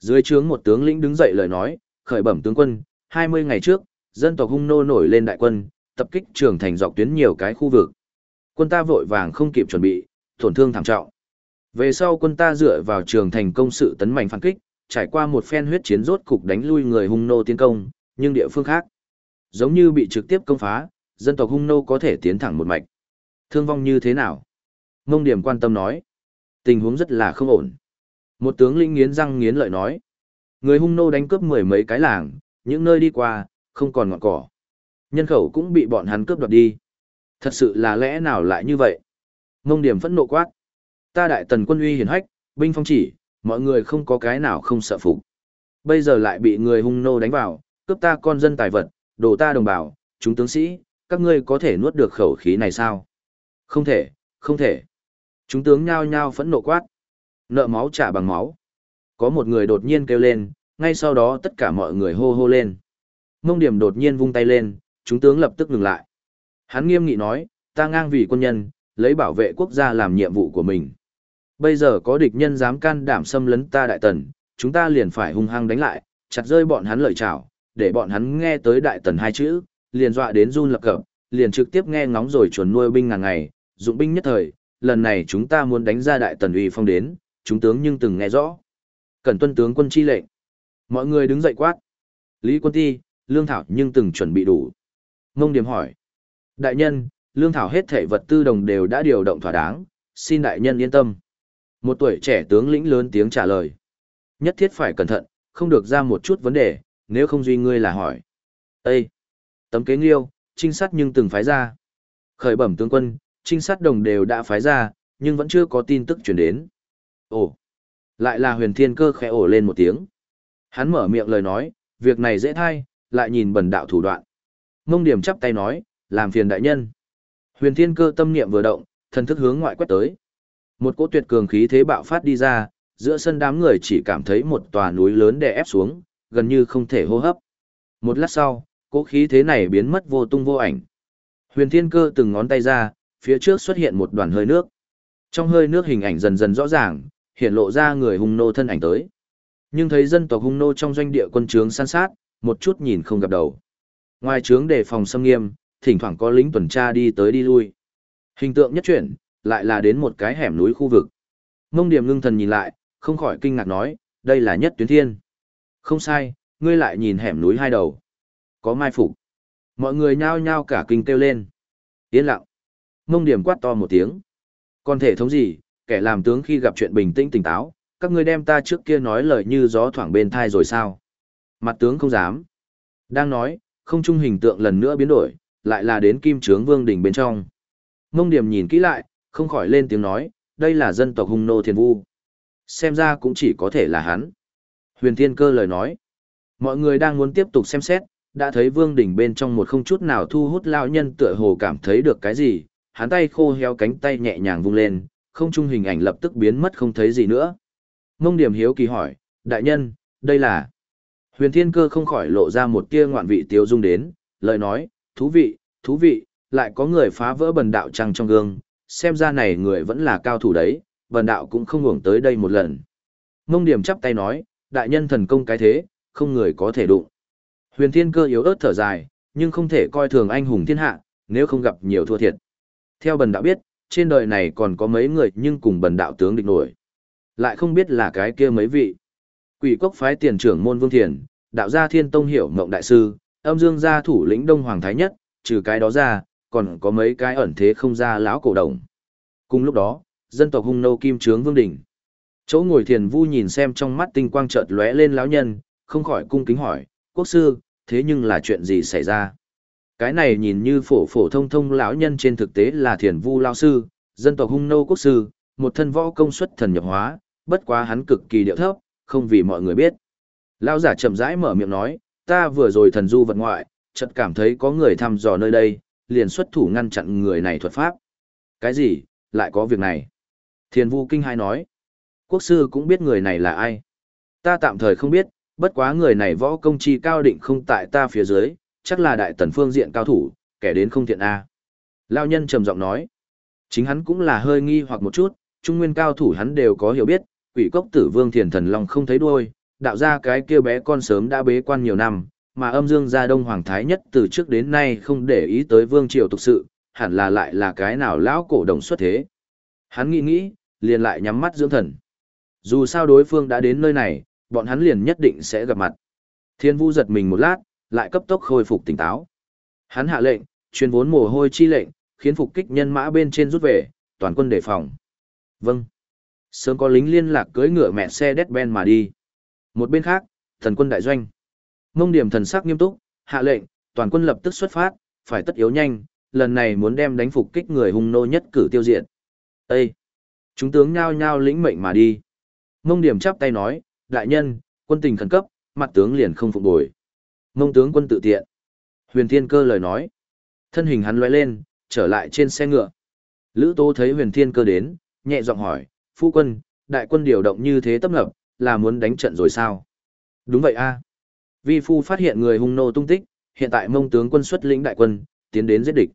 Dưới trướng một tướng lĩnh đứng dậy lời nói, khởi bẩm tướng quân, 20 ngày trước, dân tộc hung nô nổi lên đại quân, tập kích trường thành dọc tuyến nhiều cái khu vực. Quân ta vội vàng không kịp chuẩn bị, tổn thương thảm trọng. Về sau quân ta dựa vào trường thành công sự tấn mạnh phản kích, trải qua một phen huyết chiến rốt cục đánh lui người hung nô tiến công, nhưng địa phương khác, giống như bị trực tiếp công phá, dân tộc hung nô có thể tiến thẳng một mạch. Thương vong như thế nào? Mông điểm quan tâm nói. Tình huống rất là không ổn. Một tướng lĩnh nghiến răng nghiến lợi nói. Người hung nô đánh cướp mười mấy cái làng, những nơi đi qua, không còn ngọn cỏ. Nhân khẩu cũng bị bọn hắn cướp đoạt đi. Thật sự là lẽ nào lại như vậy? Mông điểm phẫn nộ quát. Ta đại tần quân uy hiển hách, binh phong chỉ, mọi người không có cái nào không sợ phục. Bây giờ lại bị người hung nô đánh vào, cướp ta con dân tài vật, đổ ta đồng bào, chúng tướng sĩ, các ngươi có thể nuốt được khẩu khí này sao? Không thể, không thể. Chúng tướng nhao nhao phẫn nộ quát. Nợ máu trả bằng máu. Có một người đột nhiên kêu lên, ngay sau đó tất cả mọi người hô hô lên. Mông điểm đột nhiên vung tay lên, chúng tướng lập tức ngừng lại. Hắn nghiêm nghị nói, ta ngang vì quân nhân, lấy bảo vệ quốc gia làm nhiệm vụ của mình. Bây giờ có địch nhân dám can đảm xâm lấn ta đại tần, chúng ta liền phải hung hăng đánh lại, chặt rơi bọn hắn lợi chảo, để bọn hắn nghe tới đại tần hai chữ, liền dọa đến run lập cập, liền trực tiếp nghe ngóng rồi chuẩn nuôi binh ngàn ngày, dụng binh nhất thời, lần này chúng ta muốn đánh ra đại tần uy phong đến, chúng tướng nhưng từng nghe rõ. Cần tuân tướng quân chi lệnh. Mọi người đứng dậy quát. Lý quân ti, lương thảo nhưng từng chuẩn bị đủ. Ngông điểm hỏi. Đại nhân, lương thảo hết thể vật tư đồng đều đã điều động thỏa đáng, xin đại nhân yên tâm. Một tuổi trẻ tướng lĩnh lớn tiếng trả lời. Nhất thiết phải cẩn thận, không được ra một chút vấn đề, nếu không duy ngươi là hỏi. Ê! Tấm kế nghiêu, trinh sát nhưng từng phái ra. Khởi bẩm tướng quân, trinh sát đồng đều đã phái ra, nhưng vẫn chưa có tin tức chuyển đến. Ồ! Lại là huyền thiên cơ khẽ ổ lên một tiếng. Hắn mở miệng lời nói, việc này dễ thay, lại nhìn bần đạo thủ đoạn. Ngông điểm chắp tay nói, làm phiền đại nhân. Huyền thiên cơ tâm niệm vừa động, thần thức hướng ngoại quét tới. Một cỗ tuyệt cường khí thế bạo phát đi ra, giữa sân đám người chỉ cảm thấy một tòa núi lớn đè ép xuống, gần như không thể hô hấp. Một lát sau, cỗ khí thế này biến mất vô tung vô ảnh. Huyền Thiên Cơ từng ngón tay ra, phía trước xuất hiện một đoàn hơi nước. Trong hơi nước hình ảnh dần dần rõ ràng, hiện lộ ra người hung nô thân ảnh tới. Nhưng thấy dân tộc hung nô trong doanh địa quân trướng san sát, một chút nhìn không gặp đầu. Ngoài trướng đề phòng xâm nghiêm, thỉnh thoảng có lính tuần tra đi tới đi lui. Hình tượng nhất chuyển, lại là đến một cái hẻm núi khu vực. Mông điểm ngưng thần nhìn lại, không khỏi kinh ngạc nói, đây là nhất tuyến thiên. Không sai, ngươi lại nhìn hẻm núi hai đầu. Có mai phục. Mọi người nhao nhao cả kinh kêu lên. Yên lặng. Mông điểm quát to một tiếng. Còn thể thống gì, kẻ làm tướng khi gặp chuyện bình tĩnh tỉnh táo, các ngươi đem ta trước kia nói lời như gió thoảng bên thai rồi sao? Mặt tướng không dám. Đang nói, không trung hình tượng lần nữa biến đổi, lại là đến kim trướng vương đỉnh bên trong. Mông điểm nhìn kỹ lại, không khỏi lên tiếng nói, đây là dân tộc hung nô thiên vu. Xem ra cũng chỉ có thể là hắn. Huyền Thiên Cơ lời nói, mọi người đang muốn tiếp tục xem xét, đã thấy vương đỉnh bên trong một không chút nào thu hút lao nhân tựa hồ cảm thấy được cái gì, hắn tay khô heo cánh tay nhẹ nhàng vung lên, không trung hình ảnh lập tức biến mất không thấy gì nữa. Mông điểm hiếu kỳ hỏi, đại nhân, đây là... Huyền Thiên Cơ không khỏi lộ ra một tia ngoạn vị tiêu dung đến, lời nói, thú vị, thú vị, lại có người phá vỡ bần đạo trăng trong gương, xem ra này người vẫn là cao thủ đấy, bần đạo cũng không ngủng tới đây một lần. Ngông điểm chắp tay nói, đại nhân thần công cái thế, không người có thể đụng. Huyền thiên cơ yếu ớt thở dài, nhưng không thể coi thường anh hùng thiên hạ, nếu không gặp nhiều thua thiệt. Theo bần đạo biết, trên đời này còn có mấy người nhưng cùng bần đạo tướng địch nổi. Lại không biết là cái kia mấy vị. Quỷ cốc phái tiền trưởng môn vương thiền, đạo gia thiên tông hiểu mộng đại sư, âm dương gia thủ lĩnh đông hoàng thái nhất, trừ cái đó ra, còn có mấy cái ẩn thế không ra lão cổ đồng. Cùng lúc đó, dân tộc hung nô kim trướng vương đỉnh. Chỗ ngồi thiền vu nhìn xem trong mắt tinh quang chợt lóe lên lão nhân, không khỏi cung kính hỏi, quốc sư, thế nhưng là chuyện gì xảy ra? Cái này nhìn như phổ phổ thông thông lão nhân trên thực tế là thiền vu lao sư, dân tộc hung nô quốc sư, một thân võ công suất thần nhập hóa, bất quá hắn cực kỳ điệu thấp, không vì mọi người biết. lao giả chậm rãi mở miệng nói, ta vừa rồi thần du vật ngoại, chợt cảm thấy có người thăm dò nơi đây, liền xuất thủ ngăn chặn người này thuật pháp. Cái gì, lại có việc này? Thiền vu kinh hai nói. Quốc sư cũng biết người này là ai. Ta tạm thời không biết, bất quá người này võ công chi cao định không tại ta phía dưới, chắc là đại tần phương diện cao thủ, kẻ đến không thiện A. Lao nhân trầm giọng nói. Chính hắn cũng là hơi nghi hoặc một chút, trung nguyên cao thủ hắn đều có hiểu biết, quỷ cốc tử vương thiền thần long không thấy đuôi, đạo ra cái kia bé con sớm đã bế quan nhiều năm, mà âm dương gia đông hoàng thái nhất từ trước đến nay không để ý tới vương triều tục sự, hẳn là lại là cái nào lão cổ đồng xuất thế. Hắn nghĩ nghĩ, liền lại nhắm mắt dưỡng thần. Dù sao đối phương đã đến nơi này, bọn hắn liền nhất định sẽ gặp mặt. Thiên Vũ giật mình một lát, lại cấp tốc khôi phục tỉnh táo. Hắn hạ lệnh, truyền vốn mồ hôi chi lệnh, khiến phục kích nhân mã bên trên rút về, toàn quân đề phòng. Vâng. Sớm có lính liên lạc cưỡi ngựa mẹ xe đét ben mà đi. Một bên khác, thần quân đại doanh. Mông điểm thần sắc nghiêm túc, hạ lệnh, toàn quân lập tức xuất phát, phải tất yếu nhanh, lần này muốn đem đánh phục kích người hung nô nhất cử tiêu diệt. Ê! Chúng tướng nhao nhao lĩnh mệnh mà đi. Mông điểm chắp tay nói, đại nhân, quân tình khẩn cấp, mặt tướng liền không phục bồi. Mông tướng quân tự tiện. Huyền Thiên Cơ lời nói. Thân hình hắn lóe lên, trở lại trên xe ngựa. Lữ Tô thấy Huyền Thiên Cơ đến, nhẹ giọng hỏi, phu quân, đại quân điều động như thế tấp nập, là muốn đánh trận rồi sao? Đúng vậy a. Vi phu phát hiện người hung nô tung tích, hiện tại mông tướng quân xuất lĩnh đại quân, tiến đến giết địch.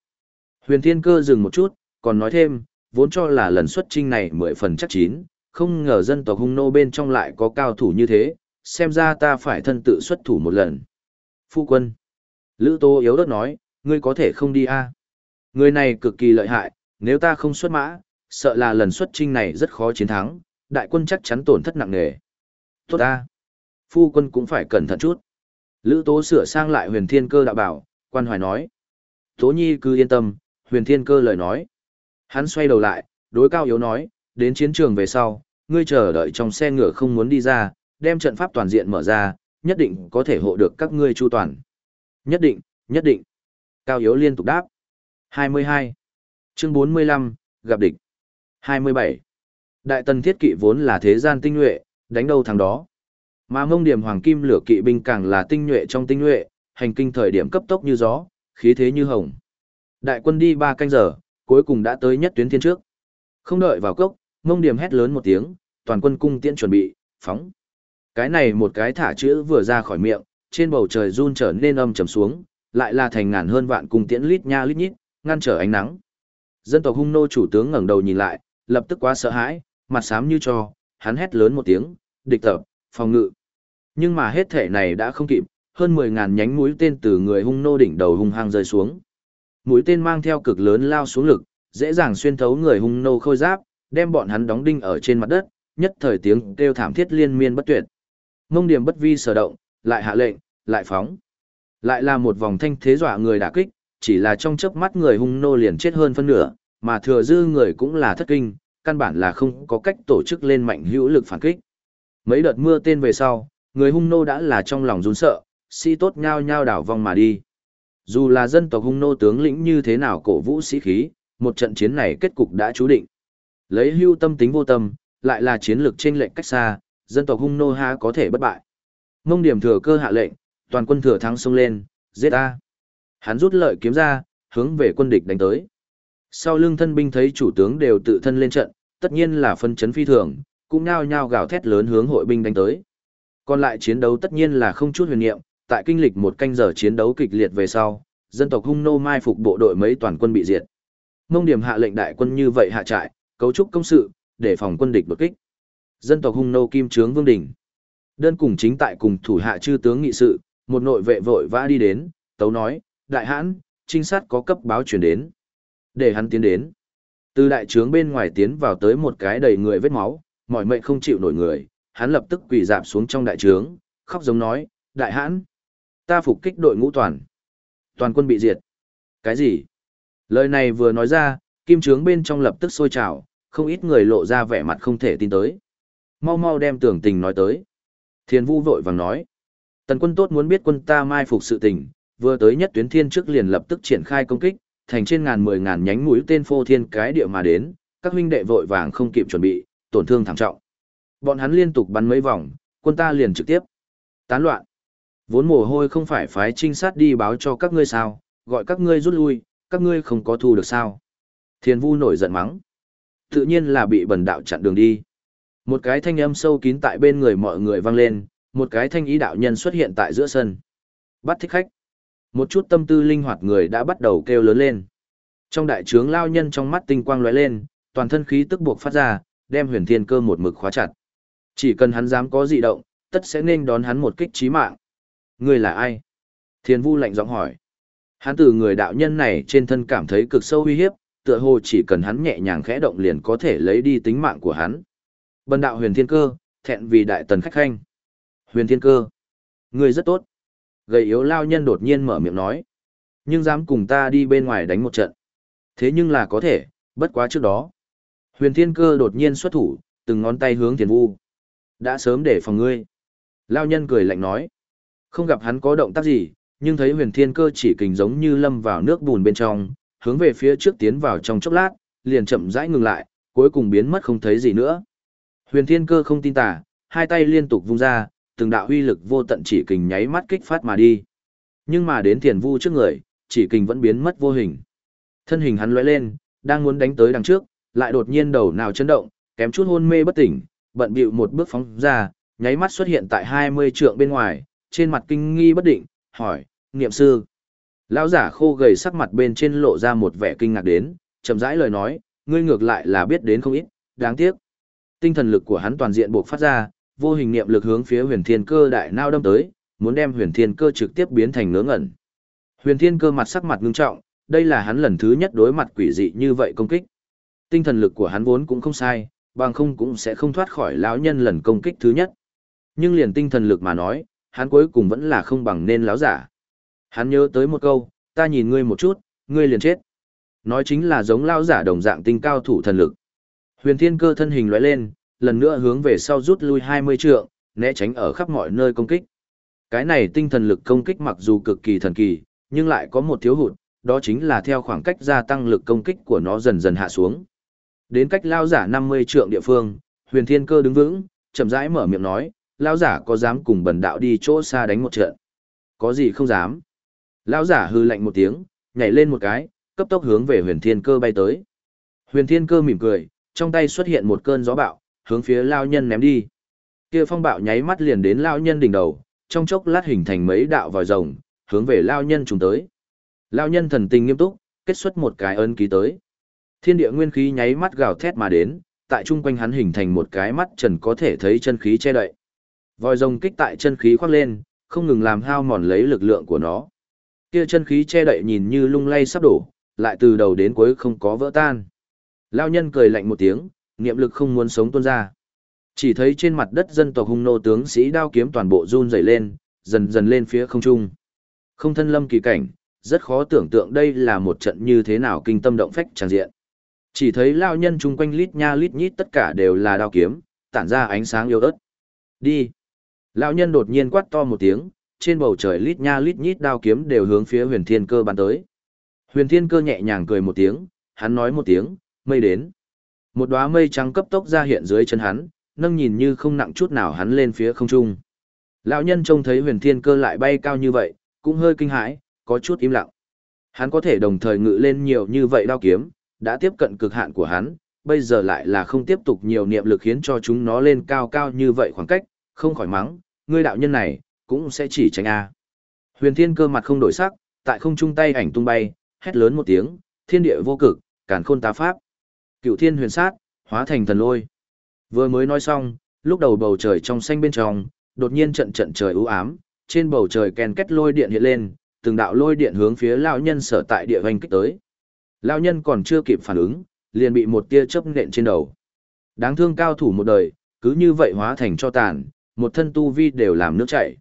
Huyền Thiên Cơ dừng một chút, còn nói thêm, vốn cho là lần xuất trinh này mười phần chắc chín, không ngờ dân tộc hung nô bên trong lại có cao thủ như thế, xem ra ta phải thân tự xuất thủ một lần. Phu quân. Lữ Tô yếu đất nói, ngươi có thể không đi a Người này cực kỳ lợi hại, nếu ta không xuất mã, sợ là lần xuất trinh này rất khó chiến thắng, đại quân chắc chắn tổn thất nặng nề. Tốt à, Phu quân cũng phải cẩn thận chút. Lữ Tố sửa sang lại huyền thiên cơ đạo bảo, quan hoài nói. Tố nhi cứ yên tâm, huyền thiên cơ lời nói. Hắn xoay đầu lại, đối cao yếu nói, đến chiến trường về sau, ngươi chờ đợi trong xe ngựa không muốn đi ra, đem trận pháp toàn diện mở ra, nhất định có thể hộ được các ngươi chu toàn. Nhất định, nhất định. Cao yếu liên tục đáp. 22. Chương 45, gặp địch. 27. Đại tần thiết kỵ vốn là thế gian tinh nhuệ, đánh đâu thằng đó. Mà mông điểm hoàng kim lửa kỵ binh càng là tinh nhuệ trong tinh nhuệ, hành kinh thời điểm cấp tốc như gió, khí thế như hồng. Đại quân đi 3 canh giờ, cuối cùng đã tới nhất tuyến thiên trước. Không đợi vào cốc, mông điểm hét lớn một tiếng, toàn quân cung tiễn chuẩn bị, phóng. Cái này một cái thả chữ vừa ra khỏi miệng, trên bầu trời run trở nên âm trầm xuống, lại là thành ngàn hơn vạn cung tiễn lít nha lít nhít, ngăn trở ánh nắng. Dân tộc hung nô chủ tướng ngẩng đầu nhìn lại, lập tức quá sợ hãi, mặt xám như cho, hắn hét lớn một tiếng, địch tập, phòng ngự. Nhưng mà hết thể này đã không kịp, hơn 10.000 nhánh mũi tên từ người hung nô đỉnh đầu hung hăng rơi xuống. Mũi tên mang theo cực lớn lao xuống lực, dễ dàng xuyên thấu người hung nô khôi giáp, đem bọn hắn đóng đinh ở trên mặt đất, nhất thời tiếng kêu thảm thiết liên miên bất tuyệt. Mông điểm bất vi sở động, lại hạ lệnh, lại phóng. Lại là một vòng thanh thế dọa người đả kích, chỉ là trong chớp mắt người hung nô liền chết hơn phân nửa, mà thừa dư người cũng là thất kinh, căn bản là không có cách tổ chức lên mạnh hữu lực phản kích. Mấy đợt mưa tên về sau, người hung nô đã là trong lòng run sợ, sĩ tốt nhao nhao đảo vòng mà đi. Dù là dân tộc hung nô tướng lĩnh như thế nào cổ vũ sĩ khí, một trận chiến này kết cục đã chú định. Lấy hưu tâm tính vô tâm, lại là chiến lược trên lệnh cách xa, dân tộc hung nô ha có thể bất bại. Mông điểm thừa cơ hạ lệnh, toàn quân thừa thắng xông lên, giết ta Hắn rút lợi kiếm ra, hướng về quân địch đánh tới. Sau lưng thân binh thấy chủ tướng đều tự thân lên trận, tất nhiên là phân chấn phi thường, cũng nhao nhao gào thét lớn hướng hội binh đánh tới. Còn lại chiến đấu tất nhiên là không chút huyền niệm, tại kinh lịch một canh giờ chiến đấu kịch liệt về sau, dân tộc hung nô mai phục bộ đội mấy toàn quân bị diệt. Mông điểm hạ lệnh đại quân như vậy hạ trại, cấu trúc công sự, để phòng quân địch đột kích. Dân tộc hung nô kim trướng vương đỉnh. Đơn cùng chính tại cùng thủ hạ chư tướng nghị sự, một nội vệ vội vã đi đến, tấu nói, đại hãn, trinh sát có cấp báo chuyển đến. Để hắn tiến đến. Từ đại trướng bên ngoài tiến vào tới một cái đầy người vết máu, mọi mệnh không chịu nổi người, hắn lập tức quỳ dạp xuống trong đại trướng, khóc giống nói, đại hãn, ta phục kích đội ngũ toàn. Toàn quân bị diệt. Cái gì? Lời này vừa nói ra, kim trướng bên trong lập tức sôi trào, không ít người lộ ra vẻ mặt không thể tin tới. Mau mau đem tưởng tình nói tới. Thiên vu vội vàng nói. Tần quân tốt muốn biết quân ta mai phục sự tình, vừa tới nhất tuyến thiên trước liền lập tức triển khai công kích, thành trên ngàn mười ngàn nhánh mũi tên phô thiên cái địa mà đến, các huynh đệ vội vàng không kịp chuẩn bị, tổn thương thảm trọng. Bọn hắn liên tục bắn mấy vòng, quân ta liền trực tiếp tán loạn. Vốn mồ hôi không phải phái trinh sát đi báo cho các ngươi sao, gọi các ngươi rút lui, các ngươi không có thu được sao. Thiên vu nổi giận mắng. Tự nhiên là bị bần đạo chặn đường đi. Một cái thanh âm sâu kín tại bên người mọi người vang lên, một cái thanh ý đạo nhân xuất hiện tại giữa sân. Bắt thích khách. Một chút tâm tư linh hoạt người đã bắt đầu kêu lớn lên. Trong đại trướng lao nhân trong mắt tinh quang lóe lên, toàn thân khí tức buộc phát ra, đem huyền thiên cơ một mực khóa chặt. Chỉ cần hắn dám có dị động, tất sẽ nên đón hắn một kích chí mạng. Người là ai? Thiên vu lạnh giọng hỏi. Hắn từ người đạo nhân này trên thân cảm thấy cực sâu uy hiếp, tựa hồ chỉ cần hắn nhẹ nhàng khẽ động liền có thể lấy đi tính mạng của hắn. Bần đạo huyền thiên cơ, thẹn vì đại tần khách khanh. Huyền thiên cơ. Người rất tốt. Gầy yếu lao nhân đột nhiên mở miệng nói. Nhưng dám cùng ta đi bên ngoài đánh một trận. Thế nhưng là có thể, bất quá trước đó. Huyền thiên cơ đột nhiên xuất thủ, từng ngón tay hướng thiền vu. Đã sớm để phòng ngươi. Lao nhân cười lạnh nói. Không gặp hắn có động tác gì, nhưng thấy huyền thiên cơ chỉ kình giống như lâm vào nước bùn bên trong, hướng về phía trước tiến vào trong chốc lát, liền chậm rãi ngừng lại, cuối cùng biến mất không thấy gì nữa. Huyền thiên cơ không tin tà, hai tay liên tục vung ra, từng đạo huy lực vô tận chỉ kình nháy mắt kích phát mà đi. Nhưng mà đến thiền vu trước người, chỉ kình vẫn biến mất vô hình. Thân hình hắn lóe lên, đang muốn đánh tới đằng trước, lại đột nhiên đầu nào chấn động, kém chút hôn mê bất tỉnh, bận bịu một bước phóng ra, nháy mắt xuất hiện tại 20 trượng bên ngoài, trên mặt kinh nghi bất định, hỏi, niệm sư. Lão giả khô gầy sắc mặt bên trên lộ ra một vẻ kinh ngạc đến, chậm rãi lời nói, ngươi ngược lại là biết đến không ít, đáng tiếc. Tinh thần lực của hắn toàn diện buộc phát ra, vô hình niệm lực hướng phía huyền thiên cơ đại nao đâm tới, muốn đem huyền thiên cơ trực tiếp biến thành ngớ ngẩn. Huyền thiên cơ mặt sắc mặt ngưng trọng, đây là hắn lần thứ nhất đối mặt quỷ dị như vậy công kích. Tinh thần lực của hắn vốn cũng không sai, bằng không cũng sẽ không thoát khỏi lão nhân lần công kích thứ nhất. Nhưng liền tinh thần lực mà nói, hắn cuối cùng vẫn là không bằng nên lão giả. Hắn nhớ tới một câu, ta nhìn ngươi một chút, ngươi liền chết. Nói chính là giống lão giả đồng dạng tinh cao thủ thần lực. Huyền Thiên Cơ thân hình lóe lên, lần nữa hướng về sau rút lui 20 trượng, né tránh ở khắp mọi nơi công kích. Cái này tinh thần lực công kích mặc dù cực kỳ thần kỳ, nhưng lại có một thiếu hụt, đó chính là theo khoảng cách gia tăng lực công kích của nó dần dần hạ xuống. Đến cách lao giả 50 trượng địa phương, huyền thiên cơ đứng vững, chậm rãi mở miệng nói, lao giả có dám cùng bần đạo đi chỗ xa đánh một trận? Có gì không dám? Lao giả hư lạnh một tiếng, nhảy lên một cái, cấp tốc hướng về huyền thiên cơ bay tới. Huyền thiên cơ mỉm cười, trong tay xuất hiện một cơn gió bạo, hướng phía lao nhân ném đi. Kia phong bạo nháy mắt liền đến lao nhân đỉnh đầu, trong chốc lát hình thành mấy đạo vòi rồng, hướng về lao nhân trùng tới. Lao nhân thần tình nghiêm túc, kết xuất một cái ấn ký tới. Thiên địa nguyên khí nháy mắt gào thét mà đến, tại trung quanh hắn hình thành một cái mắt trần có thể thấy chân khí che đậy. Vòi rồng kích tại chân khí khoác lên, không ngừng làm hao mòn lấy lực lượng của nó. Kia chân khí che đậy nhìn như lung lay sắp đổ, lại từ đầu đến cuối không có vỡ tan. Lao nhân cười lạnh một tiếng, niệm lực không muốn sống tuôn ra. Chỉ thấy trên mặt đất dân tộc hung nô tướng sĩ đao kiếm toàn bộ run rẩy lên, dần dần lên phía không trung. Không thân lâm kỳ cảnh, rất khó tưởng tượng đây là một trận như thế nào kinh tâm động phách tràn diện. Chỉ thấy lao nhân chung quanh lít nha lít nhít tất cả đều là đao kiếm, tản ra ánh sáng yếu ớt. Đi. Lão nhân đột nhiên quát to một tiếng, trên bầu trời lít nha lít nhít đao kiếm đều hướng phía huyền thiên cơ bắn tới. Huyền thiên cơ nhẹ nhàng cười một tiếng, hắn nói một tiếng, mây đến. Một đóa mây trắng cấp tốc ra hiện dưới chân hắn, nâng nhìn như không nặng chút nào hắn lên phía không trung. Lão nhân trông thấy huyền thiên cơ lại bay cao như vậy, cũng hơi kinh hãi, có chút im lặng. Hắn có thể đồng thời ngự lên nhiều như vậy đao kiếm, đã tiếp cận cực hạn của hắn, bây giờ lại là không tiếp tục nhiều niệm lực khiến cho chúng nó lên cao cao như vậy khoảng cách, không khỏi mắng, ngươi đạo nhân này, cũng sẽ chỉ tránh A. Huyền thiên cơ mặt không đổi sắc, tại không trung tay ảnh tung bay, hét lớn một tiếng, thiên địa vô cực, càn khôn tá pháp. Cựu thiên huyền sát, hóa thành thần lôi. Vừa mới nói xong, lúc đầu bầu trời trong xanh bên trong, đột nhiên trận trận trời u ám, trên bầu trời kèn kết lôi điện hiện lên, từng đạo lôi điện hướng phía lão nhân sở tại địa hoành kích tới. Lão nhân còn chưa kịp phản ứng, liền bị một tia chớp nện trên đầu. Đáng thương cao thủ một đời, cứ như vậy hóa thành cho tàn, một thân tu vi đều làm nước chảy.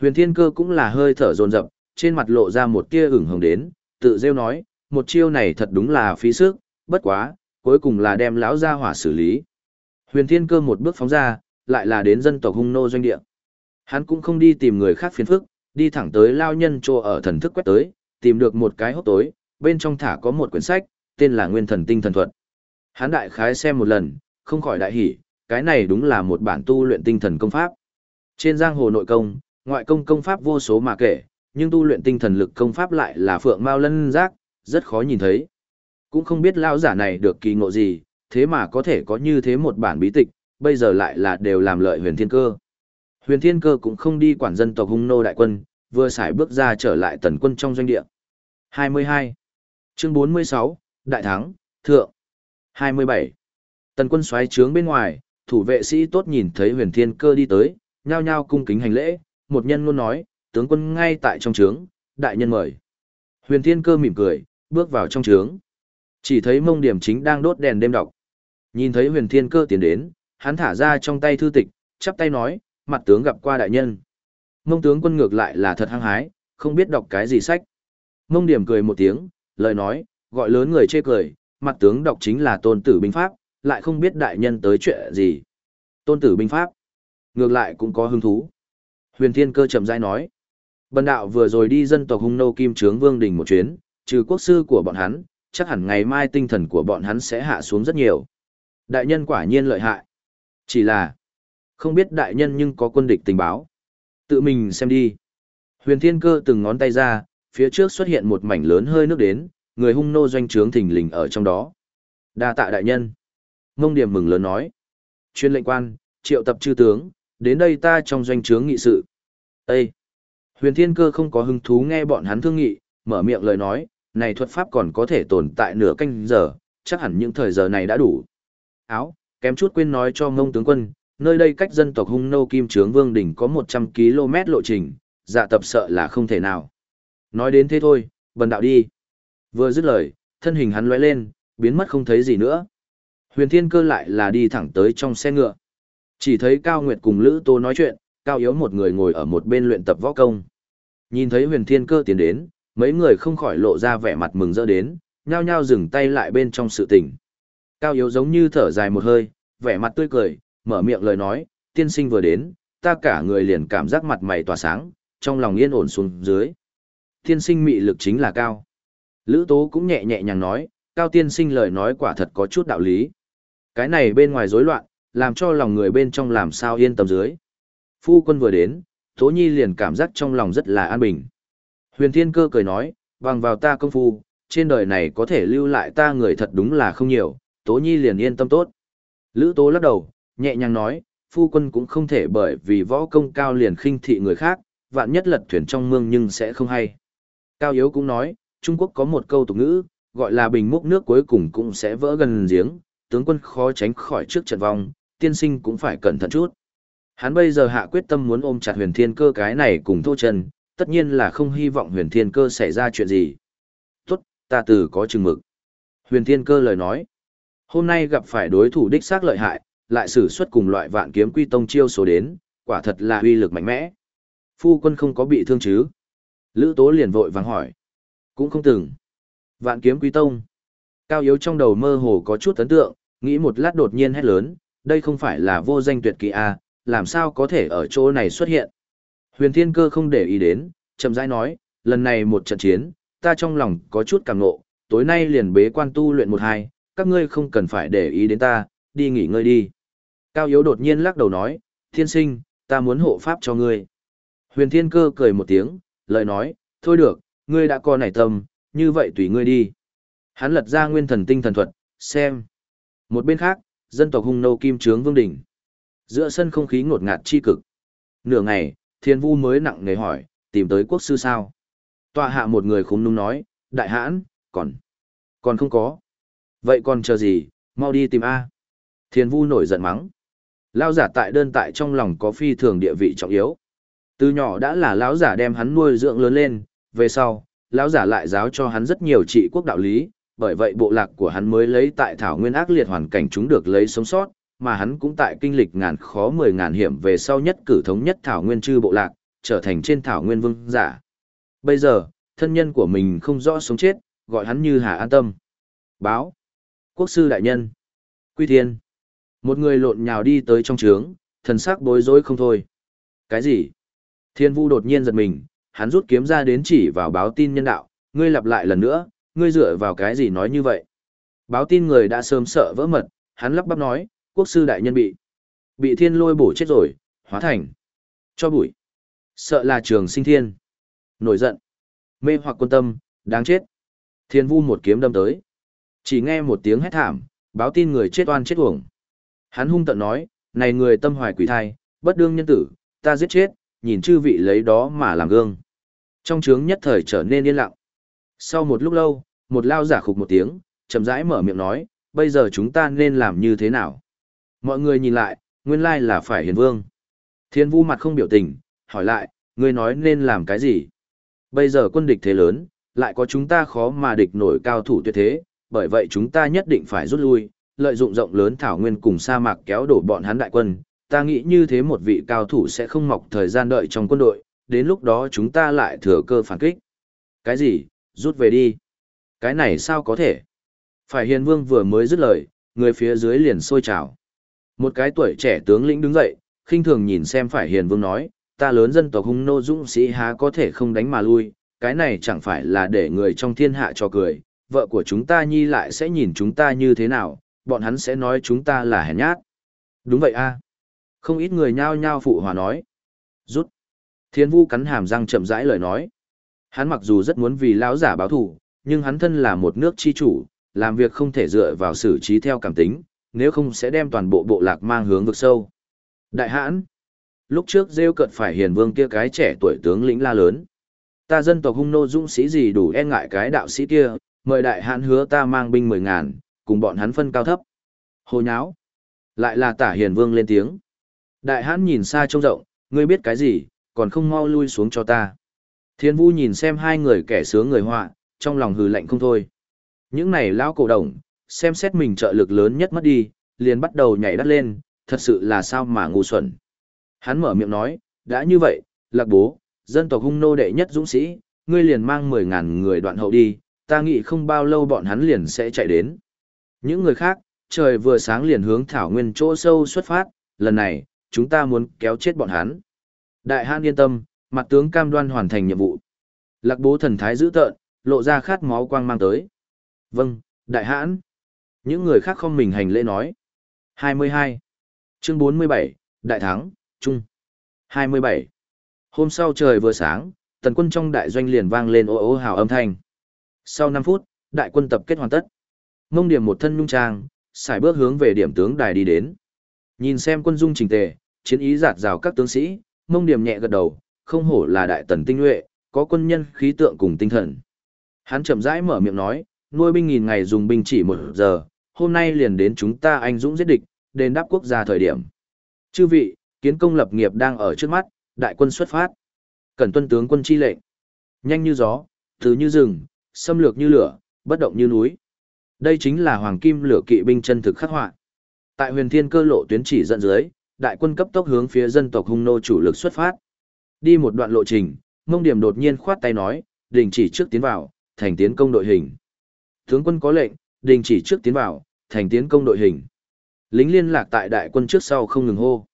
Huyền Thiên Cơ cũng là hơi thở dồn dập, trên mặt lộ ra một tia ửng hồng đến, tự rêu nói, một chiêu này thật đúng là phí sức, bất quá, cuối cùng là đem lão gia hỏa xử lý. Huyền Thiên Cơ một bước phóng ra, lại là đến dân tộc hung nô doanh địa. Hắn cũng không đi tìm người khác phiền phức, đi thẳng tới lao nhân trô ở thần thức quét tới, tìm được một cái hốc tối, bên trong thả có một quyển sách, tên là Nguyên Thần Tinh Thần Thuật. Hắn đại khái xem một lần, không khỏi đại hỉ, cái này đúng là một bản tu luyện tinh thần công pháp. Trên giang hồ nội công, ngoại công công pháp vô số mà kể, nhưng tu luyện tinh thần lực công pháp lại là phượng mao lân giác, rất khó nhìn thấy. Cũng không biết lão giả này được kỳ ngộ gì, thế mà có thể có như thế một bản bí tịch, bây giờ lại là đều làm lợi huyền thiên cơ. Huyền thiên cơ cũng không đi quản dân tộc hung nô đại quân, vừa xài bước ra trở lại tần quân trong doanh địa. 22. Chương 46, Đại Thắng, Thượng. 27. Tần quân xoáy trướng bên ngoài, thủ vệ sĩ tốt nhìn thấy huyền thiên cơ đi tới, nhao nhao cung kính hành lễ, một nhân luôn nói, tướng quân ngay tại trong trướng, đại nhân mời. Huyền Thiên Cơ mỉm cười, bước vào trong trướng. Chỉ thấy mông điểm chính đang đốt đèn đêm đọc. Nhìn thấy huyền thiên cơ tiến đến, hắn thả ra trong tay thư tịch, chắp tay nói, mặt tướng gặp qua đại nhân. Mông tướng quân ngược lại là thật hăng hái, không biết đọc cái gì sách. Mông điểm cười một tiếng, lời nói, gọi lớn người chê cười, mặt tướng đọc chính là tôn tử binh pháp, lại không biết đại nhân tới chuyện gì. Tôn tử binh pháp, ngược lại cũng có hứng thú. Huyền thiên cơ chậm rãi nói, bần đạo vừa rồi đi dân tộc hung nô kim trướng vương đình một chuyến, trừ quốc sư của bọn hắn, chắc hẳn ngày mai tinh thần của bọn hắn sẽ hạ xuống rất nhiều. Đại nhân quả nhiên lợi hại. Chỉ là, không biết đại nhân nhưng có quân địch tình báo. Tự mình xem đi. Huyền Thiên Cơ từng ngón tay ra, phía trước xuất hiện một mảnh lớn hơi nước đến, người hung nô doanh trướng thình lình ở trong đó. Đa tạ đại nhân. Ngông điểm mừng lớn nói. Chuyên lệnh quan, triệu tập chư tướng, đến đây ta trong doanh trướng nghị sự. Ê! Huyền Thiên Cơ không có hứng thú nghe bọn hắn thương nghị, mở miệng lời nói, này thuật pháp còn có thể tồn tại nửa canh giờ, chắc hẳn những thời giờ này đã đủ. Áo, kém chút quên nói cho ngông tướng quân, nơi đây cách dân tộc hung nô kim trướng vương đỉnh có 100 km lộ trình, dạ tập sợ là không thể nào. Nói đến thế thôi, bần đạo đi. Vừa dứt lời, thân hình hắn lóe lên, biến mất không thấy gì nữa. Huyền Thiên Cơ lại là đi thẳng tới trong xe ngựa. Chỉ thấy Cao Nguyệt cùng Lữ Tô nói chuyện, Cao Yếu một người ngồi ở một bên luyện tập võ công. Nhìn thấy Huyền Thiên Cơ tiến đến, mấy người không khỏi lộ ra vẻ mặt mừng rỡ đến, nhao nhao dừng tay lại bên trong sự tình. Cao Yếu giống như thở dài một hơi, vẻ mặt tươi cười, mở miệng lời nói, tiên sinh vừa đến, ta cả người liền cảm giác mặt mày tỏa sáng, trong lòng yên ổn xuống dưới. Tiên sinh mị lực chính là cao. Lữ Tố cũng nhẹ nhẹ nhàng nói, cao tiên sinh lời nói quả thật có chút đạo lý. Cái này bên ngoài rối loạn, làm cho lòng người bên trong làm sao yên tâm dưới. Phu quân vừa đến, Tố Nhi liền cảm giác trong lòng rất là an bình. Huyền Thiên Cơ cười nói, bằng vào ta công phu, trên đời này có thể lưu lại ta người thật đúng là không nhiều, Tố Nhi liền yên tâm tốt. Lữ Tố lắc đầu, nhẹ nhàng nói, phu quân cũng không thể bởi vì võ công cao liền khinh thị người khác, vạn nhất lật thuyền trong mương nhưng sẽ không hay. Cao Yếu cũng nói, Trung Quốc có một câu tục ngữ, gọi là bình múc nước cuối cùng cũng sẽ vỡ gần giếng, tướng quân khó tránh khỏi trước trận vong, tiên sinh cũng phải cẩn thận chút. Hắn bây giờ hạ quyết tâm muốn ôm chặt huyền thiên cơ cái này cùng thô chân, tất nhiên là không hy vọng huyền thiên cơ xảy ra chuyện gì. Tốt, ta từ có chừng mực. Huyền thiên cơ lời nói. Hôm nay gặp phải đối thủ đích xác lợi hại, lại sử xuất cùng loại vạn kiếm quy tông chiêu số đến, quả thật là uy lực mạnh mẽ. Phu quân không có bị thương chứ? Lữ tố liền vội vàng hỏi. Cũng không từng. Vạn kiếm quy tông. Cao yếu trong đầu mơ hồ có chút ấn tượng, nghĩ một lát đột nhiên hét lớn, đây không phải là vô danh tuyệt kỳ A, à, làm sao có thể ở chỗ này xuất hiện. Huyền Thiên Cơ không để ý đến, chậm rãi nói, lần này một trận chiến, ta trong lòng có chút cảm nộ, tối nay liền bế quan tu luyện một hai, các ngươi không cần phải để ý đến ta, đi nghỉ ngơi đi. Cao Yếu đột nhiên lắc đầu nói, thiên sinh, ta muốn hộ pháp cho ngươi. Huyền Thiên Cơ cười một tiếng, lời nói, thôi được, ngươi đã có nảy tâm, như vậy tùy ngươi đi. Hắn lật ra nguyên thần tinh thần thuật, xem. Một bên khác, dân tộc hung nô kim trướng vương đỉnh. Giữa sân không khí ngột ngạt chi cực. Nửa ngày, thiên vu mới nặng nề hỏi, tìm tới quốc sư sao? Tọa hạ một người khúng nung nói, đại hãn, còn, còn không có. Vậy còn chờ gì, mau đi tìm A. Thiên vu nổi giận mắng. Lao giả tại đơn tại trong lòng có phi thường địa vị trọng yếu. Từ nhỏ đã là lão giả đem hắn nuôi dưỡng lớn lên, về sau, lão giả lại giáo cho hắn rất nhiều trị quốc đạo lý, bởi vậy bộ lạc của hắn mới lấy tại thảo nguyên ác liệt hoàn cảnh chúng được lấy sống sót, mà hắn cũng tại kinh lịch ngàn khó mười ngàn hiểm về sau nhất cử thống nhất thảo nguyên chư bộ lạc, trở thành trên thảo nguyên vương giả. Bây giờ, thân nhân của mình không rõ sống chết, gọi hắn như hà an tâm. Báo. Quốc sư đại nhân. Quy thiên. Một người lộn nhào đi tới trong trướng, thần sắc bối rối không thôi. Cái gì? Thiên vu đột nhiên giật mình, hắn rút kiếm ra đến chỉ vào báo tin nhân đạo, ngươi lặp lại lần nữa, ngươi dựa vào cái gì nói như vậy? Báo tin người đã sớm sợ vỡ mật, hắn lắp bắp nói, quốc sư đại nhân bị. Bị thiên lôi bổ chết rồi, hóa thành. Cho bụi. Sợ là trường sinh thiên. Nổi giận. Mê hoặc quân tâm, đáng chết. Thiên vu một kiếm đâm tới. Chỉ nghe một tiếng hét thảm, báo tin người chết oan chết uổng. Hắn hung tận nói, này người tâm hoài quỷ thai, bất đương nhân tử, ta giết chết, nhìn chư vị lấy đó mà làm gương. Trong trướng nhất thời trở nên yên lặng. Sau một lúc lâu, một lao giả khục một tiếng, chậm rãi mở miệng nói, bây giờ chúng ta nên làm như thế nào? Mọi người nhìn lại, nguyên lai là phải hiền vương. Thiên Vu mặt không biểu tình, hỏi lại, ngươi nói nên làm cái gì? Bây giờ quân địch thế lớn, lại có chúng ta khó mà địch nổi cao thủ tuyệt thế, bởi vậy chúng ta nhất định phải rút lui, lợi dụng rộng lớn thảo nguyên cùng sa mạc kéo đổ bọn hắn đại quân. Ta nghĩ như thế một vị cao thủ sẽ không mọc thời gian đợi trong quân đội, đến lúc đó chúng ta lại thừa cơ phản kích. Cái gì? Rút về đi. Cái này sao có thể? Phải hiền vương vừa mới dứt lời, người phía dưới liền sôi trào. Một cái tuổi trẻ tướng lĩnh đứng dậy, khinh thường nhìn xem phải hiền vương nói, ta lớn dân tộc hung nô dũng sĩ há có thể không đánh mà lui, cái này chẳng phải là để người trong thiên hạ cho cười, vợ của chúng ta nhi lại sẽ nhìn chúng ta như thế nào, bọn hắn sẽ nói chúng ta là hèn nhát. Đúng vậy a Không ít người nhao nhao phụ hòa nói. Rút. Thiên vu cắn hàm răng chậm rãi lời nói. Hắn mặc dù rất muốn vì lão giả báo thù, nhưng hắn thân là một nước chi chủ, làm việc không thể dựa vào xử trí theo cảm tính, nếu không sẽ đem toàn bộ bộ lạc mang hướng vực sâu. Đại hãn. Lúc trước rêu cận phải hiền vương kia cái trẻ tuổi tướng lĩnh la lớn. Ta dân tộc hung nô dũng sĩ gì đủ e ngại cái đạo sĩ kia, mời đại hãn hứa ta mang binh mười ngàn, cùng bọn hắn phân cao thấp. Hồ nháo. Lại là tả hiền vương lên tiếng. Đại hãn nhìn xa trông rộng, ngươi biết cái gì, còn không mau lui xuống cho ta. Thiên vu nhìn xem hai người kẻ sướng người họa, trong lòng hừ lạnh không thôi. Những này lão cổ đồng, xem xét mình trợ lực lớn nhất mất đi, liền bắt đầu nhảy đắt lên, thật sự là sao mà ngu xuẩn. Hắn mở miệng nói, đã như vậy, lạc bố, dân tộc hung nô đệ nhất dũng sĩ, ngươi liền mang 10.000 người đoạn hậu đi, ta nghĩ không bao lâu bọn hắn liền sẽ chạy đến. Những người khác, trời vừa sáng liền hướng thảo nguyên chỗ sâu xuất phát, lần này, chúng ta muốn kéo chết bọn hắn. Đại hãn yên tâm, mặt tướng cam đoan hoàn thành nhiệm vụ. Lạc bố thần thái dữ tợn, lộ ra khát máu quang mang tới. Vâng, đại hãn. Những người khác không mình hành lễ nói. 22. Chương 47, Đại Thắng, Trung. 27. Hôm sau trời vừa sáng, tần quân trong đại doanh liền vang lên ô ô hào âm thanh. Sau 5 phút, đại quân tập kết hoàn tất. Mông điểm một thân nhung trang, xài bước hướng về điểm tướng đài đi đến. Nhìn xem quân dung trình tề, chiến ý giạt rào các tướng sĩ, mông điểm nhẹ gật đầu, không hổ là đại tần tinh nhuệ, có quân nhân khí tượng cùng tinh thần. Hắn chậm rãi mở miệng nói, nuôi binh nghìn ngày dùng binh chỉ một giờ, hôm nay liền đến chúng ta anh dũng giết địch, đền đáp quốc gia thời điểm. Chư vị, kiến công lập nghiệp đang ở trước mắt, đại quân xuất phát. Cần tuân tướng quân chi lệnh. Nhanh như gió, từ như rừng, xâm lược như lửa, bất động như núi. Đây chính là hoàng kim lửa kỵ binh chân thực khắc họa. Tại huyền thiên cơ lộ tuyến chỉ dẫn dưới, đại quân cấp tốc hướng phía dân tộc hung nô chủ lực xuất phát. Đi một đoạn lộ trình, mông điểm đột nhiên khoát tay nói, đình chỉ trước tiến vào, thành tiến công đội hình. Tướng quân có lệnh, đình chỉ trước tiến vào, thành tiến công đội hình. Lính liên lạc tại đại quân trước sau không ngừng hô.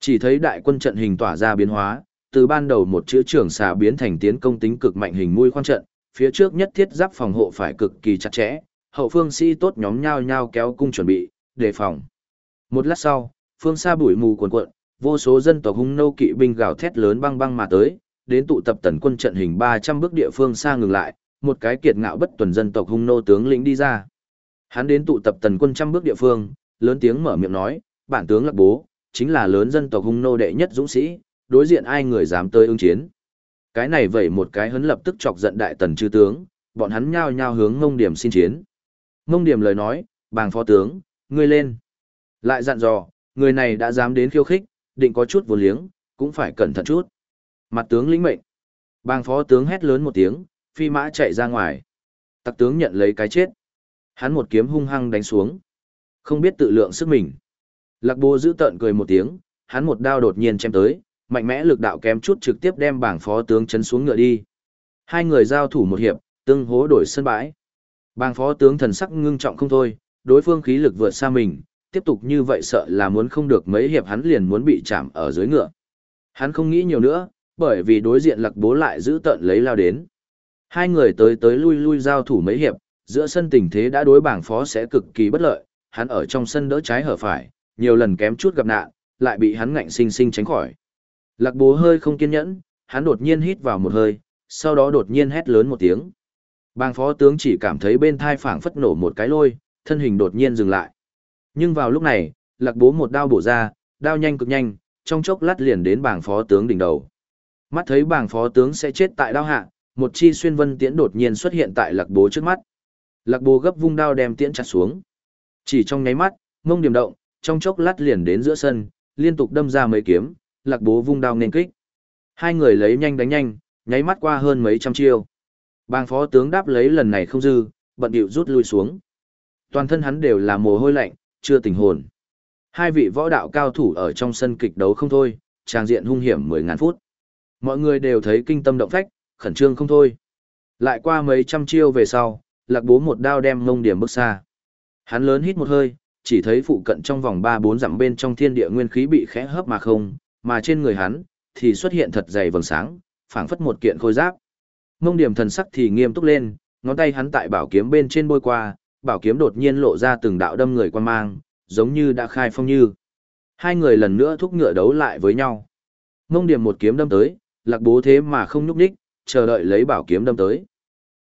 Chỉ thấy đại quân trận hình tỏa ra biến hóa, từ ban đầu một chữ trưởng xà biến thành tiến công tính cực mạnh hình mũi khoan trận, phía trước nhất thiết giáp phòng hộ phải cực kỳ chặt chẽ, hậu phương sĩ si tốt nhóm nhau nhau kéo cung chuẩn bị, đề phòng. Một lát sau, phương xa bụi mù cuồn cuộn, vô số dân tộc hung nô kỵ binh gào thét lớn băng băng mà tới, đến tụ tập tần quân trận hình 300 bước địa phương xa ngừng lại, một cái kiệt ngạo bất tuần dân tộc hung nô tướng lĩnh đi ra. Hắn đến tụ tập tần quân trăm bước địa phương, lớn tiếng mở miệng nói, bản tướng lạc bố, chính là lớn dân tộc hung nô đệ nhất dũng sĩ, đối diện ai người dám tới ứng chiến. Cái này vậy một cái hấn lập tức chọc giận đại tần chư tướng, bọn hắn nhao nhao hướng ngông điểm xin chiến. Ngông điểm lời nói, bàng phó tướng, ngươi lên. Lại dặn dò, người này đã dám đến khiêu khích, định có chút vô liếng, cũng phải cẩn thận chút. Mặt tướng lĩnh mệnh. Bàng phó tướng hét lớn một tiếng, phi mã chạy ra ngoài. Tặc tướng nhận lấy cái chết. Hắn một kiếm hung hăng đánh xuống. Không biết tự lượng sức mình. Lạc bố giữ tợn cười một tiếng, hắn một đao đột nhiên chém tới, mạnh mẽ lực đạo kém chút trực tiếp đem bảng phó tướng chấn xuống ngựa đi. Hai người giao thủ một hiệp, tương hố đổi sân bãi. Bảng phó tướng thần sắc ngưng trọng không thôi, đối phương khí lực vượt xa mình, tiếp tục như vậy sợ là muốn không được mấy hiệp hắn liền muốn bị chạm ở dưới ngựa. Hắn không nghĩ nhiều nữa, bởi vì đối diện lạc bố lại giữ tợn lấy lao đến. Hai người tới tới lui lui giao thủ mấy hiệp, giữa sân tình thế đã đối bảng phó sẽ cực kỳ bất lợi, hắn ở trong sân đỡ trái hở phải, nhiều lần kém chút gặp nạn, lại bị hắn ngạnh sinh sinh tránh khỏi. Lạc bố hơi không kiên nhẫn, hắn đột nhiên hít vào một hơi, sau đó đột nhiên hét lớn một tiếng. bảng phó tướng chỉ cảm thấy bên thai phảng phất nổ một cái lôi, thân hình đột nhiên dừng lại. Nhưng vào lúc này, lạc bố một đao bổ ra, đao nhanh cực nhanh, trong chốc lát liền đến bảng phó tướng đỉnh đầu. Mắt thấy bảng phó tướng sẽ chết tại đao hạ, một chi xuyên vân tiễn đột nhiên xuất hiện tại lạc bố trước mắt. Lạc Bồ gấp vung đao đem tiễn chặt xuống. Chỉ trong nháy mắt, mông điểm động, trong chốc lát liền đến giữa sân, liên tục đâm ra mấy kiếm, lạc bố vung đao nên kích. Hai người lấy nhanh đánh nhanh, nháy mắt qua hơn mấy trăm chiêu. Bang phó tướng đáp lấy lần này không dư, bận điệu rút lui xuống. Toàn thân hắn đều là mồ hôi lạnh, chưa tỉnh hồn. Hai vị võ đạo cao thủ ở trong sân kịch đấu không thôi, trang diện hung hiểm mười ngàn phút. Mọi người đều thấy kinh tâm động phách, khẩn trương không thôi. Lại qua mấy trăm chiêu về sau, lạc bố một đao đem mông điểm bước xa. Hắn lớn hít một hơi, chỉ thấy phụ cận trong vòng ba bốn dặm bên trong thiên địa nguyên khí bị khẽ hấp mà không, mà trên người hắn thì xuất hiện thật dày vầng sáng, phảng phất một kiện khôi giáp. Mông điểm thần sắc thì nghiêm túc lên, ngón tay hắn tại bảo kiếm bên trên bôi qua, bảo kiếm đột nhiên lộ ra từng đạo đâm người quan mang, giống như đã khai phong như. Hai người lần nữa thúc ngựa đấu lại với nhau. Mông điểm một kiếm đâm tới, lạc bố thế mà không nhúc nhích, chờ đợi lấy bảo kiếm đâm tới.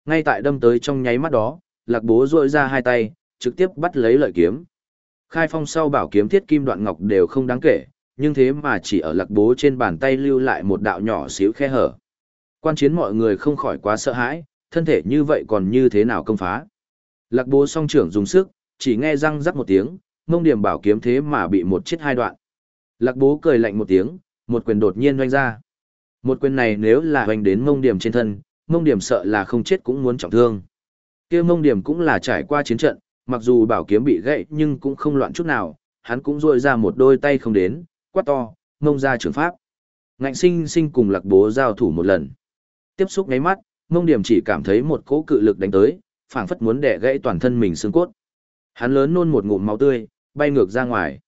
Ngay tại đâm tới trong nháy mắt đó, lạc bố duỗi ra hai tay, trực tiếp bắt lấy lợi kiếm. Khai phong sau bảo kiếm thiết kim đoạn ngọc đều không đáng kể, nhưng thế mà chỉ ở lạc bố trên bàn tay lưu lại một đạo nhỏ xíu khe hở. Quan chiến mọi người không khỏi quá sợ hãi, thân thể như vậy còn như thế nào công phá. Lạc bố song trưởng dùng sức, chỉ nghe răng rắc một tiếng, mông điểm bảo kiếm thế mà bị một chết hai đoạn. Lạc bố cười lạnh một tiếng, một quyền đột nhiên doanh ra. Một quyền này nếu là hoành đến mông điểm trên thân, mông điểm sợ là không chết cũng muốn trọng thương. kia mông điểm cũng là trải qua chiến trận, mặc dù bảo kiếm bị gãy nhưng cũng không loạn chút nào, hắn cũng rôi ra một đôi tay không đến, quát to, mông ra trường pháp. Ngạnh sinh sinh cùng lạc bố giao thủ một lần. Tiếp xúc ngáy mắt, mông điểm chỉ cảm thấy một cỗ cự lực đánh tới, phảng phất muốn đẻ gãy toàn thân mình xương cốt. Hắn lớn nôn một ngụm máu tươi, bay ngược ra ngoài.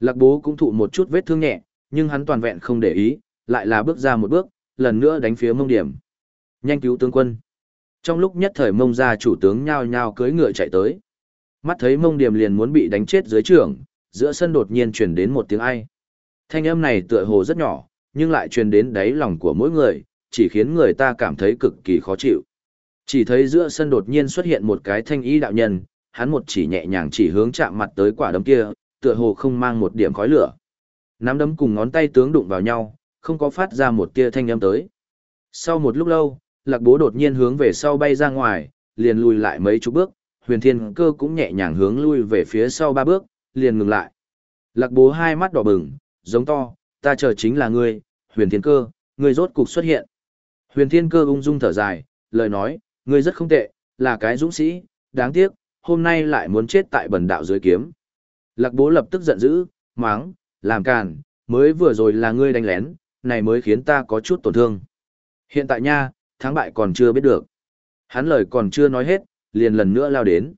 Lạc bố cũng thụ một chút vết thương nhẹ, nhưng hắn toàn vẹn không để ý, lại là bước ra một bước, lần nữa đánh phía mông điểm. Nhanh cứu tướng quân. Trong lúc nhất thời mông ra chủ tướng nhao nhao cưỡi ngựa chạy tới. Mắt thấy mông điểm liền muốn bị đánh chết dưới trường, giữa sân đột nhiên truyền đến một tiếng ai. Thanh âm này tựa hồ rất nhỏ, nhưng lại truyền đến đáy lòng của mỗi người, chỉ khiến người ta cảm thấy cực kỳ khó chịu. Chỉ thấy giữa sân đột nhiên xuất hiện một cái thanh ý đạo nhân, hắn một chỉ nhẹ nhàng chỉ hướng chạm mặt tới quả đấm kia, tựa hồ không mang một điểm khói lửa. Nắm đấm cùng ngón tay tướng đụng vào nhau, không có phát ra một tia thanh âm tới. Sau một lúc lâu, lạc bố đột nhiên hướng về sau bay ra ngoài, liền lùi lại mấy chục bước, huyền thiên cơ cũng nhẹ nhàng hướng lui về phía sau ba bước, liền ngừng lại. Lạc bố hai mắt đỏ bừng, giống to, ta chờ chính là ngươi, huyền thiên cơ, ngươi rốt cục xuất hiện. Huyền thiên cơ ung dung thở dài, lời nói, ngươi rất không tệ, là cái dũng sĩ, đáng tiếc, hôm nay lại muốn chết tại bần đạo dưới kiếm. Lạc bố lập tức giận dữ, máng, làm càn, mới vừa rồi là ngươi đánh lén, này mới khiến ta có chút tổn thương. Hiện tại nha, thắng bại còn chưa biết được. Hắn lời còn chưa nói hết, liền lần nữa lao đến.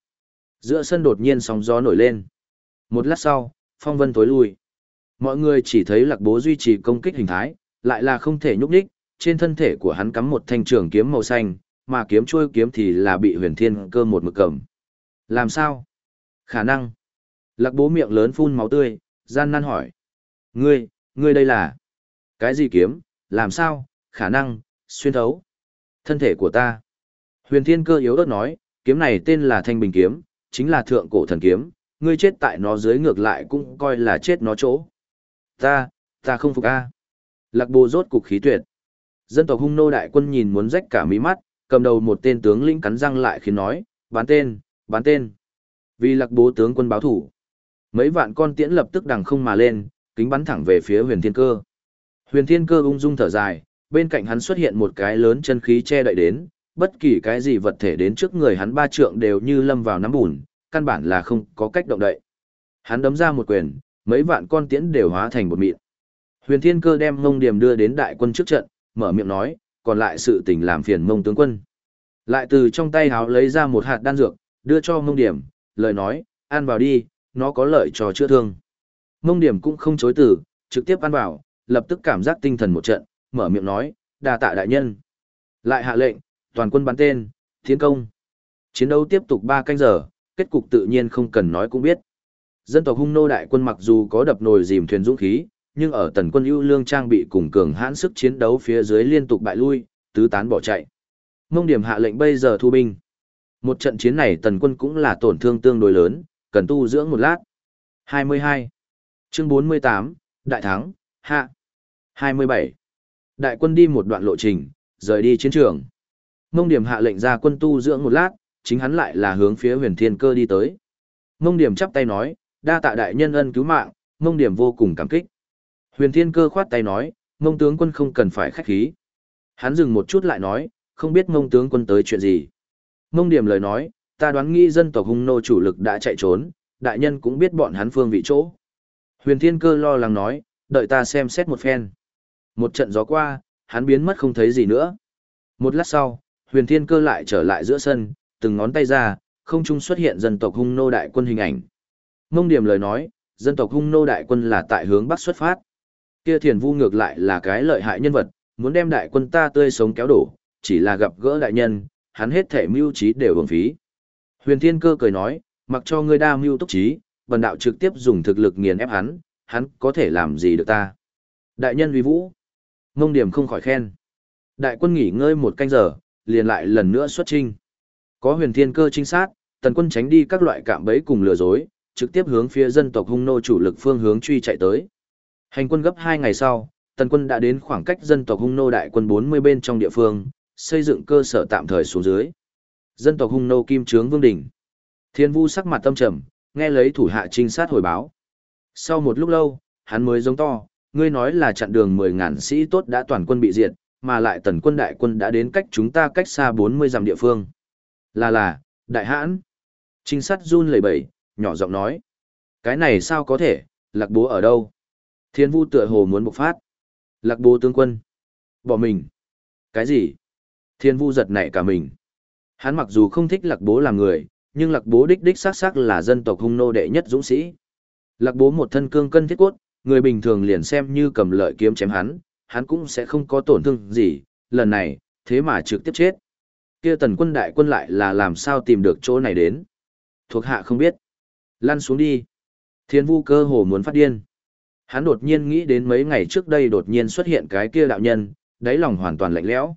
Giữa sân đột nhiên sóng gió nổi lên. Một lát sau, phong vân tối lui. Mọi người chỉ thấy lạc bố duy trì công kích hình thái, lại là không thể nhúc nhích, trên thân thể của hắn cắm một thanh trường kiếm màu xanh, mà kiếm trôi kiếm thì là bị huyền thiên cơ một mực cầm. Làm sao? Khả năng. Lạc bố miệng lớn phun máu tươi, gian nan hỏi. Ngươi, ngươi đây là... Cái gì kiếm, làm sao, khả năng, xuyên thấu. Thân thể của ta. Huyền thiên cơ yếu ớt nói, kiếm này tên là thanh bình kiếm, chính là thượng cổ thần kiếm, ngươi chết tại nó dưới ngược lại cũng coi là chết nó chỗ. Ta, ta không phục a. Lạc bố rốt cục khí tuyệt. Dân tộc hung nô đại quân nhìn muốn rách cả mí mắt, cầm đầu một tên tướng lĩnh cắn răng lại khiến nói, bán tên, bán tên. Vì lạc bố tướng quân báo thủ. Mấy vạn con tiễn lập tức đằng không mà lên, kính bắn thẳng về phía huyền thiên cơ. Huyền thiên cơ ung dung thở dài, bên cạnh hắn xuất hiện một cái lớn chân khí che đậy đến, bất kỳ cái gì vật thể đến trước người hắn ba trượng đều như lâm vào nắm bùn, căn bản là không có cách động đậy. Hắn đấm ra một quyền, mấy vạn con tiễn đều hóa thành một mịn. Huyền Thiên Cơ đem ngông Điểm đưa đến đại quân trước trận, mở miệng nói, còn lại sự tình làm phiền Mông tướng quân. Lại từ trong tay háo lấy ra một hạt đan dược, đưa cho ngông Điểm, lời nói, ăn vào đi, nó có lợi cho chữa thương. ngông Điểm cũng không chối từ, trực tiếp ăn vào, lập tức cảm giác tinh thần một trận, mở miệng nói, đà tạ đại nhân. Lại hạ lệnh, toàn quân bắn tên, tiến công. Chiến đấu tiếp tục 3 canh giờ, kết cục tự nhiên không cần nói cũng biết. Dân tộc hung nô đại quân mặc dù có đập nồi dìm thuyền dũng khí, nhưng ở tần quân ưu lương trang bị cùng cường hãn sức chiến đấu phía dưới liên tục bại lui, tứ tán bỏ chạy. Mông điểm hạ lệnh bây giờ thu binh. Một trận chiến này tần quân cũng là tổn thương tương đối lớn, cần tu dưỡng một lát. 22. Chương 48, Đại thắng, hạ. 27. Đại quân đi một đoạn lộ trình, rời đi chiến trường. Mông điểm hạ lệnh ra quân tu dưỡng một lát, chính hắn lại là hướng phía huyền thiên cơ đi tới. Mông điểm chắp tay nói, đa tạ đại nhân ân cứu mạng, mông điểm vô cùng cảm kích. Huyền Thiên Cơ khoát tay nói, mông tướng quân không cần phải khách khí. Hắn dừng một chút lại nói, không biết mông tướng quân tới chuyện gì. Mông điểm lời nói, ta đoán nghĩ dân tộc hung nô chủ lực đã chạy trốn, đại nhân cũng biết bọn hắn phương vị chỗ. Huyền Thiên Cơ lo lắng nói, đợi ta xem xét một phen. Một trận gió qua, hắn biến mất không thấy gì nữa. Một lát sau, Huyền Thiên Cơ lại trở lại giữa sân, từng ngón tay ra, không trung xuất hiện dân tộc hung nô đại quân hình ảnh. Mông điểm lời nói, dân tộc hung nô đại quân là tại hướng bắc xuất phát. Kia thiền vu ngược lại là cái lợi hại nhân vật, muốn đem đại quân ta tươi sống kéo đổ, chỉ là gặp gỡ đại nhân, hắn hết thể mưu trí đều uổng phí. Huyền Thiên Cơ cười nói, mặc cho ngươi đa mưu túc trí, bần đạo trực tiếp dùng thực lực nghiền ép hắn, hắn có thể làm gì được ta. Đại nhân uy vũ. Ngông điểm không khỏi khen. Đại quân nghỉ ngơi một canh giờ, liền lại lần nữa xuất trinh. Có huyền thiên cơ trinh sát, tần quân tránh đi các loại cạm bẫy cùng lừa dối, trực tiếp hướng phía dân tộc hung nô chủ lực phương hướng truy chạy tới. Hành quân gấp 2 ngày sau, tần quân đã đến khoảng cách dân tộc hung nô đại quân 40 bên trong địa phương, xây dựng cơ sở tạm thời xuống dưới. Dân tộc hung nô kim trướng vương đỉnh. Thiên vu sắc mặt tâm trầm, nghe lấy thủ hạ trinh sát hồi báo. Sau một lúc lâu, hắn mới giống to, ngươi nói là chặn đường 10.000 sĩ tốt đã toàn quân bị diệt, mà lại tần quân đại quân đã đến cách chúng ta cách xa 40 dặm địa phương. Là là, đại hãn. Trinh sát run lẩy bẩy, nhỏ giọng nói. Cái này sao có thể, lạc bố ở đâu? Thiên vu tựa hồ muốn bộc phát. Lạc bố tướng quân. Bỏ mình. Cái gì? Thiên vu giật nảy cả mình. Hắn mặc dù không thích lạc bố làm người, nhưng lạc bố đích đích xác xác là dân tộc hung nô đệ nhất dũng sĩ. Lạc bố một thân cương cân thiết cốt, người bình thường liền xem như cầm lợi kiếm chém hắn, hắn cũng sẽ không có tổn thương gì, lần này, thế mà trực tiếp chết. Kia tần quân đại quân lại là làm sao tìm được chỗ này đến. Thuộc hạ không biết. Lăn xuống đi. Thiên vu cơ hồ muốn phát điên. Hắn đột nhiên nghĩ đến mấy ngày trước đây đột nhiên xuất hiện cái kia đạo nhân, đáy lòng hoàn toàn lạnh lẽo.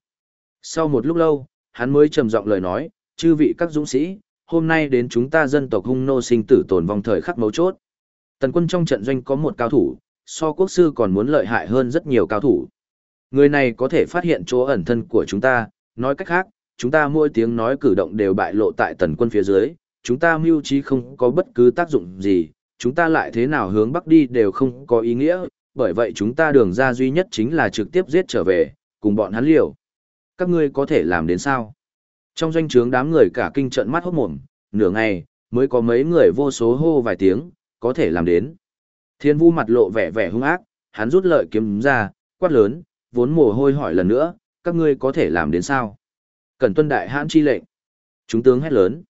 Sau một lúc lâu, hắn mới trầm giọng lời nói, chư vị các dũng sĩ, hôm nay đến chúng ta dân tộc hung nô sinh tử tồn vong thời khắc mấu chốt. Tần quân trong trận doanh có một cao thủ, so quốc sư còn muốn lợi hại hơn rất nhiều cao thủ. Người này có thể phát hiện chỗ ẩn thân của chúng ta, nói cách khác, chúng ta mỗi tiếng nói cử động đều bại lộ tại tần quân phía dưới, chúng ta mưu trí không có bất cứ tác dụng gì, chúng ta lại thế nào hướng bắc đi đều không có ý nghĩa, bởi vậy chúng ta đường ra duy nhất chính là trực tiếp giết trở về, cùng bọn hắn liều. Các ngươi có thể làm đến sao? Trong doanh trướng đám người cả kinh trận mắt hốt mồm, nửa ngày, mới có mấy người vô số hô vài tiếng, có thể làm đến. Thiên vu mặt lộ vẻ vẻ hung ác, hắn rút lợi kiếm ra, quát lớn, vốn mồ hôi hỏi lần nữa, các ngươi có thể làm đến sao? Cẩn tuân đại hãn chi lệnh. Chúng tướng hét lớn.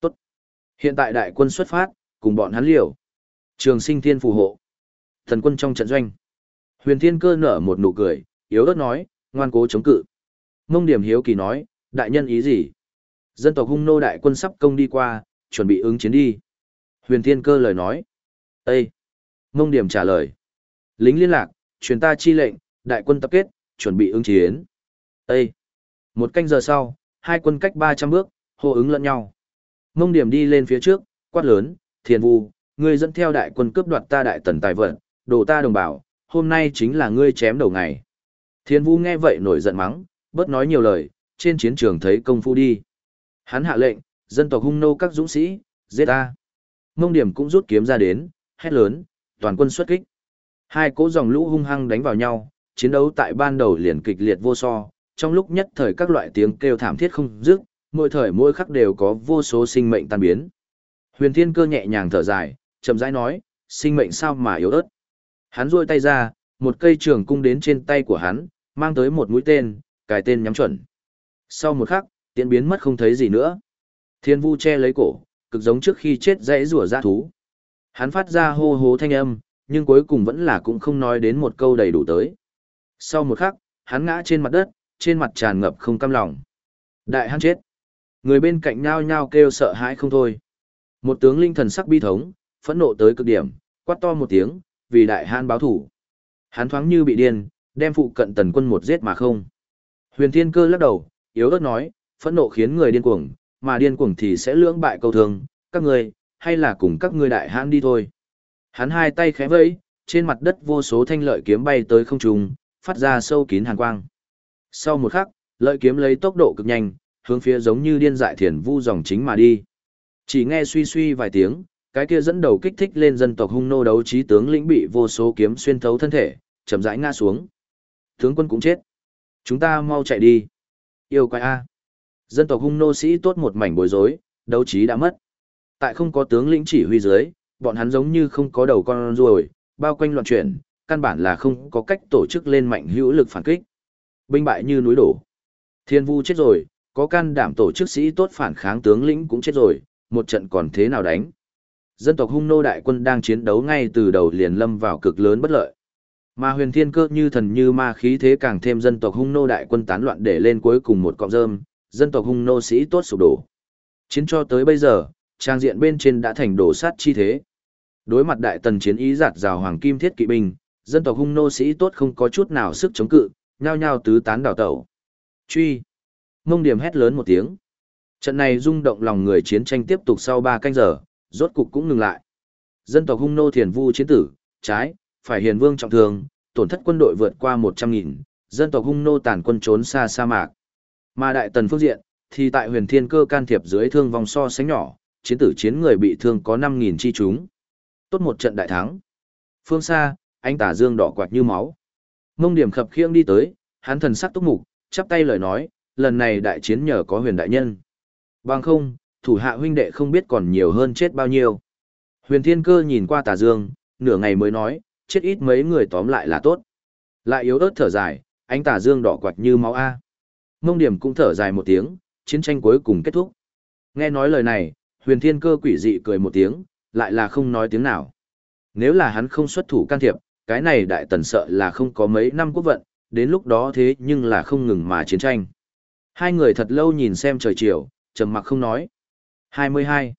Tốt. Hiện tại đại quân xuất phát, cùng bọn hắn liều. Trường sinh thiên phù hộ. Thần quân trong trận doanh. Huyền thiên cơ nở một nụ cười, yếu ớt nói, ngoan cố chống cự. Mông điểm hiếu kỳ nói, đại nhân ý gì? Dân tộc hung nô đại quân sắp công đi qua, chuẩn bị ứng chiến đi. Huyền thiên cơ lời nói. Ê! Mông điểm trả lời. Lính liên lạc, truyền ta chi lệnh, đại quân tập kết, chuẩn bị ứng chiến. Ê! Một canh giờ sau, hai quân cách 300 bước, hô ứng lẫn nhau. Mông điểm đi lên phía trước, quát lớn, thiền vu, ngươi dẫn theo đại quân cướp đoạt ta đại tần tài vận, đồ ta đồng bào, hôm nay chính là ngươi chém đầu ngày. Thiên vu nghe vậy nổi giận mắng, bớt nói nhiều lời, trên chiến trường thấy công phu đi. Hắn hạ lệnh, dân tộc hung nô các dũng sĩ, giết ta. Mông điểm cũng rút kiếm ra đến, hét lớn, toàn quân xuất kích. Hai cỗ dòng lũ hung hăng đánh vào nhau, chiến đấu tại ban đầu liền kịch liệt vô so, trong lúc nhất thời các loại tiếng kêu thảm thiết không dứt, mỗi thời mỗi khắc đều có vô số sinh mệnh tan biến. Huyền Thiên Cơ nhẹ nhàng thở dài, chậm rãi nói, sinh mệnh sao mà yếu ớt. Hắn duỗi tay ra, một cây trường cung đến trên tay của hắn, mang tới một mũi tên, cài tên nhắm chuẩn. Sau một khắc, tiện biến mất không thấy gì nữa. Thiên Vu che lấy cổ, cực giống trước khi chết dãy rủa ra thú. Hắn phát ra hô hố thanh âm, nhưng cuối cùng vẫn là cũng không nói đến một câu đầy đủ tới. Sau một khắc, hắn ngã trên mặt đất, trên mặt tràn ngập không cam lòng. Đại hắn chết. Người bên cạnh nhao nhao kêu sợ hãi không thôi. Một tướng linh thần sắc bi thống, phẫn nộ tới cực điểm, quát to một tiếng, vì đại han báo thủ. Hắn thoáng như bị điên, đem phụ cận tần quân một giết mà không. Huyền Thiên Cơ lắc đầu, yếu ớt nói, phẫn nộ khiến người điên cuồng, mà điên cuồng thì sẽ lưỡng bại câu thương, các ngươi, hay là cùng các ngươi đại hãn đi thôi. Hắn hai tay khẽ vẫy, trên mặt đất vô số thanh lợi kiếm bay tới không trung, phát ra sâu kín hàn quang. Sau một khắc, lợi kiếm lấy tốc độ cực nhanh, hướng phía giống như điên dại thiền vu dòng chính mà đi. Chỉ nghe suy suy vài tiếng, cái kia dẫn đầu kích thích lên dân tộc hung nô đấu trí tướng lĩnh bị vô số kiếm xuyên thấu thân thể, chậm rãi ngã xuống. Tướng quân cũng chết. Chúng ta mau chạy đi. Yêu quái A. Dân tộc hung nô sĩ tốt một mảnh bối rối, đấu trí đã mất. Tại không có tướng lĩnh chỉ huy dưới, bọn hắn giống như không có đầu con ruồi, bao quanh loạn chuyển, căn bản là không có cách tổ chức lên mạnh hữu lực phản kích. Binh bại như núi đổ. Thiên vu chết rồi, có can đảm tổ chức sĩ tốt phản kháng tướng lĩnh cũng chết rồi, một trận còn thế nào đánh. Dân tộc hung nô đại quân đang chiến đấu ngay từ đầu liền lâm vào cực lớn bất lợi. Mà huyền thiên cơ như thần như ma khí thế càng thêm dân tộc hung nô đại quân tán loạn để lên cuối cùng một cọng rơm, dân tộc hung nô sĩ tốt sụp đổ. Chiến cho tới bây giờ, trang diện bên trên đã thành đổ sát chi thế. Đối mặt đại tần chiến ý giạt rào hoàng kim thiết kỵ binh, dân tộc hung nô sĩ tốt không có chút nào sức chống cự, nhao nhao tứ tán đảo tẩu. Truy! Mông điểm hét lớn một tiếng. Trận này rung động lòng người chiến tranh tiếp tục sau 3 canh giờ, rốt cục cũng ngừng lại. Dân tộc hung nô thiền vu chiến tử, trái, phải hiền vương trọng thương, tổn thất quân đội vượt qua 100.000, dân tộc hung nô tàn quân trốn xa sa mạc. Mà đại tần phương diện, thì tại huyền thiên cơ can thiệp dưới thương vong so sánh nhỏ, chiến tử chiến người bị thương có 5.000 chi chúng. Tốt một trận đại thắng. Phương xa, anh tả dương đỏ quạt như máu. Mông điểm khập khiễng đi tới, hắn thần sắc túc mục, chắp tay lời nói, lần này đại chiến nhờ có huyền đại nhân. Bằng không, thủ hạ huynh đệ không biết còn nhiều hơn chết bao nhiêu. Huyền thiên cơ nhìn qua tả dương, nửa ngày mới nói, chết ít mấy người tóm lại là tốt. Lại yếu ớt thở dài, anh tả dương đỏ quạt như máu A. Mông điểm cũng thở dài một tiếng, chiến tranh cuối cùng kết thúc. Nghe nói lời này, huyền thiên cơ quỷ dị cười một tiếng, lại là không nói tiếng nào. Nếu là hắn không xuất thủ can thiệp, cái này đại tần sợ là không có mấy năm quốc vận, đến lúc đó thế nhưng là không ngừng mà chiến tranh. Hai người thật lâu nhìn xem trời chiều, trầm mặc không nói. 22.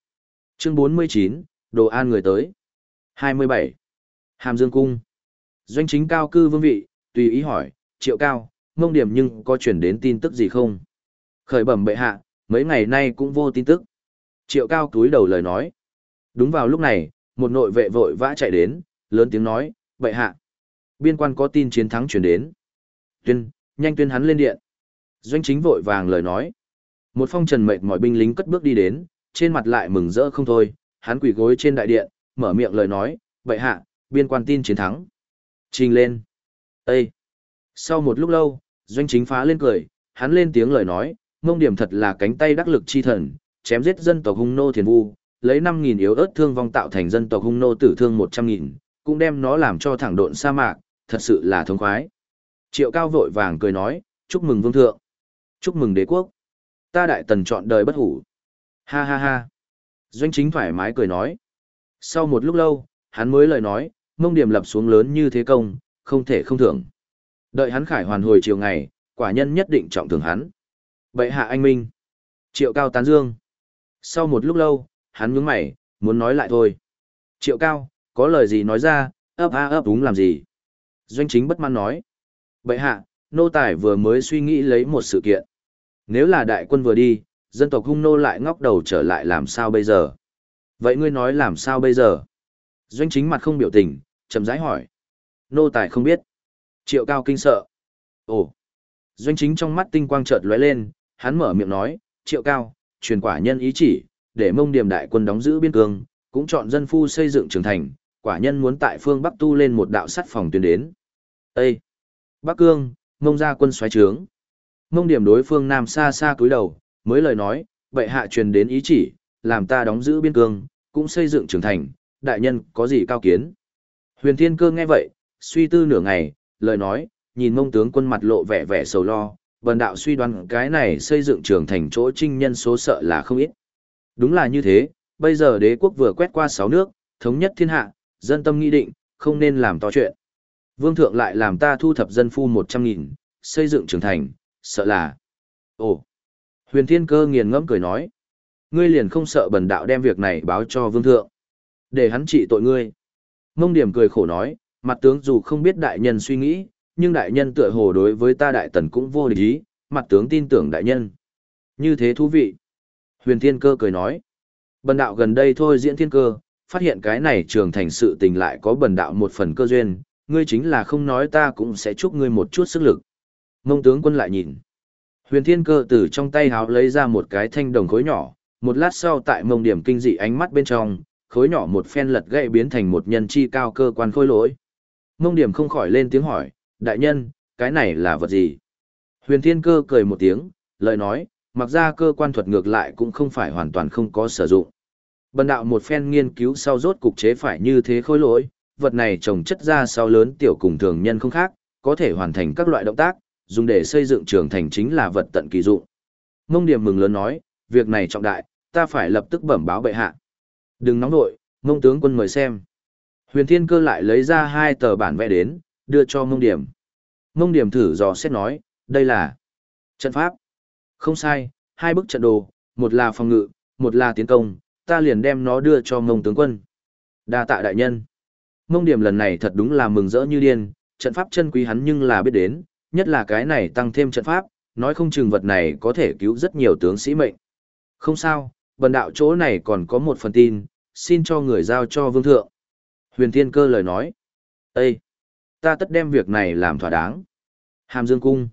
Chương 49, đồ an người tới. 27. Hàm Dương Cung. Doanh chính cao cư vương vị, tùy ý hỏi, triệu cao, ngông điểm nhưng có chuyển đến tin tức gì không? Khởi bẩm bệ hạ, mấy ngày nay cũng vô tin tức. Triệu cao túi đầu lời nói. Đúng vào lúc này, một nội vệ vội vã chạy đến, lớn tiếng nói, bệ hạ. Biên quan có tin chiến thắng chuyển đến. Tuyên, nhanh tuyên hắn lên điện. Doanh chính vội vàng lời nói. Một phong trần mệt mỏi binh lính cất bước đi đến, trên mặt lại mừng rỡ không thôi, hắn quỳ gối trên đại điện, mở miệng lời nói, bệ hạ, biên quan tin chiến thắng. Trình lên. Ê! Sau một lúc lâu, doanh chính phá lên cười, hắn lên tiếng lời nói, mông điểm thật là cánh tay đắc lực chi thần, chém giết dân tộc hung nô thiền vu, lấy 5.000 yếu ớt thương vong tạo thành dân tộc hung nô tử thương 100.000, cũng đem nó làm cho thẳng độn sa mạc, thật sự là thống khoái. Triệu cao vội vàng cười nói, chúc mừng vương thượng, chúc mừng đế quốc, ta đại tần chọn đời bất hủ. Ha ha ha. Doanh chính thoải mái cười nói. Sau một lúc lâu, hắn mới lời nói, mông điểm lập xuống lớn như thế công, không thể không thưởng. Đợi hắn khải hoàn hồi chiều ngày, quả nhân nhất định trọng thưởng hắn. Bệ hạ anh minh. Triệu cao tán dương. Sau một lúc lâu, hắn nhướng mày, muốn nói lại thôi. Triệu cao, có lời gì nói ra, ấp a ấp đúng làm gì. Doanh chính bất mãn nói. Bệ hạ, nô tài vừa mới suy nghĩ lấy một sự kiện. Nếu là đại quân vừa đi, dân tộc hung nô lại ngóc đầu trở lại làm sao bây giờ? Vậy ngươi nói làm sao bây giờ? Doanh chính mặt không biểu tình, chậm rãi hỏi. Nô tài không biết. Triệu cao kinh sợ. Ồ. Doanh chính trong mắt tinh quang chợt lóe lên, hắn mở miệng nói, triệu cao, truyền quả nhân ý chỉ, để mông điểm đại quân đóng giữ biên cương, cũng chọn dân phu xây dựng trường thành, quả nhân muốn tại phương Bắc tu lên một đạo sắt phòng tuyến đến. Ê! Bắc cương, mông ra quân xoáy trướng. Mông điểm đối phương Nam xa xa cúi đầu, mới lời nói, bệ hạ truyền đến ý chỉ, làm ta đóng giữ biên cương, cũng xây dựng trường thành, đại nhân có gì cao kiến. Huyền Thiên Cơ nghe vậy, suy tư nửa ngày, lời nói, nhìn mông tướng quân mặt lộ vẻ vẻ sầu lo, bần đạo suy đoán cái này xây dựng trường thành chỗ trinh nhân số sợ là không ít. Đúng là như thế, bây giờ đế quốc vừa quét qua sáu nước, thống nhất thiên hạ, dân tâm nghị định, không nên làm to chuyện. Vương thượng lại làm ta thu thập dân phu một trăm nghìn, xây dựng trường thành, sợ là... Ồ! Huyền Thiên Cơ nghiền ngẫm cười nói. Ngươi liền không sợ bần đạo đem việc này báo cho vương thượng. Để hắn trị tội ngươi. Mông điểm cười khổ nói, mặt tướng dù không biết đại nhân suy nghĩ, nhưng đại nhân tựa hồ đối với ta đại tần cũng vô địch ý, mặt tướng tin tưởng đại nhân. Như thế thú vị. Huyền Thiên Cơ cười nói. Bần đạo gần đây thôi diễn thiên cơ, phát hiện cái này trường thành sự tình lại có bần đạo một phần cơ duyên, ngươi chính là không nói ta cũng sẽ chúc ngươi một chút sức lực. Mông tướng quân lại nhìn. Huyền Thiên Cơ từ trong tay háo lấy ra một cái thanh đồng khối nhỏ, một lát sau tại mông điểm kinh dị ánh mắt bên trong, khối nhỏ một phen lật gãy biến thành một nhân chi cao cơ quan khôi lỗi. Mông điểm không khỏi lên tiếng hỏi, đại nhân, cái này là vật gì? Huyền thiên cơ cười một tiếng, lời nói, mặc ra cơ quan thuật ngược lại cũng không phải hoàn toàn không có sử dụng. Bần đạo một phen nghiên cứu sau rốt cục chế phải như thế khối lỗi, vật này trồng chất ra sau lớn tiểu cùng thường nhân không khác, có thể hoàn thành các loại động tác, dùng để xây dựng trường thành chính là vật tận kỳ dụng. Mông điểm mừng lớn nói, việc này trọng đại, ta phải lập tức bẩm báo bệ hạ. Đừng nóng nội, mông tướng quân mời xem. Huyền Thiên Cơ lại lấy ra hai tờ bản vẽ đến, đưa cho mông điểm. Mông điểm thử dò xét nói, đây là trận pháp. Không sai, hai bức trận đồ, một là phòng ngự, một là tiến công, ta liền đem nó đưa cho mông tướng quân. đa tạ đại nhân. Mông điểm lần này thật đúng là mừng rỡ như điên, trận pháp chân quý hắn nhưng là biết đến, nhất là cái này tăng thêm trận pháp, nói không chừng vật này có thể cứu rất nhiều tướng sĩ mệnh. Không sao, bần đạo chỗ này còn có một phần tin, xin cho người giao cho vương thượng. Huyền Thiên Cơ lời nói. Ê! Ta tất đem việc này làm thỏa đáng. Hàm Dương Cung.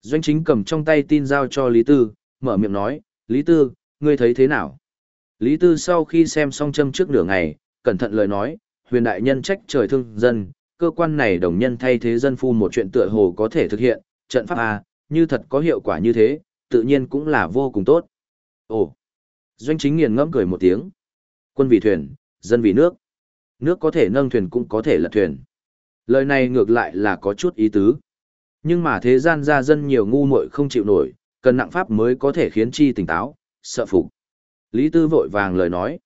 Doanh chính cầm trong tay tin giao cho Lý Tư, mở miệng nói, Lý Tư, ngươi thấy thế nào? Lý Tư sau khi xem xong châm trước nửa ngày, cẩn thận lời nói, huyền đại nhân trách trời thương dân, cơ quan này đồng nhân thay thế dân phu một chuyện tựa hồ có thể thực hiện, trận pháp A, như thật có hiệu quả như thế, tự nhiên cũng là vô cùng tốt. Ồ! Doanh chính nghiền ngẫm cười một tiếng. Quân vì thuyền, dân vì nước. Nước có thể nâng thuyền cũng có thể lật thuyền. Lời này ngược lại là có chút ý tứ. Nhưng mà thế gian ra dân nhiều ngu muội không chịu nổi, cần nặng pháp mới có thể khiến chi tỉnh táo, sợ phục. Lý Tư vội vàng lời nói.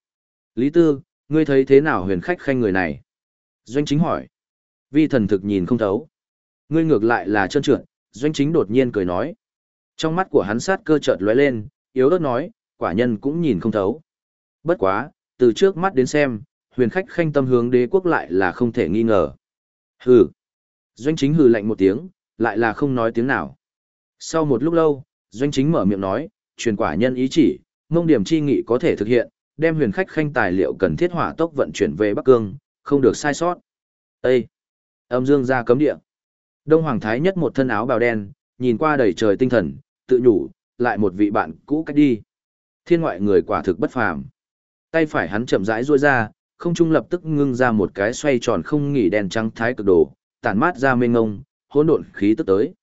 Lý Tư, ngươi thấy thế nào huyền khách khanh người này? Doanh chính hỏi. Vi thần thực nhìn không thấu. Ngươi ngược lại là trơn trượt, doanh chính đột nhiên cười nói. Trong mắt của hắn sát cơ chợt lóe lên, yếu ớt nói, quả nhân cũng nhìn không thấu. Bất quá, từ trước mắt đến xem, huyền khách khanh tâm hướng đế quốc lại là không thể nghi ngờ. Hừ. Doanh chính hừ lạnh một tiếng, lại là không nói tiếng nào. Sau một lúc lâu, doanh chính mở miệng nói, truyền quả nhân ý chỉ, mông điểm chi nghị có thể thực hiện, đem huyền khách khanh tài liệu cần thiết hỏa tốc vận chuyển về Bắc Cương, không được sai sót. Ê! Âm dương ra cấm địa. Đông Hoàng Thái nhất một thân áo bào đen, nhìn qua đầy trời tinh thần, tự nhủ, lại một vị bạn cũ cách đi. Thiên ngoại người quả thực bất phàm. Tay phải hắn chậm rãi duỗi ra, không trung lập tức ngưng ra một cái xoay tròn không nghỉ đèn trắng thái cực đồ, tản mát ra mênh ngông, hỗn độn khí tức tới.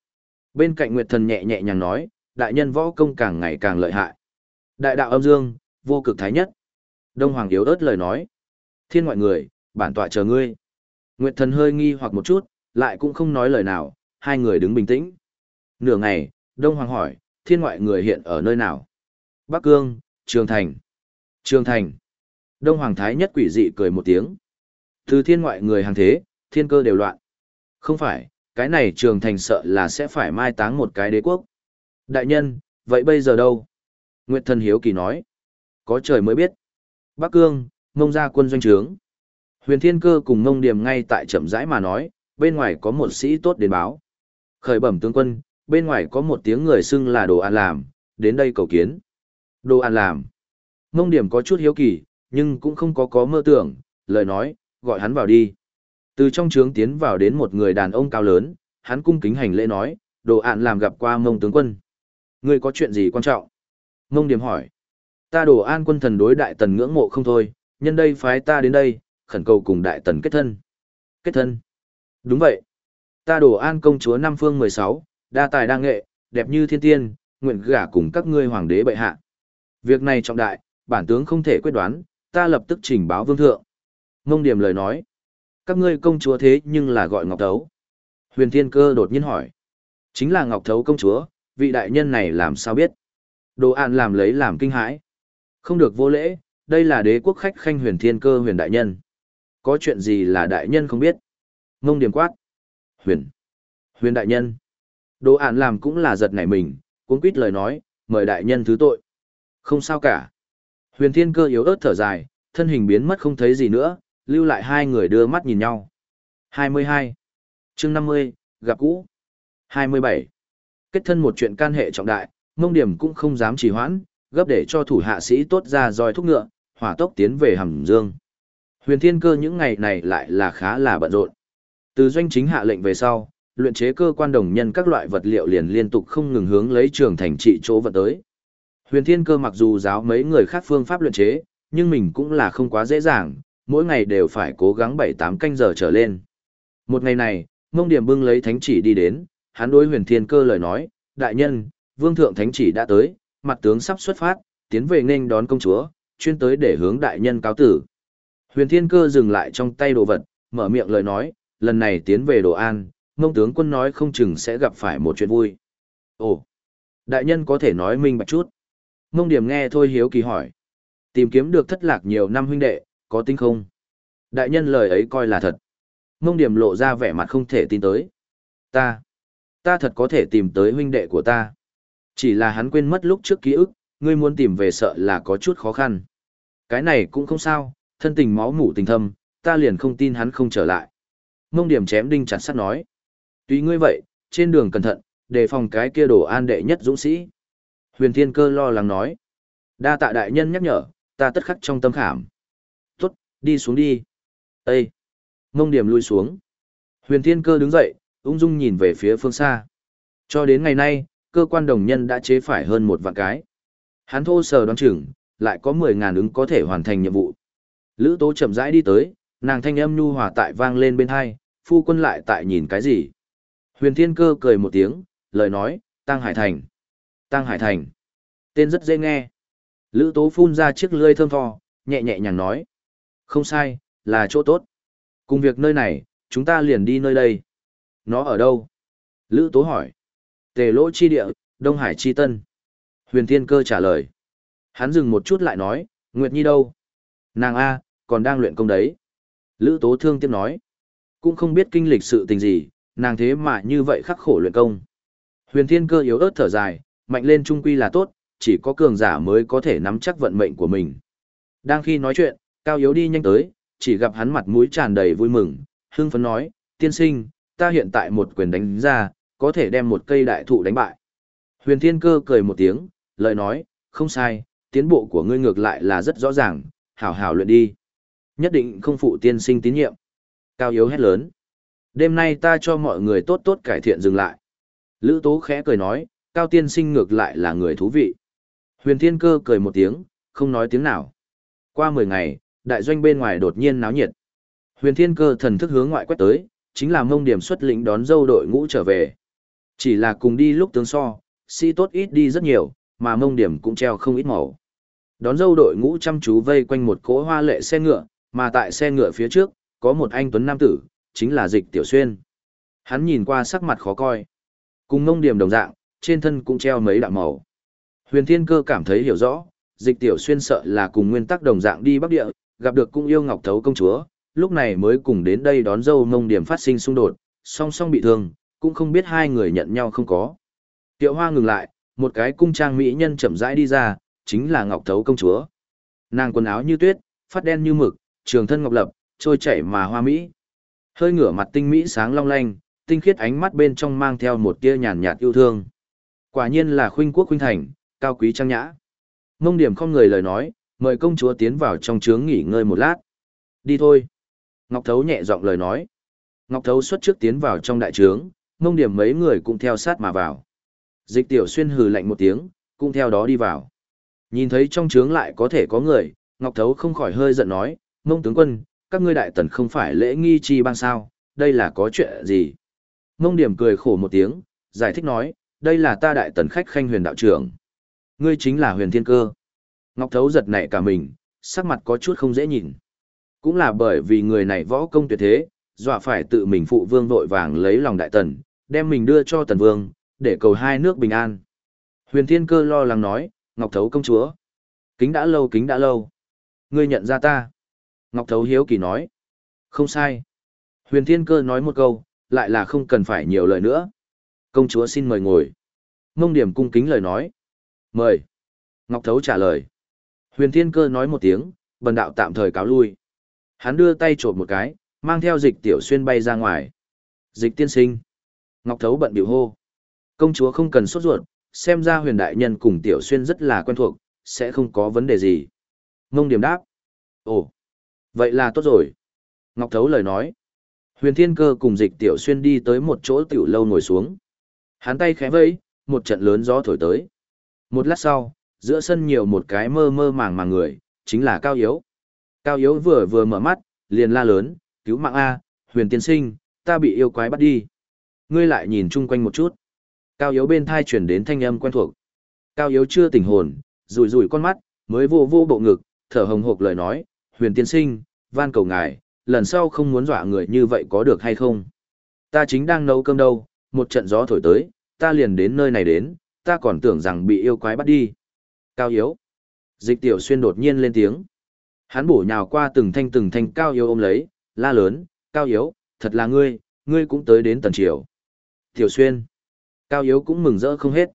Bên cạnh Nguyệt Thần nhẹ nhẹ nhàng nói, đại nhân võ công càng ngày càng lợi hại. Đại đạo âm dương, vô cực thái nhất. Đông Hoàng yếu ớt lời nói. Thiên ngoại người, bản tọa chờ ngươi. Nguyệt Thần hơi nghi hoặc một chút, lại cũng không nói lời nào, hai người đứng bình tĩnh. Nửa ngày, Đông Hoàng hỏi, thiên ngoại người hiện ở nơi nào? Bắc Cương, Trường Thành. Trường Thành. Đông Hoàng Thái nhất quỷ dị cười một tiếng. Từ thiên ngoại người hàng thế, thiên cơ đều loạn. Không phải, cái này Trường Thành sợ là sẽ phải mai táng một cái đế quốc. Đại nhân, vậy bây giờ đâu? Nguyệt Thần Hiếu Kỳ nói. Có trời mới biết. Bắc Cương, mông ra quân doanh trướng. Huyền Thiên Cơ cùng mông điểm ngay tại chậm rãi mà nói, bên ngoài có một sĩ tốt đến báo. Khởi bẩm tướng quân, bên ngoài có một tiếng người xưng là đồ ăn làm, đến đây cầu kiến. Đồ ăn làm. Mông điểm có chút hiếu kỳ, nhưng cũng không có có mơ tưởng, lời nói, gọi hắn vào đi. Từ trong trướng tiến vào đến một người đàn ông cao lớn, hắn cung kính hành lễ nói, đồ ạn làm gặp qua mông tướng quân. Ngươi có chuyện gì quan trọng? Mông điểm hỏi. Ta đồ an quân thần đối đại tần ngưỡng mộ không thôi, nhân đây phái ta đến đây, khẩn cầu cùng đại tần kết thân. Kết thân? Đúng vậy. Ta đồ an công chúa Nam Phương 16, đa tài đa nghệ, đẹp như thiên tiên, nguyện gả cùng các ngươi hoàng đế bệ hạ. Việc này trọng đại, bản tướng không thể quyết đoán, ta lập tức trình báo vương thượng. ngông điểm lời nói. Các ngươi công chúa thế nhưng là gọi Ngọc Thấu. Huyền Thiên Cơ đột nhiên hỏi. Chính là Ngọc Thấu công chúa, vị đại nhân này làm sao biết? Đồ an làm lấy làm kinh hãi. Không được vô lễ, đây là đế quốc khách khanh huyền thiên cơ huyền đại nhân. Có chuyện gì là đại nhân không biết? Ngông điểm quát. Huyền. Huyền đại nhân. Đồ ản làm cũng là giật nảy mình, cuốn quýt lời nói, mời đại nhân thứ tội. Không sao cả. Huyền thiên cơ yếu ớt thở dài, thân hình biến mất không thấy gì nữa, lưu lại hai người đưa mắt nhìn nhau. 22. chương 50, gặp cũ. 27. Kết thân một chuyện can hệ trọng đại, mông điểm cũng không dám trì hoãn, gấp để cho thủ hạ sĩ tốt ra roi thúc ngựa, hỏa tốc tiến về hầm dương. Huyền thiên cơ những ngày này lại là khá là bận rộn. Từ doanh chính hạ lệnh về sau, luyện chế cơ quan đồng nhân các loại vật liệu liền liên tục không ngừng hướng lấy trường thành trị chỗ vận tới. Huyền thiên cơ mặc dù giáo mấy người khác phương pháp luyện chế, nhưng mình cũng là không quá dễ dàng, mỗi ngày đều phải cố gắng 7-8 canh giờ trở lên. Một ngày này, Ngông Điểm bưng lấy thánh chỉ đi đến, hắn đối huyền thiên cơ lời nói, đại nhân, vương thượng thánh chỉ đã tới, mặt tướng sắp xuất phát, tiến về nên đón công chúa, chuyên tới để hướng đại nhân cáo tử. Huyền thiên cơ dừng lại trong tay đồ vật, mở miệng lời nói, lần này tiến về đồ an, ngông tướng quân nói không chừng sẽ gặp phải một chuyện vui. Ồ, đại nhân có thể nói minh bạch chút. Mông điểm nghe thôi hiếu kỳ hỏi. Tìm kiếm được thất lạc nhiều năm huynh đệ, có tính không? Đại nhân lời ấy coi là thật. Mông điểm lộ ra vẻ mặt không thể tin tới. Ta, ta thật có thể tìm tới huynh đệ của ta. Chỉ là hắn quên mất lúc trước ký ức, ngươi muốn tìm về sợ là có chút khó khăn. Cái này cũng không sao, thân tình máu mủ tình thâm, ta liền không tin hắn không trở lại. Mông điểm chém đinh chặt sắt nói. Tuy ngươi vậy, trên đường cẩn thận, đề phòng cái kia đồ an đệ nhất dũng sĩ. Huyền Thiên Cơ lo lắng nói. Đa tạ đại nhân nhắc nhở, ta tất khắc trong tâm khảm. Tốt, đi xuống đi. Ê! Mông điểm lui xuống. Huyền Thiên Cơ đứng dậy, ung dung nhìn về phía phương xa. Cho đến ngày nay, cơ quan đồng nhân đã chế phải hơn một vạn cái. Hắn thô sờ đoán chừng, lại có 10 ngàn ứng có thể hoàn thành nhiệm vụ. Lữ Tố chậm rãi đi tới, nàng thanh âm nhu hòa tại vang lên bên hai, phu quân lại tại nhìn cái gì. Huyền Thiên Cơ cười một tiếng, lời nói, Tăng Hải Thành. Tăng Hải Thành. Tên rất dễ nghe. Lữ Tố phun ra chiếc lươi thơm tho, nhẹ nhẹ nhàng nói. Không sai, là chỗ tốt. Cùng việc nơi này, chúng ta liền đi nơi đây. Nó ở đâu? Lữ Tố hỏi. Tề lỗ chi địa, Đông Hải chi tân. Huyền Thiên Cơ trả lời. Hắn dừng một chút lại nói, Nguyệt Nhi đâu? Nàng A, còn đang luyện công đấy. Lữ Tố thương tiếc nói. Cũng không biết kinh lịch sự tình gì, nàng thế mà như vậy khắc khổ luyện công. Huyền Thiên Cơ yếu ớt thở dài, mạnh lên trung quy là tốt, chỉ có cường giả mới có thể nắm chắc vận mệnh của mình. Đang khi nói chuyện, Cao Yếu đi nhanh tới, chỉ gặp hắn mặt mũi tràn đầy vui mừng, hưng phấn nói, tiên sinh, ta hiện tại một quyền đánh ra, có thể đem một cây đại thụ đánh bại. Huyền Thiên Cơ cười một tiếng, lời nói, không sai, tiến bộ của ngươi ngược lại là rất rõ ràng, hảo hảo luyện đi. Nhất định không phụ tiên sinh tín nhiệm. Cao Yếu hét lớn. Đêm nay ta cho mọi người tốt tốt cải thiện dừng lại. Lữ Tố khẽ cười nói, Cao Tiên sinh ngược lại là người thú vị. Huyền Thiên Cơ cười một tiếng, không nói tiếng nào. Qua 10 ngày, đại doanh bên ngoài đột nhiên náo nhiệt. Huyền Thiên Cơ thần thức hướng ngoại quét tới, chính là mông điểm xuất lĩnh đón dâu đội ngũ trở về. Chỉ là cùng đi lúc tướng so, sĩ tốt ít đi rất nhiều, mà mông điểm cũng treo không ít màu. Đón dâu đội ngũ chăm chú vây quanh một cỗ hoa lệ xe ngựa, mà tại xe ngựa phía trước, có một anh tuấn nam tử, chính là dịch tiểu xuyên. Hắn nhìn qua sắc mặt khó coi. Cùng mông điểm đồng dạng, trên thân cũng treo mấy đạo màu. Huyền Thiên Cơ cảm thấy hiểu rõ, dịch tiểu xuyên sợ là cùng nguyên tắc đồng dạng đi bắc địa, gặp được cung yêu ngọc thấu công chúa, lúc này mới cùng đến đây đón dâu mông điểm phát sinh xung đột, song song bị thương, cũng không biết hai người nhận nhau không có. Tiệu hoa ngừng lại, một cái cung trang mỹ nhân chậm rãi đi ra, chính là ngọc thấu công chúa. Nàng quần áo như tuyết, phát đen như mực, trường thân ngọc lập, trôi chảy mà hoa mỹ. Hơi ngửa mặt tinh mỹ sáng long lanh, tinh khiết ánh mắt bên trong mang theo một tia nhàn nhạt yêu thương. Quả nhiên là khuynh quốc khuynh thành, cao quý trang nhã. Mông điểm không người lời nói, mời công chúa tiến vào trong trướng nghỉ ngơi một lát. Đi thôi. Ngọc Thấu nhẹ giọng lời nói. Ngọc Thấu xuất trước tiến vào trong đại trướng, mông điểm mấy người cũng theo sát mà vào. Dịch tiểu xuyên hừ lạnh một tiếng, cũng theo đó đi vào. Nhìn thấy trong trướng lại có thể có người, Ngọc Thấu không khỏi hơi giận nói, mông tướng quân, các ngươi đại tần không phải lễ nghi chi bang sao, đây là có chuyện gì? Mông điểm cười khổ một tiếng, giải thích nói, đây là ta đại tần khách khanh huyền đạo trưởng. Ngươi chính là huyền thiên cơ. Ngọc Thấu giật nảy cả mình, sắc mặt có chút không dễ nhìn. Cũng là bởi vì người này võ công tuyệt thế, dọa phải tự mình phụ vương vội vàng lấy lòng đại tần, đem mình đưa cho tần vương, để cầu hai nước bình an. Huyền thiên cơ lo lắng nói, Ngọc Thấu công chúa. Kính đã lâu kính đã lâu. Ngươi nhận ra ta. Ngọc Thấu hiếu kỳ nói. Không sai. Huyền thiên cơ nói một câu, lại là không cần phải nhiều lời nữa. Công chúa xin mời ngồi. Ngông điểm cung kính lời nói. Mời. Ngọc Thấu trả lời. Huyền thiên cơ nói một tiếng, bần đạo tạm thời cáo lui. Hắn đưa tay trộm một cái, mang theo dịch tiểu xuyên bay ra ngoài. Dịch tiên sinh. Ngọc Thấu bận biểu hô. Công chúa không cần sốt ruột, xem ra huyền đại nhân cùng tiểu xuyên rất là quen thuộc, sẽ không có vấn đề gì. Ngông điểm đáp. Ồ, vậy là tốt rồi. Ngọc Thấu lời nói. Huyền Thiên Cơ cùng dịch tiểu xuyên đi tới một chỗ tiểu lâu ngồi xuống. Hắn tay khẽ vẫy, một trận lớn gió thổi tới. Một lát sau, giữa sân nhiều một cái mơ mơ màng màng người, chính là Cao Yếu. Cao Yếu vừa vừa mở mắt, liền la lớn, cứu mạng A, huyền tiên sinh, ta bị yêu quái bắt đi. Ngươi lại nhìn chung quanh một chút. Cao Yếu bên thai chuyển đến thanh âm quen thuộc. Cao Yếu chưa tỉnh hồn, rủi rủi con mắt, mới vô vô bộ ngực, thở hồng hộc lời nói, huyền tiên sinh, van cầu ngài, lần sau không muốn dọa người như vậy có được hay không? Ta chính đang nấu cơm đâu, một trận gió thổi tới, ta liền đến nơi này đến, ta còn tưởng rằng bị yêu quái bắt đi. Cao yếu. Dịch tiểu xuyên đột nhiên lên tiếng. Hắn bổ nhào qua từng thanh từng thanh cao yếu ôm lấy, la lớn, cao yếu, thật là ngươi, ngươi cũng tới đến tần triều. Tiểu xuyên. Cao yếu cũng mừng rỡ không hết.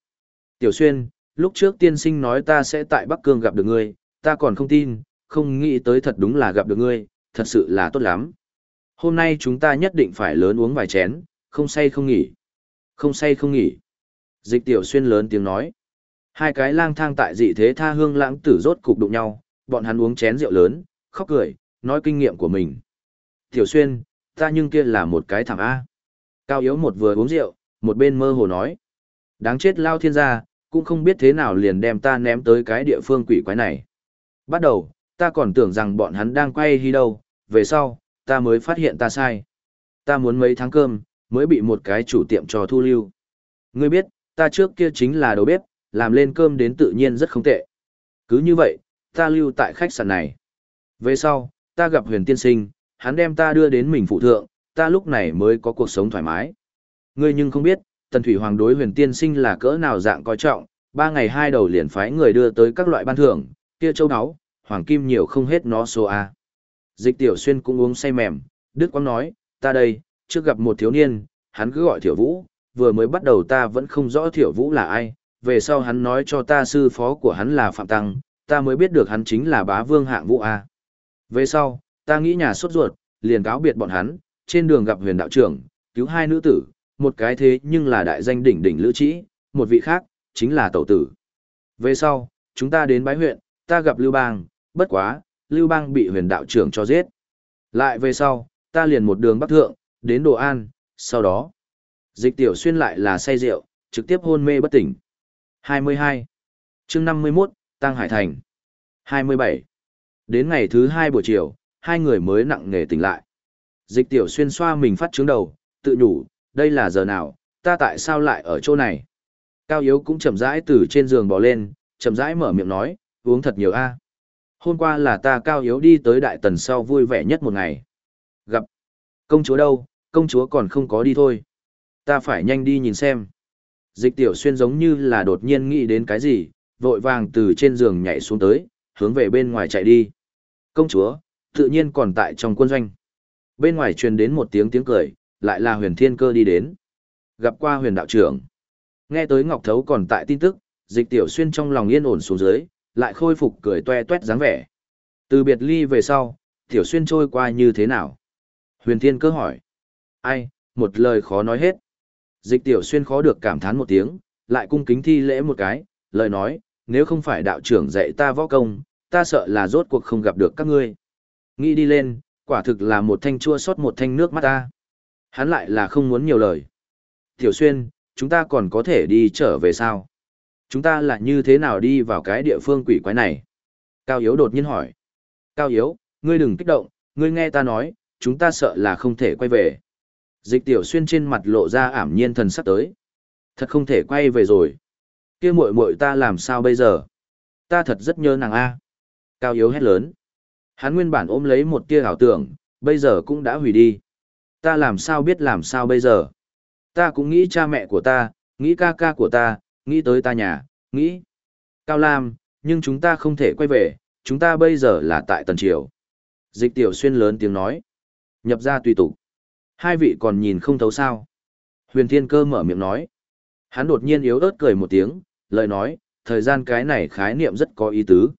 Tiểu xuyên, lúc trước tiên sinh nói ta sẽ tại Bắc Cương gặp được ngươi, ta còn không tin, không nghĩ tới thật đúng là gặp được ngươi, thật sự là tốt lắm. Hôm nay chúng ta nhất định phải lớn uống vài chén, không say không nghỉ. Không say không nghỉ. Dịch tiểu xuyên lớn tiếng nói. Hai cái lang thang tại dị thế tha hương lãng tử rốt cục đụng nhau, bọn hắn uống chén rượu lớn, khóc cười, nói kinh nghiệm của mình. Tiểu xuyên, ta nhưng kia là một cái thằng A. Cao yếu một vừa uống rượu, một bên mơ hồ nói. Đáng chết lao thiên gia, cũng không biết thế nào liền đem ta ném tới cái địa phương quỷ quái này. Bắt đầu, ta còn tưởng rằng bọn hắn đang quay đi đâu, về sau, ta mới phát hiện ta sai. Ta muốn mấy tháng cơm, mới bị một cái chủ tiệm cho thu lưu. Ngươi biết, ta trước kia chính là đầu bếp, làm lên cơm đến tự nhiên rất không tệ. Cứ như vậy, ta lưu tại khách sạn này. Về sau, ta gặp huyền tiên sinh, hắn đem ta đưa đến mình phụ thượng, ta lúc này mới có cuộc sống thoải mái. Ngươi nhưng không biết, tần thủy hoàng đối huyền tiên sinh là cỡ nào dạng coi trọng, ba ngày hai đầu liền phái người đưa tới các loại ban thưởng, kia châu áo, hoàng kim nhiều không hết nó số A. Dịch tiểu xuyên cũng uống say mềm, Đức Quang nói, ta đây, trước gặp một thiếu niên, hắn cứ gọi Thiểu Vũ, vừa mới bắt đầu ta vẫn không rõ Thiểu Vũ là ai, về sau hắn nói cho ta sư phó của hắn là Phạm Tăng, ta mới biết được hắn chính là bá vương hạng Vũ A. Về sau, ta nghĩ nhà sốt ruột, liền cáo biệt bọn hắn, trên đường gặp huyền đạo trưởng, cứu hai nữ tử, một cái thế nhưng là đại danh đỉnh đỉnh lữ trĩ, một vị khác, chính là tẩu tử. Về sau, chúng ta đến bái huyện, ta gặp Lưu Bang, bất quá, Lưu Bang bị huyền đạo trưởng cho giết. Lại về sau, ta liền một đường bắc thượng, đến Đồ An, sau đó, dịch tiểu xuyên lại là say rượu, trực tiếp hôn mê bất tỉnh. 22. chương 51, Tăng Hải Thành. 27. Đến ngày thứ hai buổi chiều, hai người mới nặng nề tỉnh lại. Dịch tiểu xuyên xoa mình phát trướng đầu, tự nhủ, đây là giờ nào, ta tại sao lại ở chỗ này? Cao Yếu cũng chậm rãi từ trên giường bò lên, chậm rãi mở miệng nói, uống thật nhiều a. Hôm qua là ta Cao Yếu đi tới Đại Tần sau vui vẻ nhất một ngày. Gặp công chúa đâu, công chúa còn không có đi thôi. Ta phải nhanh đi nhìn xem. Dịch tiểu xuyên giống như là đột nhiên nghĩ đến cái gì, vội vàng từ trên giường nhảy xuống tới, hướng về bên ngoài chạy đi. Công chúa, tự nhiên còn tại trong quân doanh. Bên ngoài truyền đến một tiếng tiếng cười, lại là huyền thiên cơ đi đến. Gặp qua huyền đạo trưởng. Nghe tới Ngọc Thấu còn tại tin tức, dịch tiểu xuyên trong lòng yên ổn xuống dưới, lại khôi phục cười toe toét dáng vẻ. Từ biệt ly về sau, tiểu xuyên trôi qua như thế nào? Huyền thiên cơ hỏi. Ai, một lời khó nói hết. Dịch tiểu xuyên khó được cảm thán một tiếng, lại cung kính thi lễ một cái, lời nói, nếu không phải đạo trưởng dạy ta võ công, ta sợ là rốt cuộc không gặp được các ngươi. Nghĩ đi lên, quả thực là một thanh chua xót một thanh nước mắt ta. Hắn lại là không muốn nhiều lời. Tiểu xuyên, chúng ta còn có thể đi trở về sao? Chúng ta là như thế nào đi vào cái địa phương quỷ quái này? Cao Yếu đột nhiên hỏi. Cao Yếu, ngươi đừng kích động, ngươi nghe ta nói, chúng ta sợ là không thể quay về. Dịch tiểu xuyên trên mặt lộ ra ảm nhiên thần sắc tới. Thật không thể quay về rồi. kia muội muội ta làm sao bây giờ? Ta thật rất nhớ nàng A. Cao Yếu hét lớn. Hắn nguyên bản ôm lấy một tia ảo tưởng, bây giờ cũng đã hủy đi. Ta làm sao biết làm sao bây giờ? Ta cũng nghĩ cha mẹ của ta, nghĩ ca ca của ta, nghĩ tới ta nhà, nghĩ. Cao Lam, nhưng chúng ta không thể quay về, chúng ta bây giờ là tại Tần Triều. Dịch tiểu xuyên lớn tiếng nói. Nhập ra tùy tục. Hai vị còn nhìn không thấu sao. Huyền Thiên Cơ mở miệng nói. Hắn đột nhiên yếu ớt cười một tiếng, lời nói, thời gian cái này khái niệm rất có ý tứ.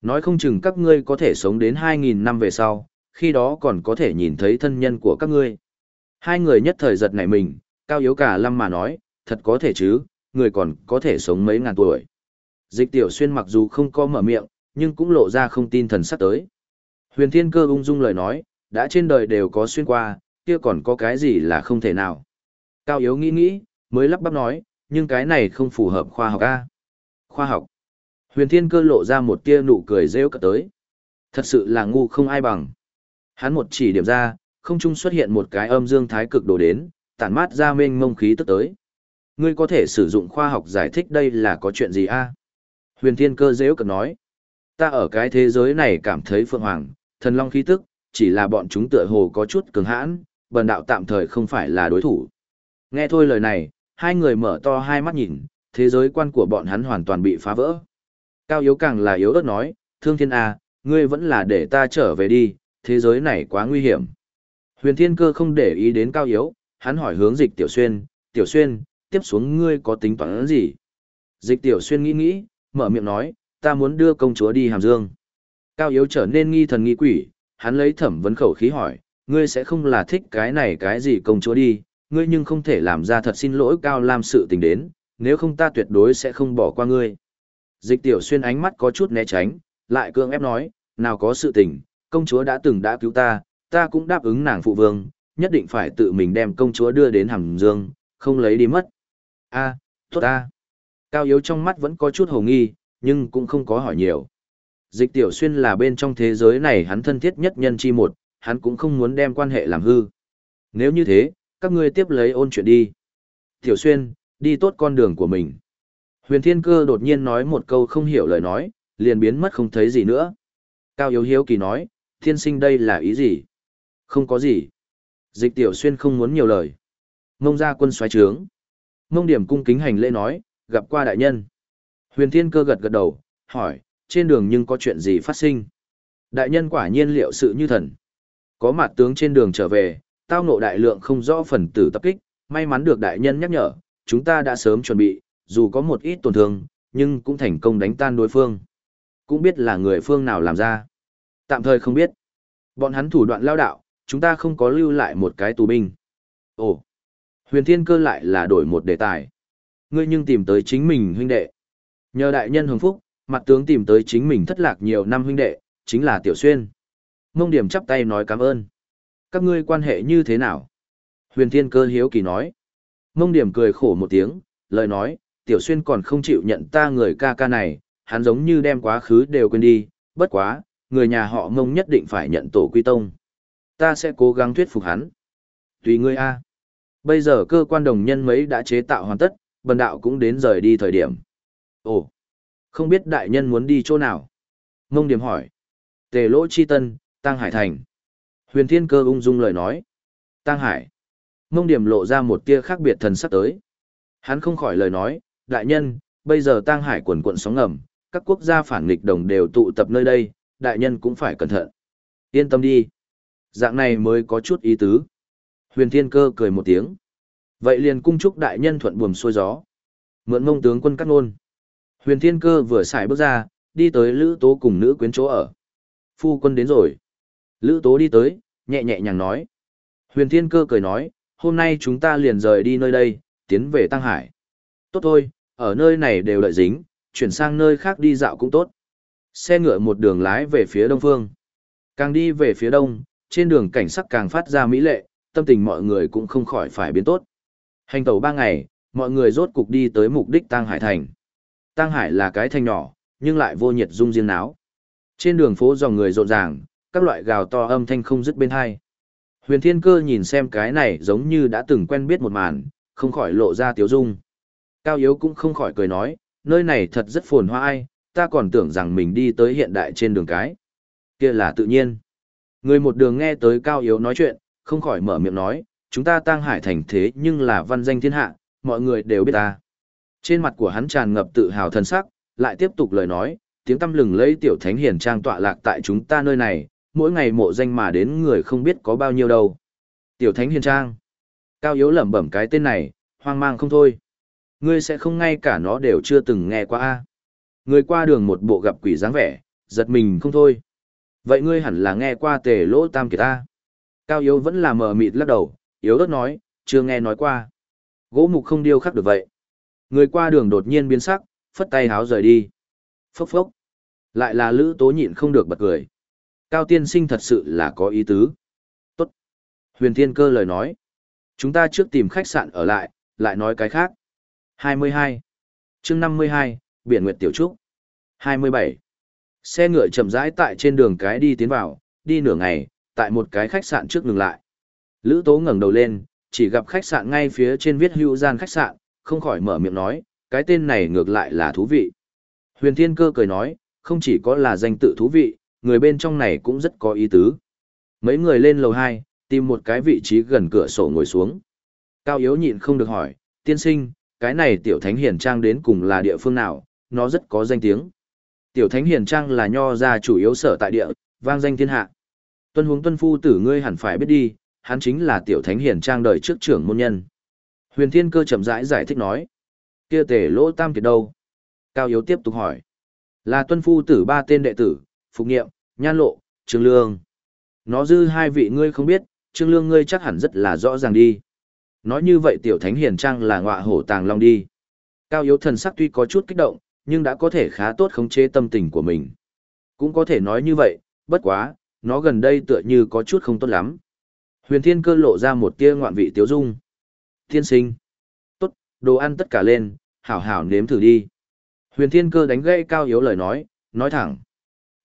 Nói không chừng các ngươi có thể sống đến 2.000 năm về sau, khi đó còn có thể nhìn thấy thân nhân của các ngươi. Hai người nhất thời giật nảy mình, cao yếu cả lâm mà nói, thật có thể chứ, người còn có thể sống mấy ngàn tuổi. Dịch tiểu xuyên mặc dù không có mở miệng, nhưng cũng lộ ra không tin thần sắc tới. Huyền thiên cơ ung dung lời nói, đã trên đời đều có xuyên qua, kia còn có cái gì là không thể nào. Cao yếu nghĩ nghĩ, mới lắp bắp nói, nhưng cái này không phù hợp khoa học A. Khoa học. Huyền thiên cơ lộ ra một tia nụ cười rêu cợt tới. Thật sự là ngu không ai bằng. Hắn một chỉ điểm ra, không trung xuất hiện một cái âm dương thái cực đổ đến, tản mát ra mênh mông khí tức tới. Ngươi có thể sử dụng khoa học giải thích đây là có chuyện gì a? Huyền Thiên Cơ rêu cợt nói. Ta ở cái thế giới này cảm thấy phượng hoàng, thần long khí tức, chỉ là bọn chúng tựa hồ có chút cường hãn, bần đạo tạm thời không phải là đối thủ. Nghe thôi lời này, hai người mở to hai mắt nhìn, thế giới quan của bọn hắn hoàn toàn bị phá vỡ. Cao yếu càng là yếu ớt nói, thương thiên A, ngươi vẫn là để ta trở về đi, thế giới này quá nguy hiểm. Huyền thiên cơ không để ý đến cao yếu, hắn hỏi hướng dịch tiểu xuyên, tiểu xuyên, tiếp xuống ngươi có tính toán gì? Dịch tiểu xuyên nghĩ nghĩ, mở miệng nói, ta muốn đưa công chúa đi hàm dương. Cao yếu trở nên nghi thần nghi quỷ, hắn lấy thẩm vấn khẩu khí hỏi, ngươi sẽ không là thích cái này cái gì công chúa đi, ngươi nhưng không thể làm ra thật xin lỗi Cao Lam sự tình đến, nếu không ta tuyệt đối sẽ không bỏ qua ngươi. Dịch tiểu xuyên ánh mắt có chút né tránh, lại cương ép nói, nào có sự tình, công chúa đã từng đã cứu ta, ta cũng đáp ứng nàng phụ vương, nhất định phải tự mình đem công chúa đưa đến hàm dương, không lấy đi mất. a tốt a Cao yếu trong mắt vẫn có chút hồ nghi, nhưng cũng không có hỏi nhiều. Dịch tiểu xuyên là bên trong thế giới này hắn thân thiết nhất nhân chi một, hắn cũng không muốn đem quan hệ làm hư. Nếu như thế, các ngươi tiếp lấy ôn chuyện đi. Tiểu xuyên, đi tốt con đường của mình. Huyền Thiên Cơ đột nhiên nói một câu không hiểu lời nói, liền biến mất không thấy gì nữa. Cao Yếu Hiếu Kỳ nói, thiên sinh đây là ý gì? Không có gì. Dịch Tiểu Xuyên không muốn nhiều lời. Mông ra quân xoáy trướng. Mông điểm cung kính hành lễ nói, gặp qua đại nhân. Huyền Thiên Cơ gật gật đầu, hỏi, trên đường nhưng có chuyện gì phát sinh? Đại nhân quả nhiên liệu sự như thần. Có mặt tướng trên đường trở về, tao ngộ đại lượng không rõ phần tử tập kích, may mắn được đại nhân nhắc nhở, chúng ta đã sớm chuẩn bị, dù có một ít tổn thương, nhưng cũng thành công đánh tan đối phương. Cũng biết là người phương nào làm ra. Tạm thời không biết. Bọn hắn thủ đoạn lao đạo, chúng ta không có lưu lại một cái tù binh. Ồ, huyền thiên cơ lại là đổi một đề tài. Ngươi nhưng tìm tới chính mình huynh đệ. Nhờ đại nhân hồng phúc, mặt tướng tìm tới chính mình thất lạc nhiều năm huynh đệ, chính là Tiểu Xuyên. Mông điểm chắp tay nói cảm ơn. Các ngươi quan hệ như thế nào? Huyền Thiên Cơ hiếu kỳ nói. Mông điểm cười khổ một tiếng, lời nói, Tiểu Xuyên còn không chịu nhận ta người ca ca này, hắn giống như đem quá khứ đều quên đi, bất quá, người nhà họ mông nhất định phải nhận tổ quy tông. Ta sẽ cố gắng thuyết phục hắn. Tùy ngươi a. Bây giờ cơ quan đồng nhân mấy đã chế tạo hoàn tất, bần đạo cũng đến rời đi thời điểm. Ồ, không biết đại nhân muốn đi chỗ nào? Mông điểm hỏi. Tề lỗ chi tân, Tăng Hải Thành. Huyền Thiên Cơ ung dung lời nói. Tăng Hải. Mông điểm lộ ra một tia khác biệt thần sắc tới. Hắn không khỏi lời nói, đại nhân, bây giờ Tăng Hải quần quận sóng ngầm, các quốc gia phản nghịch đồng đều tụ tập nơi đây, đại nhân cũng phải cẩn thận. Yên tâm đi. Dạng này mới có chút ý tứ. Huyền Thiên Cơ cười một tiếng. Vậy liền cung chúc đại nhân thuận buồm xuôi gió. Mượn mông tướng quân cắt nôn. Huyền Thiên Cơ vừa xài bước ra, đi tới Lữ Tố cùng nữ quyến chỗ ở. Phu quân đến rồi. Lữ Tố đi tới, nhẹ nhẹ nhàng nói. Huyền Thiên Cơ cười nói, hôm nay chúng ta liền rời đi nơi đây, tiến về Tăng Hải. Tốt thôi, ở nơi này đều đợi dính, chuyển sang nơi khác đi dạo cũng tốt. Xe ngựa một đường lái về phía đông phương. Càng đi về phía đông, trên đường cảnh sắc càng phát ra mỹ lệ, tâm tình mọi người cũng không khỏi phải biến tốt. Hành tàu ba ngày, mọi người rốt cục đi tới mục đích Tăng Hải Thành. Tăng Hải là cái thành nhỏ, nhưng lại vô nhiệt dung riêng náo. Trên đường phố dòng người rộn ràng, các loại gào to âm thanh không dứt bên hai. Huyền Thiên Cơ nhìn xem cái này giống như đã từng quen biết một màn, không khỏi lộ ra tiếu dung. Cao Yếu cũng không khỏi cười nói, nơi này thật rất phồn hoa ai, ta còn tưởng rằng mình đi tới hiện đại trên đường cái. Kia là tự nhiên. Người một đường nghe tới Cao Yếu nói chuyện, không khỏi mở miệng nói, chúng ta tăng hải thành thế nhưng là văn danh thiên hạ, mọi người đều biết ta. Trên mặt của hắn tràn ngập tự hào thân sắc, lại tiếp tục lời nói, tiếng tâm lừng lấy tiểu thánh hiền trang tọa lạc tại chúng ta nơi này, mỗi ngày mộ danh mà đến người không biết có bao nhiêu đâu. Tiểu thánh hiền trang. Cao yếu lẩm bẩm cái tên này, hoang mang không thôi. Ngươi sẽ không ngay cả nó đều chưa từng nghe qua a. Người qua đường một bộ gặp quỷ dáng vẻ, giật mình không thôi. Vậy ngươi hẳn là nghe qua tề lỗ tam kiệt ta. Cao yếu vẫn là mờ mịt lắc đầu, yếu ớt nói, chưa nghe nói qua. Gỗ mục không điêu khắc được vậy. Người qua đường đột nhiên biến sắc, phất tay háo rời đi. Phốc phốc. Lại là Lữ Tố nhịn không được bật cười. Cao tiên sinh thật sự là có ý tứ. Tốt. Huyền Thiên Cơ lời nói. Chúng ta trước tìm khách sạn ở lại, lại nói cái khác. 22. chương 52, Biển Nguyệt Tiểu Trúc. 27. Xe ngựa chậm rãi tại trên đường cái đi tiến vào, đi nửa ngày, tại một cái khách sạn trước ngừng lại. Lữ Tố ngẩng đầu lên, chỉ gặp khách sạn ngay phía trên viết hữu gian khách sạn, không khỏi mở miệng nói, cái tên này ngược lại là thú vị. Huyền Thiên Cơ cười nói, không chỉ có là danh tự thú vị, người bên trong này cũng rất có ý tứ. Mấy người lên lầu 2, tìm một cái vị trí gần cửa sổ ngồi xuống. Cao Yếu nhịn không được hỏi, tiên sinh, cái này tiểu thánh hiển trang đến cùng là địa phương nào, nó rất có danh tiếng. Tiểu thánh hiển trang là nho gia chủ yếu sở tại địa, vang danh thiên hạ. Tuân huống tuân phu tử ngươi hẳn phải biết đi, hắn chính là tiểu thánh hiển trang đời trước trưởng môn nhân. Huyền Thiên Cơ chậm rãi giải thích nói, kia tể lỗ tam kiệt đâu? Cao Yếu tiếp tục hỏi, là tuân phu tử ba tên đệ tử, Phục Nghiệm, Nhan Lộ, Trương Lương. Nó dư hai vị ngươi không biết, Trương Lương ngươi chắc hẳn rất là rõ ràng đi. Nói như vậy tiểu thánh hiền trang là ngọa hổ tàng long đi. Cao yếu thần sắc tuy có chút kích động, nhưng đã có thể khá tốt khống chế tâm tình của mình. Cũng có thể nói như vậy, bất quá, nó gần đây tựa như có chút không tốt lắm. Huyền thiên cơ lộ ra một tia ngoạn vị tiếu dung. Thiên sinh. Tốt, đồ ăn tất cả lên, hảo hảo nếm thử đi. Huyền thiên cơ đánh gãy cao yếu lời nói, nói thẳng.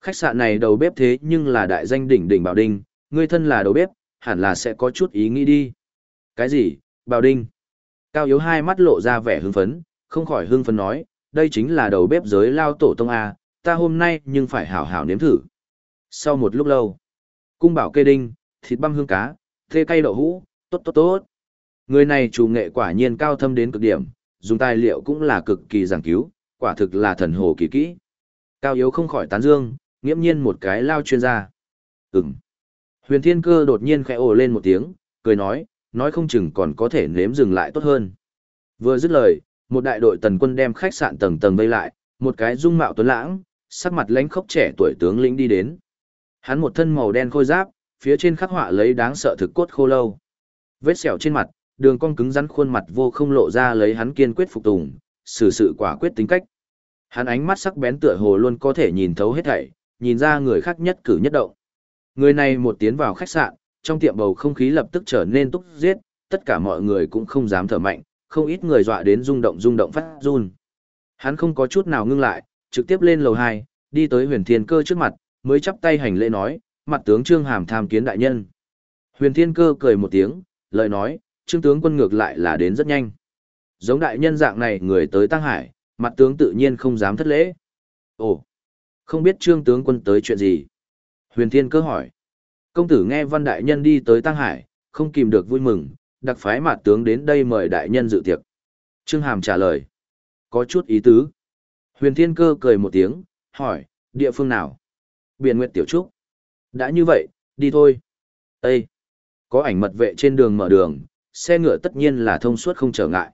Khách sạn này đầu bếp thế nhưng là đại danh đỉnh đỉnh bảo đinh, ngươi thân là đầu bếp, hẳn là sẽ có chút ý nghĩ đi. Cái gì, bảo đinh? Cao yếu hai mắt lộ ra vẻ hưng phấn, không khỏi hưng phấn nói, đây chính là đầu bếp giới lao tổ tông A, ta hôm nay nhưng phải hảo hảo nếm thử. Sau một lúc lâu, cung bảo kê đinh, thịt băm hương cá, thê cay đậu hũ, tốt tốt tốt. Người này chủ nghệ quả nhiên cao thâm đến cực điểm, dùng tài liệu cũng là cực kỳ giảng cứu, quả thực là thần hồ kỳ kỹ. Cao yếu không khỏi tán dương, nghiễm nhiên một cái lao chuyên gia. Ừm. Huyền Thiên Cơ đột nhiên khẽ ồ lên một tiếng, cười nói, nói không chừng còn có thể nếm dừng lại tốt hơn. Vừa dứt lời, một đại đội tần quân đem khách sạn tầng tầng vây lại, một cái dung mạo tuấn lãng, sắc mặt lãnh khốc trẻ tuổi tướng lĩnh đi đến. Hắn một thân màu đen khôi giáp, phía trên khắc họa lấy đáng sợ thực cốt khô lâu. Vết sẹo trên mặt, đường cong cứng rắn khuôn mặt vô không lộ ra lấy hắn kiên quyết phục tùng, xử sự quả quyết tính cách. Hắn ánh mắt sắc bén tựa hồ luôn có thể nhìn thấu hết thảy, nhìn ra người khác nhất cử nhất động. Người này một tiến vào khách sạn, trong tiệm bầu không khí lập tức trở nên túc giết, tất cả mọi người cũng không dám thở mạnh, không ít người dọa đến rung động rung động phát run. Hắn không có chút nào ngưng lại, trực tiếp lên lầu 2, đi tới huyền thiên cơ trước mặt, mới chắp tay hành lễ nói, mặt tướng trương hàm tham kiến đại nhân. Huyền thiên cơ cười một tiếng, lời nói, trương tướng quân ngược lại là đến rất nhanh. Giống đại nhân dạng này người tới Tăng Hải, mặt tướng tự nhiên không dám thất lễ. Ồ, không biết trương tướng quân tới chuyện gì? Huyền Thiên cơ hỏi. Công tử nghe văn đại nhân đi tới Tăng Hải, không kìm được vui mừng, đặc phái mặt tướng đến đây mời đại nhân dự tiệc. Trương Hàm trả lời. Có chút ý tứ. Huyền Thiên cơ cười một tiếng, hỏi, địa phương nào? Biển Nguyệt Tiểu Trúc. Đã như vậy, đi thôi. Ê! Có ảnh mật vệ trên đường mở đường, xe ngựa tất nhiên là thông suốt không trở ngại.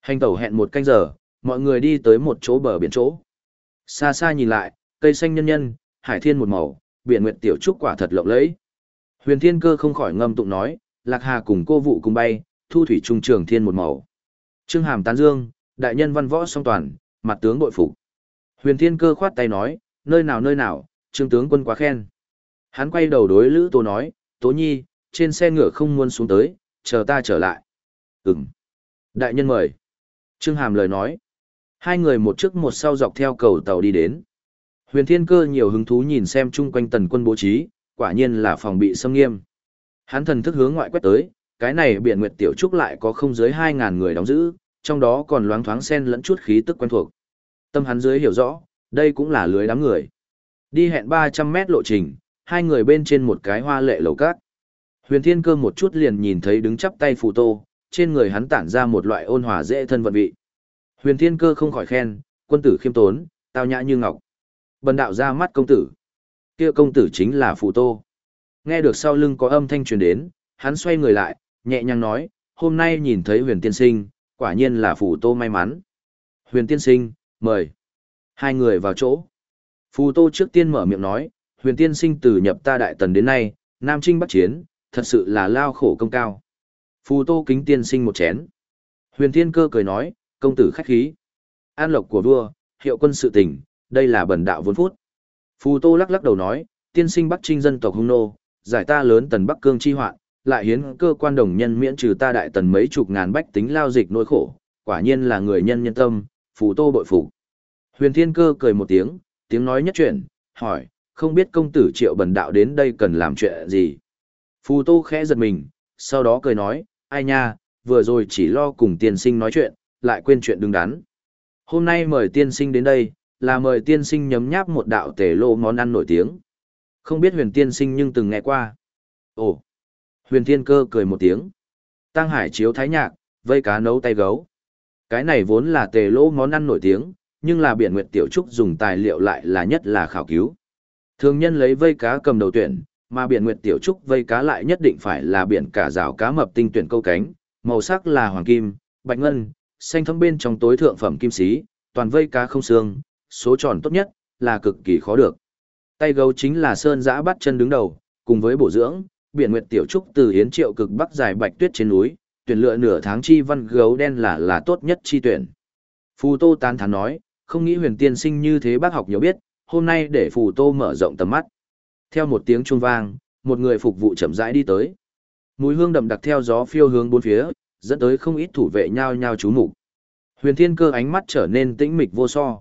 Hành tẩu hẹn một canh giờ, mọi người đi tới một chỗ bờ biển chỗ. Xa xa nhìn lại, cây xanh nhân nhân, hải thiên một màu, biển nguyệt tiểu trúc quả thật lộng lẫy. Huyền Thiên Cơ không khỏi ngâm tụng nói, Lạc Hà cùng cô vụ cùng bay, thu thủy trung trường thiên một màu. Trương Hàm tán dương, đại nhân văn võ song toàn, mặt tướng bội phục. Huyền Thiên Cơ khoát tay nói, nơi nào nơi nào, Trương tướng quân quá khen. Hắn quay đầu đối Lữ Tố nói, Tố Nhi, trên xe ngựa không muốn xuống tới, chờ ta trở lại. Ừm. Đại nhân mời. Trương Hàm lời nói. Hai người một trước một sau dọc theo cầu tàu đi đến. Huyền Thiên Cơ nhiều hứng thú nhìn xem chung quanh tần quân bố trí, quả nhiên là phòng bị xâm nghiêm. Hắn thần thức hướng ngoại quét tới, cái này biển nguyệt tiểu trúc lại có không dưới 2000 người đóng giữ, trong đó còn loáng thoáng xen lẫn chút khí tức quen thuộc. Tâm hắn dưới hiểu rõ, đây cũng là lưới đám người. Đi hẹn 300 mét lộ trình, hai người bên trên một cái hoa lệ lầu cát. Huyền Thiên Cơ một chút liền nhìn thấy đứng chắp tay phù tô, trên người hắn tản ra một loại ôn hòa dễ thân vận vị. Huyền Thiên Cơ không khỏi khen, quân tử khiêm tốn, tao nhã như ngọc. Bần đạo ra mắt công tử. Kia công tử chính là Phù Tô. Nghe được sau lưng có âm thanh truyền đến, hắn xoay người lại, nhẹ nhàng nói, hôm nay nhìn thấy huyền tiên sinh, quả nhiên là Phù Tô may mắn. Huyền tiên sinh, mời. Hai người vào chỗ. Phù Tô trước tiên mở miệng nói, huyền tiên sinh từ nhập ta đại tần đến nay, Nam Trinh Bắc Chiến, thật sự là lao khổ công cao. Phù Tô kính tiên sinh một chén. Huyền Thiên Cơ cười nói, công tử khách khí. An lộc của vua, hiệu quân sự tình, đây là bần đạo vốn phút. Phù Tô lắc lắc đầu nói, tiên sinh Bắc Trinh dân tộc Hung nô, giải ta lớn tần Bắc Cương chi hoạn, lại hiến cơ quan đồng nhân miễn trừ ta đại tần mấy chục ngàn bách tính lao dịch nỗi khổ, quả nhiên là người nhân nhân tâm, Phù Tô bội phục. Huyền Thiên Cơ cười một tiếng, tiếng nói nhất chuyển, hỏi, không biết công tử triệu bần đạo đến đây cần làm chuyện gì. Phù Tô khẽ giật mình, sau đó cười nói, ai nha, vừa rồi chỉ lo cùng tiên sinh nói chuyện, lại quên chuyện đứng đắn. Hôm nay mời tiên sinh đến đây, là mời tiên sinh nhấm nháp một đạo tể lô món ăn nổi tiếng. Không biết huyền tiên sinh nhưng từng nghe qua. Ồ! Huyền thiên cơ cười một tiếng. Tăng hải chiếu thái nhạc, vây cá nấu tay gấu. Cái này vốn là tề lô món ăn nổi tiếng, nhưng là biển nguyệt tiểu trúc dùng tài liệu lại là nhất là khảo cứu. Thường nhân lấy vây cá cầm đầu tuyển, mà biển nguyệt tiểu trúc vây cá lại nhất định phải là biển cả rào cá mập tinh tuyển câu cánh, màu sắc là hoàng kim, bạch ngân, xanh thấm bên trong tối thượng phẩm kim sĩ, toàn vây cá không xương, số tròn tốt nhất, là cực kỳ khó được. Tay gấu chính là sơn giã bắt chân đứng đầu, cùng với bổ dưỡng, biển nguyệt tiểu trúc từ hiến triệu cực bắc dài bạch tuyết trên núi, tuyển lựa nửa tháng chi văn gấu đen là là tốt nhất chi tuyển. Phù Tô tán thán nói, không nghĩ huyền tiên sinh như thế bác học nhiều biết, hôm nay để Phù Tô mở rộng tầm mắt. Theo một tiếng chuông vang, một người phục vụ chậm rãi đi tới. Mùi hương đậm đặc theo gió phiêu hướng bốn phía, dẫn tới không ít thủ vệ nhao nhao chú mục. Huyền Thiên Cơ ánh mắt trở nên tĩnh mịch vô so.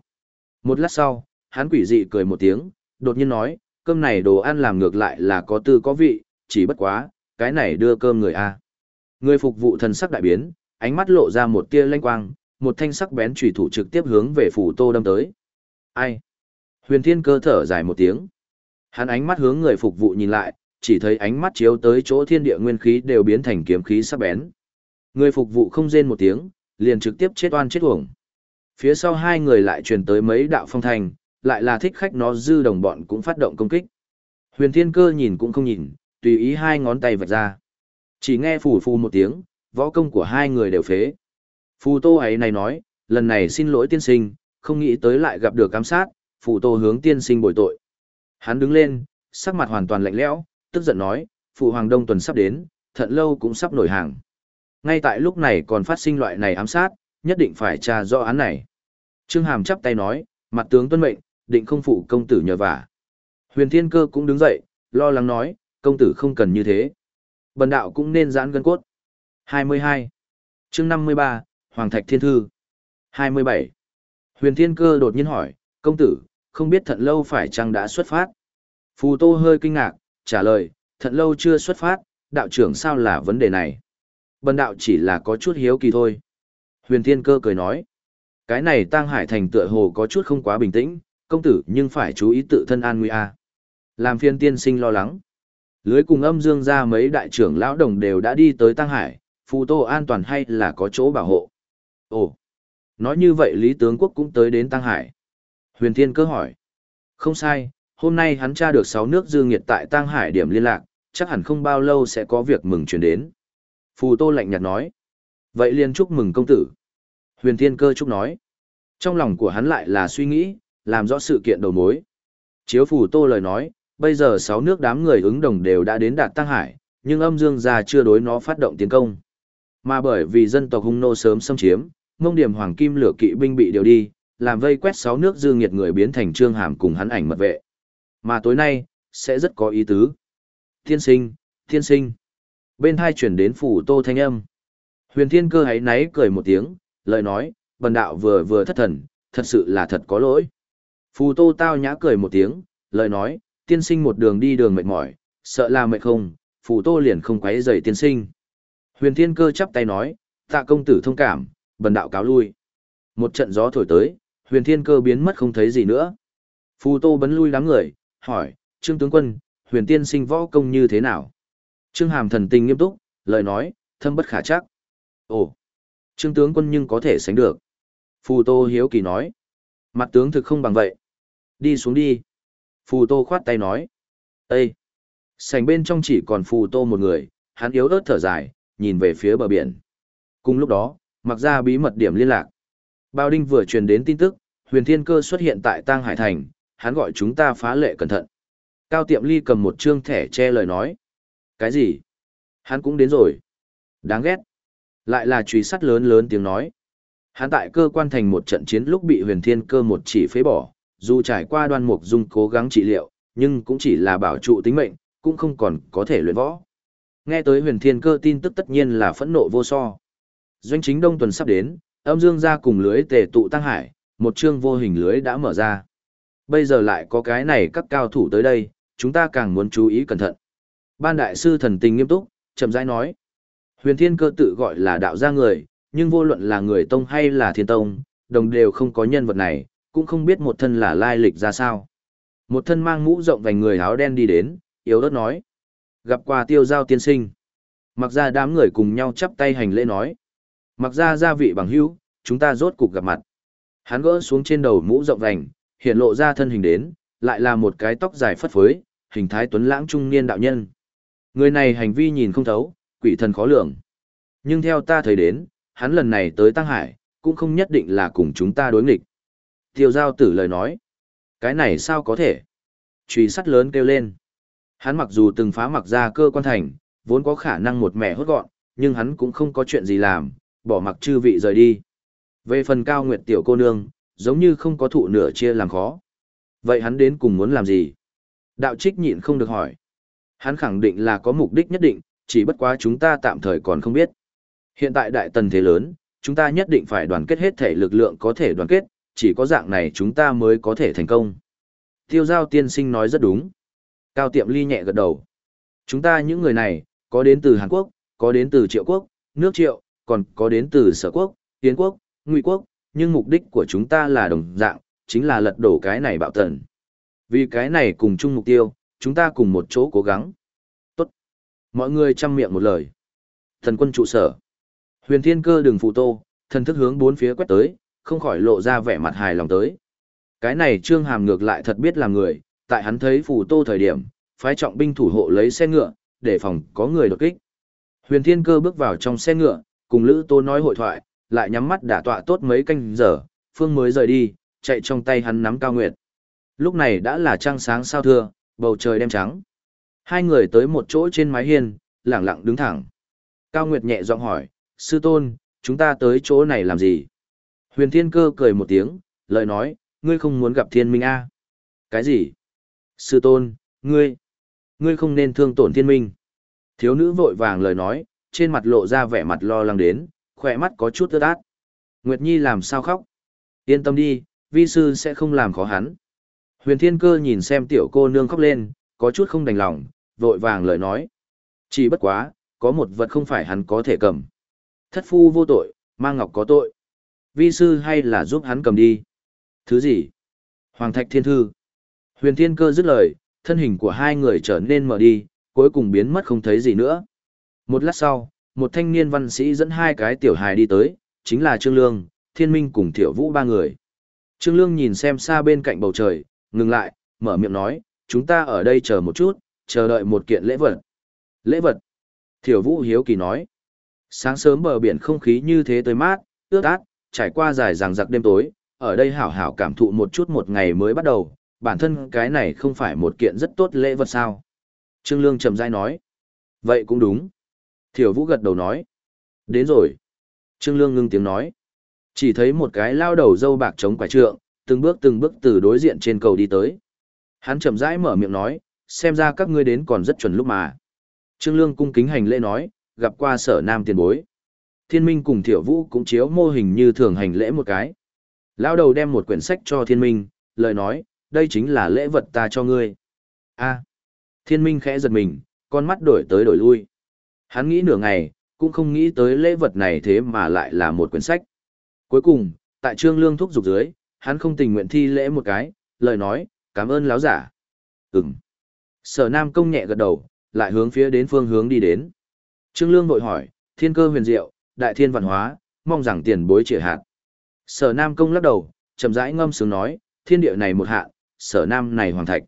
Một lát sau, hắn quỷ dị cười một tiếng, đột nhiên nói, cơm này đồ ăn làm ngược lại là có tư có vị, chỉ bất quá, cái này đưa cơm người a. Người phục vụ thần sắc đại biến, ánh mắt lộ ra một tia lanh quang, một thanh sắc bén chủy thủ trực tiếp hướng về phủ Tô đâm tới. Ai? Huyền Thiên Cơ thở dài một tiếng. Hắn ánh mắt hướng người phục vụ nhìn lại, chỉ thấy ánh mắt chiếu tới chỗ thiên địa nguyên khí đều biến thành kiếm khí sắc bén. Người phục vụ không rên một tiếng, liền trực tiếp chết oan chết uổng. Phía sau hai người lại truyền tới mấy đạo phong thành, lại là thích khách nó dư đồng bọn cũng phát động công kích. Huyền Thiên Cơ nhìn cũng không nhìn, tùy ý hai ngón tay vạch ra. Chỉ nghe phù phù một tiếng, võ công của hai người đều phế. Phù Tô ấy này nói, lần này xin lỗi tiên sinh, không nghĩ tới lại gặp được cám sát, phù Tô hướng tiên sinh bồi tội. Hắn đứng lên, sắc mặt hoàn toàn lạnh lẽo, tức giận nói, phụ hoàng đông tuần sắp đến, thận lâu cũng sắp nổi hàng. Ngay tại lúc này còn phát sinh loại này ám sát, nhất định phải tra rõ án này. Trương Hàm chắp tay nói, mặt tướng tuân mệnh, định không phụ công tử nhờ vả. Huyền Thiên Cơ cũng đứng dậy, lo lắng nói, công tử không cần như thế. Bần đạo cũng nên giãn gân cốt. 22. chương 53, Hoàng Thạch Thiên Thư. 27. Huyền Thiên Cơ đột nhiên hỏi, công tử, không biết thận lâu phải chăng đã xuất phát? Phù Tô hơi kinh ngạc, trả lời, thận lâu chưa xuất phát, đạo trưởng sao là vấn đề này? Bần đạo chỉ là có chút hiếu kỳ thôi. Huyền Thiên Cơ cười nói, cái này Tăng Hải Thành tựa hồ có chút không quá bình tĩnh, công tử nhưng phải chú ý tự thân an nguy a. Làm phiên tiên sinh lo lắng. Lưới cùng âm dương ra mấy đại trưởng lão đồng đều đã đi tới Tăng Hải, phù tô an toàn hay là có chỗ bảo hộ. Ồ, nói như vậy Lý Tướng Quốc cũng tới đến Tăng Hải. Huyền Thiên cơ hỏi. Không sai, hôm nay hắn tra được 6 nước dư nghiệt tại Tăng Hải điểm liên lạc, chắc hẳn không bao lâu sẽ có việc mừng chuyển đến. Phù Tô lạnh nhạt nói. Vậy liền chúc mừng công tử. Huyền Thiên cơ Trúc nói. Trong lòng của hắn lại là suy nghĩ, làm rõ sự kiện đầu mối. Chiếu Phù Tô lời nói, bây giờ 6 nước đám người ứng đồng đều đã đến đạt Tăng Hải, nhưng âm dương gia chưa đối nó phát động tiến công. Mà bởi vì dân tộc hung nô sớm xâm chiếm, mông điểm hoàng kim lửa kỵ binh bị điều đi, làm vây quét sáu nước dư nghiệt người biến thành trương hàm cùng hắn ảnh mật vệ. Mà tối nay, sẽ rất có ý tứ. Thiên sinh, thiên sinh. Bên hai chuyển đến phủ tô thanh âm. Huyền thiên cơ hãy náy cười một tiếng, lời nói, bần đạo vừa vừa thất thần, thật sự là thật có lỗi. Phù tô tao nhã cười một tiếng, lời nói, tiên sinh một đường đi đường mệt mỏi, sợ là mệt không, phù tô liền không quấy rầy tiên sinh. Huyền thiên cơ chắp tay nói, tạ công tử thông cảm, bần đạo cáo lui. Một trận gió thổi tới, huyền thiên cơ biến mất không thấy gì nữa. Phù tô bấn lui đám người, hỏi, Trương tướng quân, huyền tiên sinh võ công như thế nào? Trương hàm thần tình nghiêm túc, lời nói, thâm bất khả chắc. Ồ, Trương tướng quân nhưng có thể sánh được. Phù tô hiếu kỳ nói, mặt tướng thực không bằng vậy. Đi xuống đi. Phù tô khoát tay nói. Ê! Sành bên trong chỉ còn phù tô một người, hắn yếu ớt thở dài, nhìn về phía bờ biển. Cùng lúc đó, mặc ra bí mật điểm liên lạc. Bao Đinh vừa truyền đến tin tức, huyền thiên cơ xuất hiện tại Tang Hải Thành, hắn gọi chúng ta phá lệ cẩn thận. Cao Tiệm Ly cầm một trương thẻ che lời nói. Cái gì? Hắn cũng đến rồi. Đáng ghét. Lại là truy sát lớn lớn tiếng nói. Hắn tại cơ quan thành một trận chiến lúc bị huyền thiên cơ một chỉ phế bỏ, dù trải qua đoan mục dung cố gắng trị liệu, nhưng cũng chỉ là bảo trụ tính mệnh, cũng không còn có thể luyện võ. Nghe tới huyền thiên cơ tin tức tất nhiên là phẫn nộ vô so. Doanh chính đông tuần sắp đến, âm dương ra cùng lưới tề tụ tăng hải, một chương vô hình lưới đã mở ra. Bây giờ lại có cái này các cao thủ tới đây, chúng ta càng muốn chú ý cẩn thận. Ban đại sư thần tình nghiêm túc, chậm rãi nói. Huyền thiên cơ tự gọi là đạo gia người, nhưng vô luận là người tông hay là thiên tông, đồng đều không có nhân vật này, cũng không biết một thân là lai lịch ra sao. Một thân mang mũ rộng vành người áo đen đi đến, yếu ớt nói. Gặp qua tiêu giao tiên sinh. Mặc ra đám người cùng nhau chắp tay hành lễ nói. Mặc ra gia vị bằng hữu, chúng ta rốt cục gặp mặt. Hắn gỡ xuống trên đầu mũ rộng vành, hiện lộ ra thân hình đến, lại là một cái tóc dài phất phới, hình thái tuấn lãng trung niên đạo nhân. Người này hành vi nhìn không thấu, quỷ thần khó lường. Nhưng theo ta thấy đến, hắn lần này tới Tăng Hải, cũng không nhất định là cùng chúng ta đối nghịch. Tiêu giao tử lời nói. Cái này sao có thể? Truy sắt lớn kêu lên. Hắn mặc dù từng phá mặc ra cơ quan thành, vốn có khả năng một mẹ hốt gọn, nhưng hắn cũng không có chuyện gì làm, bỏ mặc chư vị rời đi. Về phần cao nguyệt tiểu cô nương, giống như không có thụ nửa chia làm khó. Vậy hắn đến cùng muốn làm gì? Đạo trích nhịn không được hỏi. Hắn khẳng định là có mục đích nhất định, chỉ bất quá chúng ta tạm thời còn không biết. Hiện tại đại tần thế lớn, chúng ta nhất định phải đoàn kết hết thể lực lượng có thể đoàn kết, chỉ có dạng này chúng ta mới có thể thành công. Tiêu giao tiên sinh nói rất đúng. Cao tiệm ly nhẹ gật đầu. Chúng ta những người này, có đến từ Hàn Quốc, có đến từ Triệu Quốc, nước Triệu, còn có đến từ Sở Quốc, Tiến Quốc, Ngụy Quốc, nhưng mục đích của chúng ta là đồng dạng, chính là lật đổ cái này bạo tần. Vì cái này cùng chung mục tiêu, chúng ta cùng một chỗ cố gắng. Mọi người chăm miệng một lời. Thần quân trụ sở. Huyền thiên cơ đừng phụ tô, thần thức hướng bốn phía quét tới, không khỏi lộ ra vẻ mặt hài lòng tới. Cái này trương hàm ngược lại thật biết là người, tại hắn thấy phù tô thời điểm, phái trọng binh thủ hộ lấy xe ngựa, để phòng có người đột kích. Huyền thiên cơ bước vào trong xe ngựa, cùng Lữ Tô nói hội thoại, lại nhắm mắt đả tọa tốt mấy canh giờ, phương mới rời đi, chạy trong tay hắn nắm cao nguyệt. Lúc này đã là trăng sáng sao thưa, bầu trời đêm trắng. Hai người tới một chỗ trên mái hiên, lẳng lặng đứng thẳng. Cao Nguyệt nhẹ giọng hỏi, sư tôn, chúng ta tới chỗ này làm gì? Huyền Thiên Cơ cười một tiếng, lời nói, ngươi không muốn gặp Thiên Minh A. À? Cái gì? Sư tôn, ngươi, ngươi không nên thương tổn Thiên Minh. Thiếu nữ vội vàng lời nói, trên mặt lộ ra vẻ mặt lo lắng đến, khỏe mắt có chút ướt át. Nguyệt Nhi làm sao khóc? Yên tâm đi, vi sư sẽ không làm khó hắn. Huyền Thiên Cơ nhìn xem tiểu cô nương khóc lên, có chút không đành lòng, vội vàng lời nói. Chỉ bất quá, có một vật không phải hắn có thể cầm. Thất phu vô tội, mang ngọc có tội. Vi sư hay là giúp hắn cầm đi. Thứ gì? Hoàng Thạch Thiên Thư. Huyền Thiên Cơ dứt lời, thân hình của hai người trở nên mở đi, cuối cùng biến mất không thấy gì nữa. Một lát sau, một thanh niên văn sĩ dẫn hai cái tiểu hài đi tới, chính là Trương Lương, Thiên Minh cùng Tiểu Vũ ba người. Trương Lương nhìn xem xa bên cạnh bầu trời, ngừng lại, mở miệng nói, chúng ta ở đây chờ một chút, chờ đợi một kiện lễ vật. Lễ vật. Thiểu Vũ hiếu kỳ nói. Sáng sớm bờ biển không khí như thế tới mát, ướt át, trải qua dài ràng giặc đêm tối, ở đây hảo hảo cảm thụ một chút một ngày mới bắt đầu, bản thân cái này không phải một kiện rất tốt lễ vật sao. Trương Lương trầm dai nói. Vậy cũng đúng. Thiểu Vũ gật đầu nói. Đến rồi. Trương Lương ngưng tiếng nói. Chỉ thấy một cái lao đầu dâu bạc chống quải trượng, từng bước từng bước từ đối diện trên cầu đi tới. Hắn chậm rãi mở miệng nói, xem ra các ngươi đến còn rất chuẩn lúc mà. Trương Lương cung kính hành lễ nói, gặp qua sở nam tiền bối. Thiên Minh cùng Thiểu Vũ cũng chiếu mô hình như thường hành lễ một cái. lão đầu đem một quyển sách cho Thiên Minh, lời nói, đây chính là lễ vật ta cho ngươi. a Thiên Minh khẽ giật mình, con mắt đổi tới đổi lui. Hắn nghĩ nửa ngày, cũng không nghĩ tới lễ vật này thế mà lại là một quyển sách. Cuối cùng, tại Trương Lương thúc giục dưới, hắn không tình nguyện thi lễ một cái, lời nói, cảm ơn láo giả. Ừm. Sở Nam công nhẹ gật đầu, lại hướng phía đến phương hướng đi đến. Trương Lương vội hỏi, thiên cơ huyền diệu, đại thiên văn hóa, mong rằng tiền bối trịa hạt. Sở Nam công lắc đầu, chậm rãi ngâm sướng nói, thiên địa này một hạ, sở Nam này hoàng thạch.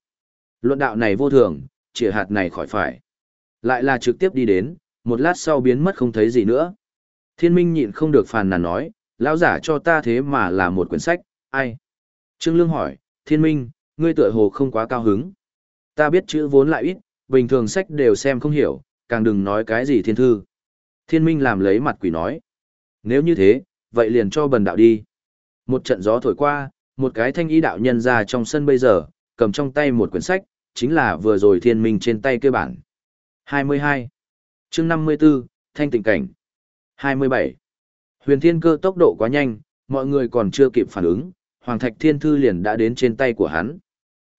Luận đạo này vô thường, trịa hạt này khỏi phải. Lại là trực tiếp đi đến, một lát sau biến mất không thấy gì nữa. Thiên minh nhịn không được phàn nàn nói, lão giả cho ta thế mà là một quyển sách, ai? Trương Lương hỏi, thiên minh, ngươi tựa hồ không quá cao hứng. Ta biết chữ vốn lại ít, bình thường sách đều xem không hiểu, càng đừng nói cái gì thiên thư. Thiên minh làm lấy mặt quỷ nói. Nếu như thế, vậy liền cho bần đạo đi. Một trận gió thổi qua, một cái thanh ý đạo nhân ra trong sân bây giờ, cầm trong tay một quyển sách, chính là vừa rồi thiên minh trên tay cơ bản. 22. chương 54, Thanh tình cảnh. 27. Huyền thiên cơ tốc độ quá nhanh, mọi người còn chưa kịp phản ứng, Hoàng Thạch Thiên Thư liền đã đến trên tay của hắn.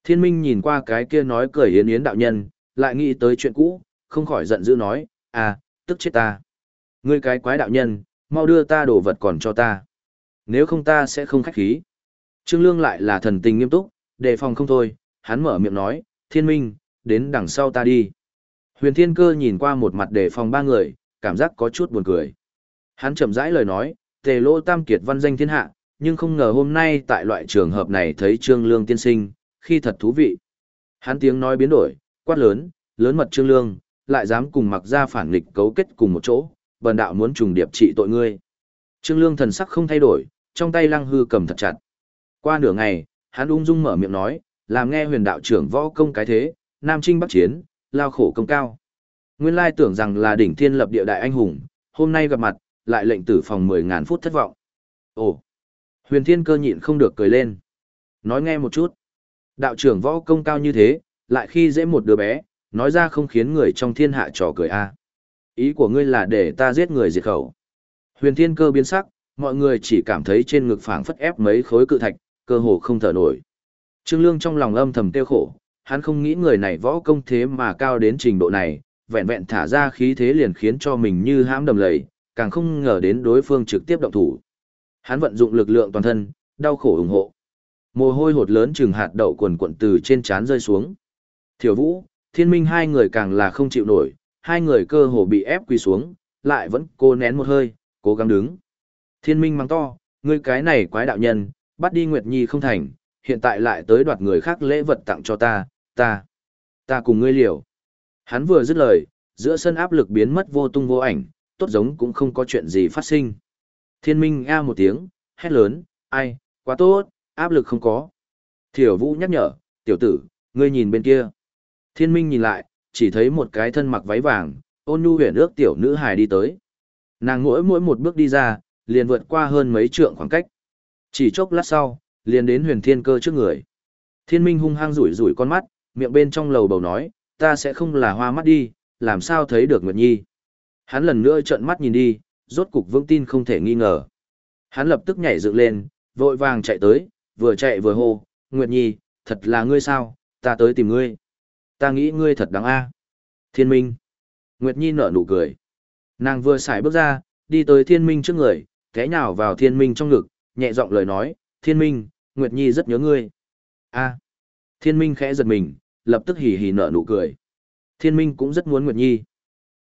Thiên minh nhìn qua cái kia nói cười yến yến đạo nhân, lại nghĩ tới chuyện cũ, không khỏi giận dữ nói, à, tức chết ta. Ngươi cái quái đạo nhân, mau đưa ta đồ vật còn cho ta. Nếu không ta sẽ không khách khí. Trương Lương lại là thần tình nghiêm túc, đề phòng không thôi, hắn mở miệng nói, thiên minh, đến đằng sau ta đi. Huyền Thiên Cơ nhìn qua một mặt đề phòng ba người, cảm giác có chút buồn cười. Hắn chậm rãi lời nói, tề lô tam kiệt văn danh thiên hạ, nhưng không ngờ hôm nay tại loại trường hợp này thấy Trương Lương tiên sinh, khi thật thú vị. Hắn tiếng nói biến đổi, quát lớn, lớn mật Trương Lương, lại dám cùng mặc ra phản nghịch cấu kết cùng một chỗ, bần đạo muốn trùng điệp trị tội ngươi. Trương Lương thần sắc không thay đổi, trong tay lăng hư cầm thật chặt. Qua nửa ngày, hắn ung dung mở miệng nói, làm nghe huyền đạo trưởng võ công cái thế, nam trinh bắc chiến, lao khổ công cao. Nguyên lai tưởng rằng là đỉnh thiên lập địa đại anh hùng, hôm nay gặp mặt, lại lệnh tử phòng 10.000 phút thất vọng. Ồ! Huyền thiên cơ nhịn không được cười lên. Nói nghe một chút. Đạo trưởng võ công cao như thế, lại khi dễ một đứa bé, nói ra không khiến người trong thiên hạ trò cười a. Ý của ngươi là để ta giết người diệt khẩu. Huyền thiên cơ biến sắc, mọi người chỉ cảm thấy trên ngực phảng phất ép mấy khối cự thạch, cơ hồ không thở nổi. Trương Lương trong lòng âm thầm tiêu khổ, hắn không nghĩ người này võ công thế mà cao đến trình độ này, vẹn vẹn thả ra khí thế liền khiến cho mình như hãm đầm lầy, càng không ngờ đến đối phương trực tiếp động thủ. Hắn vận dụng lực lượng toàn thân, đau khổ ủng hộ. Mồ hôi hột lớn chừng hạt đậu quần quận từ trên trán rơi xuống. Thiểu Vũ, Thiên Minh hai người càng là không chịu nổi, hai người cơ hồ bị ép quỳ xuống, lại vẫn cố nén một hơi, cố gắng đứng. Thiên Minh mắng to, ngươi cái này quái đạo nhân, bắt đi Nguyệt Nhi không thành, hiện tại lại tới đoạt người khác lễ vật tặng cho ta, ta, ta cùng ngươi liều. Hắn vừa dứt lời, giữa sân áp lực biến mất vô tung vô ảnh, tốt giống cũng không có chuyện gì phát sinh. Thiên Minh a một tiếng, hét lớn, ai, quá tốt, áp lực không có. Thiểu Vũ nhắc nhở, tiểu tử, ngươi nhìn bên kia. Thiên Minh nhìn lại, chỉ thấy một cái thân mặc váy vàng, ôn nhu huyền ước tiểu nữ hài đi tới. Nàng mỗi mỗi một bước đi ra, liền vượt qua hơn mấy trượng khoảng cách. Chỉ chốc lát sau, liền đến huyền thiên cơ trước người. Thiên Minh hung hăng rủi rủi con mắt, miệng bên trong lầu bầu nói, ta sẽ không là hoa mắt đi, làm sao thấy được Nguyệt Nhi. Hắn lần nữa trợn mắt nhìn đi, rốt cục vững tin không thể nghi ngờ. Hắn lập tức nhảy dựng lên, vội vàng chạy tới, vừa chạy vừa hô, Nguyệt Nhi, thật là ngươi sao, ta tới tìm ngươi. Ta nghĩ ngươi thật đáng a. Thiên Minh. Nguyệt Nhi nở nụ cười. Nàng vừa xài bước ra, đi tới Thiên Minh trước người, té nhào vào Thiên Minh trong ngực, nhẹ giọng lời nói, Thiên Minh, Nguyệt Nhi rất nhớ ngươi. a. Thiên Minh khẽ giật mình, lập tức hì hì nở nụ cười. Thiên Minh cũng rất muốn Nguyệt Nhi.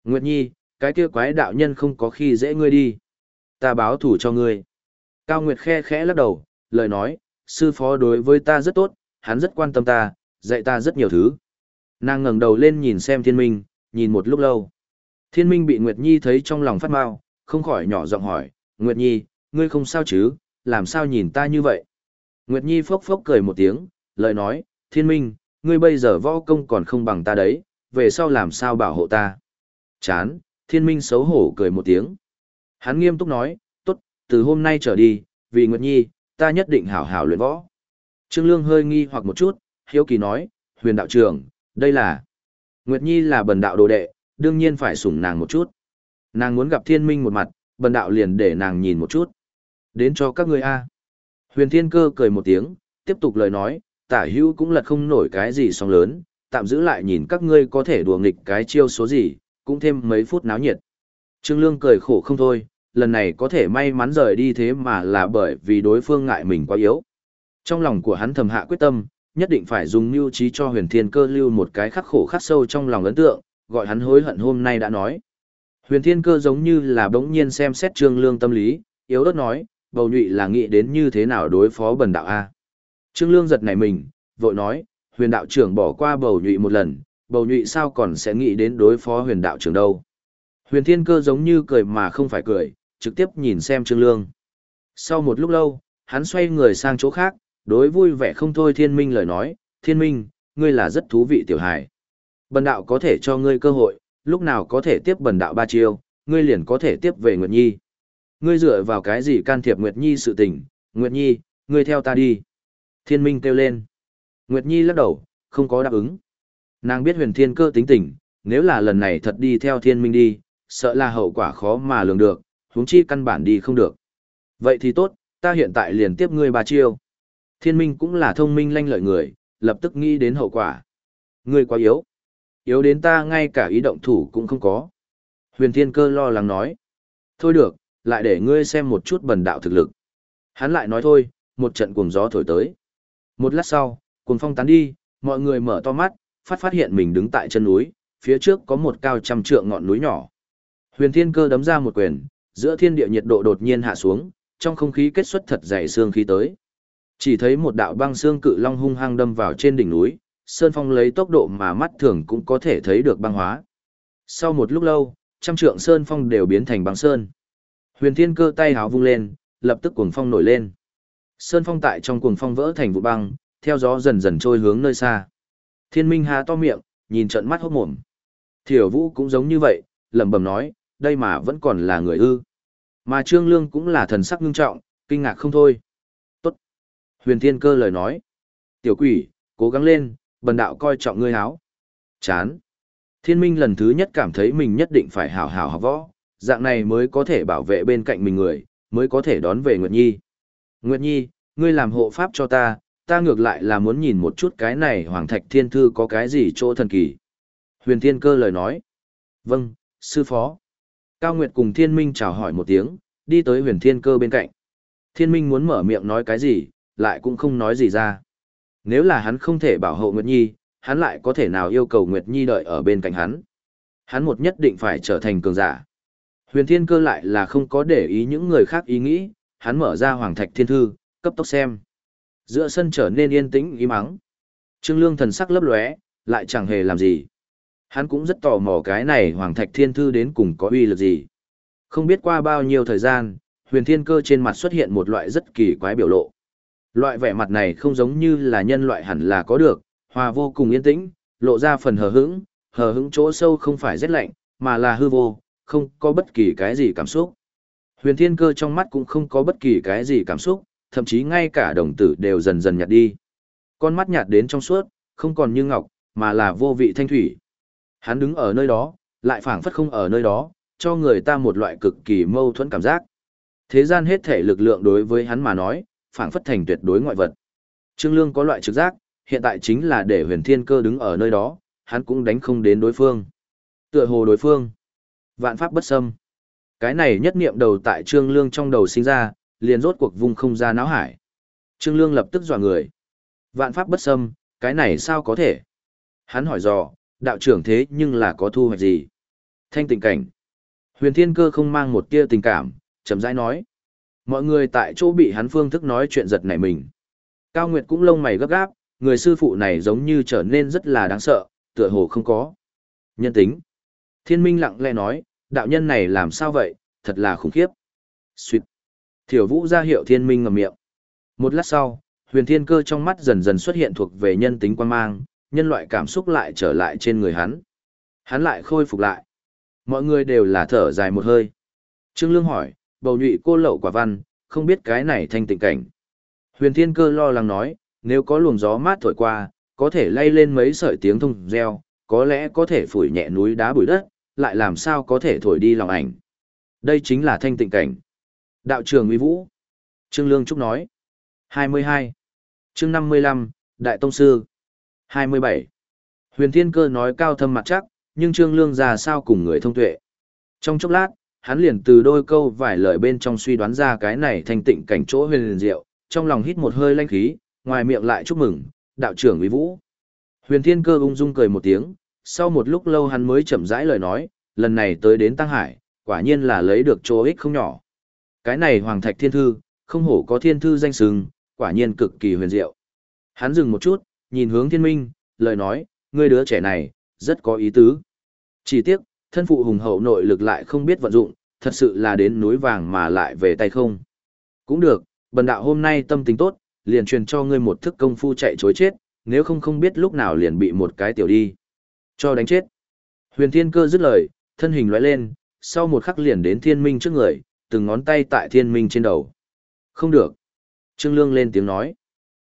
Nguyệt Nhi, cái kia quái đạo nhân không có khi dễ ngươi đi. Ta báo thủ cho ngươi. Cao Nguyệt khe khẽ lắc đầu, lời nói, sư phó đối với ta rất tốt, hắn rất quan tâm ta, dạy ta rất nhiều thứ. Nàng ngẩng đầu lên nhìn xem thiên minh, nhìn một lúc lâu. Thiên minh bị Nguyệt Nhi thấy trong lòng phát mau, không khỏi nhỏ giọng hỏi, Nguyệt Nhi, ngươi không sao chứ, làm sao nhìn ta như vậy? Nguyệt Nhi phốc phốc cười một tiếng, lời nói, thiên minh, ngươi bây giờ võ công còn không bằng ta đấy, về sau làm sao bảo hộ ta? Chán, thiên minh xấu hổ cười một tiếng. Hắn nghiêm túc nói, tốt, từ hôm nay trở đi, vì Nguyệt Nhi, ta nhất định hảo hảo luyện võ. Trương Lương hơi nghi hoặc một chút, hiếu kỳ nói, huyền đạo trưởng, đây là... Nguyệt Nhi là bần đạo đồ đệ, đương nhiên phải sủng nàng một chút. Nàng muốn gặp thiên minh một mặt, bần đạo liền để nàng nhìn một chút. Đến cho các ngươi a. Huyền thiên cơ cười một tiếng, tiếp tục lời nói, tả hữu cũng lật không nổi cái gì song lớn, tạm giữ lại nhìn các ngươi có thể đùa nghịch cái chiêu số gì, cũng thêm mấy phút náo nhiệt. Trương Lương cười khổ không thôi, lần này có thể may mắn rời đi thế mà là bởi vì đối phương ngại mình quá yếu. Trong lòng của hắn thầm hạ quyết tâm, nhất định phải dùng mưu trí cho huyền thiên cơ lưu một cái khắc khổ khắc sâu trong lòng ấn tượng, gọi hắn hối hận hôm nay đã nói. Huyền thiên cơ giống như là bỗng nhiên xem xét trương lương tâm lý, yếu ớt nói, bầu nhụy là nghĩ đến như thế nào đối phó bần đạo A. Trương lương giật nảy mình, vội nói, huyền đạo trưởng bỏ qua bầu nhụy một lần, bầu nhụy sao còn sẽ nghĩ đến đối phó huyền đạo trưởng đâu. Huyền thiên cơ giống như cười mà không phải cười, trực tiếp nhìn xem trương lương. Sau một lúc lâu, hắn xoay người sang chỗ khác, đối vui vẻ không thôi thiên minh lời nói, thiên minh, ngươi là rất thú vị tiểu hài. Bần đạo có thể cho ngươi cơ hội, lúc nào có thể tiếp bần đạo ba chiêu, ngươi liền có thể tiếp về Nguyệt Nhi. Ngươi dựa vào cái gì can thiệp Nguyệt Nhi sự tình, Nguyệt Nhi, ngươi theo ta đi. Thiên minh kêu lên. Nguyệt Nhi lắc đầu, không có đáp ứng. Nàng biết huyền thiên cơ tính tình, nếu là lần này thật đi theo thiên minh đi, sợ là hậu quả khó mà lường được, huống chi căn bản đi không được. Vậy thì tốt, ta hiện tại liền tiếp ngươi ba chiêu. Thiên minh cũng là thông minh lanh lợi người, lập tức nghĩ đến hậu quả. Ngươi quá yếu. Yếu đến ta ngay cả ý động thủ cũng không có. Huyền Thiên Cơ lo lắng nói. Thôi được, lại để ngươi xem một chút bần đạo thực lực. Hắn lại nói thôi, một trận cuồng gió thổi tới. Một lát sau, cuồng phong tán đi, mọi người mở to mắt, phát phát hiện mình đứng tại chân núi, phía trước có một cao trăm trượng ngọn núi nhỏ. Huyền Thiên Cơ đấm ra một quyền, giữa thiên địa nhiệt độ đột nhiên hạ xuống, trong không khí kết xuất thật dày xương khí tới. Chỉ thấy một đạo băng xương cự long hung hăng đâm vào trên đỉnh núi, sơn phong lấy tốc độ mà mắt thường cũng có thể thấy được băng hóa. Sau một lúc lâu, trăm trượng sơn phong đều biến thành băng sơn. Huyền Thiên Cơ tay háo vung lên, lập tức cuồng phong nổi lên. Sơn phong tại trong cuồng phong vỡ thành vụ băng, theo gió dần dần trôi hướng nơi xa. Thiên Minh há to miệng, nhìn trận mắt hốt mồm. Thiểu Vũ cũng giống như vậy, lẩm bẩm nói, đây mà vẫn còn là người ư. Mà Trương Lương cũng là thần sắc ngưng trọng, kinh ngạc không thôi. Tốt. Huyền Thiên Cơ lời nói. Tiểu quỷ, cố gắng lên, bần đạo coi trọng ngươi háo. Chán. Thiên Minh lần thứ nhất cảm thấy mình nhất định phải hảo hảo học võ, dạng này mới có thể bảo vệ bên cạnh mình người, mới có thể đón về Nguyệt Nhi. Nguyệt Nhi, ngươi làm hộ pháp cho ta, ta ngược lại là muốn nhìn một chút cái này Hoàng Thạch Thiên Thư có cái gì chỗ thần kỳ. Huyền Thiên Cơ lời nói. Vâng, sư phó. Cao Nguyệt cùng Thiên Minh chào hỏi một tiếng, đi tới huyền Thiên Cơ bên cạnh. Thiên Minh muốn mở miệng nói cái gì, lại cũng không nói gì ra. Nếu là hắn không thể bảo hộ Nguyệt Nhi, hắn lại có thể nào yêu cầu Nguyệt Nhi đợi ở bên cạnh hắn. Hắn một nhất định phải trở thành cường giả. Huyền Thiên Cơ lại là không có để ý những người khác ý nghĩ, hắn mở ra Hoàng Thạch Thiên Thư, cấp tốc xem. Giữa sân trở nên yên tĩnh im ắng. Trương Lương thần sắc lấp lóe, lại chẳng hề làm gì. Hắn cũng rất tò mò cái này Hoàng Thạch Thiên Thư đến cùng có uy lực gì. Không biết qua bao nhiêu thời gian, huyền thiên cơ trên mặt xuất hiện một loại rất kỳ quái biểu lộ. Loại vẻ mặt này không giống như là nhân loại hẳn là có được, hòa vô cùng yên tĩnh, lộ ra phần hờ hững, hờ hững chỗ sâu không phải rét lạnh, mà là hư vô, không có bất kỳ cái gì cảm xúc. Huyền thiên cơ trong mắt cũng không có bất kỳ cái gì cảm xúc, thậm chí ngay cả đồng tử đều dần dần nhạt đi. Con mắt nhạt đến trong suốt, không còn như ngọc, mà là vô vị thanh thủy. Hắn đứng ở nơi đó, lại phảng phất không ở nơi đó, cho người ta một loại cực kỳ mâu thuẫn cảm giác. Thế gian hết thể lực lượng đối với hắn mà nói, phảng phất thành tuyệt đối ngoại vật. Trương Lương có loại trực giác, hiện tại chính là để huyền thiên cơ đứng ở nơi đó, hắn cũng đánh không đến đối phương. Tựa hồ đối phương. Vạn pháp bất xâm. Cái này nhất niệm đầu tại Trương Lương trong đầu sinh ra, liền rốt cuộc vùng không ra náo hải. Trương Lương lập tức dọa người. Vạn pháp bất xâm, cái này sao có thể? Hắn hỏi dò, đạo trưởng thế nhưng là có thu hoạch gì? Thanh tình cảnh. Huyền Thiên Cơ không mang một tia tình cảm, chậm rãi nói. Mọi người tại chỗ bị hắn phương thức nói chuyện giật nảy mình. Cao Nguyệt cũng lông mày gấp gáp, người sư phụ này giống như trở nên rất là đáng sợ, tựa hồ không có. Nhân tính. Thiên Minh lặng lẽ nói, đạo nhân này làm sao vậy, thật là khủng khiếp. Xuyệt. Thiểu Vũ ra hiệu Thiên Minh ngậm miệng. Một lát sau, huyền thiên cơ trong mắt dần dần xuất hiện thuộc về nhân tính quan mang, nhân loại cảm xúc lại trở lại trên người hắn. Hắn lại khôi phục lại. Mọi người đều là thở dài một hơi. Trương Lương hỏi, bầu nhụy cô lậu quả văn, không biết cái này thanh tịnh cảnh. Huyền Thiên Cơ lo lắng nói, nếu có luồng gió mát thổi qua, có thể lay lên mấy sợi tiếng thông reo, có lẽ có thể phủi nhẹ núi đá bụi đất, lại làm sao có thể thổi đi lòng ảnh. Đây chính là thanh tịnh cảnh. Đạo trưởng uy vũ. Trương Lương Trúc nói. 22. Chương 55, Đại Tông Sư. 27. Huyền Thiên Cơ nói cao thâm mặt chắc, nhưng Trương Lương già sao cùng người thông tuệ. Trong chốc lát, hắn liền từ đôi câu vài lời bên trong suy đoán ra cái này thành tịnh cảnh chỗ huyền liền diệu, trong lòng hít một hơi lanh khí, ngoài miệng lại chúc mừng, đạo trưởng uy vũ. Huyền Thiên Cơ ung dung cười một tiếng, sau một lúc lâu hắn mới chậm rãi lời nói, lần này tới đến Tăng Hải, quả nhiên là lấy được chỗ ích không nhỏ. Cái này Hoàng Thạch Thiên Thư, không hổ có thiên thư danh sừng, quả nhiên cực kỳ huyền diệu. Hắn dừng một chút, nhìn hướng thiên minh, lời nói, ngươi đứa trẻ này, rất có ý tứ. Chỉ tiếc, thân phụ hùng hậu nội lực lại không biết vận dụng, thật sự là đến núi vàng mà lại về tay không. Cũng được, bần đạo hôm nay tâm tình tốt, liền truyền cho ngươi một thức công phu chạy chối chết, nếu không không biết lúc nào liền bị một cái tiểu đi. Cho đánh chết. Huyền thiên cơ dứt lời, thân hình lóe lên, sau một khắc liền đến thiên minh trước người, từng ngón tay tại thiên minh trên đầu. Không được. Trương Lương lên tiếng nói.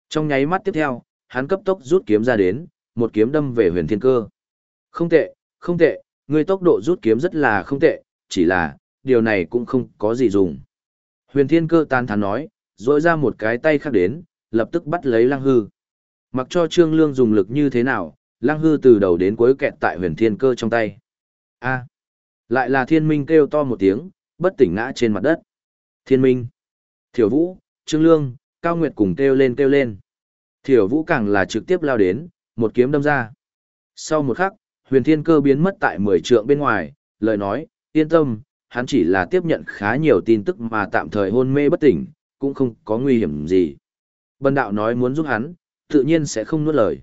Trong nháy mắt tiếp theo, hắn cấp tốc rút kiếm ra đến, một kiếm đâm về huyền thiên cơ. Không tệ, không tệ, ngươi tốc độ rút kiếm rất là không tệ, chỉ là, điều này cũng không có gì dùng. Huyền thiên cơ tan thán nói, rỗi ra một cái tay khác đến, lập tức bắt lấy lăng hư. Mặc cho Trương Lương dùng lực như thế nào, Lăng Hư từ đầu đến cuối kẹt tại huyền thiên cơ trong tay. A. lại là thiên minh kêu to một tiếng, bất tỉnh ngã trên mặt đất. Thiên minh. Thiểu Vũ, Trương Lương, Cao Nguyệt cùng kêu lên kêu lên. Thiểu Vũ càng là trực tiếp lao đến, một kiếm đâm ra. Sau một khắc, huyền thiên cơ biến mất tại mười trượng bên ngoài, lời nói, yên tâm, hắn chỉ là tiếp nhận khá nhiều tin tức mà tạm thời hôn mê bất tỉnh, cũng không có nguy hiểm gì. Bần đạo nói muốn giúp hắn, tự nhiên sẽ không nuốt lời.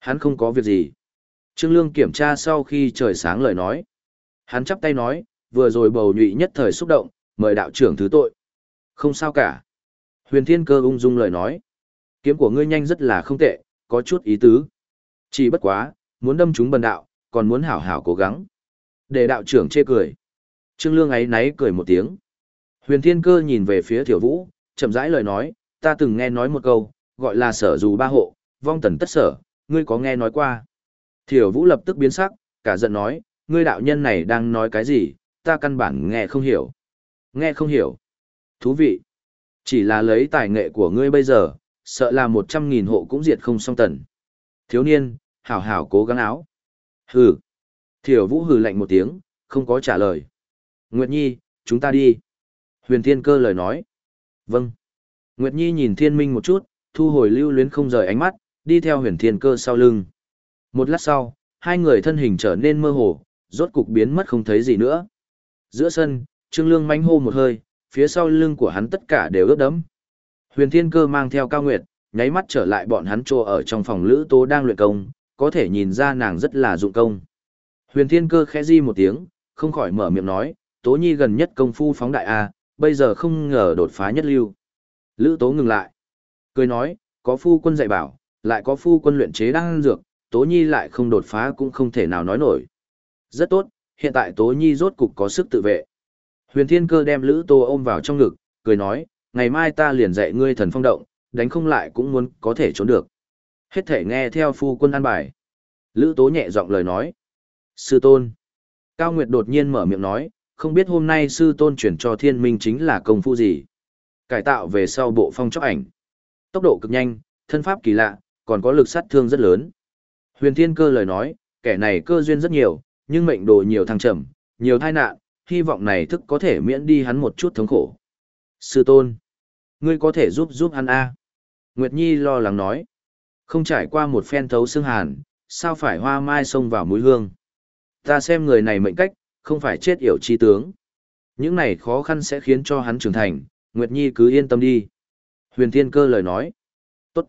Hắn không có việc gì. Trương Lương kiểm tra sau khi trời sáng lời nói. Hắn chắp tay nói, vừa rồi bầu nhụy nhất thời xúc động, mời đạo trưởng thứ tội. Không sao cả. Huyền Thiên Cơ ung dung lời nói. Kiếm của ngươi nhanh rất là không tệ, có chút ý tứ. Chỉ bất quá, muốn đâm chúng bần đạo, còn muốn hảo hảo cố gắng. Để đạo trưởng chê cười. Trương Lương ấy náy cười một tiếng. Huyền Thiên Cơ nhìn về phía Tiểu Vũ, chậm rãi lời nói, ta từng nghe nói một câu, gọi là sở dù ba hộ, vong tần tất sở, ngươi có nghe nói qua. Thiểu Vũ lập tức biến sắc, cả giận nói, ngươi đạo nhân này đang nói cái gì, ta căn bản nghe không hiểu. Nghe không hiểu. Thú vị. Chỉ là lấy tài nghệ của ngươi bây giờ, sợ là một trăm nghìn hộ cũng diệt không xong tần. Thiếu niên, hảo hảo cố gắng áo. Hừ. Thiểu Vũ hừ lạnh một tiếng, không có trả lời. Nguyệt Nhi, chúng ta đi. Huyền Thiên Cơ lời nói. Vâng. Nguyệt Nhi nhìn Thiên Minh một chút, thu hồi lưu luyến không rời ánh mắt, đi theo huyền thiên cơ sau lưng. Một lát sau, hai người thân hình trở nên mơ hồ, rốt cục biến mất không thấy gì nữa. Giữa sân, Trương Lương manh hô một hơi, phía sau lưng của hắn tất cả đều ướt đẫm. Huyền Thiên Cơ mang theo Cao Nguyệt, nháy mắt trở lại bọn hắn trô ở trong phòng lữ tố đang luyện công, có thể nhìn ra nàng rất là dụng công. Huyền Thiên Cơ khẽ di một tiếng, không khỏi mở miệng nói, Tố Nhi gần nhất công phu phóng đại A, bây giờ không ngờ đột phá nhất lưu. Lữ Tố ngừng lại. Cười nói, có phu quân dạy bảo, lại có phu quân luyện chế đang dược, Tố Nhi lại không đột phá cũng không thể nào nói nổi. Rất tốt, hiện tại Tố Nhi rốt cục có sức tự vệ. Huyền Thiên Cơ đem Lữ Tô ôm vào trong ngực, cười nói, ngày mai ta liền dạy ngươi thần phong động, đánh không lại cũng muốn có thể trốn được. Hết thể nghe theo phu quân an bài. Lữ Tố nhẹ giọng lời nói. Sư tôn. Cao Nguyệt đột nhiên mở miệng nói, không biết hôm nay sư tôn chuyển cho thiên minh chính là công phu gì. Cải tạo về sau bộ phong chóc ảnh. Tốc độ cực nhanh, thân pháp kỳ lạ, còn có lực sát thương rất lớn. Huyền Thiên Cơ lời nói, kẻ này cơ duyên rất nhiều, nhưng mệnh đồ nhiều thăng trầm, nhiều tai nạn, hy vọng này thức có thể miễn đi hắn một chút thống khổ. Sư tôn, ngươi có thể giúp giúp hắn a? Nguyệt Nhi lo lắng nói. Không trải qua một phen thấu xương hàn, sao phải hoa mai xông vào mũi hương. Ta xem người này mệnh cách, không phải chết yểu chi tướng. Những này khó khăn sẽ khiến cho hắn trưởng thành, Nguyệt Nhi cứ yên tâm đi. Huyền Thiên Cơ lời nói. Tốt.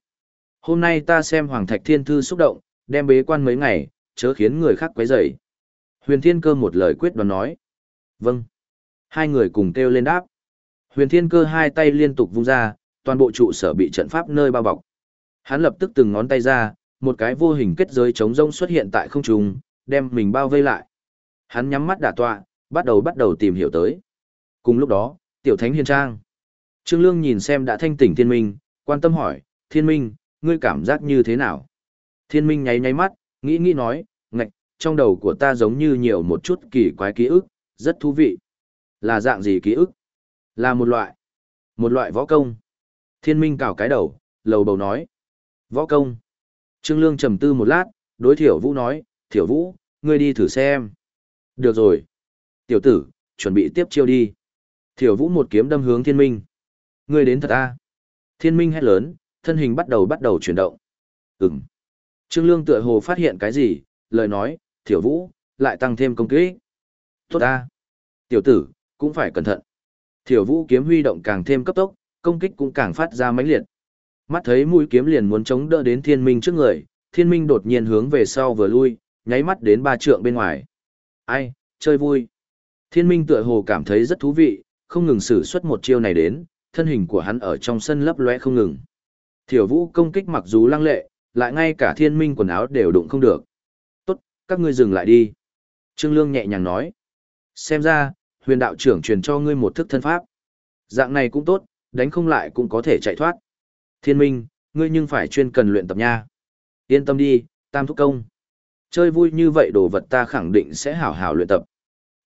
Hôm nay ta xem Hoàng Thạch Thiên Thư xúc động, đem bế quan mấy ngày, chớ khiến người khác quấy rầy. Huyền Thiên Cơ một lời quyết đoán nói. Vâng. Hai người cùng kêu lên đáp. Huyền Thiên Cơ hai tay liên tục vung ra, toàn bộ trụ sở bị trận pháp nơi bao bọc. Hắn lập tức từng ngón tay ra, một cái vô hình kết giới chống rông xuất hiện tại không trung, đem mình bao vây lại. Hắn nhắm mắt đả tọa, bắt đầu bắt đầu tìm hiểu tới. Cùng lúc đó, Tiểu Thánh Hiền Trang. Trương Lương nhìn xem đã thanh tỉnh Thiên Minh, quan tâm hỏi, Thiên Minh, ngươi cảm giác như thế nào? Thiên Minh nháy nháy mắt, nghĩ nghĩ nói, trong đầu của ta giống như nhiều một chút kỳ quái ký ức, rất thú vị. Là dạng gì ký ức? Là một loại. Một loại võ công. Thiên Minh cào cái đầu, lầu bầu nói. Võ công. Trương Lương trầm tư một lát, đối Thiểu Vũ nói, Thiểu Vũ, ngươi đi thử xem. Được rồi. Tiểu tử, chuẩn bị tiếp chiêu đi. Thiểu Vũ một kiếm đâm hướng Thiên Minh. Ngươi đến thật a Thiên Minh hét lớn, thân hình bắt đầu bắt đầu chuyển động. Ừm. Trương Lương tựa hồ phát hiện cái gì, lời nói, Thiểu Vũ, lại tăng thêm công kích. Tốt a Tiểu tử, cũng phải cẩn thận. Thiểu Vũ kiếm huy động càng thêm cấp tốc, công kích cũng càng phát ra mãnh liệt. Mắt thấy mũi kiếm liền muốn chống đỡ đến Thiên Minh trước người, Thiên Minh đột nhiên hướng về sau vừa lui, nháy mắt đến ba trượng bên ngoài. Ai, chơi vui. Thiên Minh tựa hồ cảm thấy rất thú vị, không ngừng sử xuất một chiêu này đến, thân hình của hắn ở trong sân lấp lóe không ngừng. Thiểu vũ công kích mặc dù lăng lệ, lại ngay cả thiên minh quần áo đều đụng không được. Các ngươi dừng lại đi. Trương Lương nhẹ nhàng nói. Xem ra, huyền đạo trưởng truyền cho ngươi một thức thân pháp. Dạng này cũng tốt, đánh không lại cũng có thể chạy thoát. Thiên minh, ngươi nhưng phải chuyên cần luyện tập nha. Yên tâm đi, tam thúc công. Chơi vui như vậy đồ vật ta khẳng định sẽ hảo hảo luyện tập.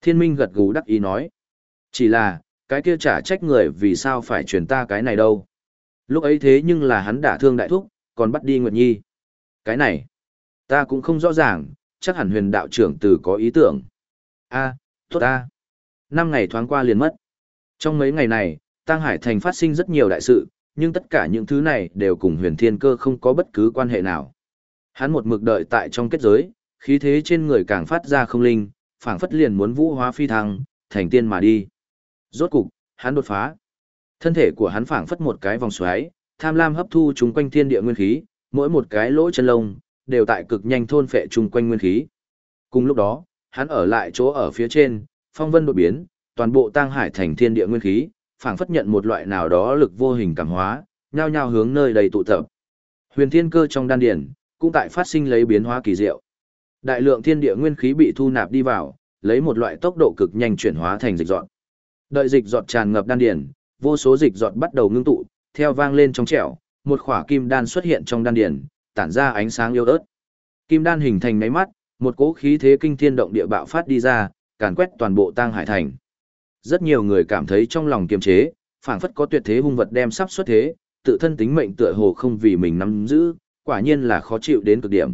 Thiên minh gật gù đắc ý nói. Chỉ là, cái kia trả trách người vì sao phải truyền ta cái này đâu. Lúc ấy thế nhưng là hắn đả thương đại thúc, còn bắt đi Nguyệt Nhi. Cái này, ta cũng không rõ ràng, chắc hẳn huyền đạo trưởng từ có ý tưởng. a tốt a. Năm ngày thoáng qua liền mất. Trong mấy ngày này, Tăng Hải Thành phát sinh rất nhiều đại sự, nhưng tất cả những thứ này đều cùng huyền thiên cơ không có bất cứ quan hệ nào. Hắn một mực đợi tại trong kết giới, khí thế trên người càng phát ra không linh, phảng phất liền muốn vũ hóa phi thăng, thành tiên mà đi. Rốt cục, hắn đột phá. Thân thể của hắn phảng phất một cái vòng xoáy, tham lam hấp thu chúng quanh thiên địa nguyên khí, mỗi một cái lỗ chân lông đều tại cực nhanh thôn phệ chung quanh nguyên khí. Cùng lúc đó, hắn ở lại chỗ ở phía trên, phong vân đột biến, toàn bộ tăng hải thành thiên địa nguyên khí, phảng phất nhận một loại nào đó lực vô hình cảm hóa, nhao nhao hướng nơi đầy tụ tập. Huyền thiên cơ trong đan điển, cũng tại phát sinh lấy biến hóa kỳ diệu. Đại lượng thiên địa nguyên khí bị thu nạp đi vào, lấy một loại tốc độ cực nhanh chuyển hóa thành dịch dọn. Đợi dịch dọn tràn ngập đan điển, vô số dịch dọn bắt đầu ngưng tụ, theo vang lên trong trẻo, một khỏa kim đan xuất hiện trong đan điển, tản ra ánh sáng yếu ớt. Kim đan hình thành máy mắt, một cỗ khí thế kinh thiên động địa bạo phát đi ra, càn quét toàn bộ tang hải thành. Rất nhiều người cảm thấy trong lòng kiềm chế, phảng phất có tuyệt thế hung vật đem sắp xuất thế, tự thân tính mệnh tựa hồ không vì mình nắm giữ, quả nhiên là khó chịu đến cực điểm.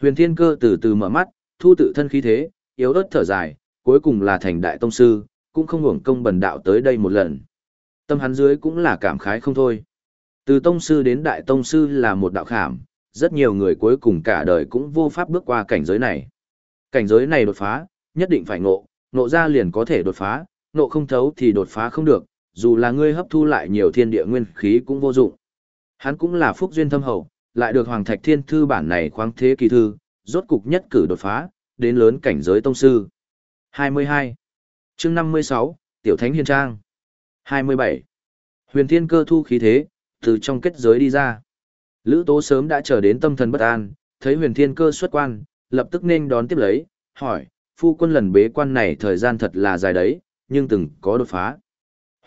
Huyền Thiên Cơ từ từ mở mắt, thu tự thân khí thế, yếu ớt thở dài, cuối cùng là thành đại tông sư, cũng không hưởng công bần đạo tới đây một lần. Tâm hắn dưới cũng là cảm khái không thôi. Từ tông sư đến đại tông sư là một đạo khảm, rất nhiều người cuối cùng cả đời cũng vô pháp bước qua cảnh giới này. Cảnh giới này đột phá, nhất định phải ngộ, ngộ ra liền có thể đột phá, ngộ không thấu thì đột phá không được, dù là ngươi hấp thu lại nhiều thiên địa nguyên khí cũng vô dụng. Hắn cũng là phúc duyên thâm hậu, lại được Hoàng Thạch Thiên Thư bản này khoáng thế kỳ thư, rốt cục nhất cử đột phá, đến lớn cảnh giới tông sư. 22. chương 56, Tiểu Thánh Hiền Trang. 27. Huyền Thiên Cơ thu khí thế, từ trong kết giới đi ra. Lữ Tố sớm đã chờ đến tâm thần bất an, thấy Huyền Thiên Cơ xuất quan, lập tức nên đón tiếp lấy, hỏi, phu quân lần bế quan này thời gian thật là dài đấy, nhưng từng có đột phá.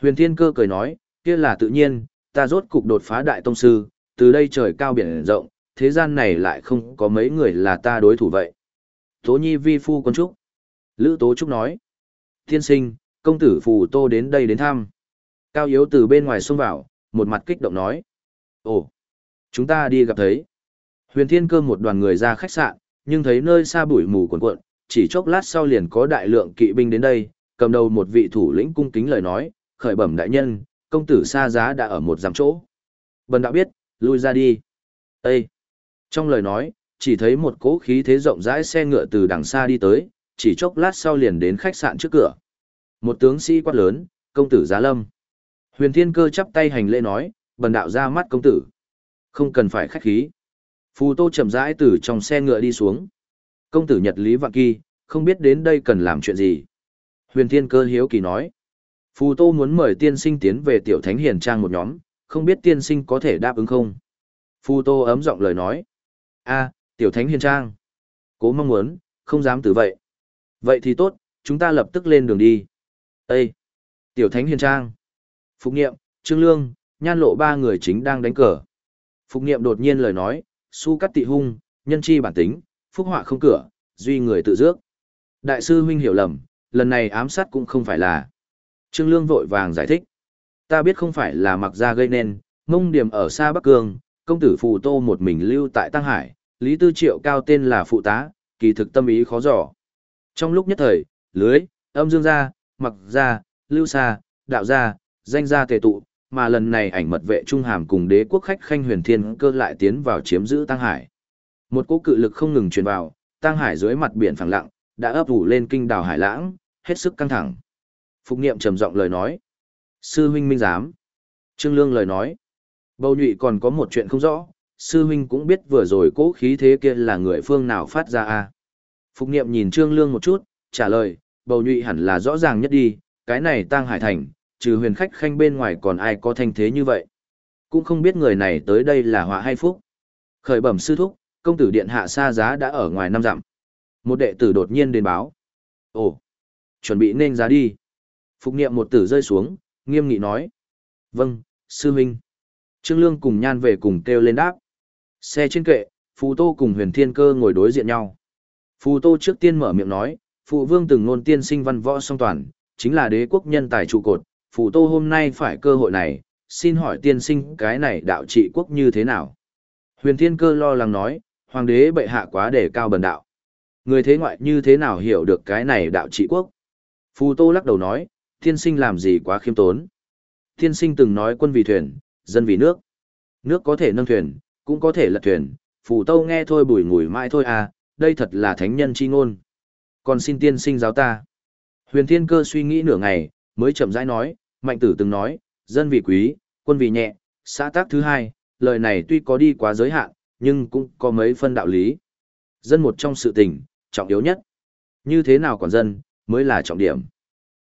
Huyền Thiên Cơ cười nói, kia là tự nhiên, ta rốt cục đột phá đại tông sư, từ đây trời cao biển rộng, thế gian này lại không có mấy người là ta đối thủ vậy. Tố Nhi vi phu quân trúc. Lữ Tố Trúc nói, thiên sinh, công tử phù tô đến đây đến thăm. Cao Yếu từ bên ngoài xông vào, một mặt kích động nói. Ồ, chúng ta đi gặp thấy. Huyền Thiên Cơ một đoàn người ra khách sạn, nhưng thấy nơi xa bụi mù cuồn cuộn, chỉ chốc lát sau liền có đại lượng kỵ binh đến đây, cầm đầu một vị thủ lĩnh cung kính lời nói, khởi bẩm đại nhân, công tử xa giá đã ở một giám chỗ. Bần đạo biết, lui ra đi. Ê! Trong lời nói, chỉ thấy một cỗ khí thế rộng rãi xe ngựa từ đằng xa đi tới, chỉ chốc lát sau liền đến khách sạn trước cửa. Một tướng sĩ quát lớn, công tử giá lâm. Huyền Thiên Cơ chắp tay hành lễ nói, bần đạo ra mắt công tử. Không cần phải khách khí. Phù Tô chậm rãi từ trong xe ngựa đi xuống. Công tử Nhật Lý Vạn Kỳ, không biết đến đây cần làm chuyện gì. Huyền Thiên Cơ hiếu kỳ nói. Phù Tô muốn mời tiên sinh tiến về tiểu thánh hiền trang một nhóm, không biết tiên sinh có thể đáp ứng không? Phù Tô ấm giọng lời nói. a tiểu thánh hiền trang. Cố mong muốn, không dám từ vậy. Vậy thì tốt, chúng ta lập tức lên đường đi. Ê! Tiểu thánh hiền trang. Phục nghiệm, Trương Lương, nhan lộ ba người chính đang đánh cờ. Phục niệm đột nhiên lời nói, su cắt tị hung, nhân chi bản tính, phúc họa không cửa, duy người tự dước. Đại sư huynh hiểu lầm, lần này ám sát cũng không phải là. Trương Lương vội vàng giải thích. Ta biết không phải là mặc ra gây nên, mông điểm ở xa Bắc Cương, công tử phù tô một mình lưu tại Tăng Hải, Lý Tư Triệu cao tên là phụ tá, kỳ thực tâm ý khó dò. Trong lúc nhất thời, lưới, âm dương gia, mặc gia, lưu xa, đạo gia, danh gia tề tụ, mà lần này ảnh mật vệ trung hàm cùng đế quốc khách khanh huyền thiên cơ lại tiến vào chiếm giữ Tăng Hải. Một cỗ cự lực không ngừng truyền vào, Tăng Hải dưới mặt biển phẳng lặng, đã ấp ủ lên kinh đảo Hải Lãng, hết sức căng thẳng. Phục Niệm trầm giọng lời nói. Sư huynh minh giám. Trương Lương lời nói. Bầu nhụy còn có một chuyện không rõ, sư huynh cũng biết vừa rồi cố khí thế kia là người phương nào phát ra a Phục Niệm nhìn Trương Lương một chút, trả lời, bầu nhụy hẳn là rõ ràng nhất đi, cái này tăng hải thành, trừ huyền khách khanh bên ngoài còn ai có thanh thế như vậy. Cũng không biết người này tới đây là họa hay phúc. Khởi bẩm sư thúc, công tử điện hạ xa giá đã ở ngoài năm dặm. Một đệ tử đột nhiên đến báo. Ồ, chuẩn bị nên giá đi. Phục niệm một tử rơi xuống, nghiêm nghị nói. Vâng, sư huynh. Trương Lương cùng nhan về cùng kêu lên đáp. Xe trên kệ, Phù Tô cùng huyền thiên cơ ngồi đối diện nhau. Phù Tô trước tiên mở miệng nói, Phụ Vương từng ngôn tiên sinh văn võ song toàn, chính là đế quốc nhân tài trụ cột. Phù Tô hôm nay phải cơ hội này, xin hỏi tiên sinh cái này đạo trị quốc như thế nào? Huyền Thiên Cơ lo lắng nói, hoàng đế bệ hạ quá đề cao bần đạo. Người thế ngoại như thế nào hiểu được cái này đạo trị quốc? Phù Tô lắc đầu nói, Tiên sinh làm gì quá khiêm tốn. Tiên sinh từng nói quân vì thuyền, dân vì nước. Nước có thể nâng thuyền, cũng có thể lật thuyền, Phù Tô nghe thôi bùi ngùi mãi thôi à, đây thật là thánh nhân chi ngôn. Còn xin tiên sinh giáo ta. Huyền Thiên Cơ suy nghĩ nửa ngày, mới chậm rãi nói, Mạnh Tử từng nói, dân vì quý, quân vì nhẹ, xã tác thứ hai, lời này tuy có đi quá giới hạn, nhưng cũng có mấy phân đạo lý. Dân một trong sự tình, trọng yếu nhất. Như thế nào còn dân, mới là trọng điểm.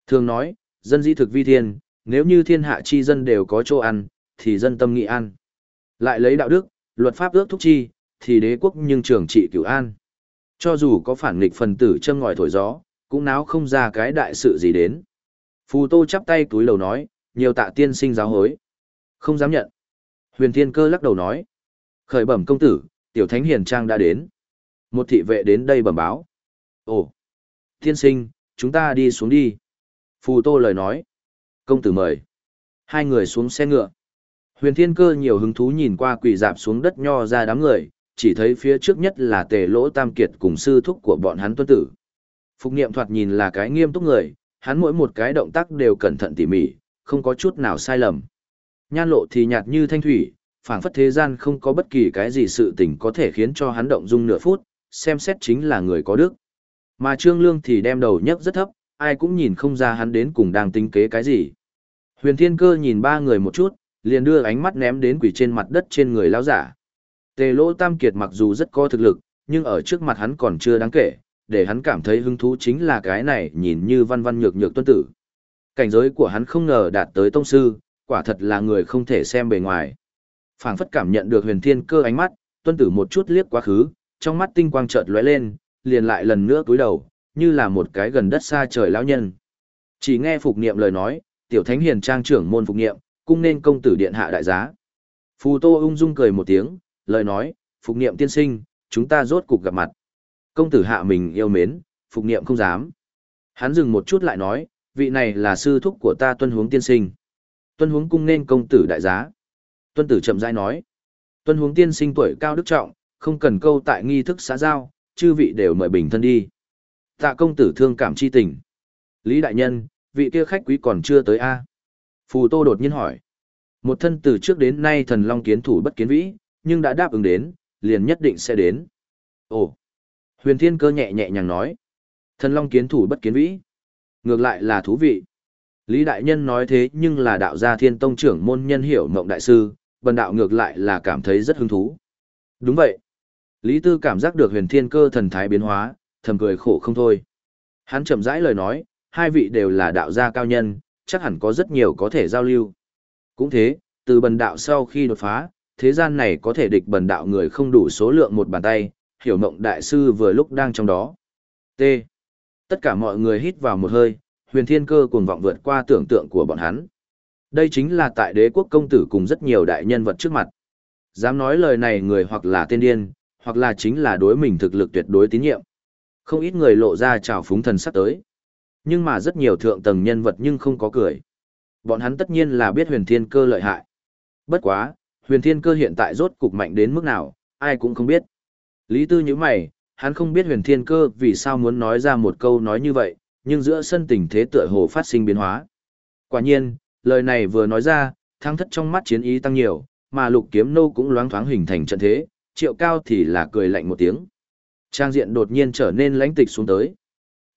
Thường nói, dân dĩ thực vi thiên, nếu như thiên hạ chi dân đều có chỗ ăn, thì dân tâm nghị ăn. Lại lấy đạo đức, luật pháp ước thúc chi, thì đế quốc nhưng trưởng trị cửu an. Cho dù có phản nghịch phần tử châm ngòi thổi gió, cũng náo không ra cái đại sự gì đến. Phù Tô chắp tay túi lầu nói, nhiều tạ tiên sinh giáo hối. Không dám nhận. Huyền Thiên Cơ lắc đầu nói, khởi bẩm công tử, tiểu thánh hiền trang đã đến. Một thị vệ đến đây bẩm báo. Ồ, tiên sinh, chúng ta đi xuống đi. Phù Tô lời nói. Công tử mời. Hai người xuống xe ngựa. Huyền Thiên Cơ nhiều hứng thú nhìn qua quỳ dạp xuống đất nho ra đám người, chỉ thấy phía trước nhất là tề lỗ tam kiệt cùng sư thúc của bọn hắn tuân tử. Phục niệm thoạt nhìn là cái nghiêm túc người, hắn mỗi một cái động tác đều cẩn thận tỉ mỉ, không có chút nào sai lầm. Nhan lộ thì nhạt như thanh thủy, phảng phất thế gian không có bất kỳ cái gì sự tình có thể khiến cho hắn động dung nửa phút, xem xét chính là người có đức. Mà Trương Lương thì đem đầu nhấc rất thấp, ai cũng nhìn không ra hắn đến cùng đang tính kế cái gì. Huyền Thiên Cơ nhìn ba người một chút, liền đưa ánh mắt ném đến quỷ trên mặt đất trên người lão giả. Tề Lỗ Tam Kiệt mặc dù rất có thực lực, nhưng ở trước mặt hắn còn chưa đáng kể, để hắn cảm thấy hứng thú chính là cái này nhìn như văn văn nhược nhược tuân tử. Cảnh giới của hắn không ngờ đạt tới tông sư, quả thật là người không thể xem bề ngoài. Phảng phất cảm nhận được huyền thiên cơ ánh mắt, tuân tử một chút liếc quá khứ, trong mắt tinh quang chợt lóe lên, liền lại lần nữa cúi đầu, như là một cái gần đất xa trời lão nhân. Chỉ nghe phục niệm lời nói, tiểu thánh hiền trang trưởng môn phục niệm, cung nên công tử điện hạ đại giá. Phù Tô ung dung cười một tiếng, lời nói, phục niệm tiên sinh, chúng ta rốt cục gặp mặt. Công tử hạ mình yêu mến, phục niệm không dám. Hắn dừng một chút lại nói, vị này là sư thúc của ta tuân huống tiên sinh. Tuân huống cung nên công tử đại giá. Tuân tử chậm rãi nói, tuân huống tiên sinh tuổi cao đức trọng, không cần câu tại nghi thức xã giao, chư vị đều mời bình thân đi. Tạ công tử thương cảm chi tình. Lý đại nhân, vị kia khách quý còn chưa tới a Phù Tô đột nhiên hỏi. Một thân từ trước đến nay thần long kiến thủ bất kiến vĩ, nhưng đã đáp ứng đến, liền nhất định sẽ đến. Ồ! Huyền Thiên Cơ nhẹ nhẹ nhàng nói. Thần long kiến thủ bất kiến vĩ. Ngược lại là thú vị. Lý Đại Nhân nói thế nhưng là đạo gia thiên tông trưởng môn nhân hiểu mộng đại sư, bần đạo ngược lại là cảm thấy rất hứng thú. Đúng vậy. Lý Tư cảm giác được huyền thiên cơ thần thái biến hóa, thầm cười khổ không thôi. Hắn chậm rãi lời nói, hai vị đều là đạo gia cao nhân, chắc hẳn có rất nhiều có thể giao lưu. Cũng thế, từ bần đạo sau khi đột phá, thế gian này có thể địch bần đạo người không đủ số lượng một bàn tay, hiểu mộng đại sư vừa lúc đang trong đó. T. Tất cả mọi người hít vào một hơi, huyền thiên cơ cuồng vọng vượt qua tưởng tượng của bọn hắn. Đây chính là tại đế quốc công tử cùng rất nhiều đại nhân vật trước mặt. Dám nói lời này người hoặc là tên điên, hoặc là chính là đối mình thực lực tuyệt đối tín nhiệm. Không ít người lộ ra trào phúng thần sắp tới. Nhưng mà rất nhiều thượng tầng nhân vật nhưng không có cười. Bọn hắn tất nhiên là biết huyền thiên cơ lợi hại. Bất quá, huyền thiên cơ hiện tại rốt cục mạnh đến mức nào, ai cũng không biết. Lý tư như mày, hắn không biết huyền thiên cơ vì sao muốn nói ra một câu nói như vậy, nhưng giữa sân tình thế tựa hồ phát sinh biến hóa. Quả nhiên, lời này vừa nói ra, thăng thất trong mắt chiến ý tăng nhiều, mà lục kiếm nô cũng loáng thoáng hình thành trận thế, triệu cao thì là cười lạnh một tiếng. Trang diện đột nhiên trở nên lãnh tịch xuống tới.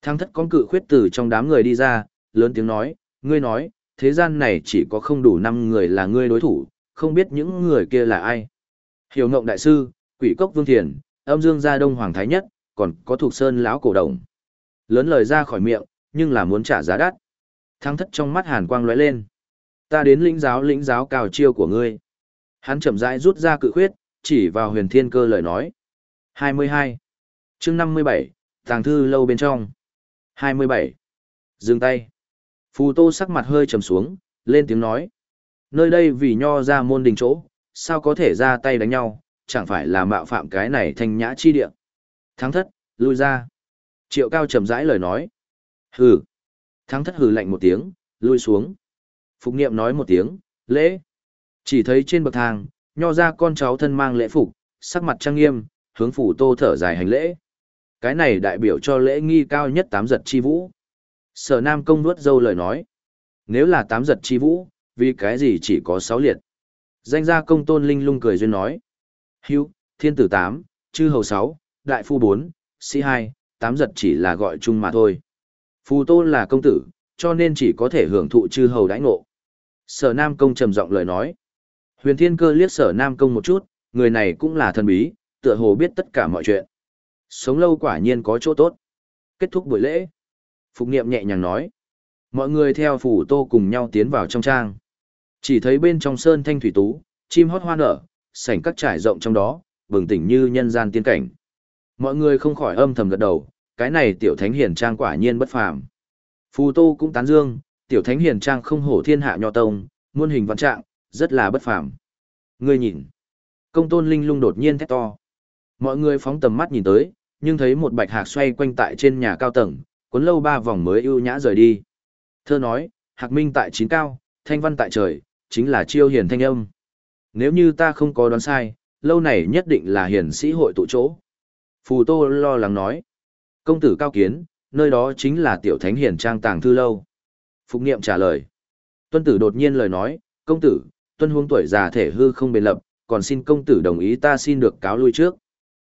Thăng thất con cự khuyết tử trong đám người đi ra, lớn tiếng nói, ngươi nói, thế gian này chỉ có không đủ 5 người là ngươi đối thủ, không biết những người kia là ai. Hiểu ngộng đại sư, quỷ cốc vương thiền, âm dương gia đông hoàng thái nhất, còn có thuộc sơn lão cổ đồng. Lớn lời ra khỏi miệng, nhưng là muốn trả giá đắt. Thắng thất trong mắt hàn quang lóe lên. Ta đến lĩnh giáo lĩnh giáo cào chiêu của ngươi. Hắn chậm rãi rút ra cự khuyết, chỉ vào huyền thiên cơ lời nói. 22. chương 57, tàng thư lâu bên trong. 27. Dừng tay. Phù tô sắc mặt hơi trầm xuống, lên tiếng nói. Nơi đây vì nho ra môn đình chỗ, sao có thể ra tay đánh nhau, chẳng phải là mạo phạm cái này thanh nhã chi địa. Thắng thất, lui ra. Triệu cao trầm rãi lời nói. Hừ. Thắng thất hừ lạnh một tiếng, lui xuống. Phục nghiệm nói một tiếng, lễ. Chỉ thấy trên bậc thang, nho ra con cháu thân mang lễ phục, sắc mặt trang nghiêm, hướng phủ tô thở dài hành lễ. Cái này đại biểu cho lễ nghi cao nhất tám giật chi vũ. Sở Nam công nuốt dâu lời nói. Nếu là tám giật chi vũ, vì cái gì chỉ có sáu liệt. Danh gia công tôn linh lung cười duyên nói. Hưu, thiên tử tám, chư hầu sáu, đại phu bốn, sĩ hai, tám giật chỉ là gọi chung mà thôi. Phù tôn là công tử, cho nên chỉ có thể hưởng thụ chư hầu đãi ngộ. Sở Nam công trầm giọng lời nói. Huyền Thiên Cơ liếc Sở Nam công một chút, người này cũng là thần bí, tựa hồ biết tất cả mọi chuyện. Sống lâu quả nhiên có chỗ tốt. Kết thúc buổi lễ. Phục Niệm nhẹ nhàng nói. Mọi người theo phủ tô cùng nhau tiến vào trong trang. Chỉ thấy bên trong sơn thanh thủy tú, chim hót hoa nở, sảnh các trải rộng trong đó, bừng tỉnh như nhân gian tiên cảnh. Mọi người không khỏi âm thầm gật đầu, cái này tiểu thánh hiền trang quả nhiên bất phàm. Phù Tô cũng tán dương, tiểu thánh hiền trang không hổ thiên hạ nho tông, muôn hình văn trạng, rất là bất phàm. Ngươi nhìn, công tôn linh lung đột nhiên thét to. Mọi người phóng tầm mắt nhìn tới, nhưng thấy một bạch hạc xoay quanh tại trên nhà cao tầng, cuốn lâu ba vòng mới ưu nhã rời đi. Thơ nói, hạc minh tại chín cao, thanh văn tại trời, chính là chiêu hiền thanh âm. Nếu như ta không có đoán sai, lâu này nhất định là hiển sĩ hội tụ chỗ. Phù Tô lo lắng nói. Công tử cao kiến, nơi đó chính là tiểu thánh hiển trang tàng thư lâu. Phục Niệm trả lời. Tuân tử đột nhiên lời nói, công tử, tuân huống tuổi già thể hư không bền lập, còn xin công tử đồng ý ta xin được cáo lui trước.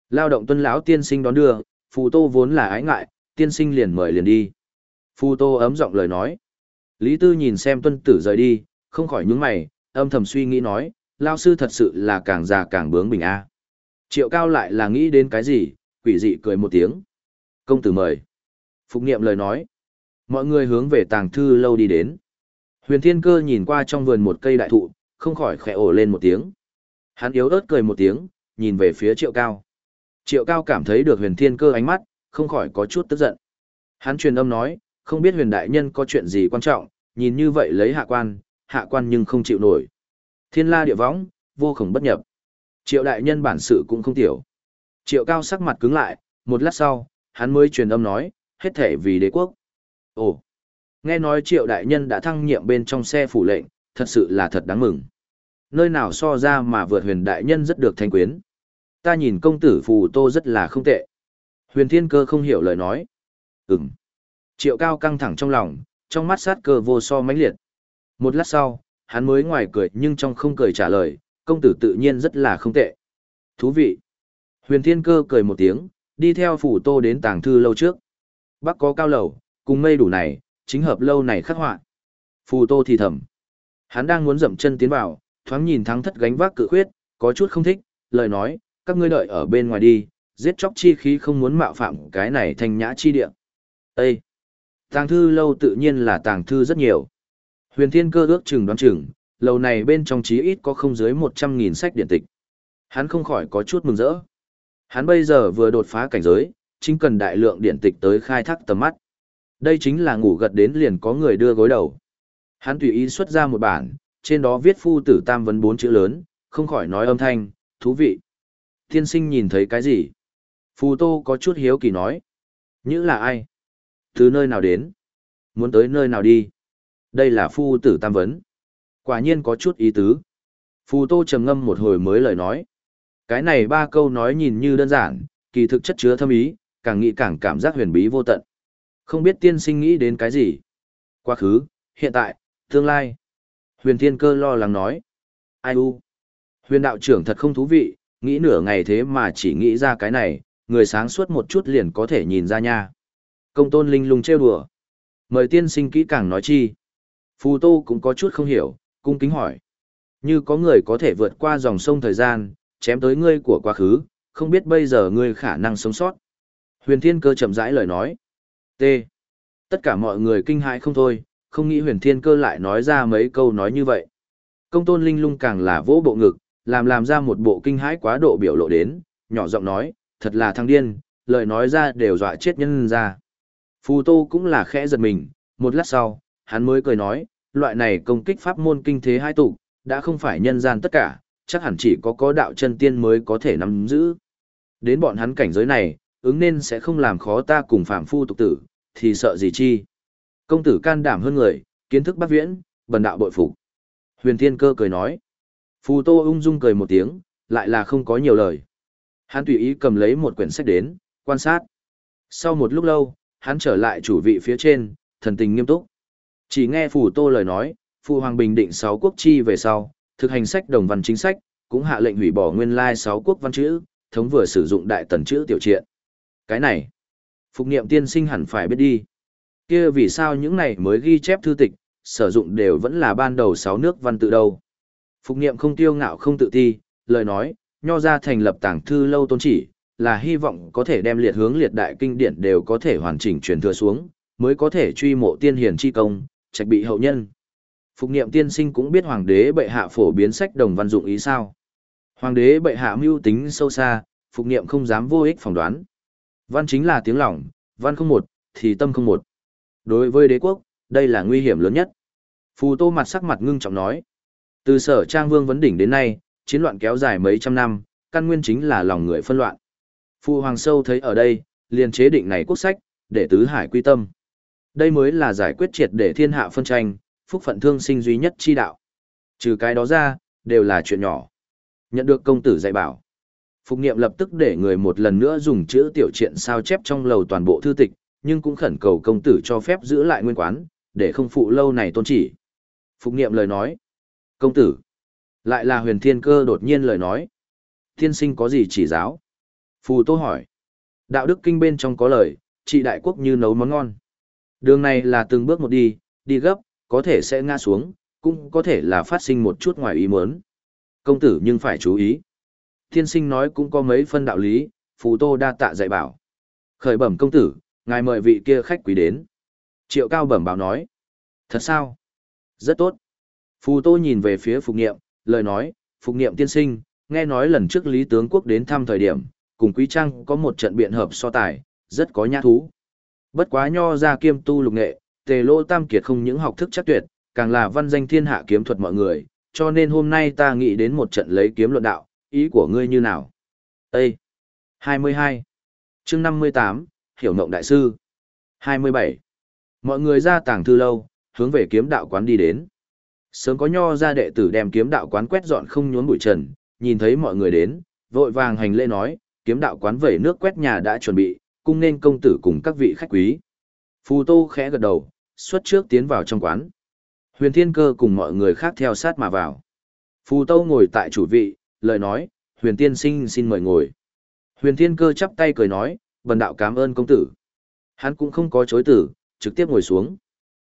Lao động tuân lão tiên sinh đón đưa, phù tô vốn là ái ngại, tiên sinh liền mời liền đi. Phù tô ấm giọng lời nói. Lý tư nhìn xem tuân tử rời đi, không khỏi nhướng mày, âm thầm suy nghĩ nói, lao sư thật sự là càng già càng bướng bình a. Triệu cao lại là nghĩ đến cái gì, quỷ dị cười một tiếng. Công tử mời. Phục niệm lời nói. Mọi người hướng về tàng thư lâu đi đến. Huyền thiên cơ nhìn qua trong vườn một cây đại thụ, không khỏi khẽ ổ lên một tiếng. Hắn yếu ớt cười một tiếng, nhìn về phía triệu cao. Triệu cao cảm thấy được huyền thiên cơ ánh mắt, không khỏi có chút tức giận. Hắn truyền âm nói, không biết huyền đại nhân có chuyện gì quan trọng, nhìn như vậy lấy hạ quan, hạ quan nhưng không chịu nổi. Thiên la địa võng, vô khổng bất nhập. Triệu đại nhân bản sự cũng không tiểu. Triệu cao sắc mặt cứng lại, một lát sau, hắn mới truyền âm nói, hết thể vì đế quốc. Ồ, nghe nói triệu đại nhân đã thăng nhiệm bên trong xe phủ lệnh, thật sự là thật đáng mừng. Nơi nào so ra mà vượt huyền đại nhân rất được thanh quyến. Ta nhìn công tử phù tô rất là không tệ. Huyền thiên cơ không hiểu lời nói. Ừm. Triệu cao căng thẳng trong lòng, trong mắt sát cơ vô so mãnh liệt. Một lát sau, hắn mới ngoài cười nhưng trong không cười trả lời, công tử tự nhiên rất là không tệ. Thú vị. Huyền thiên cơ cười một tiếng, đi theo phủ tô đến tàng thư lâu trước. Bắc có cao lầu, cùng mây đủ này, chính hợp lâu này khắc họa. Phù tô thì thầm. Hắn đang muốn dậm chân tiến vào, thoáng nhìn thắng thất gánh vác cự khuyết, có chút không thích, lời nói, các ngươi đợi ở bên ngoài đi, giết chóc chi khí không muốn mạo phạm cái này thành nhã chi địa. Ê! Tàng thư lâu tự nhiên là tàng thư rất nhiều. Huyền thiên cơ ước chừng đoán chừng, lầu này bên trong chí ít có không dưới 100.000 sách điện tịch. Hắn không khỏi có chút mừng rỡ. Hắn bây giờ vừa đột phá cảnh giới, chính cần đại lượng điện tịch tới khai thác tầm mắt. Đây chính là ngủ gật đến liền có người đưa gối đầu. Hắn tùy ý xuất ra một bản, trên đó viết phu tử tam vấn bốn chữ lớn, không khỏi nói âm thanh, thú vị. Thiên sinh nhìn thấy cái gì? Phù tô có chút hiếu kỳ nói. Những là ai? Từ nơi nào đến? Muốn tới nơi nào đi? Đây là phu tử tam vấn. Quả nhiên có chút ý tứ. Phù tô trầm ngâm một hồi mới lời nói. Cái này ba câu nói nhìn như đơn giản, kỳ thực chất chứa thâm ý, càng nghĩ càng cảm giác huyền bí vô tận. Không biết tiên sinh nghĩ đến cái gì? Quá khứ, hiện tại, tương lai. Huyền thiên cơ lo lắng nói. Ai u? Huyền đạo trưởng thật không thú vị, nghĩ nửa ngày thế mà chỉ nghĩ ra cái này, người sáng suốt một chút liền có thể nhìn ra nha. Công tôn linh lung trêu đùa. Mời tiên sinh kỹ càng nói chi. Phù Tô cũng có chút không hiểu, cung kính hỏi. Như có người có thể vượt qua dòng sông thời gian, chém tới ngươi của quá khứ, không biết bây giờ ngươi khả năng sống sót. Huyền Thiên Cơ chậm rãi lời nói. T. Tất cả mọi người kinh hãi không thôi, không nghĩ Huyền Thiên Cơ lại nói ra mấy câu nói như vậy. Công tôn linh lung càng là vỗ bộ ngực, làm làm ra một bộ kinh hãi quá độ biểu lộ đến, nhỏ giọng nói, thật là thăng điên, lời nói ra đều dọa chết nhân ra. Phù Tô cũng là khẽ giật mình, một lát sau, hắn mới cười nói, loại này công kích pháp môn kinh thế hai tụ, đã không phải nhân gian tất cả, chắc hẳn chỉ có có đạo chân tiên mới có thể nắm giữ. Đến bọn hắn cảnh giới này, ứng nên sẽ không làm khó ta cùng phạm phu tục tử, thì sợ gì chi. Công tử can đảm hơn người, kiến thức bác viễn, bần đạo bội phục. Huyền Thiên Cơ cười nói. Phù Tô ung dung cười một tiếng, lại là không có nhiều lời. Hắn tùy ý cầm lấy một quyển sách đến, quan sát. Sau một lúc lâu, hắn trở lại chủ vị phía trên, thần tình nghiêm túc. Chỉ nghe Phủ Tô lời nói, Phù Hoàng Bình định sáu quốc chi về sau, thực hành sách đồng văn chính sách, cũng hạ lệnh hủy bỏ nguyên lai sáu quốc văn chữ, thống vừa sử dụng đại tần chữ tiểu triện. Cái này, phục niệm tiên sinh hẳn phải biết đi. Kia vì sao những này mới ghi chép thư tịch, sử dụng đều vẫn là ban đầu sáu nước văn tự đâu. Phục niệm không tiêu ngạo không tự ti, lời nói, nho ra thành lập tảng thư lâu tôn chỉ, là hy vọng có thể đem liệt hướng liệt đại kinh điển đều có thể hoàn chỉnh truyền thừa xuống, mới có thể truy mộ tiên hiền chi công, trạch bị hậu nhân. Phục niệm tiên sinh cũng biết hoàng đế bệ hạ phổ biến sách đồng văn dụng ý sao. Hoàng đế bệ hạ mưu tính sâu xa, phục niệm không dám vô ích phỏng đoán. Văn chính là tiếng lòng, văn không một, thì tâm không một. Đối với đế quốc, đây là nguy hiểm lớn nhất. Phù tô mặt sắc mặt ngưng trọng nói. Từ sở trang vương vấn đỉnh đến nay, chiến loạn kéo dài mấy trăm năm, căn nguyên chính là lòng người phân loạn. phù Hoàng Sâu thấy ở đây, liền chế định này quốc sách, để tứ hải quy tâm. Đây mới là giải quyết triệt để thiên hạ phân tranh, phúc phận thương sinh duy nhất chi đạo. Trừ cái đó ra, đều là chuyện nhỏ. Nhận được công tử dạy bảo. Phục nghiệm lập tức để người một lần nữa dùng chữ tiểu triện sao chép trong lầu toàn bộ thư tịch, nhưng cũng khẩn cầu công tử cho phép giữ lại nguyên quán, để không phụ lâu này tôn chỉ. Phục nghiệm lời nói. Công tử. Lại là huyền thiên cơ đột nhiên lời nói. Thiên sinh có gì chỉ giáo? Phù Tô hỏi. Đạo đức kinh bên trong có lời, trị đại quốc như nấu món ngon. Đường này là từng bước một đi, đi gấp, có thể sẽ ngã xuống, cũng có thể là phát sinh một chút ngoài ý muốn. Công tử nhưng phải chú ý. Thiên sinh nói cũng có mấy phân đạo lý, Phù Tô đa tạ dạy bảo. Khởi bẩm công tử, ngài mời vị kia khách quý đến. Triệu cao bẩm báo nói. Thật sao? Rất tốt. Phù Tô nhìn về phía Phục Nghiệm, lời nói, Phục Nghiệm tiên sinh, nghe nói lần trước Lý Tướng Quốc đến thăm thời điểm, cùng Quý Trang có một trận biện hợp so tài, rất có nhã thú. Bất quá nho ra kiêm tu lục nghệ, tề lỗ tam kiệt không những học thức chắc tuyệt, càng là văn danh thiên hạ kiếm thuật mọi người, cho nên hôm nay ta nghĩ đến một trận lấy kiếm luận đạo, ý của ngươi như nào? Ê! 22. chương 58, Hiểu Mộng Đại Sư. 27. Mọi người ra tàng thư lâu, hướng về kiếm đạo quán đi đến. Sớm có nho ra đệ tử đem kiếm đạo quán quét dọn không nhốn bụi trần, nhìn thấy mọi người đến, vội vàng hành lễ nói, kiếm đạo quán vẩy nước quét nhà đã chuẩn bị, cung nên công tử cùng các vị khách quý. Phù Tô khẽ gật đầu, xuất trước tiến vào trong quán. Huyền Thiên Cơ cùng mọi người khác theo sát mà vào. Phù Tô ngồi tại chủ vị, lời nói, Huyền Tiên Sinh xin mời ngồi. Huyền Thiên Cơ chắp tay cười nói, bần đạo cảm ơn công tử. Hắn cũng không có chối tử, trực tiếp ngồi xuống.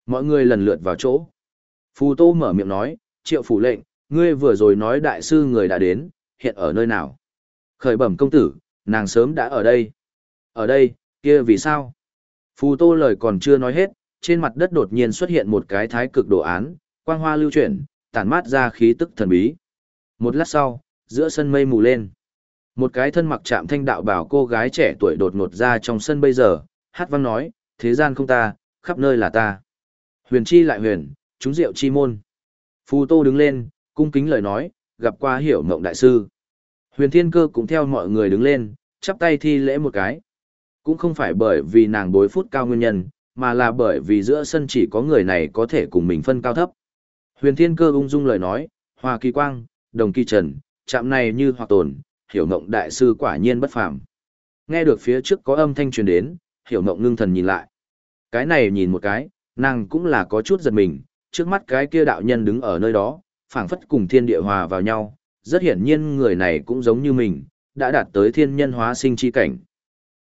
Mọi người lần lượt vào chỗ. Phù Tô mở miệng nói, triệu phủ lệnh, ngươi vừa rồi nói đại sư người đã đến, hiện ở nơi nào? Khởi bẩm công tử, nàng sớm đã ở đây. Ở đây, kia vì sao? Phù Tô lời còn chưa nói hết, trên mặt đất đột nhiên xuất hiện một cái thái cực đồ án, quang hoa lưu chuyển, tản mát ra khí tức thần bí. Một lát sau, giữa sân mây mù lên. Một cái thân mặc chạm thanh đạo bảo cô gái trẻ tuổi đột ngột ra trong sân bây giờ, hát vang nói, thế gian không ta, khắp nơi là ta. Huyền chi lại huyền, chúng diệu chi môn. Phù Tô đứng lên, cung kính lời nói, gặp qua hiểu mộng đại sư. Huyền Thiên Cơ cũng theo mọi người đứng lên, chắp tay thi lễ một cái. Cũng không phải bởi vì nàng bối phút cao nguyên nhân, mà là bởi vì giữa sân chỉ có người này có thể cùng mình phân cao thấp. Huyền Thiên Cơ ung dung lời nói, Hoa Kỳ Quang, Đồng Kỳ Trần, chạm này như hoặc tồn, hiểu mộng đại sư quả nhiên bất phàm. Nghe được phía trước có âm thanh truyền đến, hiểu mộng ngưng thần nhìn lại. Cái này nhìn một cái, nàng cũng là có chút giật mình, trước mắt cái kia đạo nhân đứng ở nơi đó, phảng phất cùng thiên địa hòa vào nhau, rất hiển nhiên người này cũng giống như mình, đã đạt tới thiên nhân hóa sinh chi cảnh.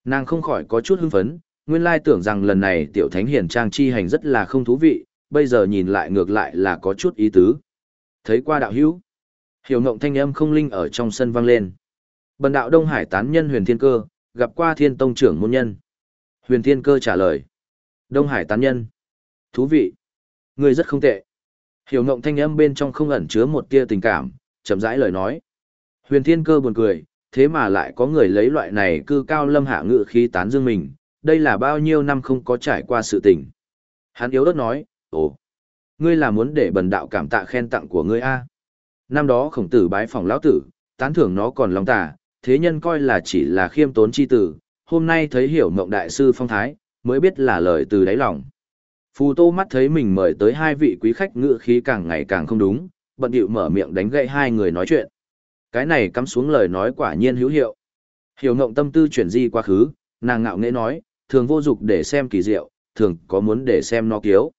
Nàng không khỏi có chút hưng phấn, nguyên lai tưởng rằng lần này tiểu thánh hiển trang chi hành rất là không thú vị, bây giờ nhìn lại ngược lại là có chút ý tứ. Thấy qua đạo hữu, hiểu ngộng thanh âm không linh ở trong sân vang lên. Bần đạo Đông Hải tán nhân huyền thiên cơ, gặp qua thiên tông trưởng môn nhân. Huyền thiên cơ trả lời. Đông Hải tán nhân. Thú vị. Người rất không tệ. Hiểu ngộng thanh âm bên trong không ẩn chứa một tia tình cảm, chậm rãi lời nói. Huyền thiên cơ buồn cười, thế mà lại có người lấy loại này cư cao lâm hạ ngự khí tán dương mình, đây là bao nhiêu năm không có trải qua sự tình. Hắn yếu đất nói, ồ, ngươi là muốn để bần đạo cảm tạ khen tặng của ngươi a Năm đó khổng tử bái phòng lão tử, tán thưởng nó còn lòng tả, thế nhân coi là chỉ là khiêm tốn chi tử, hôm nay thấy hiểu mộng đại sư phong thái, mới biết là lời từ đáy lòng. Phù tô mắt thấy mình mời tới hai vị quý khách ngự khí càng ngày càng không đúng, bận điệu mở miệng đánh gậy hai người nói chuyện. Cái này cắm xuống lời nói quả nhiên hữu hiệu. Hiểu ngộng tâm tư chuyển di quá khứ, nàng ngạo nghễ nói, thường vô dục để xem kỳ diệu, thường có muốn để xem nó kiếu.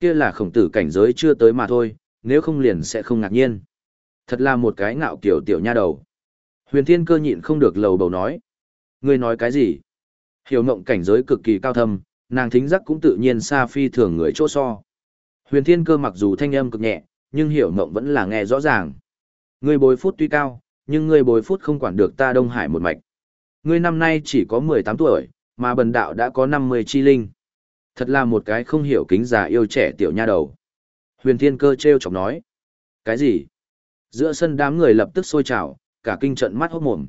Kia là khổng tử cảnh giới chưa tới mà thôi, nếu không liền sẽ không ngạc nhiên. Thật là một cái ngạo kiểu tiểu nha đầu. Huyền thiên cơ nhịn không được lầu bầu nói. Ngươi nói cái gì? Hiểu ngộng cảnh giới cực kỳ cao thâm, nàng thính giác cũng tự nhiên xa phi thường người chỗ so. Huyền thiên cơ mặc dù thanh âm cực nhẹ, nhưng hiểu ngộng vẫn là nghe rõ ràng. Ngươi bồi phút tuy cao, nhưng ngươi bồi phút không quản được ta Đông Hải một mạch. Ngươi năm nay chỉ có 18 tuổi, mà bần đạo đã có 50 chi linh. Thật là một cái không hiểu kính già yêu trẻ tiểu nha đầu. Huyền thiên cơ treo chọc nói. Cái gì? Giữa sân đám người lập tức sôi trào, cả kinh trận mắt hốt mồm.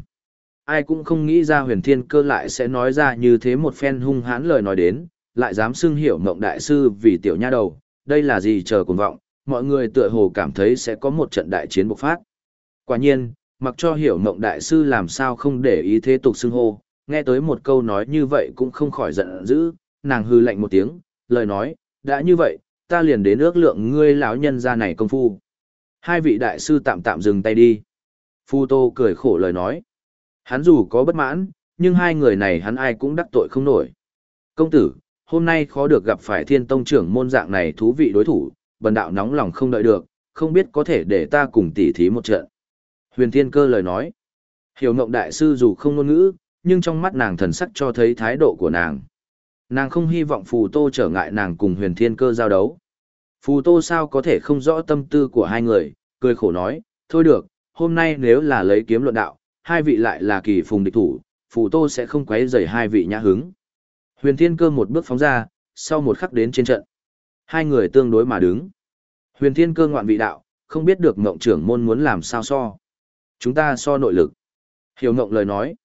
Ai cũng không nghĩ ra huyền thiên cơ lại sẽ nói ra như thế một phen hung hãn lời nói đến, lại dám xưng hiểu mộng đại sư vì tiểu nha đầu, đây là gì chờ cùng vọng, mọi người tựa hồ cảm thấy sẽ có một trận đại chiến bộc phát. Quả nhiên, mặc cho hiểu mộng đại sư làm sao không để ý thế tục xưng hô, nghe tới một câu nói như vậy cũng không khỏi giận dữ, nàng hư lạnh một tiếng, lời nói, đã như vậy, ta liền đến ước lượng ngươi lão nhân ra này công phu. Hai vị đại sư tạm tạm dừng tay đi. Phu Tô cười khổ lời nói. Hắn dù có bất mãn, nhưng hai người này hắn ai cũng đắc tội không nổi. Công tử, hôm nay khó được gặp phải thiên tông trưởng môn dạng này thú vị đối thủ, bần đạo nóng lòng không đợi được, không biết có thể để ta cùng tỉ thí một trận. Huyền Thiên Cơ lời nói. Hiểu Ngộng Đại Sư dù không ngôn ngữ, nhưng trong mắt nàng thần sắc cho thấy thái độ của nàng. Nàng không hy vọng Phù Tô trở ngại nàng cùng Huyền Thiên Cơ giao đấu. Phù Tô sao có thể không rõ tâm tư của hai người, cười khổ nói, thôi được, hôm nay nếu là lấy kiếm luận đạo, hai vị lại là kỳ phùng địch thủ, Phù Tô sẽ không quấy rầy hai vị nhã hứng. Huyền Thiên Cơ một bước phóng ra, sau một khắc đến trên trận. Hai người tương đối mà đứng. Huyền Thiên Cơ ngoạn vị đạo, không biết được ngộng trưởng môn muốn làm sao so. Chúng ta so nội lực. Hiểu ngộng lời nói.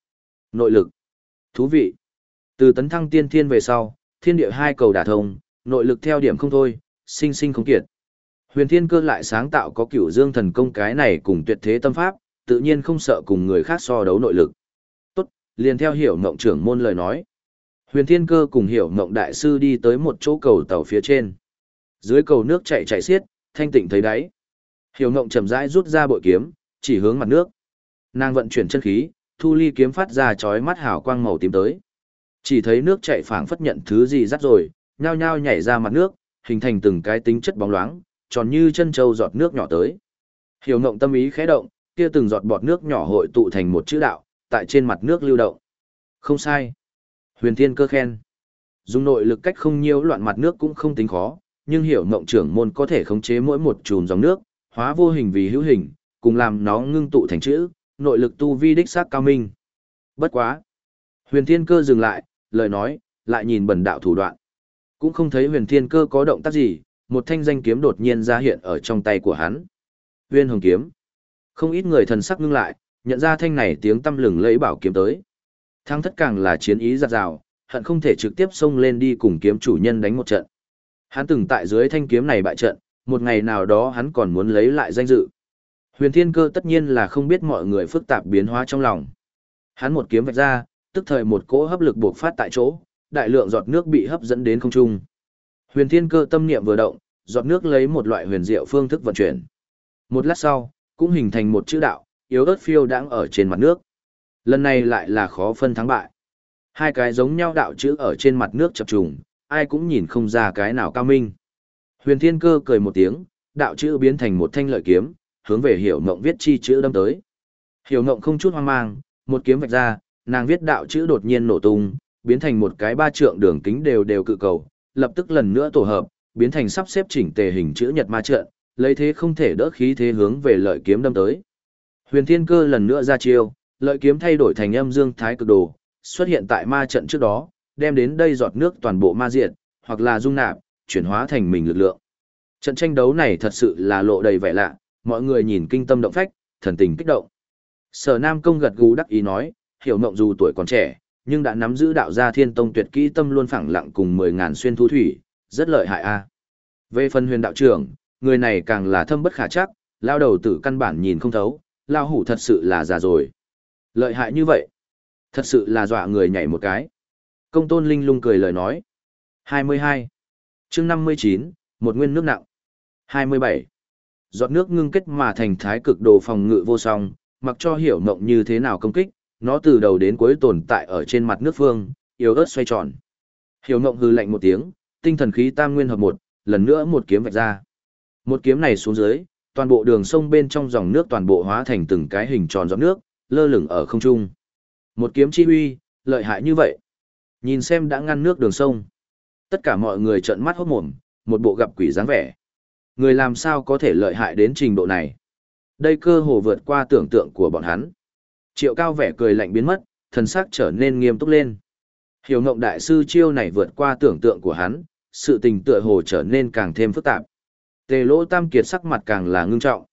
Nội lực. Thú vị. Từ tấn thăng tiên thiên về sau, thiên địa hai cầu đả thông, nội lực theo điểm không thôi, sinh sinh không kiệt. Huyền thiên cơ lại sáng tạo có cửu dương thần công cái này cùng tuyệt thế tâm pháp, tự nhiên không sợ cùng người khác so đấu nội lực. Tốt, liền theo hiểu ngộng trưởng môn lời nói. Huyền thiên cơ cùng hiểu ngộng đại sư đi tới một chỗ cầu tàu phía trên. Dưới cầu nước chạy chạy xiết, thanh tịnh thấy đáy. Hiểu ngộng chậm rãi rút ra bội kiếm, chỉ hướng mặt nước. Nàng vận chuyển chân khí, thu ly kiếm phát ra chói mắt hào quang màu tím tới. Chỉ thấy nước chảy phảng phất nhận thứ gì rắc rồi, nhao nhao nhảy ra mặt nước, hình thành từng cái tính chất bóng loáng, tròn như chân trâu giọt nước nhỏ tới. Hiểu ngộng tâm ý khẽ động, kia từng giọt bọt nước nhỏ hội tụ thành một chữ đạo, tại trên mặt nước lưu động. Không sai. Huyền Thiên cơ khen. Dùng nội lực cách không nhiễu loạn mặt nước cũng không tính khó, nhưng hiểu ngộng trưởng môn có thể khống chế mỗi một chùm dòng nước, hóa vô hình vì hữu hình, cùng làm nó ngưng tụ thành chữ, nội lực tu vi đích xác cao minh. Bất quá. Huyền Thiên Cơ dừng lại, lời nói, lại nhìn bần đạo thủ đoạn. Cũng không thấy huyền thiên cơ có động tác gì, một thanh danh kiếm đột nhiên ra hiện ở trong tay của hắn. Huyền hồng kiếm. Không ít người thần sắc ngưng lại, nhận ra thanh này tiếng tâm lừng lấy bảo kiếm tới. thang thất càng là chiến ý giặt rào, hận không thể trực tiếp xông lên đi cùng kiếm chủ nhân đánh một trận. Hắn từng tại dưới thanh kiếm này bại trận, một ngày nào đó hắn còn muốn lấy lại danh dự. Huyền thiên cơ tất nhiên là không biết mọi người phức tạp biến hóa trong lòng. Hắn một kiếm vạch ra, tức thời một cỗ hấp lực buộc phát tại chỗ, đại lượng giọt nước bị hấp dẫn đến không trung. Huyền Thiên Cơ tâm niệm vừa động, giọt nước lấy một loại huyền diệu phương thức vận chuyển. Một lát sau, cũng hình thành một chữ đạo, yếu ớt phiêu đang ở trên mặt nước. Lần này lại là khó phân thắng bại. Hai cái giống nhau đạo chữ ở trên mặt nước chập trùng, ai cũng nhìn không ra cái nào cao minh. Huyền Thiên Cơ cười một tiếng, đạo chữ biến thành một thanh lợi kiếm, hướng về Hiểu Ngộng viết chi chữ đâm tới. Hiểu Ngộng không chút hoang mang, một kiếm vạch ra, nàng viết đạo chữ đột nhiên nổ tung, biến thành một cái ba trượng đường kính đều đều cự cầu, lập tức lần nữa tổ hợp, biến thành sắp xếp chỉnh tề hình chữ nhật ma trận, lấy thế không thể đỡ khí thế hướng về lợi kiếm đâm tới. Huyền Thiên Cơ lần nữa ra chiêu, lợi kiếm thay đổi thành âm dương thái cực đồ, xuất hiện tại ma trận trước đó, đem đến đây giọt nước toàn bộ ma diệt, hoặc là dung nạp, chuyển hóa thành mình lực lượng. Trận tranh đấu này thật sự là lộ đầy vẻ lạ, mọi người nhìn kinh tâm động phách, thần tình kích động. Sở Nam Công gật gù đắc ý nói, hiểu mộng dù tuổi còn trẻ, nhưng đã nắm giữ đạo gia thiên tông tuyệt kỹ tâm luôn phẳng lặng cùng mười ngàn xuyên thu thủy, rất lợi hại a. Về phần huyền đạo trưởng, người này càng là thâm bất khả chắc, lao đầu tử căn bản nhìn không thấu, lao hủ thật sự là già rồi. Lợi hại như vậy, thật sự là dọa người nhảy một cái. Công tôn linh lung cười lời nói. 22. chương 59, một nguyên nước nặng. 27. Giọt nước ngưng kết mà thành thái cực đồ phòng ngự vô song, mặc cho hiểu mộng như thế nào công kích, nó từ đầu đến cuối tồn tại ở trên mặt nước phương, yếu ớt xoay tròn. Hiểu mộng hư lạnh một tiếng, tinh thần khí tam nguyên hợp một, lần nữa một kiếm vạch ra. Một kiếm này xuống dưới, toàn bộ đường sông bên trong dòng nước toàn bộ hóa thành từng cái hình tròn giọt nước, lơ lửng ở không trung. Một kiếm chi huy, lợi hại như vậy. Nhìn xem đã ngăn nước đường sông. Tất cả mọi người trợn mắt hốt mồm, một bộ gặp quỷ dáng vẻ. Người làm sao có thể lợi hại đến trình độ này? Đây cơ hồ vượt qua tưởng tượng của bọn hắn. Triệu cao vẻ cười lạnh biến mất, thần sắc trở nên nghiêm túc lên. Hiểu ngộng đại sư chiêu này vượt qua tưởng tượng của hắn, sự tình tựa hồ trở nên càng thêm phức tạp. Tề lỗ tam kiệt sắc mặt càng là ngưng trọng.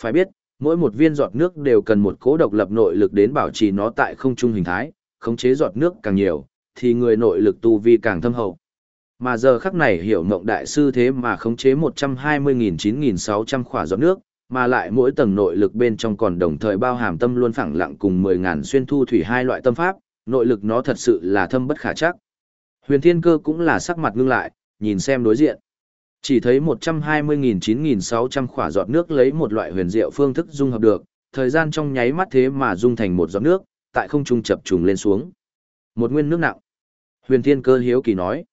Phải biết, mỗi một viên giọt nước đều cần một cố độc lập nội lực đến bảo trì nó tại không trung hình thái, khống chế giọt nước càng nhiều, thì người nội lực tu vi càng thâm hậu. Mà giờ khắc này hiểu mộng đại sư thế mà khống chế 120.9600 khỏa giọt nước, mà lại mỗi tầng nội lực bên trong còn đồng thời bao hàm tâm luôn phẳng lặng cùng 10.000 xuyên thu thủy hai loại tâm pháp, nội lực nó thật sự là thâm bất khả chắc. Huyền Thiên Cơ cũng là sắc mặt ngưng lại, nhìn xem đối diện. Chỉ thấy 120.9600 khỏa giọt nước lấy một loại huyền diệu phương thức dung hợp được, thời gian trong nháy mắt thế mà dung thành một giọt nước, tại không trung chập trùng lên xuống. Một nguyên nước nặng. Huyền Thiên Cơ hiếu kỳ nói.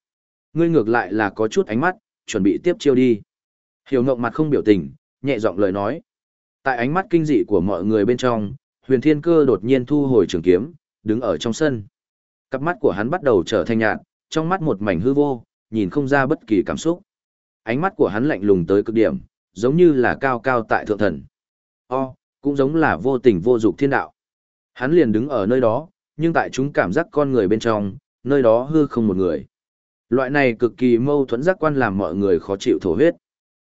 Ngươi ngược lại là có chút ánh mắt, chuẩn bị tiếp chiêu đi. Hiểu ngộng mặt không biểu tình, nhẹ giọng lời nói. Tại ánh mắt kinh dị của mọi người bên trong, Huyền Thiên Cơ đột nhiên thu hồi trường kiếm, đứng ở trong sân. Cặp mắt của hắn bắt đầu trở thành nhạt, trong mắt một mảnh hư vô, nhìn không ra bất kỳ cảm xúc. Ánh mắt của hắn lạnh lùng tới cực điểm, giống như là cao cao tại thượng thần. O, cũng giống là vô tình vô dục thiên đạo. Hắn liền đứng ở nơi đó, nhưng tại chúng cảm giác con người bên trong, nơi đó hư không một người. Loại này cực kỳ mâu thuẫn giác quan làm mọi người khó chịu thổ huyết.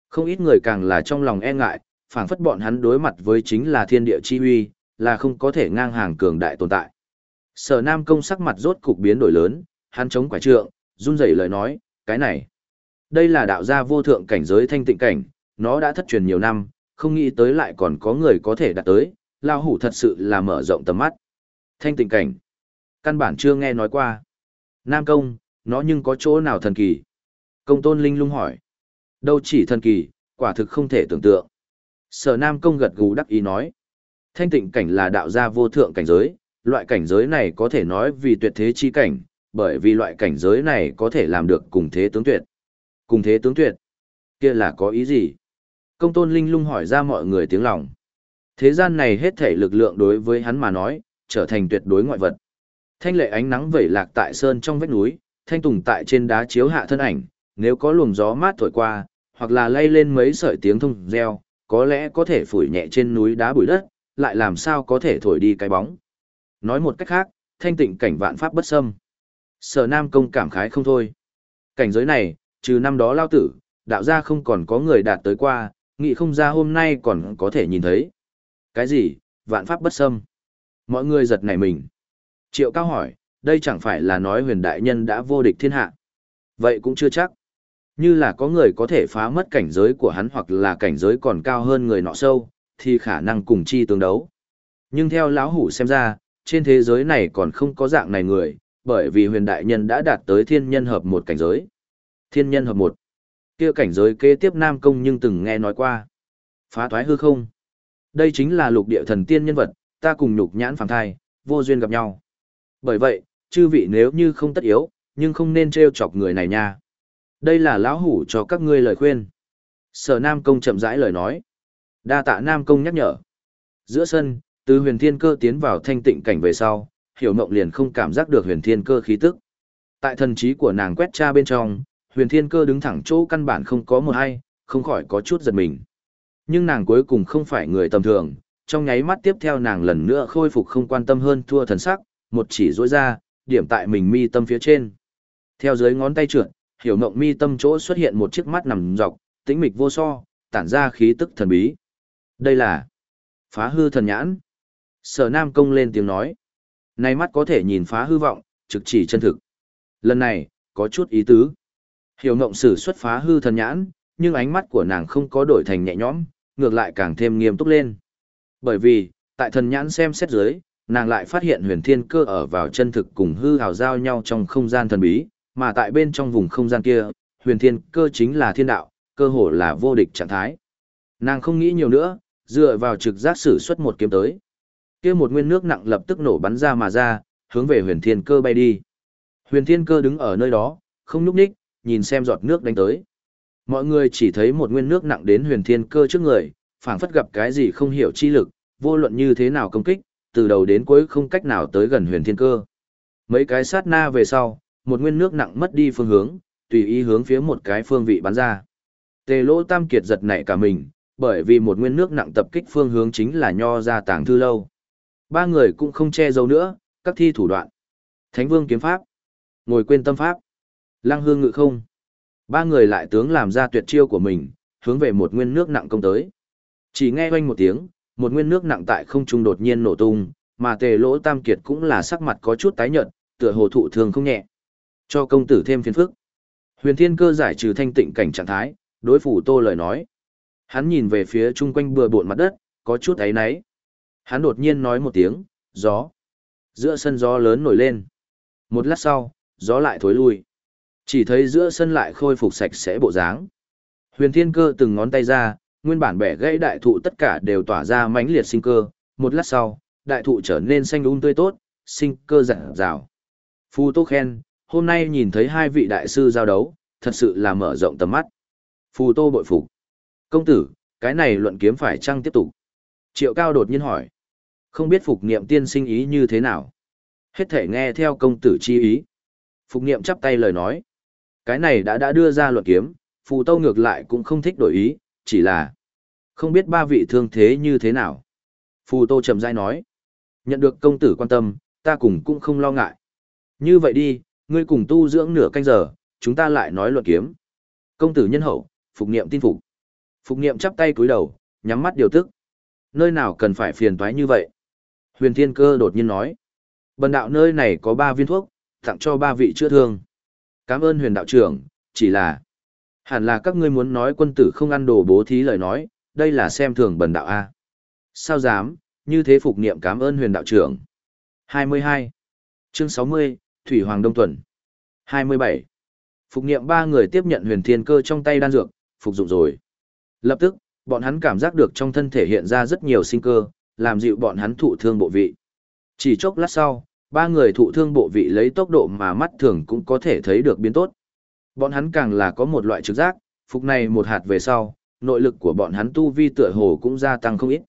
Không ít người càng là trong lòng e ngại, phảng phất bọn hắn đối mặt với chính là thiên địa chi uy, là không có thể ngang hàng cường đại tồn tại. Sở Nam công sắc mặt rốt cục biến đổi lớn, hắn chống quả trượng, run rẩy lời nói, cái này. Đây là đạo gia vô thượng cảnh giới thanh tịnh cảnh, nó đã thất truyền nhiều năm, không nghĩ tới lại còn có người có thể đạt tới, lao hủ thật sự là mở rộng tầm mắt. Thanh tịnh cảnh. Căn bản chưa nghe nói qua. Nam công, nó nhưng có chỗ nào thần kỳ? Công tôn linh lung hỏi. Đâu chỉ thần kỳ, quả thực không thể tưởng tượng. Sở Nam công gật gù đắc ý nói. Thanh tịnh cảnh là đạo gia vô thượng cảnh giới, loại cảnh giới này có thể nói vì tuyệt thế chi cảnh, bởi vì loại cảnh giới này có thể làm được cùng thế tướng tuyệt. Cùng thế tướng tuyệt? kia là có ý gì? Công tôn linh lung hỏi ra mọi người tiếng lòng. Thế gian này hết thể lực lượng đối với hắn mà nói, trở thành tuyệt đối ngoại vật. Thanh lệ ánh nắng vẩy lạc tại sơn trong vách núi, thanh tùng tại trên đá chiếu hạ thân ảnh, nếu có luồng gió mát thổi qua, hoặc là lay lên mấy sợi tiếng thông reo, có lẽ có thể phủi nhẹ trên núi đá bụi đất, lại làm sao có thể thổi đi cái bóng. Nói một cách khác, thanh tịnh cảnh vạn pháp bất xâm. Sở Nam công cảm khái không thôi. Cảnh giới này, trừ năm đó lao tử, đạo gia không còn có người đạt tới qua, nghĩ không ra hôm nay còn có thể nhìn thấy. Cái gì, vạn pháp bất xâm? Mọi người giật nảy mình. Triệu cao hỏi, đây chẳng phải là nói huyền đại nhân đã vô địch thiên hạ. Vậy cũng chưa chắc. Như là có người có thể phá mất cảnh giới của hắn hoặc là cảnh giới còn cao hơn người nọ sâu, thì khả năng cùng chi tương đấu. Nhưng theo lão hủ xem ra, trên thế giới này còn không có dạng này người, bởi vì huyền đại nhân đã đạt tới thiên nhân hợp một cảnh giới. Thiên nhân hợp một. kia cảnh giới kế tiếp Nam Công nhưng từng nghe nói qua. Phá thoái hư không. Đây chính là lục địa thần tiên nhân vật, ta cùng nhục nhãn phàng thai, vô duyên gặp nhau. Bởi vậy, chư vị nếu như không tất yếu, nhưng không nên trêu chọc người này nha. Đây là lão hủ cho các ngươi lời khuyên. Sở Nam Công chậm rãi lời nói. Đa tạ Nam Công nhắc nhở. Giữa sân, từ huyền thiên cơ tiến vào thanh tịnh cảnh về sau, hiểu mộng liền không cảm giác được huyền thiên cơ khí tức. Tại thần trí của nàng quét tra bên trong, huyền thiên cơ đứng thẳng chỗ căn bản không có một hay, không khỏi có chút giật mình. Nhưng nàng cuối cùng không phải người tầm thường, trong nháy mắt tiếp theo nàng lần nữa khôi phục không quan tâm hơn thua thần sắc, một chỉ rỗi ra, điểm tại mình mi tâm phía trên. Theo dưới ngón tay trượt, hiểu mộng mi tâm chỗ xuất hiện một chiếc mắt nằm dọc, tĩnh mịch vô so, tản ra khí tức thần bí. Đây là phá hư thần nhãn. Sở Nam Công lên tiếng nói. Này mắt có thể nhìn phá hư vọng, trực chỉ chân thực. Lần này, có chút ý tứ. Hiểu ngộng sử xuất phá hư thần nhãn, nhưng ánh mắt của nàng không có đổi thành nhẹ nhõm, ngược lại càng thêm nghiêm túc lên. Bởi vì, tại thần nhãn xem xét dưới, nàng lại phát hiện huyền thiên cơ ở vào chân thực cùng hư hào giao nhau trong không gian thần bí, mà tại bên trong vùng không gian kia, huyền thiên cơ chính là thiên đạo, cơ hồ là vô địch trạng thái. Nàng không nghĩ nhiều nữa, dựa vào trực giác sử xuất một kiếm tới. kia một nguyên nước nặng lập tức nổ bắn ra mà ra, hướng về huyền thiên cơ bay đi. Huyền thiên cơ đứng ở nơi đó, không nhúc nhích, nhìn xem giọt nước đánh tới. Mọi người chỉ thấy một nguyên nước nặng đến huyền thiên cơ trước người, phảng phất gặp cái gì không hiểu chi lực, vô luận như thế nào công kích, từ đầu đến cuối không cách nào tới gần huyền thiên cơ. Mấy cái sát na về sau, một nguyên nước nặng mất đi phương hướng, tùy ý hướng phía một cái phương vị bắn ra. Tề lỗ tam kiệt giật nảy cả mình, bởi vì một nguyên nước nặng tập kích phương hướng chính là nho ra tàng thư lâu. Ba người cũng không che giấu nữa, các thi thủ đoạn. Thánh vương kiếm pháp, ngồi quên tâm pháp, lăng hương ngự không. Ba người lại tướng làm ra tuyệt chiêu của mình, hướng về một nguyên nước nặng công tới. Chỉ nghe oanh một tiếng, một nguyên nước nặng tại không trung đột nhiên nổ tung, mà tề lỗ tam kiệt cũng là sắc mặt có chút tái nhợt, tựa hồ thụ thương không nhẹ. Cho công tử thêm phiền phức. Huyền thiên cơ giải trừ thanh tịnh cảnh trạng thái, đối phủ tô lời nói. Hắn nhìn về phía chung quanh bừa bộn mặt đất, có chút ấy náy. Hắn đột nhiên nói một tiếng, gió. Giữa sân gió lớn nổi lên. Một lát sau, gió lại thối lui. Chỉ thấy giữa sân lại khôi phục sạch sẽ bộ dáng. Huyền thiên cơ từng ngón tay ra, nguyên bản bẻ gãy đại thụ tất cả đều tỏa ra mãnh liệt sinh cơ. Một lát sau, đại thụ trở nên xanh um tươi tốt, sinh cơ rạng rào. Phu Tô khen, hôm nay nhìn thấy hai vị đại sư giao đấu, thật sự là mở rộng tầm mắt. Phù Tô bội phục. Công tử, cái này luận kiếm phải chăng tiếp tục? Triệu Cao đột nhiên hỏi. Không biết phục niệm tiên sinh ý như thế nào? Hết thể nghe theo công tử chi ý. Phục niệm chắp tay lời nói. Cái này đã đã đưa ra luận kiếm, Phù Tô ngược lại cũng không thích đổi ý, chỉ là không biết ba vị thương thế như thế nào. Phù Tô chậm rãi nói. Nhận được công tử quan tâm, ta cùng cũng không lo ngại. Như vậy đi, ngươi cùng tu dưỡng nửa canh giờ, chúng ta lại nói luận kiếm. Công tử nhân hậu, phục niệm tin phục. Phục niệm chắp tay cúi đầu, nhắm mắt điều tức. Nơi nào cần phải phiền toái như vậy? Huyền Thiên Cơ đột nhiên nói. Bần đạo nơi này có ba viên thuốc, tặng cho ba vị chữa thương. Cảm ơn huyền đạo trưởng, chỉ là... Hẳn là các ngươi muốn nói quân tử không ăn đồ bố thí lời nói, đây là xem thường bần đạo A. Sao dám, như thế phục niệm cảm ơn huyền đạo trưởng. 22. Chương 60, Thủy Hoàng Đông Tuần. 27. Phục niệm ba người tiếp nhận huyền thiên cơ trong tay đan dược, phục dụng rồi. Lập tức, bọn hắn cảm giác được trong thân thể hiện ra rất nhiều sinh cơ, làm dịu bọn hắn thụ thương bộ vị. Chỉ chốc lát sau, ba người thụ thương bộ vị lấy tốc độ mà mắt thường cũng có thể thấy được biến tốt. Bọn hắn càng là có một loại trực giác, phục này một hạt về sau, nội lực của bọn hắn tu vi tựa hồ cũng gia tăng không ít.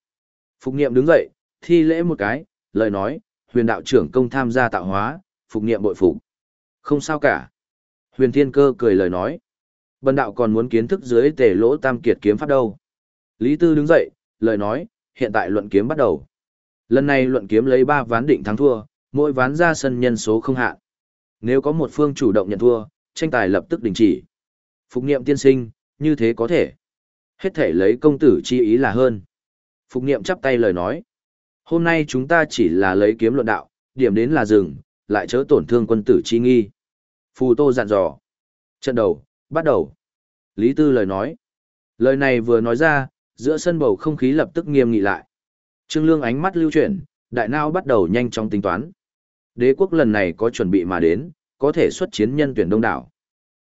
Phục niệm đứng dậy, thi lễ một cái, lời nói, huyền đạo trưởng công tham gia tạo hóa, phục niệm bội phục. Không sao cả. Huyền thiên cơ cười lời nói. Bần đạo còn muốn kiến thức dưới tề lỗ tam kiệt kiếm pháp đâu. Lý Tư đứng dậy, lời nói, hiện tại luận kiếm bắt đầu. Lần này luận kiếm lấy 3 ván định thắng thua, mỗi ván ra sân nhân số không hạn. Nếu có một phương chủ động nhận thua, tranh tài lập tức đình chỉ. Phục niệm tiên sinh, như thế có thể. Hết thể lấy công tử chi ý là hơn. Phục niệm chắp tay lời nói. Hôm nay chúng ta chỉ là lấy kiếm luận đạo, điểm đến là rừng, lại chớ tổn thương quân tử chi nghi. Phù Tô dặn dò. Trận đầu, bắt đầu. Lý Tư lời nói. Lời này vừa nói ra, giữa sân bầu không khí lập tức nghiêm nghị lại. Trương Lương ánh mắt lưu chuyển, đại nao bắt đầu nhanh chóng tính toán. Đế quốc lần này có chuẩn bị mà đến, có thể xuất chiến nhân tuyển đông đảo.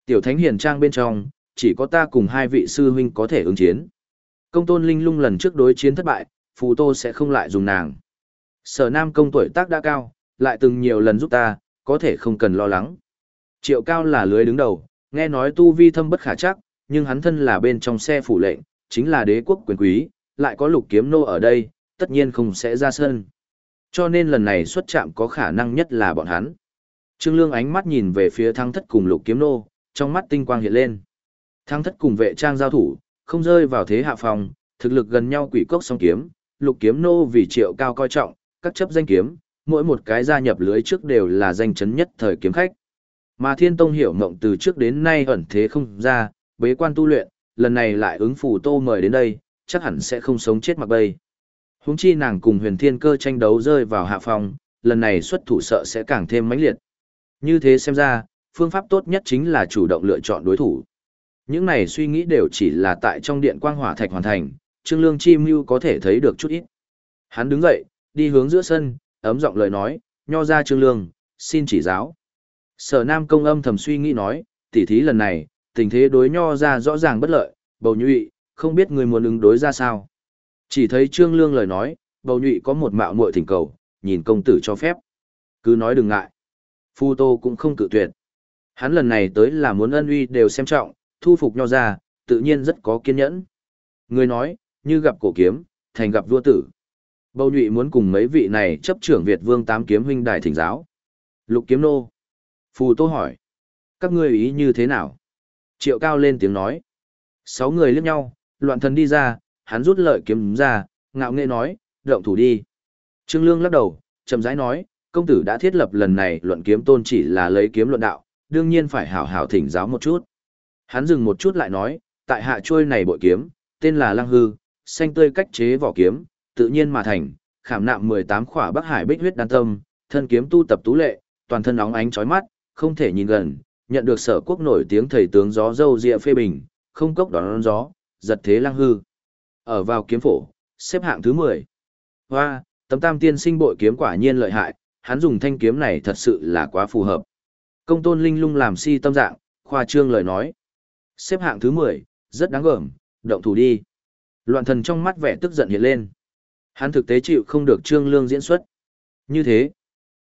Tiểu Thánh Hiền Trang bên trong, chỉ có ta cùng hai vị sư huynh có thể ứng chiến. Công tôn linh lung lần trước đối chiến thất bại, Phù Tô sẽ không lại dùng nàng. Sở Nam công tuổi tác đã cao, lại từng nhiều lần giúp ta, có thể không cần lo lắng. Triệu Cao là lưới đứng đầu, nghe nói tu vi thâm bất khả chắc, nhưng hắn thân là bên trong xe phủ lệnh, chính là đế quốc quyền quý, lại có lục kiếm nô ở đây, tất nhiên không sẽ ra sân. Cho nên lần này xuất chạm có khả năng nhất là bọn hắn. Trương Lương ánh mắt nhìn về phía thăng thất cùng lục kiếm nô, trong mắt tinh quang hiện lên. Thăng thất cùng vệ trang giao thủ, không rơi vào thế hạ phòng, thực lực gần nhau quỷ cốc song kiếm, lục kiếm nô vì triệu cao coi trọng, các chấp danh kiếm, mỗi một cái gia nhập lưới trước đều là danh chấn nhất thời kiếm khách. Mà Thiên Tông hiểu mộng từ trước đến nay ẩn thế không ra, bế quan tu luyện, lần này lại ứng phù tô mời đến đây, chắc hẳn sẽ không sống chết mặc bay. Húng chi nàng cùng huyền thiên cơ tranh đấu rơi vào hạ phòng, lần này xuất thủ sợ sẽ càng thêm mãnh liệt. Như thế xem ra, phương pháp tốt nhất chính là chủ động lựa chọn đối thủ. Những này suy nghĩ đều chỉ là tại trong điện quang hỏa thạch hoàn thành, Trương Lương Chi Mưu có thể thấy được chút ít. Hắn đứng dậy, đi hướng giữa sân, ấm giọng lời nói, nho ra Trương Lương, xin chỉ giáo. Sở Nam công âm thầm suy nghĩ nói, tỉ thí lần này, tình thế đối nho ra rõ ràng bất lợi, bầu nhụy, không biết người muốn ứng đối ra sao. Chỉ thấy Trương Lương lời nói, bầu nhụy có một mạo muội thỉnh cầu, nhìn công tử cho phép. Cứ nói đừng ngại. Phu Tô cũng không cự tuyệt. Hắn lần này tới là muốn ân uy đều xem trọng, thu phục nho ra, tự nhiên rất có kiên nhẫn. Người nói, như gặp cổ kiếm, thành gặp vua tử. Bầu nhụy muốn cùng mấy vị này chấp trưởng Việt vương tám kiếm huynh đài thỉnh giáo. Lục kiếm nô. Phù Tô hỏi. Các ngươi ý như thế nào? Triệu cao lên tiếng nói. Sáu người liếc nhau, loạn thần đi ra, hắn rút lợi kiếm ra, ngạo nghệ nói, động thủ đi. Trương Lương lắc đầu, chậm rãi nói, công tử đã thiết lập lần này luận kiếm tôn chỉ là lấy kiếm luận đạo, đương nhiên phải hảo hảo thỉnh giáo một chút. Hắn dừng một chút lại nói, tại hạ trôi này bội kiếm, tên là Lăng Hư, xanh tươi cách chế vỏ kiếm, tự nhiên mà thành, khảm nạm 18 khỏa Bắc Hải bích huyết đan tâm, thân kiếm tu tập tú lệ, toàn thân óng ánh chói mắt, không thể nhìn gần, nhận được sở quốc nổi tiếng thầy tướng gió dâu dịa phê bình, không cốc đón gió, giật thế Lăng Hư. Ở vào kiếm phổ, xếp hạng thứ 10. Hoa, tấm tam tiên sinh bội kiếm quả nhiên lợi hại, hắn dùng thanh kiếm này thật sự là quá phù hợp. Công tôn linh lung làm si tâm dạng, khoa trương lời nói. Xếp hạng thứ 10, rất đáng gờm, động thủ đi. Loạn thần trong mắt vẻ tức giận hiện lên. Hắn thực tế chịu không được trương lương diễn xuất. Như thế,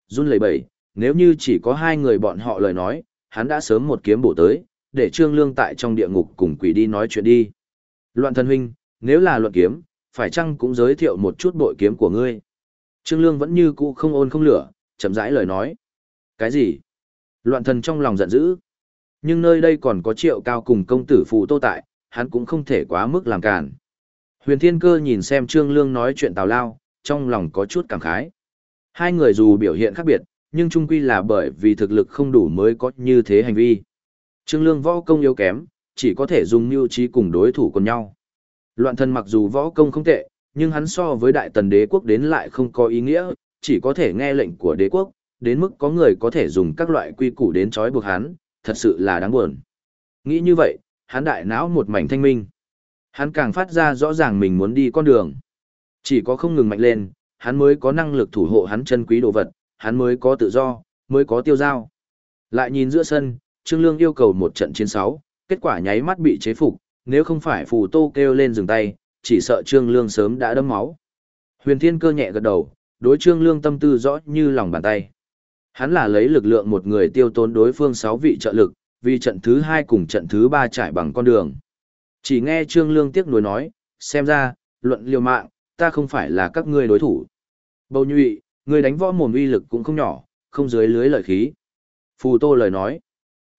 run lẩy bẩy, nếu như chỉ có hai người bọn họ lời nói, hắn đã sớm một kiếm bổ tới, để trương lương tại trong địa ngục cùng quỷ đi nói chuyện đi. Loạn thần huynh, nếu là luận kiếm, phải chăng cũng giới thiệu một chút bội kiếm của ngươi? Trương Lương vẫn như cũ không ôn không lửa, chậm rãi lời nói. Cái gì? Loạn thần trong lòng giận dữ. Nhưng nơi đây còn có triệu cao cùng công tử phù tô tại, hắn cũng không thể quá mức làm cản. Huyền Thiên Cơ nhìn xem Trương Lương nói chuyện tào lao, trong lòng có chút cảm khái. Hai người dù biểu hiện khác biệt, nhưng chung quy là bởi vì thực lực không đủ mới có như thế hành vi. Trương Lương võ công yếu kém, chỉ có thể dùng mưu trí cùng đối thủ còn nhau. Loạn thần mặc dù võ công không tệ, nhưng hắn so với đại tần đế quốc đến lại không có ý nghĩa, chỉ có thể nghe lệnh của đế quốc, đến mức có người có thể dùng các loại quy củ đến trói buộc hắn, thật sự là đáng buồn. Nghĩ như vậy, hắn đại não một mảnh thanh minh. Hắn càng phát ra rõ ràng mình muốn đi con đường. Chỉ có không ngừng mạnh lên, hắn mới có năng lực thủ hộ hắn chân quý đồ vật, hắn mới có tự do, mới có tiêu giao. Lại nhìn giữa sân, Trương Lương yêu cầu một trận chiến sáu, kết quả nháy mắt bị chế phục, nếu không phải phù tô kêu lên dừng tay, chỉ sợ Trương Lương sớm đã đâm máu. Huyền Thiên Cơ nhẹ gật đầu, đối Trương Lương tâm tư rõ như lòng bàn tay. Hắn là lấy lực lượng một người tiêu tốn đối phương 6 vị trợ lực, vì trận thứ 2 cùng trận thứ 3 trải bằng con đường. Chỉ nghe Trương Lương tiếc nuối nói, xem ra, luận liều mạng, ta không phải là các ngươi đối thủ. Bầu nhụy, người đánh võ mồm uy lực cũng không nhỏ, không dưới lưới lợi khí. Phù Tô lời nói,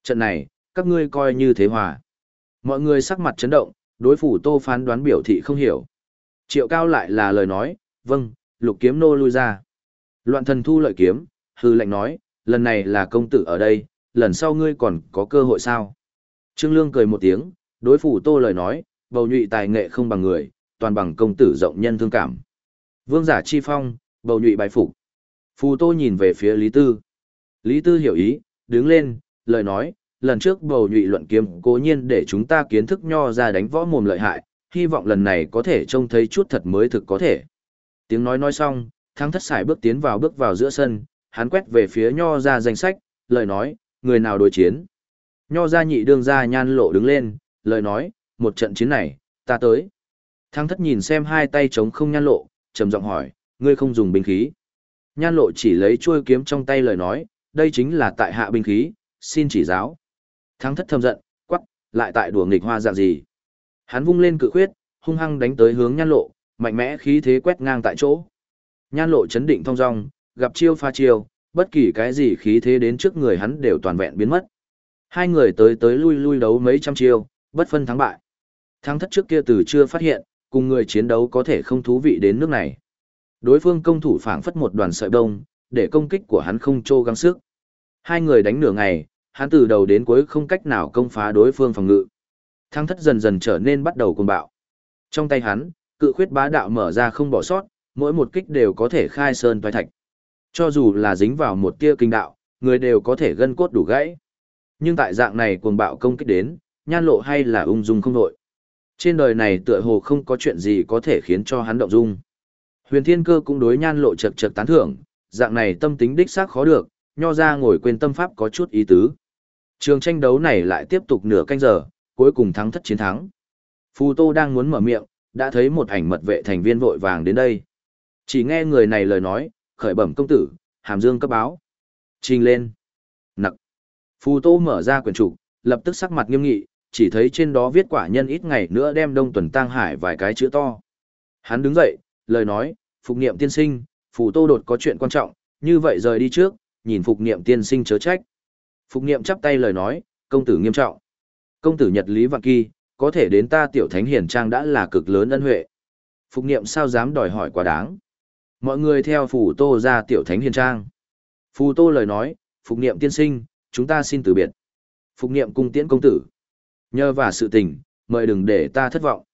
trận này, các ngươi coi như thế hòa. Mọi người sắc mặt chấn động, đối phủ tô phán đoán biểu thị không hiểu. Triệu cao lại là lời nói, vâng, lục kiếm nô lui ra. Loạn thần thu lợi kiếm, hư lệnh nói, lần này là công tử ở đây, lần sau ngươi còn có cơ hội sao? Trương Lương cười một tiếng, đối phủ tô lời nói, bầu nhụy tài nghệ không bằng người, toàn bằng công tử rộng nhân thương cảm. Vương giả chi phong, bầu nhụy bài phục. Phù tô nhìn về phía Lý Tư. Lý Tư hiểu ý, đứng lên, lời nói, lần trước bầu nhụy luận kiếm cố nhiên để chúng ta kiến thức nho ra đánh võ mồm lợi hại, hy vọng lần này có thể trông thấy chút thật mới thực có thể. Tiếng nói nói xong, thắng thất sải bước tiến vào bước vào giữa sân, hắn quét về phía nho ra danh sách, lời nói, người nào đối chiến. Nho ra nhị đương ra nhan lộ đứng lên, lời nói, một trận chiến này, ta tới. Thắng thất nhìn xem hai tay trống không nhan lộ, trầm giọng hỏi, ngươi không dùng binh khí. Nhan lộ chỉ lấy chuôi kiếm trong tay lời nói, đây chính là tại hạ binh khí, xin chỉ giáo. Thắng thất thâm giận, quắc, lại tại đùa nghịch hoa dạng gì. Hắn vung lên cự khuyết, hung hăng đánh tới hướng nhan lộ, mạnh mẽ khí thế quét ngang tại chỗ. Nhan lộ chấn định thong dong, gặp chiêu pha chiêu, bất kỳ cái gì khí thế đến trước người hắn đều toàn vẹn biến mất. Hai người tới tới lui lui đấu mấy trăm chiêu, bất phân thắng bại. Thắng thất trước kia từ chưa phát hiện, cùng người chiến đấu có thể không thú vị đến nước này. Đối phương công thủ phảng phất một đoàn sợi đông, để công kích của hắn không trô gắng sức. Hai người đánh nửa ngày, hắn từ đầu đến cuối không cách nào công phá đối phương phòng ngự. Thăng thất dần dần trở nên bắt đầu cuồng bạo. Trong tay hắn, cự khuyết bá đạo mở ra không bỏ sót, mỗi một kích đều có thể khai sơn toái thạch. Cho dù là dính vào một tia kinh đạo, người đều có thể gân cốt đủ gãy. Nhưng tại dạng này cuồng bạo công kích đến, nhan lộ hay là ung dung không đội. Trên đời này tựa hồ không có chuyện gì có thể khiến cho hắn động dung. Huyền Thiên Cơ cũng đối nhan lộ chật chật tán thưởng, dạng này tâm tính đích xác khó được, nho ra ngồi quên tâm pháp có chút ý tứ. Trường tranh đấu này lại tiếp tục nửa canh giờ, cuối cùng thắng thất chiến thắng. Phù Tô đang muốn mở miệng, đã thấy một ảnh mật vệ thành viên vội vàng đến đây. Chỉ nghe người này lời nói, khởi bẩm công tử, hàm dương cấp báo. Trình lên. Nặc. Phù Tô mở ra quyển trục, lập tức sắc mặt nghiêm nghị, chỉ thấy trên đó viết quả nhân ít ngày nữa đem đông tuần tang hải vài cái chữ to. Hắn đứng dậy, lời nói, phục niệm tiên sinh, Phù Tô đột có chuyện quan trọng, như vậy rời đi trước, nhìn phục niệm tiên sinh chớ trách. Phục niệm chắp tay lời nói, công tử nghiêm trọng. Công tử nhật lý vạn kỳ, có thể đến ta tiểu thánh hiển trang đã là cực lớn ân huệ. Phục niệm sao dám đòi hỏi quá đáng. Mọi người theo Phù Tô ra tiểu thánh hiền trang. Phù Tô lời nói, Phục niệm tiên sinh, chúng ta xin từ biệt. Phục niệm cung tiễn công tử. Nhờ và sự tình, mời đừng để ta thất vọng.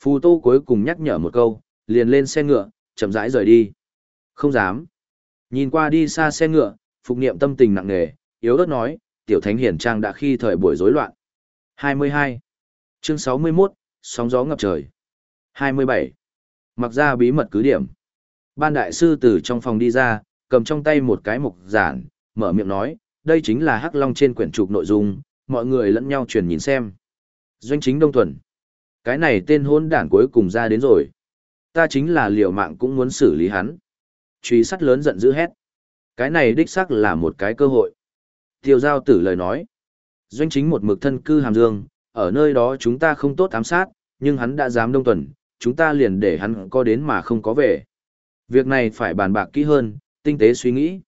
Phù Tô cuối cùng nhắc nhở một câu, liền lên xe ngựa, chậm rãi rời đi. Không dám. Nhìn qua đi xa xe ngựa, Phục niệm tâm tình nặng nề, yếu ớt nói, tiểu thánh hiển trang đã khi thời buổi rối loạn. 22. Chương 61, sóng gió ngập trời. 27. Mặc ra bí mật cứ điểm. Ban đại sư từ trong phòng đi ra, cầm trong tay một cái mục giản, mở miệng nói, đây chính là hắc long trên quyển trục nội dung, mọi người lẫn nhau truyền nhìn xem. Doanh chính Đông Tuần. Cái này tên hôn đản cuối cùng ra đến rồi. Ta chính là liều mạng cũng muốn xử lý hắn. Truy sắt lớn giận dữ hét. Cái này đích xác là một cái cơ hội. Tiêu giao tử lời nói. Doanh chính một mực thân cư hàm dương, ở nơi đó chúng ta không tốt ám sát, nhưng hắn đã dám đông tuần, chúng ta liền để hắn có đến mà không có về. Việc này phải bàn bạc kỹ hơn, tinh tế suy nghĩ.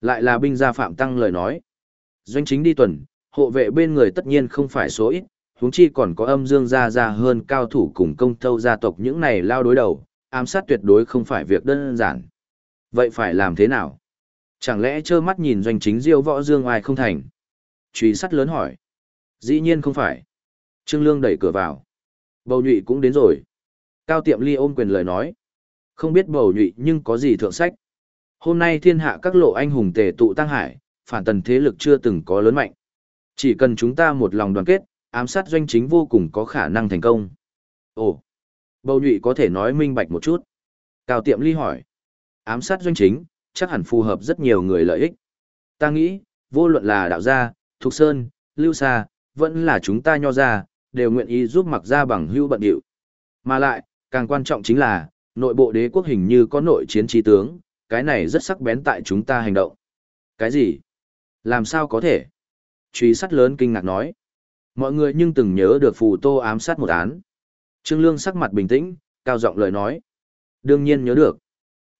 Lại là binh gia Phạm Tăng lời nói. Doanh chính đi tuần, hộ vệ bên người tất nhiên không phải số ít, huống chi còn có âm dương gia gia hơn cao thủ cùng công thâu gia tộc những này lao đối đầu, ám sát tuyệt đối không phải việc đơn giản. Vậy phải làm thế nào? Chẳng lẽ trơ mắt nhìn doanh chính diêu võ dương ai không thành? Truy sắt lớn hỏi. Dĩ nhiên không phải. Trương Lương đẩy cửa vào. Bầu nhụy cũng đến rồi. Cao tiệm ly ôm quyền lời nói. Không biết bầu nhụy nhưng có gì thượng sách. Hôm nay thiên hạ các lộ anh hùng tề tụ tăng hải, phản tần thế lực chưa từng có lớn mạnh. Chỉ cần chúng ta một lòng đoàn kết, ám sát doanh chính vô cùng có khả năng thành công. Ồ, bầu nhụy có thể nói minh bạch một chút. Cao tiệm ly hỏi. Ám sát doanh chính, chắc hẳn phù hợp rất nhiều người lợi ích. Ta nghĩ, vô luận là đạo gia, Thục Sơn, Lưu Sa, vẫn là chúng ta nho ra, đều nguyện ý giúp mặc gia bằng hưu bận điệu. Mà lại, càng quan trọng chính là, nội bộ đế quốc hình như có nội chiến trí tướng, cái này rất sắc bén tại chúng ta hành động. Cái gì? Làm sao có thể? Truy sát lớn kinh ngạc nói. Mọi người nhưng từng nhớ được phù tô ám sát một án. Trương Lương sắc mặt bình tĩnh, cao giọng lời nói. Đương nhiên nhớ được.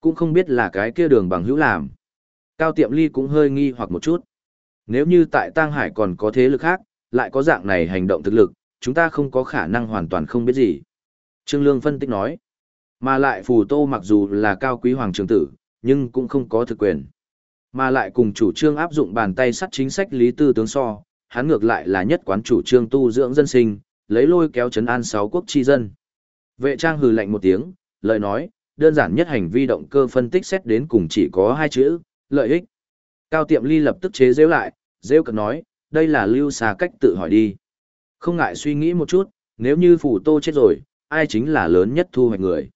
Cũng không biết là cái kia đường bằng hữu làm. Cao tiệm ly cũng hơi nghi hoặc một chút. Nếu như tại Tang Hải còn có thế lực khác, lại có dạng này hành động thực lực, chúng ta không có khả năng hoàn toàn không biết gì. Trương Lương phân tích nói. Mà lại phù tô mặc dù là cao quý hoàng trường tử, nhưng cũng không có thực quyền. Mà lại cùng chủ trương áp dụng bàn tay sắt chính sách lý tư tướng so, hắn ngược lại là nhất quán chủ trương tu dưỡng dân sinh, lấy lôi kéo chấn an sáu quốc chi dân. Vệ trang hừ lạnh một tiếng, lời nói, đơn giản nhất hành vi động cơ phân tích xét đến cùng chỉ có hai chữ, lợi ích. Cao tiệm ly lập tức chế rêu lại, rêu cực nói, đây là lưu xa cách tự hỏi đi. Không ngại suy nghĩ một chút, nếu như phủ tô chết rồi, ai chính là lớn nhất thu hoạch người.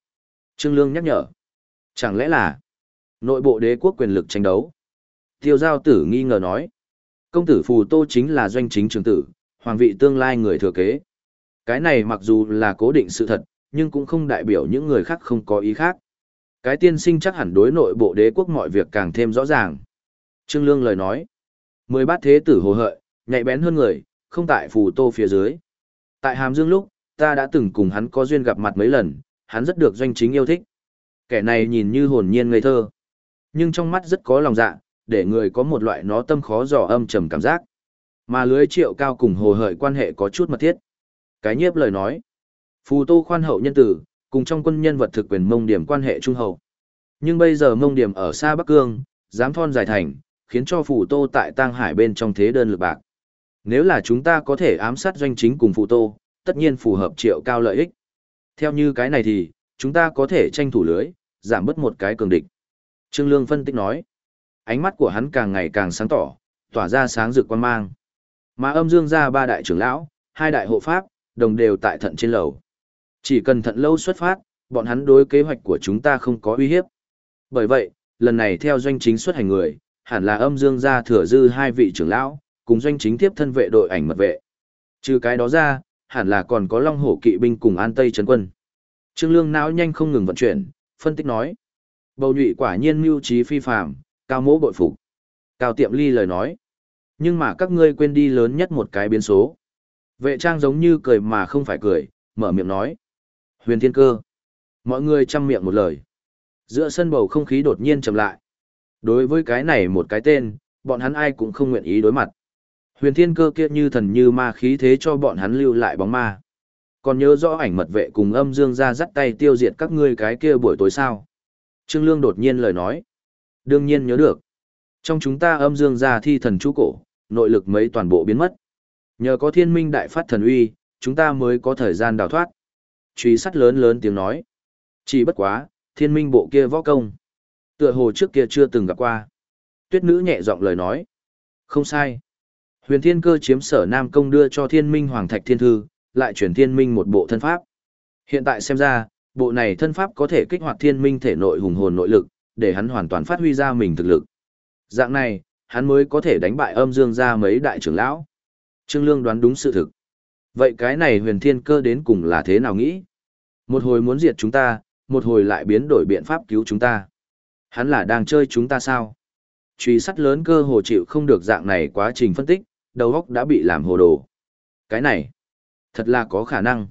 Trương Lương nhắc nhở. Chẳng lẽ là nội bộ đế quốc quyền lực tranh đấu? Tiêu giao tử nghi ngờ nói. Công tử phù tô chính là doanh chính trường tử, hoàng vị tương lai người thừa kế. Cái này mặc dù là cố định sự thật, nhưng cũng không đại biểu những người khác không có ý khác. Cái tiên sinh chắc hẳn đối nội bộ đế quốc mọi việc càng thêm rõ ràng. Trương Lương lời nói. Mười bát thế tử hồ hợi, nhạy bén hơn người, không tại phù tô phía dưới. Tại Hàm Dương lúc, ta đã từng cùng hắn có duyên gặp mặt mấy lần, hắn rất được doanh chính yêu thích. Kẻ này nhìn như hồn nhiên ngây thơ, nhưng trong mắt rất có lòng dạ, để người có một loại nó tâm khó dò âm trầm cảm giác. Mà lưới triệu cao cùng hồ hợi quan hệ có chút mật thiết. Cái nhiếp lời nói, phù tô khoan hậu nhân tử, cùng trong quân nhân vật thực quyền mông điểm quan hệ trung hậu. Nhưng bây giờ mông điểm ở xa Bắc Cương, dám thon dài thành, khiến cho phù tô tại tang hải bên trong thế đơn lực bạc. Nếu là chúng ta có thể ám sát doanh chính cùng phù tô, tất nhiên phù hợp triệu cao lợi ích. Theo như cái này thì, chúng ta có thể tranh thủ lưới, giảm bớt một cái cường địch. Trương Lương phân tích nói, ánh mắt của hắn càng ngày càng sáng tỏ, tỏa ra sáng rực quan mang. Mà âm dương ra ba đại trưởng lão, hai đại hộ pháp, đồng đều tại thận trên lầu. Chỉ cần thận lâu xuất phát, bọn hắn đối kế hoạch của chúng ta không có uy hiếp. Bởi vậy, lần này theo doanh chính xuất hành người, hẳn là âm dương gia thừa dư hai vị trưởng lão, cùng doanh chính tiếp thân vệ đội ảnh mật vệ. Trừ cái đó ra, hẳn là còn có long hổ kỵ binh cùng an tây trấn quân. Trương Lương não nhanh không ngừng vận chuyển, phân tích nói. Bầu nhụy quả nhiên mưu trí phi phàm, cao mỗ bội phục. Cao tiệm ly lời nói. Nhưng mà các ngươi quên đi lớn nhất một cái biến số. Vệ trang giống như cười mà không phải cười, mở miệng nói. Huyền thiên cơ. Mọi người chăm miệng một lời. Giữa sân bầu không khí đột nhiên chậm lại. Đối với cái này một cái tên, bọn hắn ai cũng không nguyện ý đối mặt. Huyền thiên cơ kia như thần như ma khí thế cho bọn hắn lưu lại bóng ma. Còn nhớ rõ ảnh mật vệ cùng âm dương ra dắt tay tiêu diệt các ngươi cái kia buổi tối sao. Trương Lương đột nhiên lời nói. Đương nhiên nhớ được. Trong chúng ta âm dương ra thi thần chú cổ, nội lực mấy toàn bộ biến mất. Nhờ có thiên minh đại phát thần uy, chúng ta mới có thời gian đào thoát. Truy sắt lớn lớn tiếng nói. Chỉ bất quá, thiên minh bộ kia võ công. Tựa hồ trước kia chưa từng gặp qua. Tuyết nữ nhẹ giọng lời nói. Không sai. Huyền thiên cơ chiếm sở Nam Công đưa cho thiên minh hoàng thạch thiên thư, lại chuyển thiên minh một bộ thân pháp. Hiện tại xem ra, bộ này thân pháp có thể kích hoạt thiên minh thể nội hùng hồn nội lực, để hắn hoàn toàn phát huy ra mình thực lực. Dạng này, hắn mới có thể đánh bại âm dương ra mấy đại trưởng lão. Trương Lương đoán đúng sự thực. Vậy cái này huyền thiên cơ đến cùng là thế nào nghĩ? Một hồi muốn diệt chúng ta, một hồi lại biến đổi biện pháp cứu chúng ta. Hắn là đang chơi chúng ta sao? Truy sắt lớn cơ hồ chịu không được dạng này quá trình phân tích, đầu óc đã bị làm hồ đồ. Cái này, thật là có khả năng.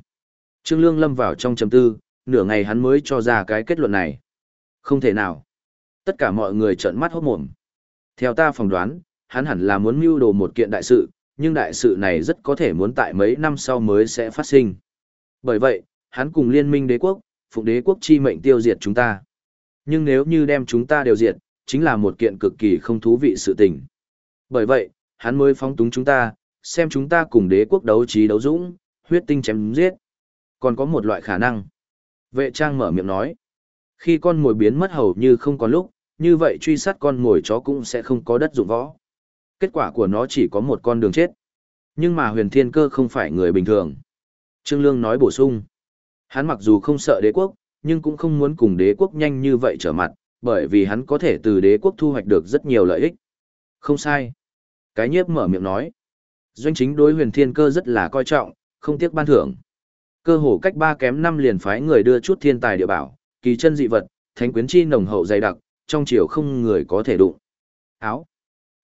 Trương Lương lâm vào trong trầm tư, nửa ngày hắn mới cho ra cái kết luận này. Không thể nào. Tất cả mọi người trợn mắt hốt mồm. Theo ta phỏng đoán, hắn hẳn là muốn mưu đồ một kiện đại sự, nhưng đại sự này rất có thể muốn tại mấy năm sau mới sẽ phát sinh. Bởi vậy, hắn cùng liên minh đế quốc, phụng đế quốc chi mệnh tiêu diệt chúng ta. Nhưng nếu như đem chúng ta đều diệt, chính là một kiện cực kỳ không thú vị sự tình. Bởi vậy, hắn mới phóng túng chúng ta, xem chúng ta cùng đế quốc đấu trí đấu dũng, huyết tinh chém giết. Còn có một loại khả năng. Vệ trang mở miệng nói. Khi con mồi biến mất hầu như không còn lúc, như vậy truy sát con mồi chó cũng sẽ không có đất dụng võ. Kết quả của nó chỉ có một con đường chết. Nhưng mà huyền thiên cơ không phải người bình thường. Trương Lương nói bổ sung. Hắn mặc dù không sợ đế quốc, nhưng cũng không muốn cùng đế quốc nhanh như vậy trở mặt, bởi vì hắn có thể từ đế quốc thu hoạch được rất nhiều lợi ích. Không sai. Cái nhiếp mở miệng nói. Doanh chính đối huyền thiên cơ rất là coi trọng, không tiếc ban thưởng. Cơ hồ cách ba kém năm liền phái người đưa chút thiên tài địa bảo, kỳ chân dị vật, thánh quyến chi nồng hậu dày đặc, trong chiều không người có thể đụng. Áo.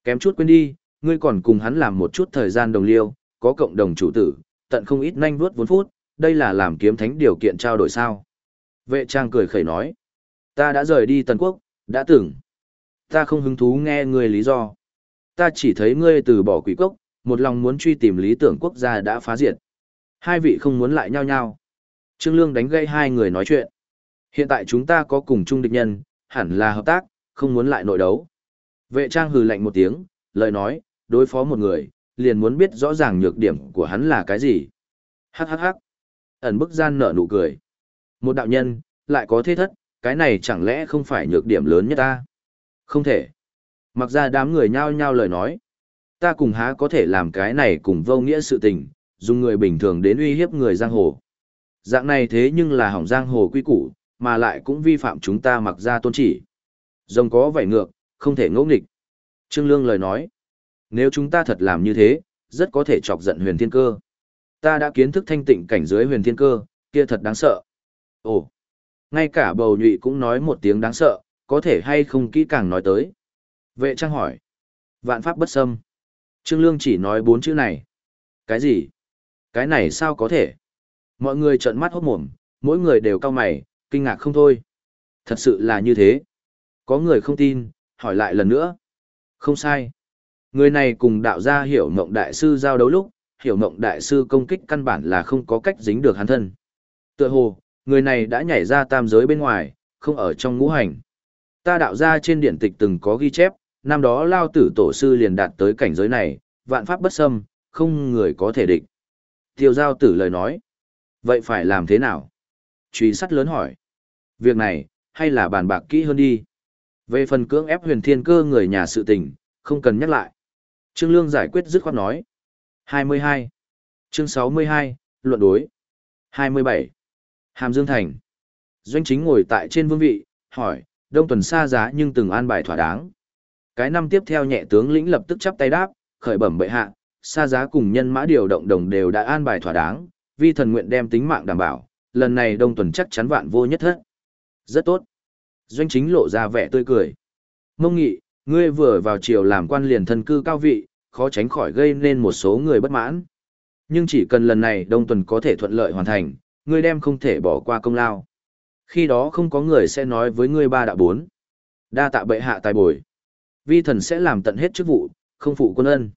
Kém chút quên đi, ngươi còn cùng hắn làm một chút thời gian đồng liêu, có cộng đồng chủ tử, tận không ít nhanh vuốt vốn phút, đây là làm kiếm thánh điều kiện trao đổi sao. Vệ trang cười khẩy nói. Ta đã rời đi Tần Quốc, đã tưởng, Ta không hứng thú nghe ngươi lý do. Ta chỉ thấy ngươi từ bỏ quỷ cốc, một lòng muốn truy tìm lý tưởng quốc gia đã phá diệt. Hai vị không muốn lại nhau nhau. Trương Lương đánh gây hai người nói chuyện. Hiện tại chúng ta có cùng chung địch nhân, hẳn là hợp tác, không muốn lại nội đấu. Vệ trang hừ lạnh một tiếng, lời nói, đối phó một người, liền muốn biết rõ ràng nhược điểm của hắn là cái gì. Hắc hắc hắc. Ẩn bức gian nở nụ cười. Một đạo nhân, lại có thế thất, cái này chẳng lẽ không phải nhược điểm lớn nhất ta? Không thể. Mặc ra đám người nhao nhao lời nói. Ta cùng há có thể làm cái này cùng vô nghĩa sự tình, dùng người bình thường đến uy hiếp người giang hồ. Dạng này thế nhưng là hỏng giang hồ quy củ, mà lại cũng vi phạm chúng ta mặc ra tôn chỉ. Rồng có vảy ngược, không thể ngẫu nghịch. Trương Lương lời nói, nếu chúng ta thật làm như thế, rất có thể chọc giận huyền thiên cơ. Ta đã kiến thức thanh tịnh cảnh dưới huyền thiên cơ, kia thật đáng sợ. Ồ, ngay cả bầu nhụy cũng nói một tiếng đáng sợ, có thể hay không kỹ càng nói tới. Vệ trang hỏi, vạn pháp bất xâm. Trương Lương chỉ nói bốn chữ này. Cái gì? Cái này sao có thể? Mọi người trợn mắt hốt mồm, mỗi người đều cao mày, kinh ngạc không thôi. Thật sự là như thế. Có người không tin, hỏi lại lần nữa. Không sai. Người này cùng đạo gia hiểu mộng đại sư giao đấu lúc, hiểu mộng đại sư công kích căn bản là không có cách dính được hắn thân. Tựa hồ, người này đã nhảy ra tam giới bên ngoài, không ở trong ngũ hành. Ta đạo gia trên điển tịch từng có ghi chép, năm đó lao tử tổ sư liền đạt tới cảnh giới này, vạn pháp bất xâm, không người có thể địch. Tiêu giao tử lời nói. Vậy phải làm thế nào? Truy sắt lớn hỏi. Việc này, hay là bàn bạc kỹ hơn đi. Về phần cưỡng ép huyền thiên cơ người nhà sự tình, không cần nhắc lại. Trương Lương giải quyết dứt khoát nói. 22. Chương 62, luận đối. 27. Hàm Dương Thành. Doanh chính ngồi tại trên vương vị, hỏi, đông tuần xa giá nhưng từng an bài thỏa đáng. Cái năm tiếp theo nhẹ tướng lĩnh lập tức chắp tay đáp, khởi bẩm bệ hạ, xa giá cùng nhân mã điều động đồng đều đã an bài thỏa đáng, vi thần nguyện đem tính mạng đảm bảo, lần này đông tuần chắc chắn vạn vô nhất thất. Rất tốt. Doanh chính lộ ra vẻ tươi cười. Mông nghị, ngươi vừa vào triều làm quan liền thân cư cao vị, khó tránh khỏi gây nên một số người bất mãn. Nhưng chỉ cần lần này đông tuần có thể thuận lợi hoàn thành, ngươi đem không thể bỏ qua công lao. Khi đó không có người sẽ nói với ngươi ba đạo bốn. Đa tạ bệ hạ tài bồi. Vi thần sẽ làm tận hết chức vụ, không phụ quân ân.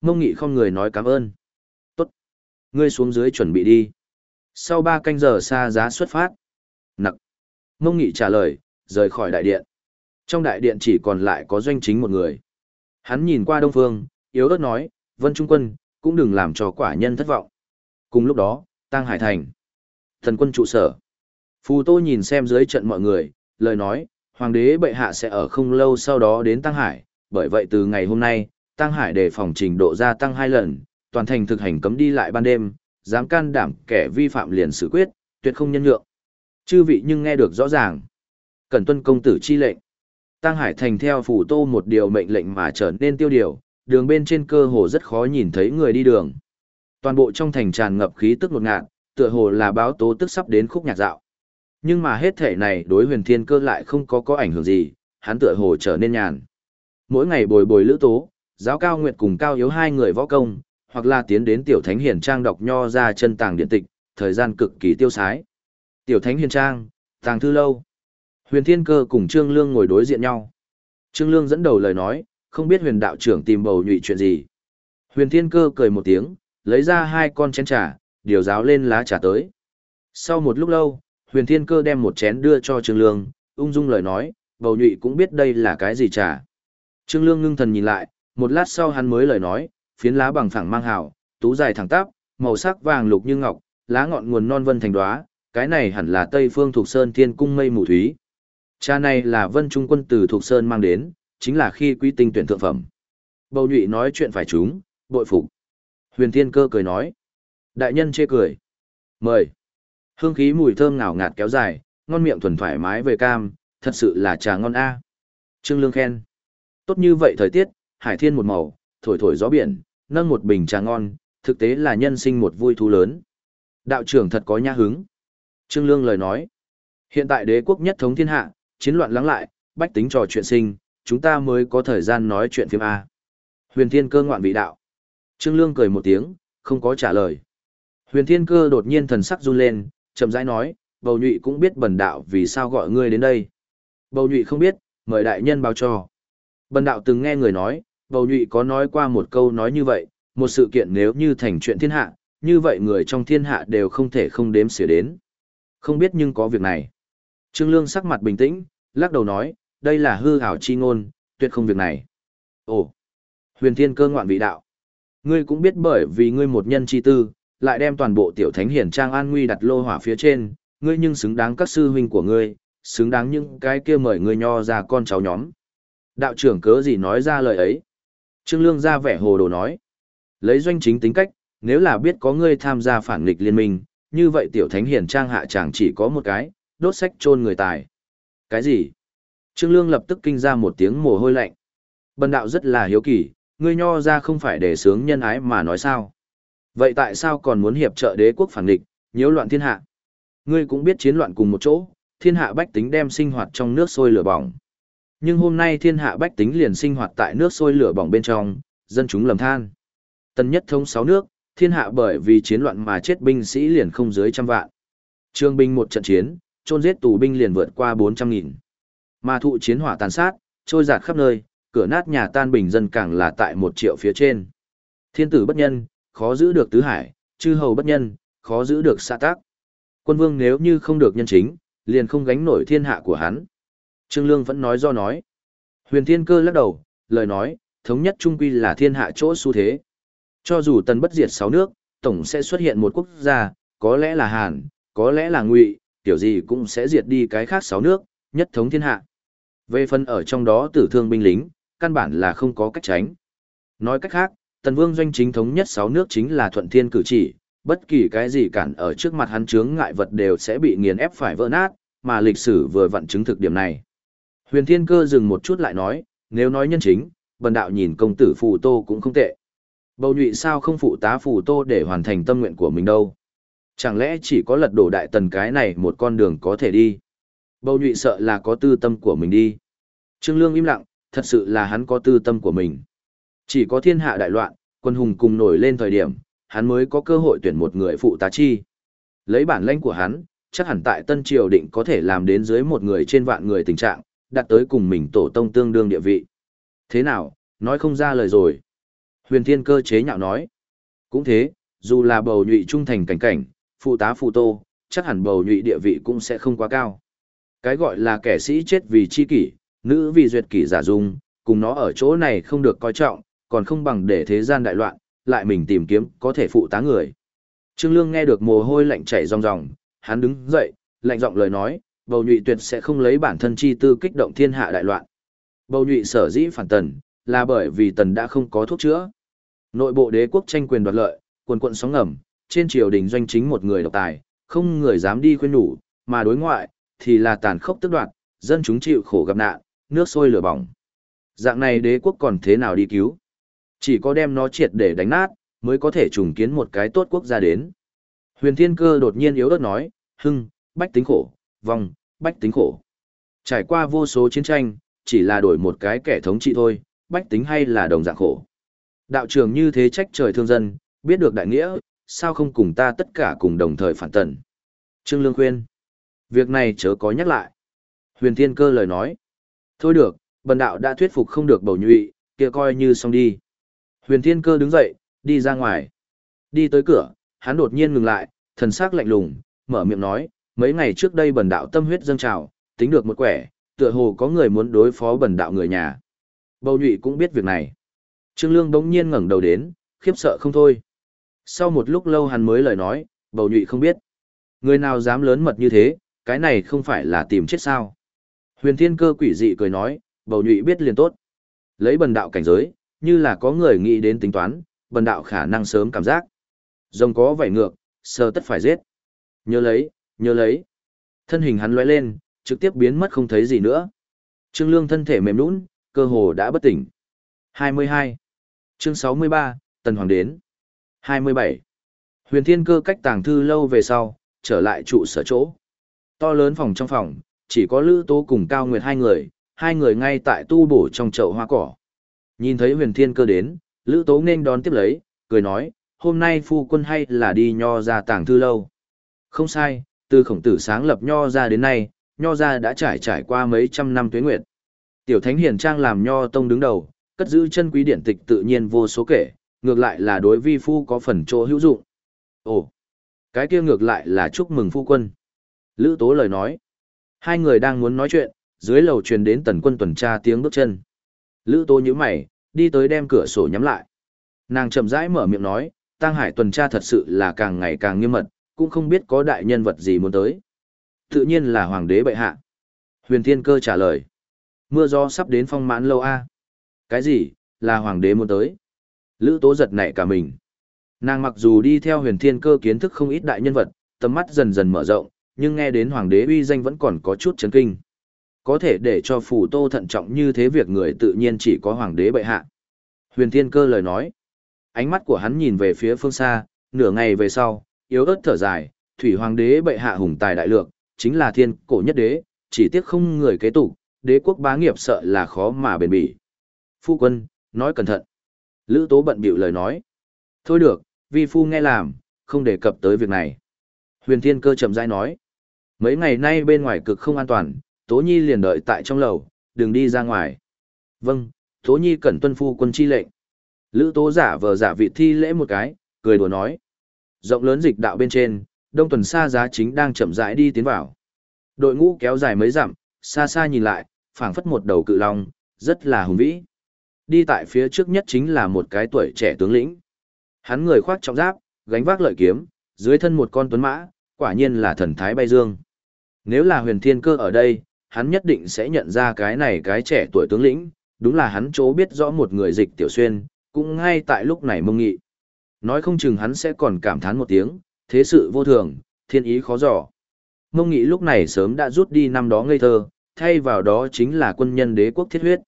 Mông nghị không người nói cảm ơn. Tốt. Ngươi xuống dưới chuẩn bị đi. Sau ba canh giờ xa giá xuất phát. Nặc. Mông nghị trả lời, rời khỏi đại điện. Trong đại điện chỉ còn lại có doanh chính một người. Hắn nhìn qua đông phương, yếu ớt nói, Vân Trung Quân, cũng đừng làm cho quả nhân thất vọng. Cùng lúc đó, Tăng Hải Thành. Thần quân trụ sở. Phù Tô nhìn xem dưới trận mọi người, lời nói, Hoàng đế bệ hạ sẽ ở không lâu sau đó đến Tăng Hải, bởi vậy từ ngày hôm nay, Tăng Hải đề phòng trình độ gia tăng hai lần, toàn thành thực hành cấm đi lại ban đêm, dám can đảm kẻ vi phạm liền xử quyết, tuyệt không nhân nhượng. Chư vị nhưng nghe được rõ ràng. Cần tuân công tử chi lệnh. Tăng Hải thành theo phủ tô một điều mệnh lệnh mà trở nên tiêu điều, đường bên trên cơ hồ rất khó nhìn thấy người đi đường. Toàn bộ trong thành tràn ngập khí tức ngột ngạt, tựa hồ là báo tố tức sắp đến khúc nhạc dạo. Nhưng mà hết thể này đối huyền thiên cơ lại không có có ảnh hưởng gì, hắn tựa hồ trở nên nhàn. Mỗi ngày bồi bồi lữ tố, giáo cao nguyệt cùng cao yếu hai người võ công, hoặc là tiến đến tiểu thánh hiền trang đọc nho ra chân tàng điện tịch, thời gian cực kỳ tiêu sái. Tiểu thánh hiền trang, tàng thư lâu. Huyền thiên cơ cùng Trương Lương ngồi đối diện nhau. Trương Lương dẫn đầu lời nói, không biết huyền đạo trưởng tìm bầu nhụy chuyện gì. Huyền thiên cơ cười một tiếng, lấy ra hai con chén trà, điều giáo lên lá trà tới. Sau một lúc lâu, huyền thiên cơ đem một chén đưa cho Trương Lương, ung dung lời nói, bầu nhụy cũng biết đây là cái gì trà. Trương Lương ngưng thần nhìn lại, một lát sau hắn mới lời nói, phiến lá bằng phẳng mang hào, tú dài thẳng tắp, màu sắc vàng lục như ngọc, lá ngọn nguồn non vân thành đóa, cái này hẳn là Tây Phương thuộc Sơn Thiên Cung mây mù thúy. Cha này là Vân Trung quân từ thuộc Sơn mang đến, chính là khi quý tinh tuyển thượng phẩm. Bầu nhụy nói chuyện phải chúng, bội phục. Huyền Thiên Cơ cười nói. Đại nhân chê cười. Mời. Hương khí mùi thơm ngào ngạt kéo dài, ngon miệng thuần thoải mái về cam, thật sự là trà ngon a. Trương Lương khen. Tốt như vậy thời tiết, hải thiên một màu, thổi thổi gió biển, nâng một bình trà ngon, thực tế là nhân sinh một vui thú lớn. Đạo trưởng thật có nha hứng. Trương Lương lời nói. Hiện tại đế quốc nhất thống thiên hạ, chiến loạn lắng lại, bách tính trò chuyện sinh, chúng ta mới có thời gian nói chuyện phim A. Huyền thiên cơ ngoạn vị đạo. Trương Lương cười một tiếng, không có trả lời. Huyền thiên cơ đột nhiên thần sắc run lên, chậm rãi nói, bầu nhụy cũng biết bần đạo vì sao gọi ngươi đến đây. Bầu nhụy không biết, mời đại nhân báo cho. Bần đạo từng nghe người nói, bầu nhụy có nói qua một câu nói như vậy, một sự kiện nếu như thành chuyện thiên hạ, như vậy người trong thiên hạ đều không thể không đếm xỉa đến. Không biết nhưng có việc này. Trương Lương sắc mặt bình tĩnh, lắc đầu nói, đây là hư ảo chi ngôn, tuyệt không việc này. Ồ, huyền thiên cơ ngoạn vị đạo. Ngươi cũng biết bởi vì ngươi một nhân chi tư, lại đem toàn bộ tiểu thánh hiển trang an nguy đặt lô hỏa phía trên, ngươi nhưng xứng đáng các sư huynh của ngươi, xứng đáng những cái kia mời ngươi nho ra con cháu nhóm. Đạo trưởng cớ gì nói ra lời ấy? Trương Lương ra vẻ hồ đồ nói. Lấy doanh chính tính cách, nếu là biết có ngươi tham gia phản nghịch liên minh, như vậy tiểu thánh hiển trang hạ chẳng chỉ có một cái, đốt sách chôn người tài. Cái gì? Trương Lương lập tức kinh ra một tiếng mồ hôi lạnh. Bần đạo rất là hiếu kỳ, ngươi nho ra không phải để sướng nhân ái mà nói sao? Vậy tại sao còn muốn hiệp trợ đế quốc phản địch, nhiễu loạn thiên hạ? Ngươi cũng biết chiến loạn cùng một chỗ, thiên hạ bách tính đem sinh hoạt trong nước sôi lửa bỏng. Nhưng hôm nay thiên hạ bách tính liền sinh hoạt tại nước sôi lửa bỏng bên trong, dân chúng lầm than. Tân nhất thông sáu nước, thiên hạ bởi vì chiến loạn mà chết binh sĩ liền không dưới trăm vạn. Trương binh một trận chiến, chôn giết tù binh liền vượt qua bốn trăm nghìn. Mà thụ chiến hỏa tàn sát, trôi giạt khắp nơi, cửa nát nhà tan bình dân càng là tại một triệu phía trên. Thiên tử bất nhân, khó giữ được tứ hải, chư hầu bất nhân, khó giữ được xã tác. Quân vương nếu như không được nhân chính, liền không gánh nổi thiên hạ của hắn. Trương Lương vẫn nói do nói. Huyền Thiên Cơ lắc đầu, lời nói, thống nhất trung quy là thiên hạ chỗ xu thế. Cho dù tần bất diệt sáu nước, tổng sẽ xuất hiện một quốc gia, có lẽ là Hàn, có lẽ là Ngụy, tiểu gì cũng sẽ diệt đi cái khác sáu nước, nhất thống thiên hạ. Về phần ở trong đó tử thương binh lính, căn bản là không có cách tránh. Nói cách khác, tần vương doanh chính thống nhất sáu nước chính là thuận thiên cử chỉ, bất kỳ cái gì cản ở trước mặt hắn chướng ngại vật đều sẽ bị nghiền ép phải vỡ nát, mà lịch sử vừa vặn chứng thực điểm này. Huyền Thiên Cơ dừng một chút lại nói, nếu nói nhân chính, bần đạo nhìn công tử Phù Tô cũng không tệ. Bầu nhụy sao không phụ tá Phù Tô để hoàn thành tâm nguyện của mình đâu. Chẳng lẽ chỉ có lật đổ đại tần cái này một con đường có thể đi. Bầu nhụy sợ là có tư tâm của mình đi. Trương Lương im lặng, thật sự là hắn có tư tâm của mình. Chỉ có thiên hạ đại loạn, quân hùng cùng nổi lên thời điểm, hắn mới có cơ hội tuyển một người phụ tá chi. Lấy bản lãnh của hắn, chắc hẳn tại Tân Triều định có thể làm đến dưới một người trên vạn người tình trạng, đạt tới cùng mình tổ tông tương đương địa vị. Thế nào, nói không ra lời rồi. Huyền Thiên cơ chế nhạo nói. Cũng thế, dù là bầu nhụy trung thành cảnh cảnh, phụ tá phụ tô, chắc hẳn bầu nhụy địa vị cũng sẽ không quá cao. Cái gọi là kẻ sĩ chết vì chi kỷ, nữ vì duyệt kỷ giả dung, cùng nó ở chỗ này không được coi trọng, còn không bằng để thế gian đại loạn, lại mình tìm kiếm có thể phụ tá người. Trương Lương nghe được mồ hôi lạnh chảy ròng ròng, hắn đứng dậy, lạnh giọng lời nói, bầu nhụy tuyệt sẽ không lấy bản thân chi tư kích động thiên hạ đại loạn. Bầu nhụy sở dĩ phản tần, là bởi vì tần đã không có thuốc chữa. Nội bộ đế quốc tranh quyền đoạt lợi, quần quận sóng ngầm, trên triều đình doanh chính một người độc tài, không người dám đi khuyên nhủ, mà đối ngoại, thì là tàn khốc tức đoạt, dân chúng chịu khổ gặp nạn, nước sôi lửa bỏng. Dạng này đế quốc còn thế nào đi cứu? Chỉ có đem nó triệt để đánh nát, mới có thể trùng kiến một cái tốt quốc gia đến. Huyền Thiên Cơ đột nhiên yếu ớt nói, hưng, bách tính khổ, vong, bách tính khổ. Trải qua vô số chiến tranh, chỉ là đổi một cái kẻ thống trị thôi, bách tính hay là đồng dạng khổ. Đạo trưởng như thế trách trời thương dân, biết được đại nghĩa, sao không cùng ta tất cả cùng đồng thời phản tần. Trương Lương khuyên, việc này chớ có nhắc lại. Huyền Thiên Cơ lời nói, thôi được, bần đạo đã thuyết phục không được bầu nhụy, kia coi như xong đi. Huyền Thiên Cơ đứng dậy, đi ra ngoài. Đi tới cửa, hắn đột nhiên ngừng lại, thần sắc lạnh lùng, mở miệng nói, mấy ngày trước đây bần đạo tâm huyết dâng trào, tính được một quẻ, tựa hồ có người muốn đối phó bần đạo người nhà. Bầu nhụy cũng biết việc này. Trương Lương đống nhiên ngẩng đầu đến, khiếp sợ không thôi. Sau một lúc lâu hắn mới lời nói, bầu nhụy không biết. Người nào dám lớn mật như thế, cái này không phải là tìm chết sao. Huyền thiên cơ quỷ dị cười nói, bầu nhụy biết liền tốt. Lấy bần đạo cảnh giới, như là có người nghĩ đến tính toán, bần đạo khả năng sớm cảm giác. Rồng có vảy ngược, sơ tất phải giết. Nhớ lấy, nhớ lấy. Thân hình hắn lóe lên, trực tiếp biến mất không thấy gì nữa. Trương Lương thân thể mềm nhũn, cơ hồ đã bất tỉnh. 22. Chương 63, Tần Hoàng đến. 27. Huyền Thiên Cơ cách tàng thư lâu về sau, trở lại trụ sở chỗ. To lớn phòng trong phòng, chỉ có Lữ Tố cùng Cao Nguyệt hai người, hai người ngay tại tu bổ trong chậu hoa cỏ. Nhìn thấy Huyền Thiên Cơ đến, Lữ Tố nên đón tiếp lấy, cười nói, hôm nay phu quân hay là đi nho ra tàng thư lâu. Không sai, từ khổng tử sáng lập nho ra đến nay, nho ra đã trải trải qua mấy trăm năm tuế nguyệt. Tiểu thánh hiền trang làm nho tông đứng đầu, cất giữ chân quý điển tịch tự nhiên vô số kể, ngược lại là đối vi phu có phần chỗ hữu dụng. Ồ, cái kia ngược lại là chúc mừng phu quân. Lữ tố lời nói. Hai người đang muốn nói chuyện, dưới lầu truyền đến tần quân tuần tra tiếng bước chân. Lữ tố nhíu mày, đi tới đem cửa sổ nhắm lại. Nàng chậm rãi mở miệng nói, Tăng Hải tuần tra thật sự là càng ngày càng nghiêm mật, cũng không biết có đại nhân vật gì muốn tới. Tự nhiên là hoàng đế bệ hạ. Huyền Thiên Cơ trả lời. Mưa gió sắp đến phong mãn lâu a. Cái gì, là hoàng đế muốn tới? Lữ tố giật nảy cả mình. Nàng mặc dù đi theo huyền thiên cơ kiến thức không ít đại nhân vật, tầm mắt dần dần mở rộng, nhưng nghe đến hoàng đế uy danh vẫn còn có chút chấn kinh. Có thể để cho phủ tô thận trọng như thế việc người tự nhiên chỉ có hoàng đế bệ hạ. Huyền thiên cơ lời nói. Ánh mắt của hắn nhìn về phía phương xa, nửa ngày về sau, yếu ớt thở dài, thủy hoàng đế bệ hạ hùng tài đại lược, chính là thiên cổ nhất đế, chỉ tiếc không người kế tục, đế quốc bá nghiệp sợ là khó mà bền bỉ. Phu quân, nói cẩn thận. Lữ tố bận bịu lời nói. Thôi được, vi phu nghe làm, không đề cập tới việc này. Huyền thiên cơ chậm rãi nói. Mấy ngày nay bên ngoài cực không an toàn, Tố Nhi liền đợi tại trong lầu, đừng đi ra ngoài. Vâng, Tố Nhi cần tuân phu quân chi lệnh. Lữ tố giả vờ giả vị thi lễ một cái, cười đùa nói. Rộng lớn dịch đạo bên trên, đông tuần xa giá chính đang chậm rãi đi tiến vào. Đội ngũ kéo dài mấy dặm, xa xa nhìn lại, phảng phất một đầu cự long, rất là hùng vĩ. Đi tại phía trước nhất chính là một cái tuổi trẻ tướng lĩnh. Hắn người khoác trọng giáp, gánh vác lợi kiếm, dưới thân một con tuấn mã, quả nhiên là thần thái bay dương. Nếu là huyền thiên cơ ở đây, hắn nhất định sẽ nhận ra cái này cái trẻ tuổi tướng lĩnh, đúng là hắn chỗ biết rõ một người dịch tiểu xuyên, cũng ngay tại lúc này mông nghị. Nói không chừng hắn sẽ còn cảm thán một tiếng, thế sự vô thường, thiên ý khó dò. Mông nghị lúc này sớm đã rút đi năm đó ngây thơ, thay vào đó chính là quân nhân đế quốc thiết huyết.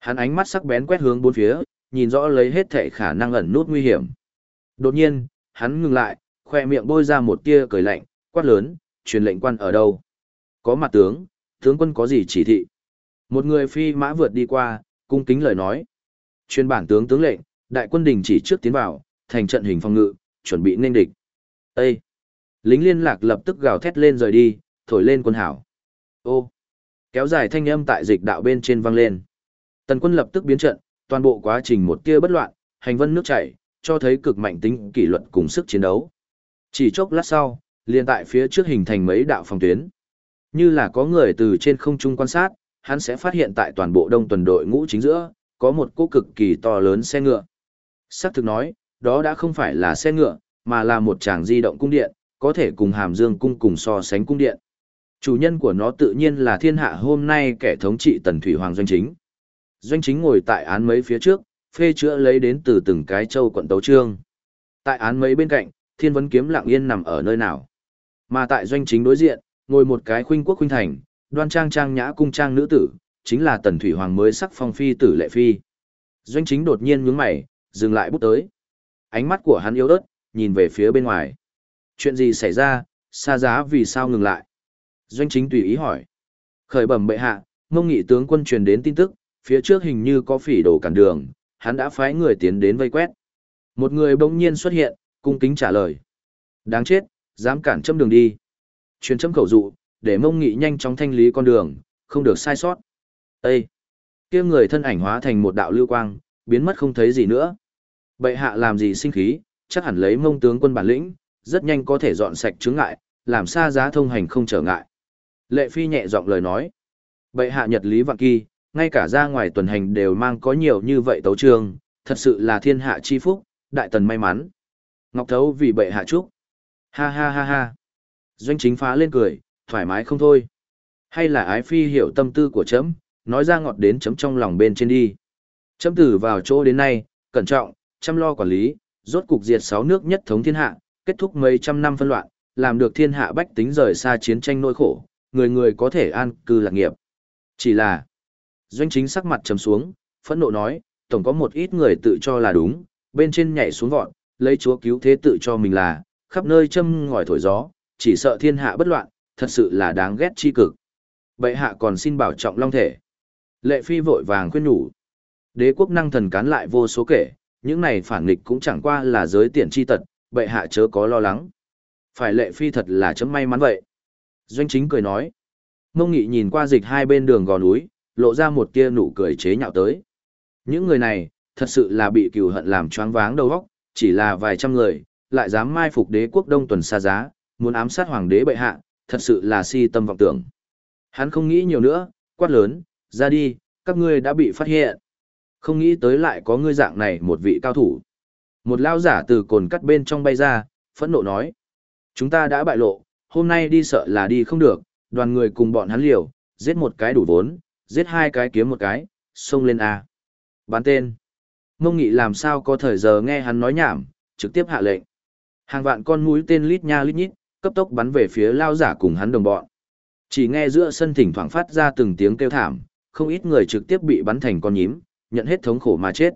Hắn ánh mắt sắc bén quét hướng bốn phía, nhìn rõ lấy hết thể khả năng ẩn nút nguy hiểm. Đột nhiên, hắn ngừng lại, khoe miệng bôi ra một tia cười lạnh, quát lớn, truyền lệnh quan ở đâu? Có mặt tướng, Tướng quân có gì chỉ thị? Một người phi mã vượt đi qua, cung kính lời nói. Chuyên bản tướng tướng lệnh, đại quân đình chỉ trước tiến vào, thành trận hình phòng ngự, chuẩn bị nên địch. Ê! Lính liên lạc lập tức gào thét lên rời đi, thổi lên quân hảo. Ô! Kéo dài thanh âm tại dịch đạo bên trên vang lên. Tần quân lập tức biến trận, toàn bộ quá trình một tia bất loạn, hành vân nước chảy, cho thấy cực mạnh tính kỷ luật cùng sức chiến đấu. Chỉ chốc lát sau, liền tại phía trước hình thành mấy đạo phòng tuyến. Như là có người từ trên không trung quan sát, hắn sẽ phát hiện tại toàn bộ đông tuần đội ngũ chính giữa, có một cỗ cực kỳ to lớn xe ngựa. Sắc thực nói, đó đã không phải là xe ngựa, mà là một tràng di động cung điện, có thể cùng hàm dương cung cùng so sánh cung điện. Chủ nhân của nó tự nhiên là thiên hạ hôm nay kẻ thống trị tần thủy hoàng doanh chính. Doanh chính ngồi tại án mấy phía trước, phê chữa lấy đến từ từng cái châu quận tấu trương. Tại án mấy bên cạnh, thiên vấn kiếm lặng yên nằm ở nơi nào. Mà tại doanh chính đối diện, ngồi một cái khuynh quốc khuynh thành, đoan trang trang nhã cung trang nữ tử, chính là tần thủy hoàng mới sắc phong phi tử lệ phi. Doanh chính đột nhiên nhướng mày, dừng lại bút tới. Ánh mắt của hắn yếu ớt, nhìn về phía bên ngoài. Chuyện gì xảy ra, xa giá vì sao ngừng lại? Doanh chính tùy ý hỏi. Khởi bẩm bệ hạ, mông nghị tướng quân truyền đến tin tức, phía trước hình như có phỉ đổ cản đường, hắn đã phái người tiến đến vây quét. Một người bỗng nhiên xuất hiện, cung kính trả lời. Đáng chết, dám cản châm đường đi. Truyền châm khẩu dụ, để mông nghị nhanh chóng thanh lý con đường, không được sai sót. Ê! kia người thân ảnh hóa thành một đạo lưu quang, biến mất không thấy gì nữa. Bệ hạ làm gì sinh khí, chắc hẳn lấy mông tướng quân bản lĩnh, rất nhanh có thể dọn sạch chướng ngại, làm xa giá thông hành không trở ngại. Lệ Phi nhẹ giọng lời nói. Bệ hạ nhật lý vạn kỳ, ngay cả ra ngoài tuần hành đều mang có nhiều như vậy tấu trương, thật sự là thiên hạ chi phúc, đại tần may mắn. Ngọc Thấu vì bệ hạ chúc. Ha ha ha ha. Doanh chính phá lên cười, thoải mái không thôi. Hay là ái phi hiểu tâm tư của chấm, nói ra ngọt đến chấm trong lòng bên trên đi. Chấm từ vào chỗ đến nay, cẩn trọng, chăm lo quản lý, rốt cục diệt sáu nước nhất thống thiên hạ, kết thúc mấy trăm năm phân loạn, làm được thiên hạ bách tính rời xa chiến tranh nỗi khổ, người người có thể an cư lạc nghiệp. Chỉ là, doanh chính sắc mặt trầm xuống, phẫn nộ nói, tổng có một ít người tự cho là đúng, bên trên nhảy xuống vọt, lấy chúa cứu thế tự cho mình là, khắp nơi châm ngòi thổi gió, chỉ sợ thiên hạ bất loạn, thật sự là đáng ghét chi cực. Bệ hạ còn xin bảo trọng long thể. Lệ phi vội vàng khuyên nhủ. Đế quốc năng thần cán lại vô số kể, những này phản nghịch cũng chẳng qua là giới tiện chi tật, bệ hạ chớ có lo lắng. Phải lệ phi thật là chấm may mắn vậy. Doanh chính cười nói. Mông nghị nhìn qua dịch hai bên đường gò núi, lộ ra một tia nụ cười chế nhạo tới. Những người này, thật sự là bị cừu hận làm choáng váng đầu óc, chỉ là vài trăm người, lại dám mai phục đế quốc đông tuần xa giá, muốn ám sát hoàng đế bệ hạ, thật sự là si tâm vọng tưởng. Hắn không nghĩ nhiều nữa, quát lớn, ra đi, các ngươi đã bị phát hiện. Không nghĩ tới lại có ngươi dạng này một vị cao thủ. Một lao giả từ cồn cắt bên trong bay ra, phẫn nộ nói. Chúng ta đã bại lộ, hôm nay đi sợ là đi không được, đoàn người cùng bọn hắn liều, giết một cái đủ vốn, giết hai cái kiếm một cái, xông lên A. Bán tên. Mông nghị làm sao có thời giờ nghe hắn nói nhảm, trực tiếp hạ lệnh. Hàng vạn con mũi tên lít nha lít nhít, cấp tốc bắn về phía lao giả cùng hắn đồng bọn. Chỉ nghe giữa sân thỉnh thoảng phát ra từng tiếng kêu thảm, không ít người trực tiếp bị bắn thành con nhím, nhận hết thống khổ mà chết.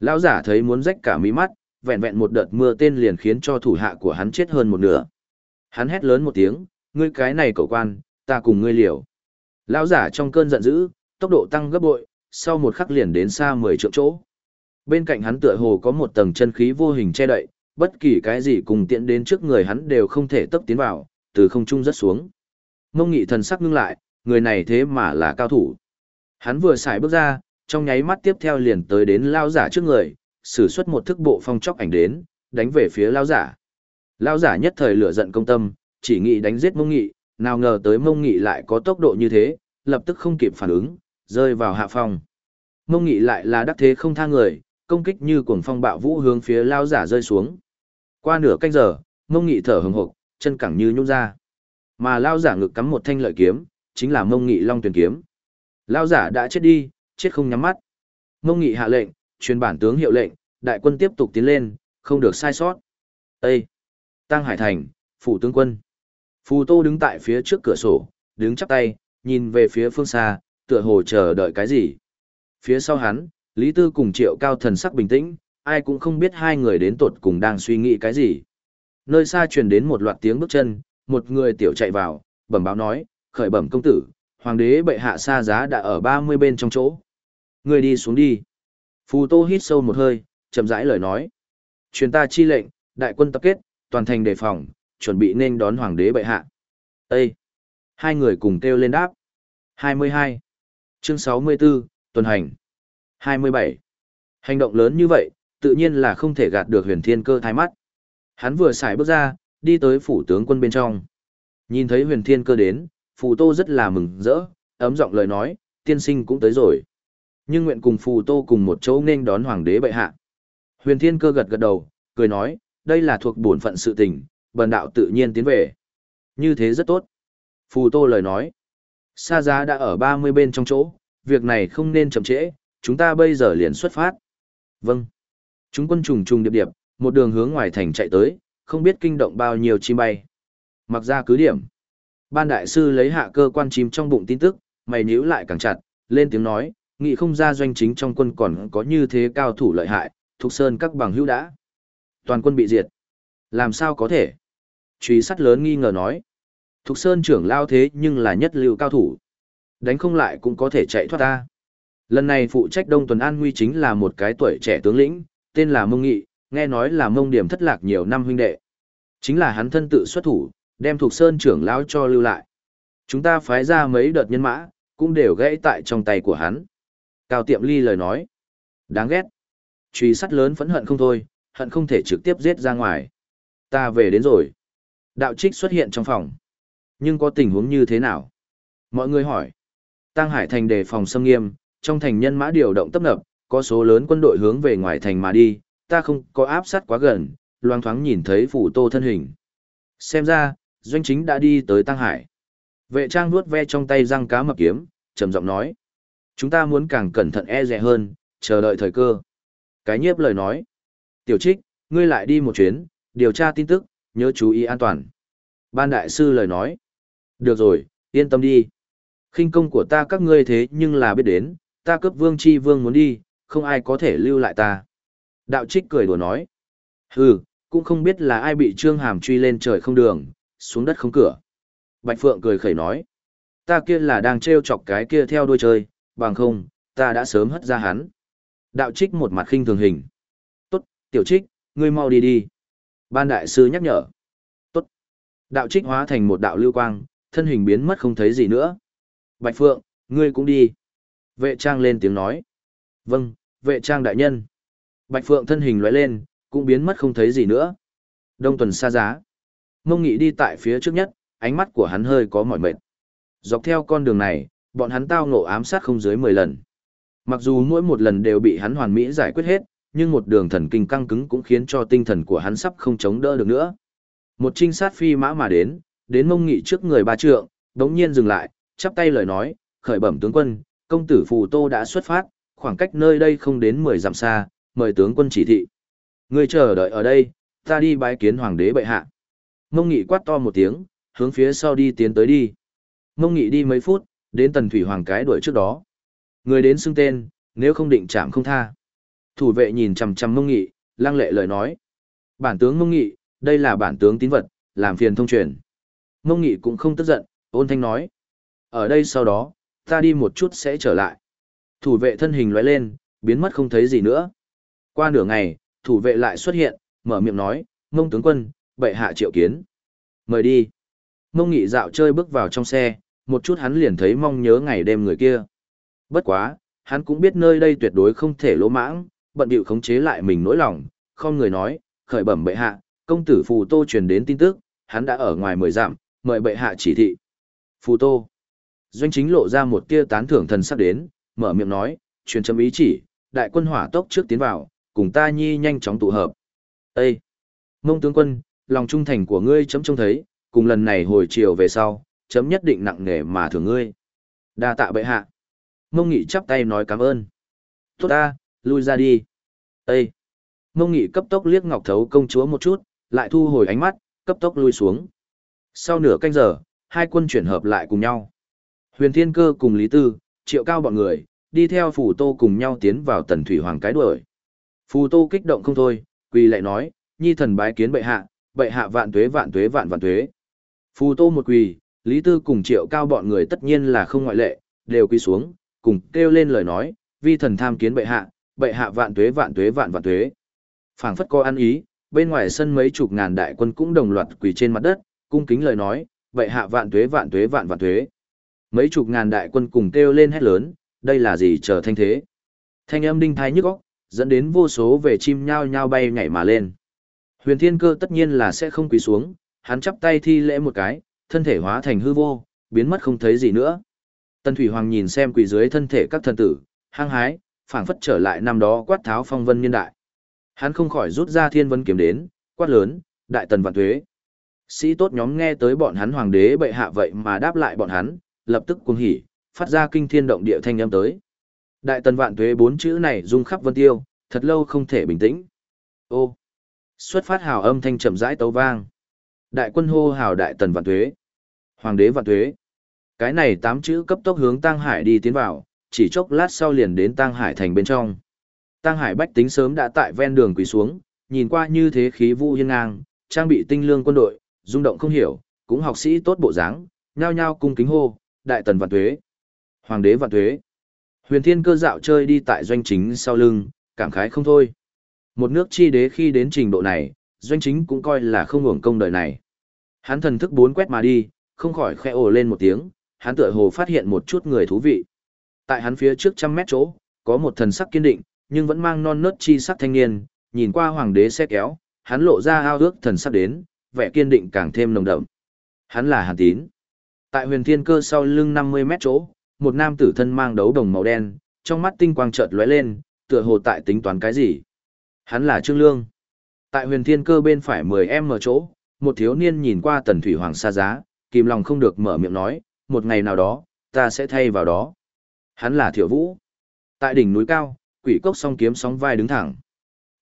Lão giả thấy muốn rách cả mí mắt, vẹn vẹn một đợt mưa tên liền khiến cho thủ hạ của hắn chết hơn một nửa. Hắn hét lớn một tiếng, ngươi cái này cậu quan, ta cùng ngươi liều. Lão giả trong cơn giận dữ, tốc độ tăng gấp bội, sau một khắc liền đến xa 10 trượng chỗ. Bên cạnh hắn tựa hồ có một tầng chân khí vô hình che đậy, bất kỳ cái gì cùng tiện đến trước người hắn đều không thể tấp tiến vào, từ không trung rất xuống. Mông nghị thần sắc ngưng lại, người này thế mà là cao thủ. Hắn vừa xài bước ra, trong nháy mắt tiếp theo liền tới đến lao giả trước người, sử xuất một thức bộ phong chóc ảnh đến, đánh về phía lao giả. Lao giả nhất thời lửa giận công tâm, chỉ nghĩ đánh giết mông nghị, nào ngờ tới mông nghị lại có tốc độ như thế, lập tức không kịp phản ứng, rơi vào hạ phong. Mông nghị lại là đắc thế không tha người, công kích như cuồng phong bạo vũ hướng phía lao giả rơi xuống. Qua nửa canh giờ, mông nghị thở hừng hực, chân cẳng như nhún ra. Mà lao giả ngực cắm một thanh lợi kiếm, chính là mông nghị long tuyển kiếm. Lao giả đã chết đi, chết không nhắm mắt. Mông nghị hạ lệnh, truyền bản tướng hiệu lệnh, đại quân tiếp tục tiến lên, không được sai sót. Ê! Tăng Hải Thành, phủ tướng quân. Phù Tô đứng tại phía trước cửa sổ, đứng chắp tay, nhìn về phía phương xa, tựa hồ chờ đợi cái gì. Phía sau hắn, Lý Tư cùng Triệu Cao thần sắc bình tĩnh, ai cũng không biết hai người đến tột cùng đang suy nghĩ cái gì. Nơi xa truyền đến một loạt tiếng bước chân, một người tiểu chạy vào, bẩm báo nói, khởi bẩm công tử, hoàng đế bệ hạ xa giá đã ở 30 bên trong chỗ. Người đi xuống đi. Phù Tô hít sâu một hơi, chậm rãi lời nói. Truyền ta chi lệnh, đại quân tập kết, toàn thành đề phòng, chuẩn bị nên đón hoàng đế bệ hạ. Ê! Hai người cùng kêu lên đáp. 22. Chương 64, tuần hành. 27. Hành động lớn như vậy, tự nhiên là không thể gạt được huyền thiên cơ thái mắt. Hắn vừa xài bước ra, đi tới phủ tướng quân bên trong. Nhìn thấy huyền thiên cơ đến, phù tô rất là mừng rỡ, ấm giọng lời nói, tiên sinh cũng tới rồi. Nhưng nguyện cùng phù tô cùng một chỗ nên đón hoàng đế bệ hạ. Huyền thiên cơ gật gật đầu, cười nói, đây là thuộc bổn phận sự tình, bần đạo tự nhiên tiến về. Như thế rất tốt. Phù tô lời nói, Sa giá đã ở 30 bên trong chỗ, việc này không nên chậm trễ, chúng ta bây giờ liền xuất phát. Vâng. Chúng quân trùng trùng điệp điệp, một đường hướng ngoài thành chạy tới, không biết kinh động bao nhiêu chim bay. Mặc ra cứ điểm. Ban đại sư lấy hạ cơ quan chim trong bụng tin tức, mày nhíu lại càng chặt, lên tiếng nói, nghị không ra doanh chính trong quân còn có như thế cao thủ lợi hại, thuộc sơn các bằng hữu đã. Toàn quân bị diệt. Làm sao có thể? Truy sắt lớn nghi ngờ nói. Thục Sơn trưởng lao thế nhưng là nhất lưu cao thủ. Đánh không lại cũng có thể chạy thoát ta. Lần này phụ trách Đông Tuần An Nguy chính là một cái tuổi trẻ tướng lĩnh, tên là Mông Nghị, nghe nói là Mông Điểm thất lạc nhiều năm huynh đệ. Chính là hắn thân tự xuất thủ, đem Thục Sơn trưởng lao cho lưu lại. Chúng ta phái ra mấy đợt nhân mã, cũng đều gãy tại trong tay của hắn. Cao Tiệm Ly lời nói. Đáng ghét. Truy sắt lớn phẫn hận không thôi, hận không thể trực tiếp giết ra ngoài. Ta về đến rồi. Đạo trích xuất hiện trong phòng. Nhưng có tình huống như thế nào? Mọi người hỏi. Tăng Hải thành đề phòng xâm nghiêm, trong thành nhân mã điều động tấp nập, có số lớn quân đội hướng về ngoài thành mà đi, ta không có áp sát quá gần, loang thoáng nhìn thấy phủ tô thân hình. Xem ra, doanh chính đã đi tới Tăng Hải. Vệ trang vuốt ve trong tay răng cá mập kiếm, trầm giọng nói. Chúng ta muốn càng cẩn thận e dè hơn, chờ đợi thời cơ. Cái nhiếp lời nói. Tiểu trích, ngươi lại đi một chuyến, điều tra tin tức, nhớ chú ý an toàn. Ban đại sư lời nói. Được rồi, yên tâm đi. khinh công của ta các ngươi thế nhưng là biết đến, ta cấp vương chi vương muốn đi, không ai có thể lưu lại ta. Đạo trích cười đùa nói. Hừ, cũng không biết là ai bị trương hàm truy lên trời không đường, xuống đất không cửa. Bạch Phượng cười khẩy nói. Ta kia là đang treo chọc cái kia theo đuôi chơi, bằng không, ta đã sớm hất ra hắn. Đạo trích một mặt khinh thường hình. Tốt, tiểu trích, ngươi mau đi đi. Ban đại sư nhắc nhở. Tốt. Đạo trích hóa thành một đạo lưu quang, thân hình biến mất không thấy gì nữa. Bạch Phượng, ngươi cũng đi. Vệ trang lên tiếng nói. Vâng, vệ trang đại nhân. Bạch Phượng thân hình lóe lên, cũng biến mất không thấy gì nữa. Đông tuần xa giá. Mông nghị đi tại phía trước nhất, ánh mắt của hắn hơi có mỏi mệt. Dọc theo con đường này, bọn hắn tao ngộ ám sát không dưới 10 lần. Mặc dù mỗi một lần đều bị hắn hoàn mỹ giải quyết hết, nhưng một đường thần kinh căng cứng cũng khiến cho tinh thần của hắn sắp không chống đỡ được nữa. Một trinh sát phi mã mà đến, đến mông nghị trước người ba trượng, đống nhiên dừng lại, chắp tay lời nói, khởi bẩm tướng quân, công tử Phù Tô đã xuất phát, khoảng cách nơi đây không đến 10 dặm xa, mời tướng quân chỉ thị. Người chờ đợi ở đây, ta đi bái kiến hoàng đế bệ hạ. Mông nghị quát to một tiếng, hướng phía sau đi tiến tới đi. Mông nghị đi mấy phút, đến tần thủy hoàng cái đuổi trước đó. Người đến xưng tên, nếu không định chạm không tha. Thủ vệ nhìn chằm chằm mông nghị, lăng lệ lời nói. Bản tướng mông nghị, đây là bản tướng tín vật, làm phiền thông truyền. Mông nghị cũng không tức giận, ôn thanh nói. Ở đây sau đó, ta đi một chút sẽ trở lại. Thủ vệ thân hình lóe lên, biến mất không thấy gì nữa. Qua nửa ngày, thủ vệ lại xuất hiện, mở miệng nói, mông tướng quân, bệ hạ triệu kiến. Mời đi. Mông nghị dạo chơi bước vào trong xe, một chút hắn liền thấy mong nhớ ngày đêm người kia. Bất quá, hắn cũng biết nơi đây tuyệt đối không thể lỗ mãng, bận bịu khống chế lại mình nỗi lòng, không người nói, khởi bẩm bệ hạ, công tử Phù Tô truyền đến tin tức, hắn đã ở ngoài mười dặm, mời bệ hạ chỉ thị. Phù Tô. Doanh chính lộ ra một tia tán thưởng thần sắc đến, mở miệng nói, truyền chấm ý chỉ, đại quân hỏa tốc trước tiến vào, cùng ta nhi nhanh chóng tụ hợp. Ê! Mông tướng quân, lòng trung thành của ngươi chấm trông thấy, cùng lần này hồi chiều về sau, chấm nhất định nặng nề mà thưởng ngươi. đa tạ bệ hạ. Mông nghị chắp tay nói cảm ơn. Tốt ta, lui ra đi. Ê! Mông nghị cấp tốc liếc ngọc thấu công chúa một chút, lại thu hồi ánh mắt, cấp tốc lui xuống. Sau nửa canh giờ, hai quân chuyển hợp lại cùng nhau. Huyền Thiên Cơ cùng Lý Tư, Triệu Cao bọn người, đi theo Phù Tô cùng nhau tiến vào tần thủy hoàng cái đuổi. Phù Tô kích động không thôi, quỳ lại nói, nhi thần bái kiến bệ hạ, bệ hạ vạn tuế vạn tuế vạn vạn tuế. Phù Tô một quỳ, Lý Tư cùng triệu cao bọn người tất nhiên là không ngoại lệ, đều quỳ xuống, cùng kêu lên lời nói, vi thần tham kiến bệ hạ, bệ hạ vạn tuế vạn tuế vạn vạn tuế. phảng phất có ăn ý, bên ngoài sân mấy chục ngàn đại quân cũng đồng loạt quỳ trên mặt đất, cung kính lời nói, bệ hạ vạn tuế vạn tuế vạn vạn tuế. Mấy chục ngàn đại quân cùng kêu lên hét lớn, đây là gì chờ thanh thế. Thanh âm đinh thái nhức óc, dẫn đến vô số về chim nhao nhao bay nhảy mà lên. Huyền Thiên Cơ tất nhiên là sẽ không quỳ xuống, hắn chắp tay thi lễ một cái, thân thể hóa thành hư vô, biến mất không thấy gì nữa. Tần Thủy Hoàng nhìn xem quỳ dưới thân thể các thần tử, hăng hái, phảng phất trở lại năm đó quát tháo phong vân niên đại. Hắn không khỏi rút ra thiên vân kiếm đến, quát lớn, đại tần vạn tuế. Sĩ tốt nhóm nghe tới bọn hắn hoàng đế bệ hạ vậy mà đáp lại bọn hắn, lập tức cuồng hỉ, phát ra kinh thiên động địa thanh âm tới. Đại tần vạn tuế bốn chữ này rung khắp vân tiêu, thật lâu không thể bình tĩnh. Ô! Xuất phát hào âm thanh trầm rãi tấu vang. Đại quân hô hào đại tần vạn tuế. Hoàng đế vạn tuế. Cái này tám chữ cấp tốc hướng Tăng Hải đi tiến vào, chỉ chốc lát sau liền đến Tăng Hải thành bên trong. Tăng Hải bách tính sớm đã tại ven đường quỳ xuống, nhìn qua như thế khí vũ hiên ngang, trang bị tinh lương quân đội, rung động không hiểu, cũng học sĩ tốt bộ dáng, nhao nhao cung kính hô, đại tần vạn tuế. Hoàng đế vạn tuế. Huyền thiên cơ dạo chơi đi tại doanh chính sau lưng, cảm khái không thôi. Một nước chi đế khi đến trình độ này, doanh chính cũng coi là không hưởng công đời này. Hắn thần thức bốn quét mà đi, không khỏi khẽ ồ lên một tiếng, hắn tựa hồ phát hiện một chút người thú vị. Tại hắn phía trước trăm mét chỗ, có một thần sắc kiên định, nhưng vẫn mang non nớt chi sắc thanh niên, nhìn qua hoàng đế xe kéo, hắn lộ ra ao ước thần sắc đến, vẻ kiên định càng thêm nồng đậm. Hắn là Hàn Tín. Tại huyền thiên cơ sau lưng 50 mét chỗ, một nam tử thân mang đấu đồng màu đen, trong mắt tinh quang chợt lóe lên, tựa hồ tại tính toán cái gì. Hắn là Trương Lương. Tại huyền thiên cơ bên phải 10 em mở chỗ, một thiếu niên nhìn qua tần thủy hoàng xa giá, kìm lòng không được mở miệng nói, một ngày nào đó, ta sẽ thay vào đó. Hắn là Thiệu vũ. Tại đỉnh núi cao, quỷ cốc song kiếm sóng vai đứng thẳng.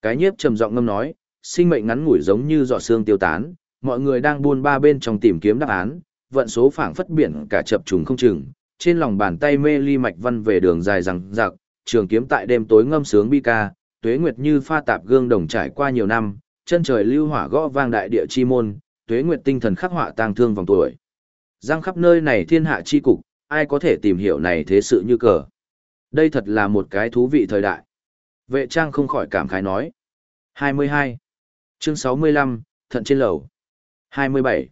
Cái nhiếp trầm giọng ngâm nói, sinh mệnh ngắn ngủi giống như giọt xương tiêu tán, mọi người đang buôn ba bên trong tìm kiếm đáp án, vận số phảng phất biển cả chập trùng không chừng, trên lòng bàn tay mê ly mạch văn về đường dài rằng rạc, trường kiếm tại đêm tối ngâm sướng bi ca, tuế nguyệt như pha tạp gương đồng trải qua nhiều năm, chân trời lưu hỏa gõ vang đại địa chi môn, tuế nguyệt tinh thần khắc họa tang thương vòng tuổi. Giang khắp nơi này thiên hạ chi cục, ai có thể tìm hiểu này thế sự như cờ. Đây thật là một cái thú vị thời đại. Vệ trang không khỏi cảm khái nói. 22. Chương 65, Thận trên lầu. 27.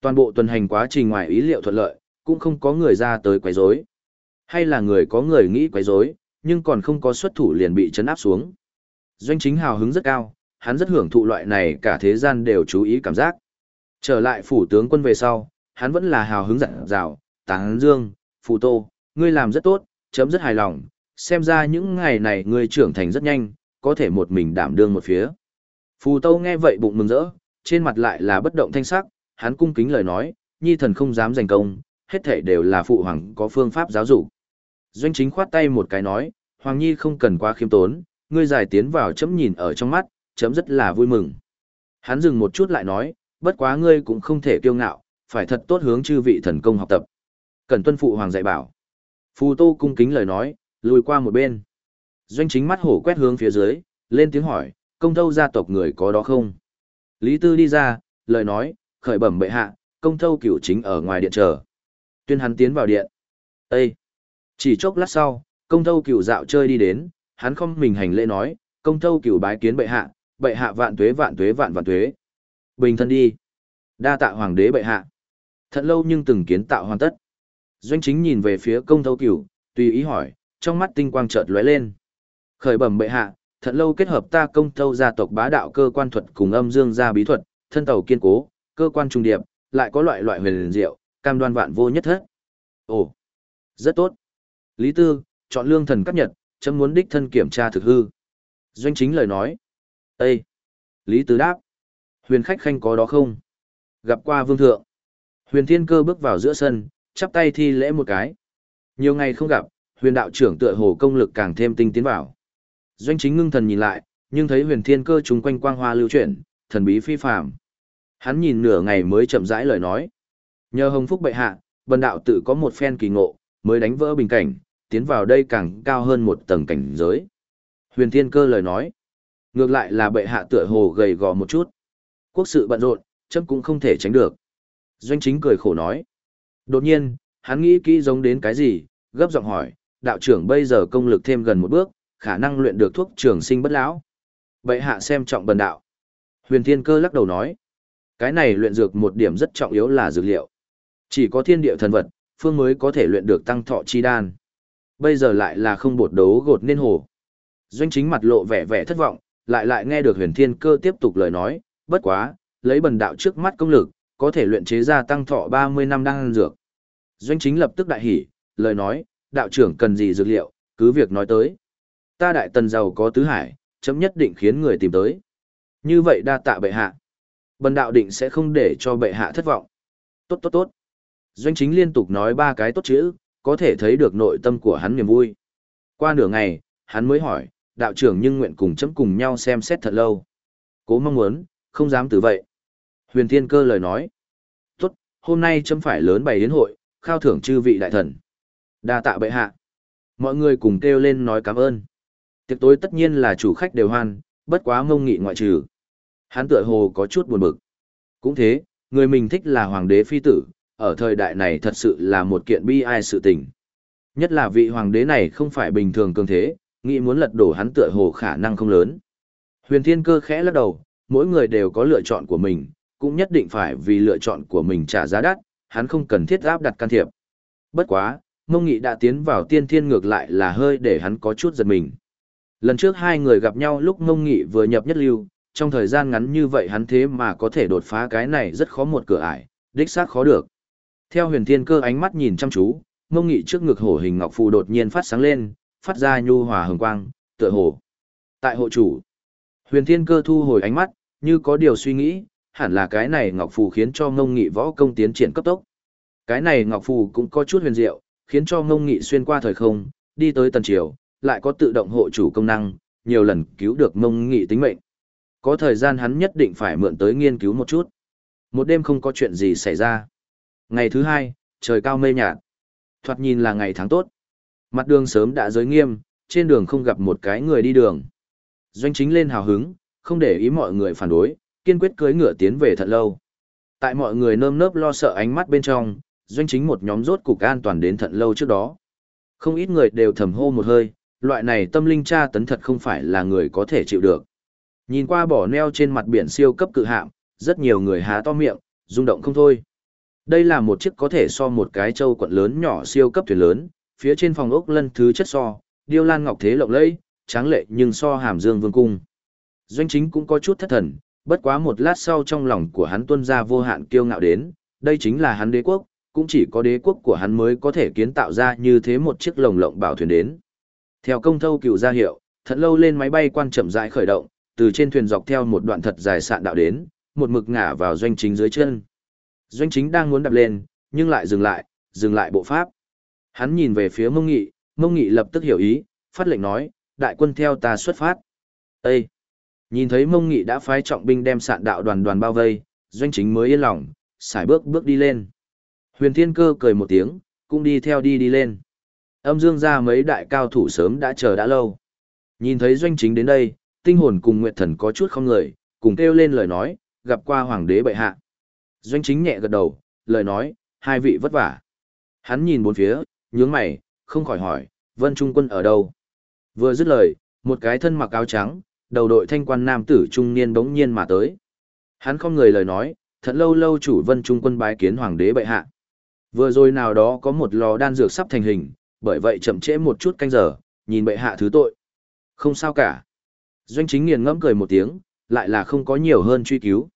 Toàn bộ tuần hành quá trình ngoài ý liệu thuận lợi, cũng không có người ra tới quấy rối. Hay là người có người nghĩ quấy rối, nhưng còn không có xuất thủ liền bị chấn áp xuống. Doanh chính hào hứng rất cao, hắn rất hưởng thụ loại này cả thế gian đều chú ý cảm giác. Trở lại phủ tướng quân về sau, hắn vẫn là hào hứng dặn dào, tán dương, phù tô, ngươi làm rất tốt, chấm rất hài lòng, xem ra những ngày này ngươi trưởng thành rất nhanh, có thể một mình đảm đương một phía. Phù tô nghe vậy bụng mừng rỡ, trên mặt lại là bất động thanh sắc, hắn cung kính lời nói, nhi thần không dám giành công, hết thể đều là phụ hoàng có phương pháp giáo dục. Doanh chính khoát tay một cái nói, hoàng nhi không cần quá khiêm tốn, ngươi giải tiến vào chấm nhìn ở trong mắt, chấm rất là vui mừng. Hắn dừng một chút lại nói, bất quá ngươi cũng không thể kiêu ngạo, phải thật tốt hướng chư vị thần công học tập. Cần tuân phụ hoàng dạy bảo. Phù Tô cung kính lời nói, lùi qua một bên. Doanh chính mắt hổ quét hướng phía dưới, lên tiếng hỏi, công thâu gia tộc người có đó không? Lý Tư đi ra, lời nói, khởi bẩm bệ hạ, công thâu cửu chính ở ngoài điện chờ. Tuyên hắn tiến vào điện. Ê! Chỉ chốc lát sau, công thâu cửu dạo chơi đi đến, hắn không mình hành lễ nói, công thâu cửu bái kiến bệ hạ, bệ hạ vạn tuế vạn tuế vạn vạn tuế. Bình thân đi. Đa tạ hoàng đế bệ hạ. Thật lâu nhưng từng kiến tạo hoàn tất. Doanh chính nhìn về phía công thâu cửu, tùy ý hỏi, trong mắt tinh quang chợt lóe lên. Khởi bẩm bệ hạ, thật lâu kết hợp ta công thâu gia tộc bá đạo cơ quan thuật cùng âm dương gia bí thuật, thân tàu kiên cố, cơ quan trung điệp, lại có loại loại huyền diệu, cam đoan vạn vô nhất thất. Ồ, rất tốt. Lý Tư, chọn lương thần cấp nhật, chấm muốn đích thân kiểm tra thực hư. Doanh chính lời nói. Ê! Lý Tư đáp. Huyền khách khanh có đó không? Gặp qua vương thượng. Huyền thiên cơ bước vào giữa sân, chắp tay thi lễ một cái. Nhiều ngày không gặp, huyền đạo trưởng tựa hồ công lực càng thêm tinh tiến vào. Doanh chính ngưng thần nhìn lại, nhưng thấy huyền thiên cơ chúng quanh quang hoa lưu chuyển, thần bí phi phàm. Hắn nhìn nửa ngày mới chậm rãi lời nói. Nhờ hồng phúc bệ hạ, bần đạo tự có một phen kỳ ngộ, mới đánh vỡ bình cảnh, tiến vào đây càng cao hơn một tầng cảnh giới. Huyền thiên cơ lời nói. Ngược lại là bệ hạ tựa hồ gầy gò một chút. Quốc sự bận rộn, chấm cũng không thể tránh được. Doanh chính cười khổ nói. Đột nhiên, hắn nghĩ kỹ giống đến cái gì, gấp giọng hỏi, đạo trưởng bây giờ công lực thêm gần một bước, khả năng luyện được thuốc trường sinh bất lão. Bệ hạ xem trọng bần đạo. Huyền Thiên Cơ lắc đầu nói, cái này luyện dược một điểm rất trọng yếu là dược liệu. Chỉ có thiên địa thần vật, phương mới có thể luyện được tăng thọ chi đan. Bây giờ lại là không bột đấu gột nên hồ. Doanh chính mặt lộ vẻ vẻ thất vọng, lại lại nghe được huyền thiên cơ tiếp tục lời nói, bất quá, lấy bần đạo trước mắt công lực, có thể luyện chế ra tăng thọ 30 năm đan dược. Doanh chính lập tức đại hỉ, lời nói, đạo trưởng cần gì dược liệu, cứ việc nói tới. Ta đại tần giàu có tứ hải, chấm nhất định khiến người tìm tới. Như vậy đa tạ bệ hạ. Bần đạo định sẽ không để cho bệ hạ thất vọng. Tốt tốt tốt. Doanh chính liên tục nói ba cái tốt chữ, có thể thấy được nội tâm của hắn niềm vui. Qua nửa ngày, hắn mới hỏi, đạo trưởng nhưng nguyện cùng chấm cùng nhau xem xét thật lâu. Cố mong muốn, không dám từ vậy. Huyền Thiên Cơ lời nói. Tốt, hôm nay chấm phải lớn bày đến hội, khao thưởng chư vị đại thần. đa tạ bệ hạ. Mọi người cùng kêu lên nói cảm ơn. Tiệc tối tất nhiên là chủ khách đều hoan, bất quá mông nghị ngoại trừ. Hắn tựa hồ có chút buồn bực. Cũng thế, người mình thích là hoàng đế phi tử, ở thời đại này thật sự là một kiện bi ai sự tình. Nhất là vị hoàng đế này không phải bình thường cường thế, nghĩ muốn lật đổ hắn tựa hồ khả năng không lớn. Huyền Thiên Cơ khẽ lắc đầu, mỗi người đều có lựa chọn của mình, cũng nhất định phải vì lựa chọn của mình trả giá đắt, hắn không cần thiết áp đặt can thiệp. Bất quá, Mông Nghị đã tiến vào tiên thiên ngược lại là hơi để hắn có chút giật mình. Lần trước hai người gặp nhau lúc Mông Nghị vừa nhập nhất lưu, trong thời gian ngắn như vậy hắn thế mà có thể đột phá cái này rất khó một cửa ải, đích xác khó được. Theo huyền thiên cơ ánh mắt nhìn chăm chú, Mông Nghị trước ngực hổ hình ngọc phù đột nhiên phát sáng lên, phát ra nhu hòa hồng quang, tựa hồ. Tại hộ chủ, huyền thiên cơ thu hồi ánh mắt, như có điều suy nghĩ, hẳn là cái này ngọc phù khiến cho ngông nghị võ công tiến triển cấp tốc. Cái này ngọc phù cũng có chút huyền diệu, khiến cho ngông nghị xuyên qua thời không, đi tới tần triều, lại có tự động hộ chủ công năng, nhiều lần cứu được ngông nghị tính mệnh. Có thời gian hắn nhất định phải mượn tới nghiên cứu một chút. Một đêm không có chuyện gì xảy ra. Ngày thứ hai, trời cao mây nhạt. Thoạt nhìn là ngày tháng tốt. Mặt đường sớm đã giới nghiêm, trên đường không gặp một cái người đi đường. Doanh chính lên hào hứng, không để ý mọi người phản đối, kiên quyết cưới ngựa tiến về thật lâu. Tại mọi người nơm nớp lo sợ ánh mắt bên trong, doanh chính một nhóm rốt cục an toàn đến thận lâu trước đó. Không ít người đều thầm hô một hơi, loại này tâm linh tra tấn thật không phải là người có thể chịu được. Nhìn qua bỏ neo trên mặt biển siêu cấp cự hạm, rất nhiều người há to miệng, rung động không thôi. Đây là một chiếc có thể so một cái châu quận lớn nhỏ siêu cấp thuyền lớn, phía trên phòng ốc lân thứ chất so, điêu lan ngọc thế lộng lẫy, tráng lệ nhưng so hàm dương vương cung. Doanh chính cũng có chút thất thần, bất quá một lát sau trong lòng của hắn tuân ra vô hạn kiêu ngạo đến, đây chính là hắn đế quốc, cũng chỉ có đế quốc của hắn mới có thể kiến tạo ra như thế một chiếc lồng lộng bảo thuyền đến. Theo công thâu cựu ra hiệu, thật lâu lên máy bay quan chậm rãi khởi động, từ trên thuyền dọc theo một đoạn thật dài sạn đạo đến, một mực ngả vào doanh chính dưới chân. Doanh chính đang muốn đạp lên, nhưng lại dừng lại, dừng lại bộ pháp. Hắn nhìn về phía mông nghị, mông nghị lập tức hiểu ý, phát lệnh nói, đại quân theo ta xuất phát. Ê! Nhìn thấy mông nghị đã phái trọng binh đem sạn đạo đoàn đoàn bao vây, doanh chính mới yên lòng, xài bước bước đi lên. Huyền thiên cơ cười một tiếng, cũng đi theo đi đi lên. Âm dương ra mấy đại cao thủ sớm đã chờ đã lâu. Nhìn thấy doanh chính đến đây, tinh hồn cùng nguyệt thần có chút không người, cùng kêu lên lời nói, gặp qua hoàng đế bệ hạ. Doanh chính nhẹ gật đầu, lời nói, hai vị vất vả. Hắn nhìn bốn phía, nhướng mày, không khỏi hỏi, Vân Trung Quân ở đâu? Vừa dứt lời, một cái thân mặc áo trắng, đầu đội thanh quan nam tử trung niên bỗng nhiên mà tới. Hắn không người lời nói, thật lâu lâu chủ Vân Trung Quân bái kiến hoàng đế bệ hạ. Vừa rồi nào đó có một lò đan dược sắp thành hình, bởi vậy chậm trễ một chút canh giờ, nhìn bệ hạ thứ tội. Không sao cả. Doanh chính nghiền ngẫm cười một tiếng, lại là không có nhiều hơn truy cứu.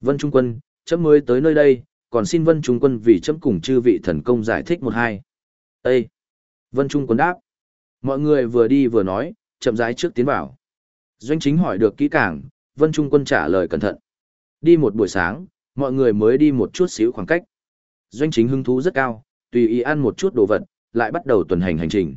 Vân Trung Quân, chấm mới tới nơi đây, còn xin Vân Trung Quân vì chấm cùng chư vị thần công giải thích một hai. Ê! Vân Trung Quân đáp. Mọi người vừa đi vừa nói, chậm rãi trước tiến vào. Doanh chính hỏi được kỹ càng, Vân Trung Quân trả lời cẩn thận. Đi một buổi sáng, mọi người mới đi một chút xíu khoảng cách. Doanh chính hứng thú rất cao, tùy ý ăn một chút đồ vật, lại bắt đầu tuần hành hành trình.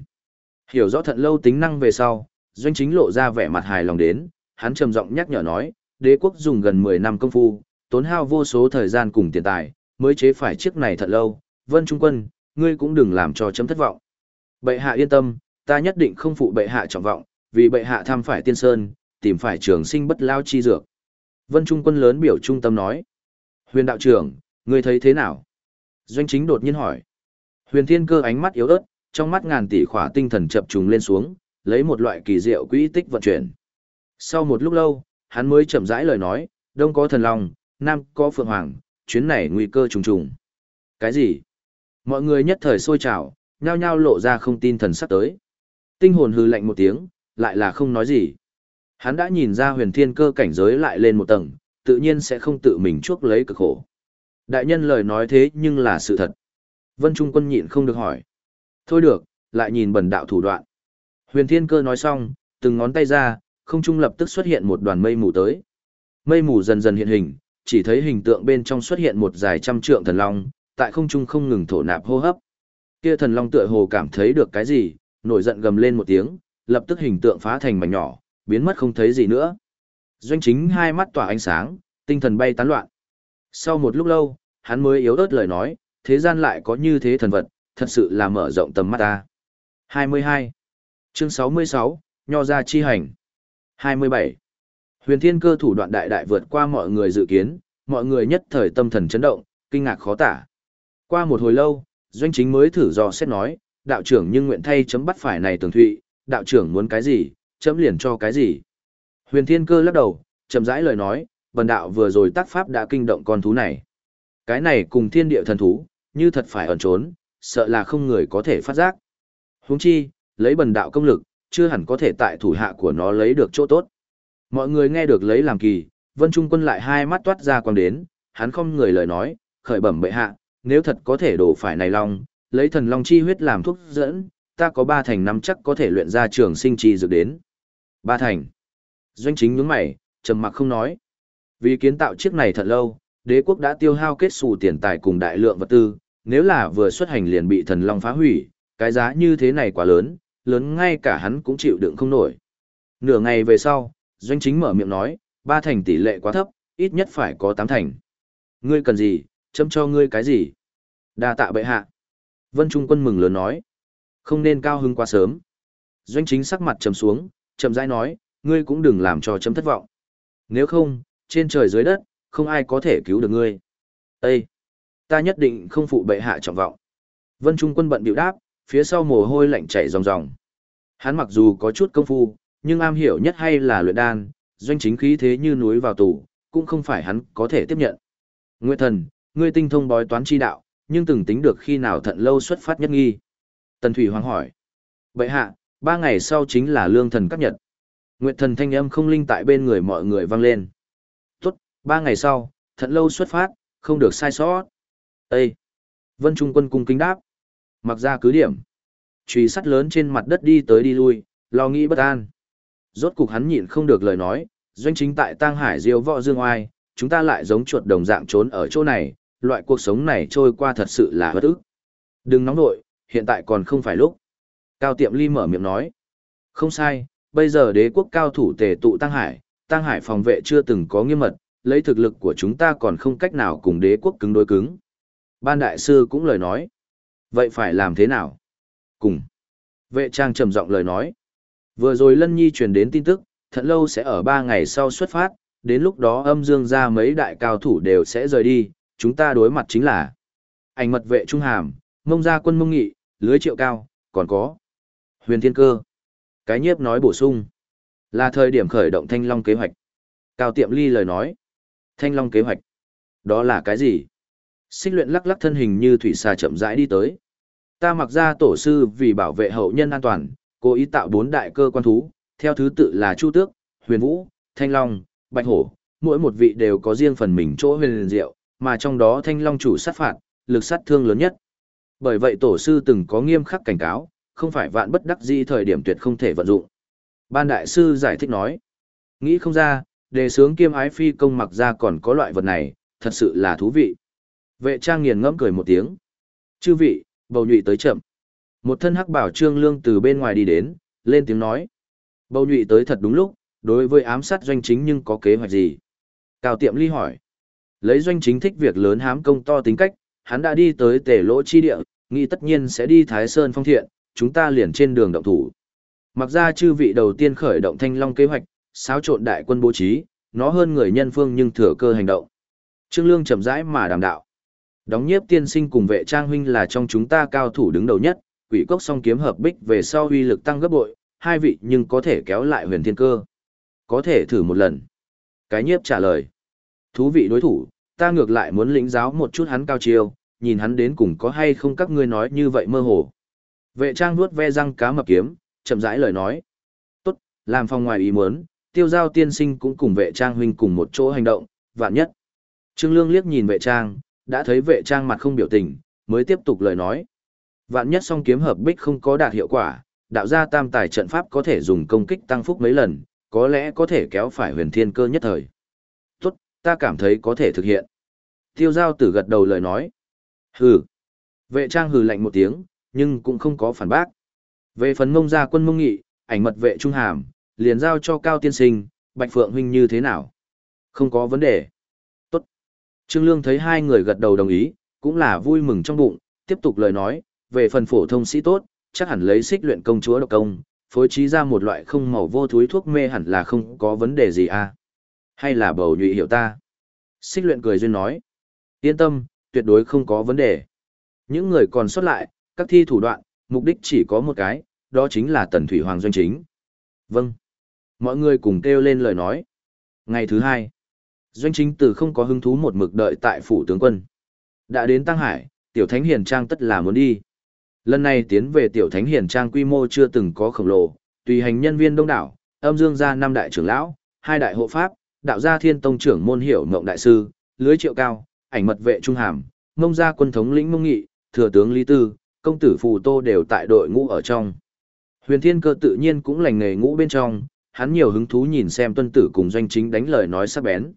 Hiểu rõ thận lâu tính năng về sau, doanh chính lộ ra vẻ mặt hài lòng đến, hắn trầm giọng nhắc nhở nói, đế quốc dùng gần 10 năm công phu, tốn hao vô số thời gian cùng tiền tài, mới chế phải chiếc này thật lâu, Vân Trung Quân, ngươi cũng đừng làm cho chấm thất vọng. Bệ hạ yên tâm, ta nhất định không phụ bệ hạ trọng vọng, vì bệ hạ tham phải tiên sơn, tìm phải trường sinh bất lao chi dược. Vân Trung Quân lớn biểu trung tâm nói. Huyền đạo trưởng, ngươi thấy thế nào? Doanh chính đột nhiên hỏi. Huyền thiên cơ ánh mắt yếu ớt, trong mắt ngàn tỷ khỏa tinh thần chập trùng lên xuống, lấy một loại kỳ diệu quỹ tích vận chuyển. Sau một lúc lâu, hắn mới chậm rãi lời nói, đông có thần long, nam có phượng hoàng, chuyến này nguy cơ trùng trùng. Cái gì? Mọi người nhất thời sôi trào, nhao nhao lộ ra không tin thần sắp tới. Tinh hồn hư lạnh một tiếng, lại là không nói gì. Hắn đã nhìn ra huyền thiên cơ cảnh giới lại lên một tầng, tự nhiên sẽ không tự mình chuốc lấy cực khổ. Đại nhân lời nói thế nhưng là sự thật. Vân Trung quân nhịn không được hỏi. Thôi được, lại nhìn bần đạo thủ đoạn. Huyền thiên cơ nói xong, từng ngón tay ra, không trung lập tức xuất hiện một đoàn mây mù tới. Mây mù dần dần hiện hình, chỉ thấy hình tượng bên trong xuất hiện một dài trăm trượng thần long, tại không trung không ngừng thổ nạp hô hấp. Kia thần long tựa hồ cảm thấy được cái gì, nổi giận gầm lên một tiếng, lập tức hình tượng phá thành mảnh nhỏ, biến mất không thấy gì nữa. Doanh chính hai mắt tỏa ánh sáng, tinh thần bay tán loạn. Sau một lúc lâu, hắn mới yếu ớt lời nói, thế gian lại có như thế thần vật, thật sự là mở rộng tầm mắt ta. 22. Chương 66, Nho ra chi hành. 27. Huyền thiên cơ thủ đoạn đại đại vượt qua mọi người dự kiến, mọi người nhất thời tâm thần chấn động, kinh ngạc khó tả. Qua một hồi lâu, doanh chính mới thử dò xét nói, đạo trưởng nhưng nguyện thay chấm bắt phải này tường thụy, đạo trưởng muốn cái gì, chấm liền cho cái gì. Huyền thiên cơ lắc đầu, chậm rãi lời nói, bần đạo vừa rồi tác pháp đã kinh động con thú này. Cái này cùng thiên địa thần thú, như thật phải ẩn trốn, sợ là không người có thể phát giác. Huống chi, lấy bần đạo công lực, chưa hẳn có thể tại thủ hạ của nó lấy được chỗ tốt. Mọi người nghe được lấy làm kỳ, Vân Trung Quân lại hai mắt toát ra quang đến, hắn không người lời nói, khởi bẩm bệ hạ, nếu thật có thể đổ phải này long, lấy thần long chi huyết làm thuốc dẫn, ta có ba thành năm chắc có thể luyện ra trường sinh chi dược đến. Ba thành. Doanh chính nhướng mày, trầm mặc không nói. Vì kiến tạo chiếc này thật lâu, đế quốc đã tiêu hao kết xù tiền tài cùng đại lượng vật tư, nếu là vừa xuất hành liền bị thần long phá hủy, cái giá như thế này quá lớn, lớn ngay cả hắn cũng chịu đựng không nổi. Nửa ngày về sau, doanh chính mở miệng nói, ba thành tỷ lệ quá thấp, ít nhất phải có tám thành. Ngươi cần gì, châm cho ngươi cái gì? Đa tạ bệ hạ. Vân Trung quân mừng lớn nói, không nên cao hứng quá sớm. Doanh chính sắc mặt trầm xuống, chậm rãi nói, ngươi cũng đừng làm cho chấm thất vọng. Nếu không, trên trời dưới đất, không ai có thể cứu được ngươi. Ê! Ta nhất định không phụ bệ hạ trọng vọng. Vân Trung quân bận biểu đáp, phía sau mồ hôi lạnh chảy ròng ròng. Hắn mặc dù có chút công phu, nhưng am hiểu nhất hay là luyện đan, doanh chính khí thế như núi vào tủ, cũng không phải hắn có thể tiếp nhận. Nguyệt thần, ngươi tinh thông bói toán chi đạo, nhưng từng tính được khi nào thận lâu xuất phát nhất nghi. Tần Thủy Hoàng hỏi. Bệ hạ, ba ngày sau chính là lương thần cấp nhật. Nguyệt thần thanh âm không linh tại bên người mọi người vang lên. Tốt, ba ngày sau, thận lâu xuất phát, không được sai sót. Ê! Vân Trung quân cung kính đáp. Mặc ra cứ điểm. Chùy sắt lớn trên mặt đất đi tới đi lui, lo nghĩ bất an. Rốt cục hắn nhịn không được lời nói, doanh chính tại Tăng Hải Diêu Võ Dương Oai, chúng ta lại giống chuột đồng dạng trốn ở chỗ này, loại cuộc sống này trôi qua thật sự là bất ức. Đừng nóng nội, hiện tại còn không phải lúc. Cao Tiệm Ly mở miệng nói. Không sai, bây giờ đế quốc cao thủ tề tụ Tăng Hải, Tăng Hải phòng vệ chưa từng có nghiêm mật, lấy thực lực của chúng ta còn không cách nào cùng đế quốc cứng đối cứng. Ban đại sư cũng lời nói. Vậy phải làm thế nào? Cùng. Vệ trang trầm giọng lời nói. Vừa rồi Lân Nhi truyền đến tin tức, thật lâu sẽ ở ba ngày sau xuất phát, đến lúc đó âm dương ra mấy đại cao thủ đều sẽ rời đi, chúng ta đối mặt chính là ảnh mật vệ trung hàm, mông gia quân mông nghị, lưới triệu cao, còn có huyền thiên cơ. Cái nhiếp nói bổ sung, là thời điểm khởi động thanh long kế hoạch. Cao tiệm ly lời nói, thanh long kế hoạch, đó là cái gì? Xích luyện lắc lắc thân hình như thủy xà chậm rãi đi tới. Ta mặc ra tổ sư vì bảo vệ hậu nhân an toàn, cố ý tạo bốn đại cơ quan thú, theo thứ tự là Chu Tước, Huyền Vũ, Thanh Long, Bạch Hổ, mỗi một vị đều có riêng phần mình chỗ huyền diệu, mà trong đó Thanh Long chủ sát phạt, lực sát thương lớn nhất. Bởi vậy tổ sư từng có nghiêm khắc cảnh cáo, không phải vạn bất đắc dĩ thời điểm tuyệt không thể vận dụng. Ban đại sư giải thích nói, nghĩ không ra, đề sướng kiêm ái phi công mặc ra còn có loại vật này, thật sự là thú vị. Vệ trang nghiền ngẫm cười một tiếng. Chư vị, bầu nhụy tới chậm. Một thân hắc bảo trương lương từ bên ngoài đi đến, lên tiếng nói. Bầu nhụy tới thật đúng lúc, đối với ám sát doanh chính nhưng có kế hoạch gì? Cao tiệm ly hỏi. Lấy doanh chính thích việc lớn hám công to tính cách, hắn đã đi tới tề lỗ chi địa, nghĩ tất nhiên sẽ đi Thái Sơn phong thiện, chúng ta liền trên đường động thủ. Mặc ra chư vị đầu tiên khởi động thanh long kế hoạch, xáo trộn đại quân bố trí, nó hơn người nhân phương nhưng thừa cơ hành động. Trương Lương chậm rãi mà đàm đạo. Đóng nhiếp tiên sinh cùng vệ trang huynh là trong chúng ta cao thủ đứng đầu nhất, quỷ cốc song kiếm hợp bích về sau uy lực tăng gấp bội, hai vị nhưng có thể kéo lại huyền thiên cơ. Có thể thử một lần. Cái nhiếp trả lời. Thú vị đối thủ, ta ngược lại muốn lĩnh giáo một chút hắn cao chiêu, nhìn hắn đến cùng có hay không các ngươi nói như vậy mơ hồ. Vệ trang nuốt ve răng cá mập kiếm, chậm rãi lời nói. Tốt, làm phòng ngoài ý muốn, tiêu giao tiên sinh cũng cùng vệ trang huynh cùng một chỗ hành động, vạn nhất. Trương Lương liếc nhìn vệ trang, đã thấy vệ trang mặt không biểu tình, mới tiếp tục lời nói. Vạn nhất song kiếm hợp bích không có đạt hiệu quả, đạo gia tam tài trận pháp có thể dùng công kích tăng phúc mấy lần, có lẽ có thể kéo phải huyền thiên cơ nhất thời. Tốt, ta cảm thấy có thể thực hiện. Tiêu giao tử gật đầu lời nói. Hừ. Vệ trang hừ lạnh một tiếng, nhưng cũng không có phản bác. Về phần mông gia quân mông nghị, ảnh mật vệ trung hàm, liền giao cho cao tiên sinh, bạch phượng huynh như thế nào? Không có vấn đề. Tốt. Trương Lương thấy hai người gật đầu đồng ý, cũng là vui mừng trong bụng, tiếp tục lời nói, về phần phổ thông sĩ tốt, chắc hẳn lấy xích luyện công chúa độc công, phối trí ra một loại không màu vô thúi thuốc mê hẳn là không có vấn đề gì à? Hay là bầu nhụy hiểu ta? Xích luyện cười duyên nói. Yên tâm, tuyệt đối không có vấn đề. Những người còn sót lại, các thi thủ đoạn, mục đích chỉ có một cái, đó chính là tần thủy hoàng doanh chính. Vâng. Mọi người cùng kêu lên lời nói. Ngày thứ hai, doanh chính từ không có hứng thú một mực đợi tại phủ tướng quân. Đã đến Tăng Hải, tiểu thánh hiền trang tất là muốn đi. Lần này tiến về tiểu thánh hiền trang quy mô chưa từng có khổng lồ, tùy hành nhân viên đông đảo, âm dương gia năm đại trưởng lão, hai đại hộ pháp, đạo gia thiên tông trưởng môn hiểu mộng đại sư, lưới triệu cao, ảnh mật vệ trung hàm, mông gia quân thống lĩnh mông nghị, thừa tướng Lý Tư, công tử Phù Tô đều tại đội ngũ ở trong. Huyền Thiên Cơ tự nhiên cũng lành nghề ngũ bên trong, hắn nhiều hứng thú nhìn xem tuân tử cùng doanh chính đánh lời nói sắc bén.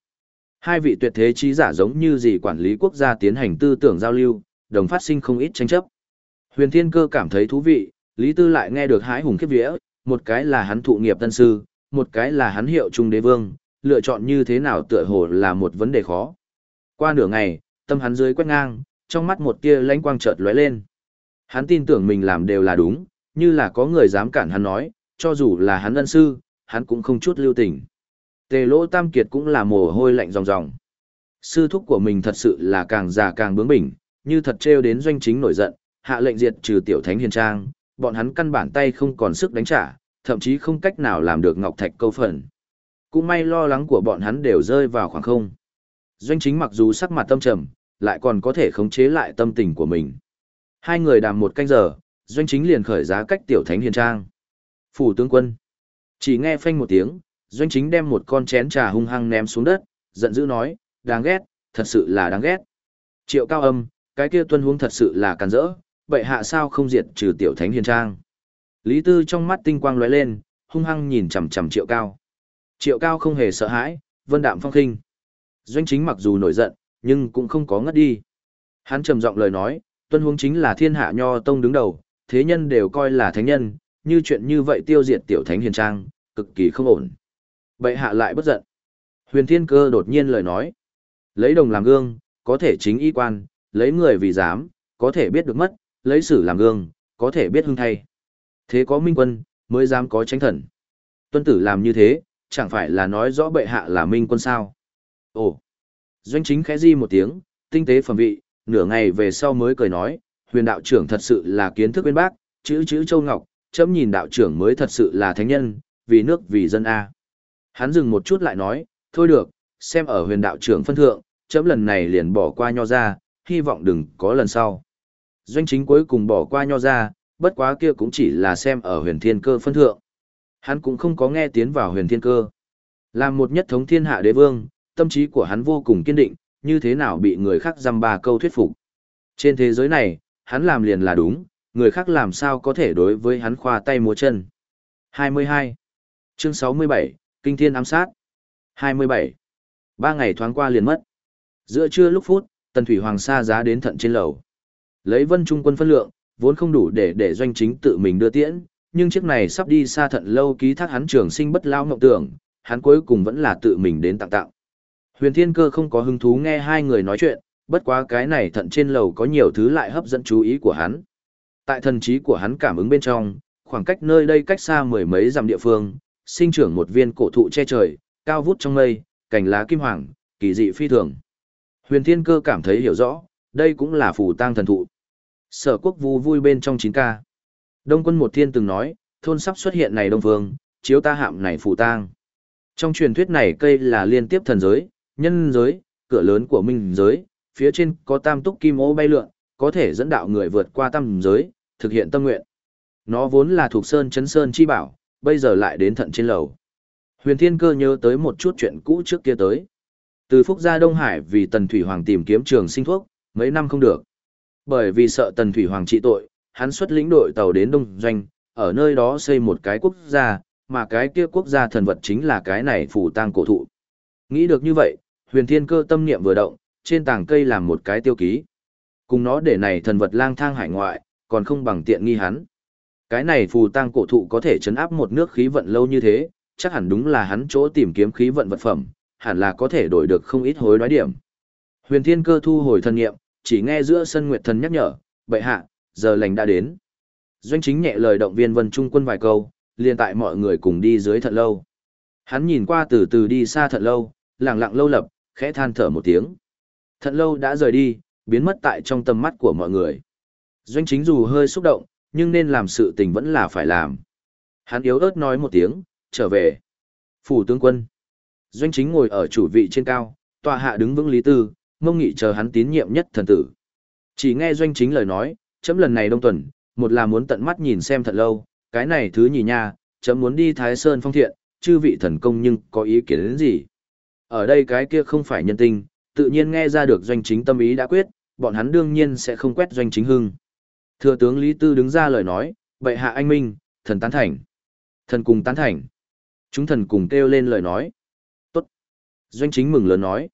Hai vị tuyệt thế trí giả giống như gì quản lý quốc gia tiến hành tư tưởng giao lưu, đồng phát sinh không ít tranh chấp. Huyền Thiên Cơ cảm thấy thú vị, Lý Tư lại nghe được hái hùng khiếp vía, một cái là hắn thụ nghiệp tân sư, một cái là hắn hiệu trung đế vương, lựa chọn như thế nào tựa hồ là một vấn đề khó. Qua nửa ngày, tâm hắn dưới quét ngang, trong mắt một tia lãnh quang chợt lóe lên. Hắn tin tưởng mình làm đều là đúng, như là có người dám cản hắn nói, cho dù là hắn ân sư, hắn cũng không chút lưu tình. Tề lỗ tam kiệt cũng là mồ hôi lạnh ròng ròng. Sư thúc của mình thật sự là càng già càng bướng bỉnh, như thật trêu đến doanh chính nổi giận, hạ lệnh diệt trừ tiểu thánh hiền trang, bọn hắn căn bản tay không còn sức đánh trả, thậm chí không cách nào làm được ngọc thạch câu phần. Cũng may lo lắng của bọn hắn đều rơi vào khoảng không. Doanh chính mặc dù sắc mặt tâm trầm, lại còn có thể khống chế lại tâm tình của mình. Hai người đàm một canh giờ, doanh chính liền khởi giá cách tiểu thánh hiền trang. Phủ tướng quân. Chỉ nghe phanh một tiếng, doanh chính đem một con chén trà hung hăng ném xuống đất, giận dữ nói, đáng ghét, thật sự là đáng ghét. Triệu cao âm, cái kia tuân huống thật sự là càn rỡ, vậy hạ sao không diệt trừ tiểu thánh hiền trang. Lý tư trong mắt tinh quang lóe lên, hung hăng nhìn chằm chằm triệu cao. Triệu cao không hề sợ hãi, vân đạm phong khinh. Doanh chính mặc dù nổi giận, nhưng cũng không có ngất đi. Hắn trầm giọng lời nói, tuân huống chính là thiên hạ nho tông đứng đầu, thế nhân đều coi là thánh nhân, như chuyện như vậy tiêu diệt tiểu thánh hiền trang, cực kỳ không ổn. Bệ hạ lại bất giận. Huyền thiên cơ đột nhiên lời nói, lấy đồng làm gương, có thể chính y quan, lấy người vì dám, có thể biết được mất, lấy sử làm gương, có thể biết hưng thay. Thế có minh quân, mới dám có tránh thần. Tuân tử làm như thế, chẳng phải là nói rõ bệ hạ là minh quân sao. Ồ, doanh chính khẽ di một tiếng, tinh tế phẩm vị, nửa ngày về sau mới cười nói, huyền đạo trưởng thật sự là kiến thức bên bác, chữ chữ châu ngọc, chấm nhìn đạo trưởng mới thật sự là thánh nhân, vì nước vì dân A. Hắn dừng một chút lại nói, thôi được, xem ở huyền đạo trưởng phân thượng, chấm lần này liền bỏ qua nho ra, hy vọng đừng có lần sau. Doanh chính cuối cùng bỏ qua nho ra, bất quá kia cũng chỉ là xem ở huyền thiên cơ phân thượng. Hắn cũng không có nghe tiến vào huyền thiên cơ. Làm một nhất thống thiên hạ đế vương, tâm trí của hắn vô cùng kiên định, như thế nào bị người khác dăm ba câu thuyết phục. Trên thế giới này, hắn làm liền là đúng, người khác làm sao có thể đối với hắn khoa tay múa chân. 22. Chương 67, Kinh thiên ám sát. 27. Ba ngày thoáng qua liền mất. Giữa trưa lúc phút, Tần Thủy Hoàng sa giá đến thận trên lầu. Lấy vân trung quân phân lượng, vốn không đủ để để doanh chính tự mình đưa tiễn, nhưng chiếc này sắp đi xa thận lâu ký thác hắn trường sinh bất lao ngộng tưởng, hắn cuối cùng vẫn là tự mình đến tặng tặng. Huyền Thiên Cơ không có hứng thú nghe hai người nói chuyện, bất quá cái này thận trên lầu có nhiều thứ lại hấp dẫn chú ý của hắn. Tại thần trí của hắn cảm ứng bên trong, khoảng cách nơi đây cách xa mười mấy dặm địa phương, sinh trưởng một viên cổ thụ che trời, cao vút trong mây, cành lá kim hoàng, kỳ dị phi thường. Huyền Thiên Cơ cảm thấy hiểu rõ, đây cũng là phù tang thần thụ. Sở quốc vu vui bên trong 9K. Đông quân một thiên từng nói, thôn sắp xuất hiện này đông Vương, chiếu ta hạm này phù tang. Trong truyền thuyết này cây là liên tiếp thần giới, nhân giới, cửa lớn của minh giới, phía trên có tam túc kim ô bay lượn, có thể dẫn đạo người vượt qua tam giới, thực hiện tâm nguyện. Nó vốn là thuộc sơn chấn sơn chi bảo, bây giờ lại đến thận trên lầu. Huyền Thiên Cơ nhớ tới một chút chuyện cũ trước kia tới. Từ Phúc gia Đông Hải vì Tần Thủy Hoàng tìm kiếm trường sinh thuốc, mấy năm không được. Bởi vì sợ Tần Thủy Hoàng trị tội, hắn xuất lĩnh đội tàu đến Đông Doanh, ở nơi đó xây một cái quốc gia, mà cái kia quốc gia thần vật chính là cái này phủ tang cổ thụ. Nghĩ được như vậy, Huyền Thiên Cơ tâm niệm vừa động, trên tảng cây làm một cái tiêu ký. Cùng nó để này thần vật lang thang hải ngoại, còn không bằng tiện nghi hắn. Cái này phù tang cổ thụ có thể chấn áp một nước khí vận lâu như thế, chắc hẳn đúng là hắn chỗ tìm kiếm khí vận vật phẩm, hẳn là có thể đổi được không ít hối đoái điểm. Huyền Thiên Cơ thu hồi thân nghiệm, chỉ nghe giữa sân Nguyệt Thần nhắc nhở, bệ hạ, giờ lành đã đến. Doanh chính nhẹ lời động viên vân trung quân vài câu, liền tại mọi người cùng đi dưới thận lâu. Hắn nhìn qua từ từ đi xa thận lâu, lặng lặng lâu lập, khẽ than thở một tiếng. Thận lâu đã rời đi, biến mất tại trong tầm mắt của mọi người. Doanh chính dù hơi xúc động, nhưng nên làm sự tình vẫn là phải làm. Hắn yếu ớt nói một tiếng, trở về. Phủ tướng quân. Doanh chính ngồi ở chủ vị trên cao, tòa hạ đứng vững lý tư, mông nghị chờ hắn tín nhiệm nhất thần tử. Chỉ nghe doanh chính lời nói, chấm lần này đông tuần, một là muốn tận mắt nhìn xem thật lâu, cái này thứ nhì nha, chấm muốn đi Thái Sơn phong thiện, chư vị thần công nhưng có ý kiến đến gì. Ở đây cái kia không phải nhân tinh, tự nhiên nghe ra được doanh chính tâm ý đã quyết, bọn hắn đương nhiên sẽ không quét doanh chính hưng. Thừa tướng Lý Tư đứng ra lời nói, bệ hạ anh minh, thần tán thành. Thần cùng tán thành. Chúng thần cùng kêu lên lời nói. Tốt. Doanh chính mừng lớn nói.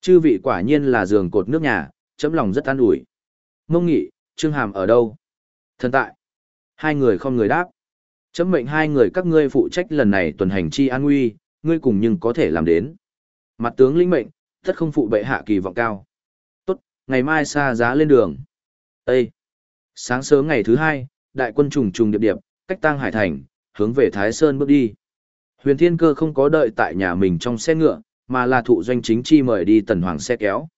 Chư vị quả nhiên là giường cột nước nhà, chấm lòng rất an ủi. Mông nghị, Trương Hàm ở đâu? Thần tại. Hai người không người đáp. Chấm mệnh hai người các ngươi phụ trách lần này tuần hành chi an nguy, ngươi cùng nhưng có thể làm đến. Mặt tướng linh mệnh, tất không phụ bệ hạ kỳ vọng cao. Tốt, ngày mai xa giá lên đường. Ê! Sáng sớm ngày thứ hai, đại quân trùng trùng điệp điệp, cách tăng hải thành, hướng về Thái Sơn bước đi. Huyền Thiên Cơ không có đợi tại nhà mình trong xe ngựa, mà là thụ doanh chính chi mời đi tần hoàng xe kéo.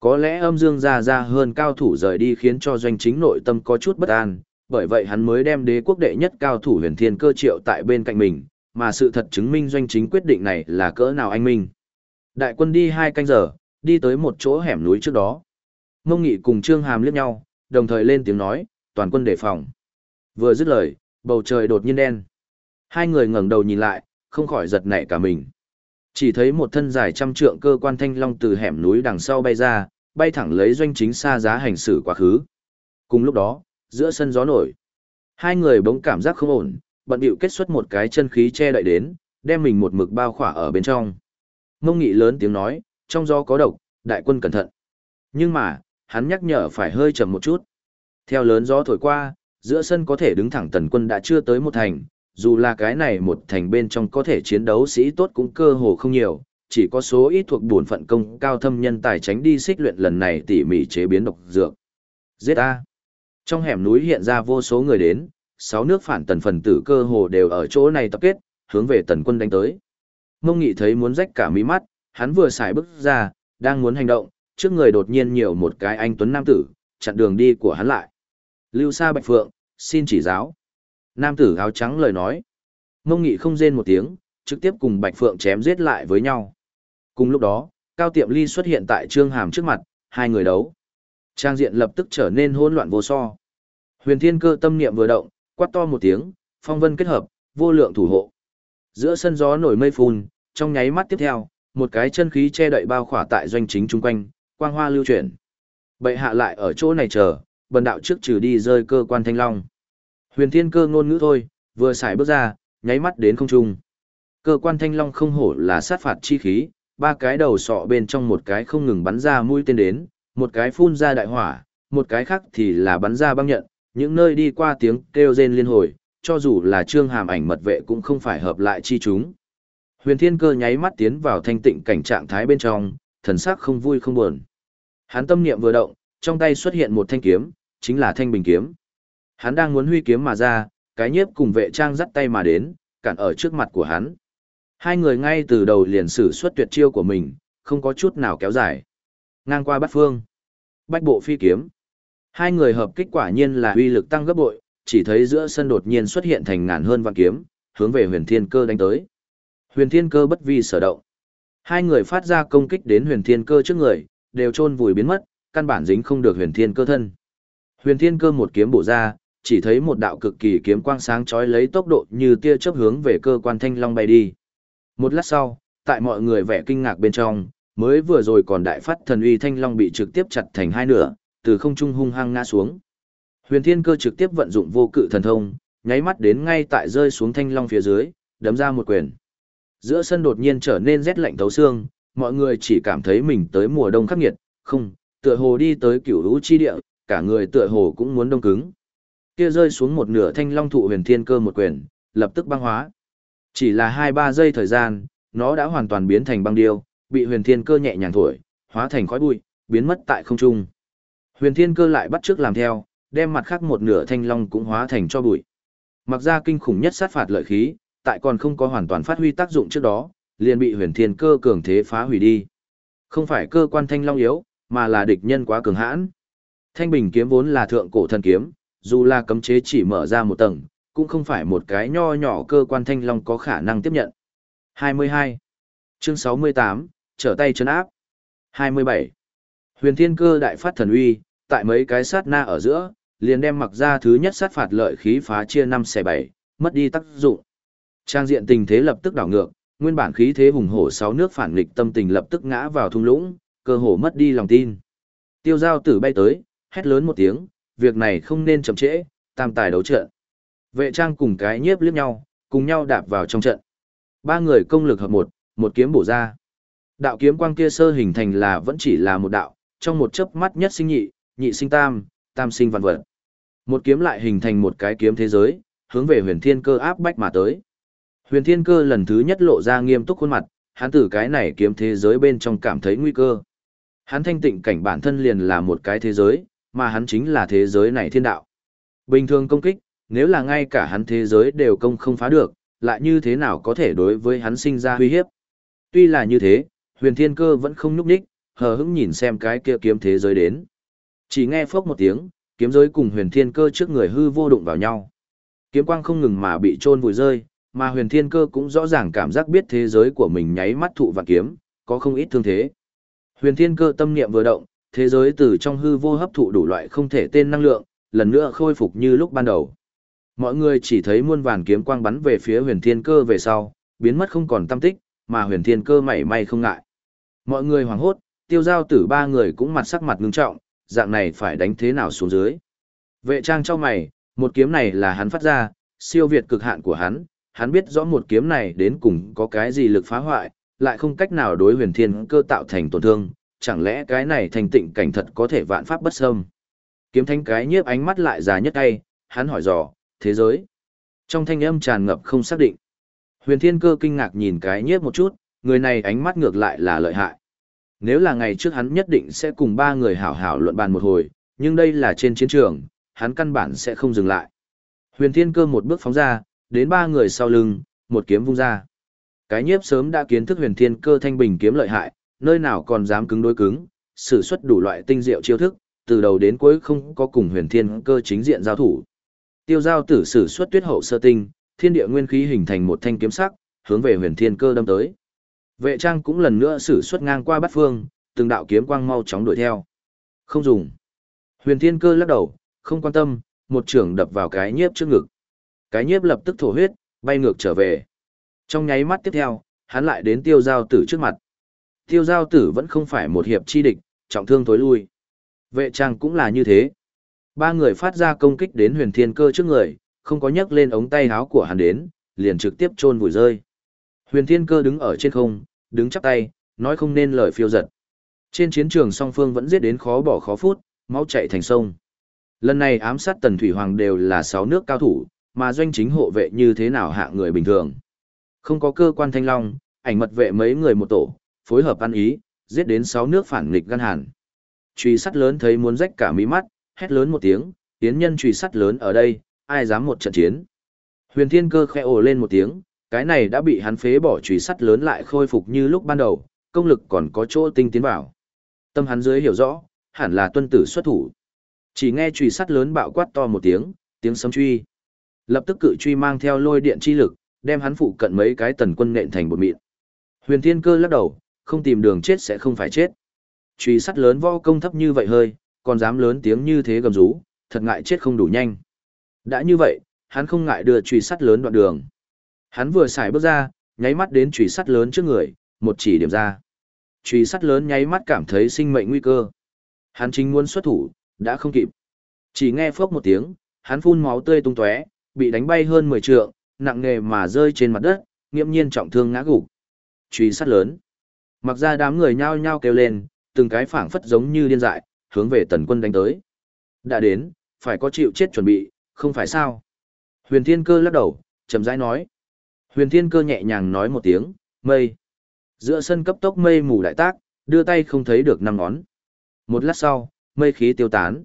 Có lẽ âm dương ra ra hơn cao thủ rời đi khiến cho doanh chính nội tâm có chút bất an, bởi vậy hắn mới đem đế quốc đệ nhất cao thủ huyền thiên cơ triệu tại bên cạnh mình, mà sự thật chứng minh doanh chính quyết định này là cỡ nào anh minh. Đại quân đi hai canh giờ, đi tới một chỗ hẻm núi trước đó. Mông Nghị cùng Trương Hàm liếc nhau, đồng thời lên tiếng nói, toàn quân đề phòng. Vừa dứt lời, bầu trời đột nhiên đen. Hai người ngẩng đầu nhìn lại, không khỏi giật nảy cả mình. Chỉ thấy một thân dài trăm trượng cơ quan thanh long từ hẻm núi đằng sau bay ra, bay thẳng lấy doanh chính xa giá hành xử quá khứ. Cùng lúc đó, giữa sân gió nổi. Hai người bỗng cảm giác không ổn, bận bịu kết xuất một cái chân khí che đậy đến, đem mình một mực bao khỏa ở bên trong. Ngông nghị lớn tiếng nói, trong gió có độc, đại quân cẩn thận. Nhưng mà, hắn nhắc nhở phải hơi chậm một chút. Theo lớn gió thổi qua, giữa sân có thể đứng thẳng tần quân đã chưa tới một thành, dù là cái này một thành bên trong có thể chiến đấu sĩ tốt cũng cơ hồ không nhiều, chỉ có số ít thuộc bổn phận công cao thâm nhân tài tránh đi xích luyện lần này tỉ mỉ chế biến độc dược. Giết A. Trong hẻm núi hiện ra vô số người đến, sáu nước phản tần phần tử cơ hồ đều ở chỗ này tập kết, hướng về tần quân đánh tới. Mông Nghị thấy muốn rách cả mí mắt, hắn vừa xài bước ra, đang muốn hành động, trước người đột nhiên nhiều một cái anh tuấn nam tử, chặn đường đi của hắn lại. Lưu Sa Bạch Phượng, xin chỉ giáo. Nam tử áo trắng lời nói. Mông Nghị không rên một tiếng, trực tiếp cùng Bạch Phượng chém giết lại với nhau. Cùng lúc đó, Cao Tiệm Ly xuất hiện tại Trương Hàm trước mặt, hai người đấu. Trang diện lập tức trở nên hỗn loạn vô so. Huyền Thiên Cơ tâm niệm vừa động, quát to một tiếng, phong vân kết hợp, vô lượng thủ hộ. Giữa sân gió nổi mây phun, trong nháy mắt tiếp theo, một cái chân khí che đậy bao khỏa tại doanh chính chung quanh, quang hoa lưu chuyển. Bệ hạ lại ở chỗ này chờ, bần đạo trước trừ đi rơi cơ quan thanh long. Huyền Thiên Cơ ngôn ngữ thôi, vừa xài bước ra, nháy mắt đến không trung. Cơ quan thanh long không hổ là sát phạt chi khí, ba cái đầu sọ bên trong một cái không ngừng bắn ra mũi tên đến, một cái phun ra đại hỏa, một cái khác thì là bắn ra băng nhận, những nơi đi qua tiếng kêu rên liên hồi, cho dù là trương hàm ảnh mật vệ cũng không phải hợp lại chi chúng. Huyền Thiên Cơ nháy mắt tiến vào thanh tịnh cảnh trạng thái bên trong, thần sắc không vui không buồn. Hắn tâm niệm vừa động, trong tay xuất hiện một thanh kiếm, chính là thanh bình kiếm. Hắn đang muốn huy kiếm mà ra, cái nhiếp cùng vệ trang dắt tay mà đến, cản ở trước mặt của hắn. Hai người ngay từ đầu liền sử xuất tuyệt chiêu của mình, không có chút nào kéo dài. Ngang qua bát phương. Bách bộ phi kiếm. Hai người hợp kích quả nhiên là uy lực tăng gấp bội, chỉ thấy giữa sân đột nhiên xuất hiện thành ngàn hơn vạn kiếm, hướng về huyền thiên cơ đánh tới. Huyền thiên cơ bất vi sở động. Hai người phát ra công kích đến huyền thiên cơ trước người, đều chôn vùi biến mất, căn bản dính không được huyền thiên cơ thân. Huyền thiên cơ một kiếm bổ ra, chỉ thấy một đạo cực kỳ kiếm quang sáng chói lấy tốc độ như tia chớp hướng về cơ quan thanh long bay đi. Một lát sau, tại mọi người vẻ kinh ngạc bên trong, mới vừa rồi còn đại phát thần uy thanh long bị trực tiếp chặt thành hai nửa, từ không trung hung hăng ngã xuống. Huyền Thiên Cơ trực tiếp vận dụng vô cự thần thông, nháy mắt đến ngay tại rơi xuống thanh long phía dưới, đấm ra một quyền. Giữa sân đột nhiên trở nên rét lạnh thấu xương, mọi người chỉ cảm thấy mình tới mùa đông khắc nghiệt, không, tựa hồ đi tới cửu lũ chi địa, cả người tựa hồ cũng muốn đông cứng. Kia rơi xuống một nửa thanh long thụ huyền thiên cơ một quyền, lập tức băng hóa. Chỉ là hai ba giây thời gian, nó đã hoàn toàn biến thành băng điêu, bị huyền thiên cơ nhẹ nhàng thổi, hóa thành khói bụi, biến mất tại không trung. Huyền thiên cơ lại bắt trước làm theo, đem mặt khác một nửa thanh long cũng hóa thành cho bụi. Mặc ra kinh khủng nhất sát phạt lợi khí, tại còn không có hoàn toàn phát huy tác dụng trước đó, liền bị huyền thiên cơ cường thế phá hủy đi. Không phải cơ quan thanh long yếu, mà là địch nhân quá cường hãn. Thanh bình kiếm vốn là thượng cổ thần kiếm, dù là cấm chế chỉ mở ra một tầng, cũng không phải một cái nho nhỏ cơ quan thanh long có khả năng tiếp nhận. 22. Chương 68, trở tay chân áp. 27. Huyền thiên cơ đại phát thần uy, tại mấy cái sát na ở giữa, liền đem mặc ra thứ nhất sát phạt lợi khí phá chia năm xẻ bảy mất đi tác dụng. Trang diện tình thế lập tức đảo ngược, nguyên bản khí thế hùng hổ sáu nước phản nghịch tâm tình lập tức ngã vào thung lũng, cơ hồ mất đi lòng tin. Tiêu giao tử bay tới, hét lớn một tiếng, việc này không nên chậm trễ, tam tài đấu trận. Vệ trang cùng cái nhiếp liếc nhau, cùng nhau đạp vào trong trận. Ba người công lực hợp một, một kiếm bổ ra. Đạo kiếm quang kia sơ hình thành là vẫn chỉ là một đạo, trong một chớp mắt nhất sinh nhị, nhị sinh tam, tam sinh vạn vật. Một kiếm lại hình thành một cái kiếm thế giới, hướng về huyền thiên cơ áp bách mà tới. Huyền thiên cơ lần thứ nhất lộ ra nghiêm túc khuôn mặt, hắn từ cái này kiếm thế giới bên trong cảm thấy nguy cơ. Hắn thanh tịnh cảnh bản thân liền là một cái thế giới, mà hắn chính là thế giới này thiên đạo. Bình thường công kích, nếu là ngay cả hắn thế giới đều công không phá được, lại như thế nào có thể đối với hắn sinh ra uy hiếp. Tuy là như thế, huyền thiên cơ vẫn không nhúc nhích, hờ hững nhìn xem cái kia kiếm thế giới đến. Chỉ nghe phốc một tiếng, kiếm giới cùng huyền thiên cơ trước người hư vô đụng vào nhau. Kiếm quang không ngừng mà bị trôn vùi rơi, mà huyền thiên cơ cũng rõ ràng cảm giác biết thế giới của mình nháy mắt thụ và kiếm, có không ít thương thế. Huyền thiên cơ tâm niệm vừa động, thế giới từ trong hư vô hấp thụ đủ loại không thể tên năng lượng, lần nữa khôi phục như lúc ban đầu. Mọi người chỉ thấy muôn vàn kiếm quang bắn về phía huyền thiên cơ về sau, biến mất không còn tâm tích, mà huyền thiên cơ mảy may không ngại. Mọi người hoảng hốt, tiêu giao tử ba người cũng mặt sắc mặt ngưng trọng, dạng này phải đánh thế nào xuống dưới. Vệ trang cho mày, một kiếm này là hắn phát ra, siêu việt cực hạn của hắn, hắn biết rõ một kiếm này đến cùng có cái gì lực phá hoại, lại không cách nào đối huyền thiên cơ tạo thành tổn thương, chẳng lẽ cái này thành tịnh cảnh thật có thể vạn pháp bất xâm. Kiếm thanh cái nhiếp ánh mắt lại già nhất tay, hắn hỏi dò, thế giới. Trong thanh âm tràn ngập không xác định. Huyền thiên cơ kinh ngạc nhìn cái nhiếp một chút, người này ánh mắt ngược lại là lợi hại. Nếu là ngày trước hắn nhất định sẽ cùng ba người hảo hảo luận bàn một hồi, nhưng đây là trên chiến trường, hắn căn bản sẽ không dừng lại. Huyền thiên cơ một bước phóng ra, đến ba người sau lưng, một kiếm vung ra. Cái nhiếp sớm đã kiến thức huyền thiên cơ thanh bình kiếm lợi hại, nơi nào còn dám cứng đối cứng, sử xuất đủ loại tinh diệu chiêu thức, từ đầu đến cuối không có cùng huyền thiên cơ chính diện giao thủ. Tiêu giao tử sử xuất tuyết hậu sơ tinh, thiên địa nguyên khí hình thành một thanh kiếm sắc, hướng về huyền thiên cơ đâm tới. Vệ trang cũng lần nữa sử xuất ngang qua bát phương, từng đạo kiếm quang mau chóng đuổi theo. Không dùng. Huyền thiên cơ lắc đầu, không quan tâm, một trưởng đập vào cái nhiếp trước ngực. Cái nhiếp lập tức thổ huyết, bay ngược trở về. Trong nháy mắt tiếp theo, hắn lại đến tiêu giao tử trước mặt. Tiêu giao tử vẫn không phải một hiệp chi địch, trọng thương tối lui. Vệ trang cũng là như thế. Ba người phát ra công kích đến huyền thiên cơ trước người, không có nhấc lên ống tay áo của hắn đến, liền trực tiếp chôn vùi rơi. Huyền thiên cơ đứng ở trên không, đứng chắp tay, nói không nên lời phiêu giật. Trên chiến trường song phương vẫn giết đến khó bỏ khó phút, máu chạy thành sông. Lần này ám sát tần thủy hoàng đều là sáu nước cao thủ, mà doanh chính hộ vệ như thế nào hạ người bình thường. Không có cơ quan thanh long, ảnh mật vệ mấy người một tổ, phối hợp ăn ý, giết đến sáu nước phản nghịch gan hàn. Truy sắt lớn thấy muốn rách cả mí mắt, hét lớn một tiếng, tiến nhân truy sắt lớn ở đây, ai dám một trận chiến. Huyền thiên cơ khẽ ồ lên một tiếng, cái này đã bị hắn phế bỏ trùy sắt lớn lại khôi phục như lúc ban đầu, công lực còn có chỗ tinh tiến vào. Tâm hắn dưới hiểu rõ, hẳn là tuân tử xuất thủ. Chỉ nghe trùy sắt lớn bạo quát to một tiếng, tiếng sấm truy. Lập tức cự truy mang theo lôi điện chi lực, đem hắn phụ cận mấy cái tần quân nện thành bột mịn. Huyền Thiên Cơ lắc đầu, không tìm đường chết sẽ không phải chết. Chùy sắt lớn võ công thấp như vậy hơi, còn dám lớn tiếng như thế gầm rú, thật ngại chết không đủ nhanh. Đã như vậy, hắn không ngại đưa chùy sắt lớn đoạn đường. Hắn vừa xài bước ra, nháy mắt đến chùy sắt lớn trước người, một chỉ điểm ra. Chùy sắt lớn nháy mắt cảm thấy sinh mệnh nguy cơ. Hắn chính muốn xuất thủ, đã không kịp. Chỉ nghe phốc một tiếng, hắn phun máu tươi tung tóe, bị đánh bay hơn 10 trượng, nặng nề mà rơi trên mặt đất, nghiễm nhiên trọng thương ngã gục. Chùy sắt lớn. Mặc ra đám người nhao nhao kêu lên, từng cái phảng phất giống như điên dại, hướng về tần quân đánh tới. Đã đến, phải có chịu chết chuẩn bị, không phải sao? Huyền Thiên Cơ lắc đầu, chậm rãi nói. Huyền Thiên Cơ nhẹ nhàng nói một tiếng, mây. Giữa sân cấp tốc mây mù đại tác, đưa tay không thấy được năm ngón. Một lát sau, mây khí tiêu tán.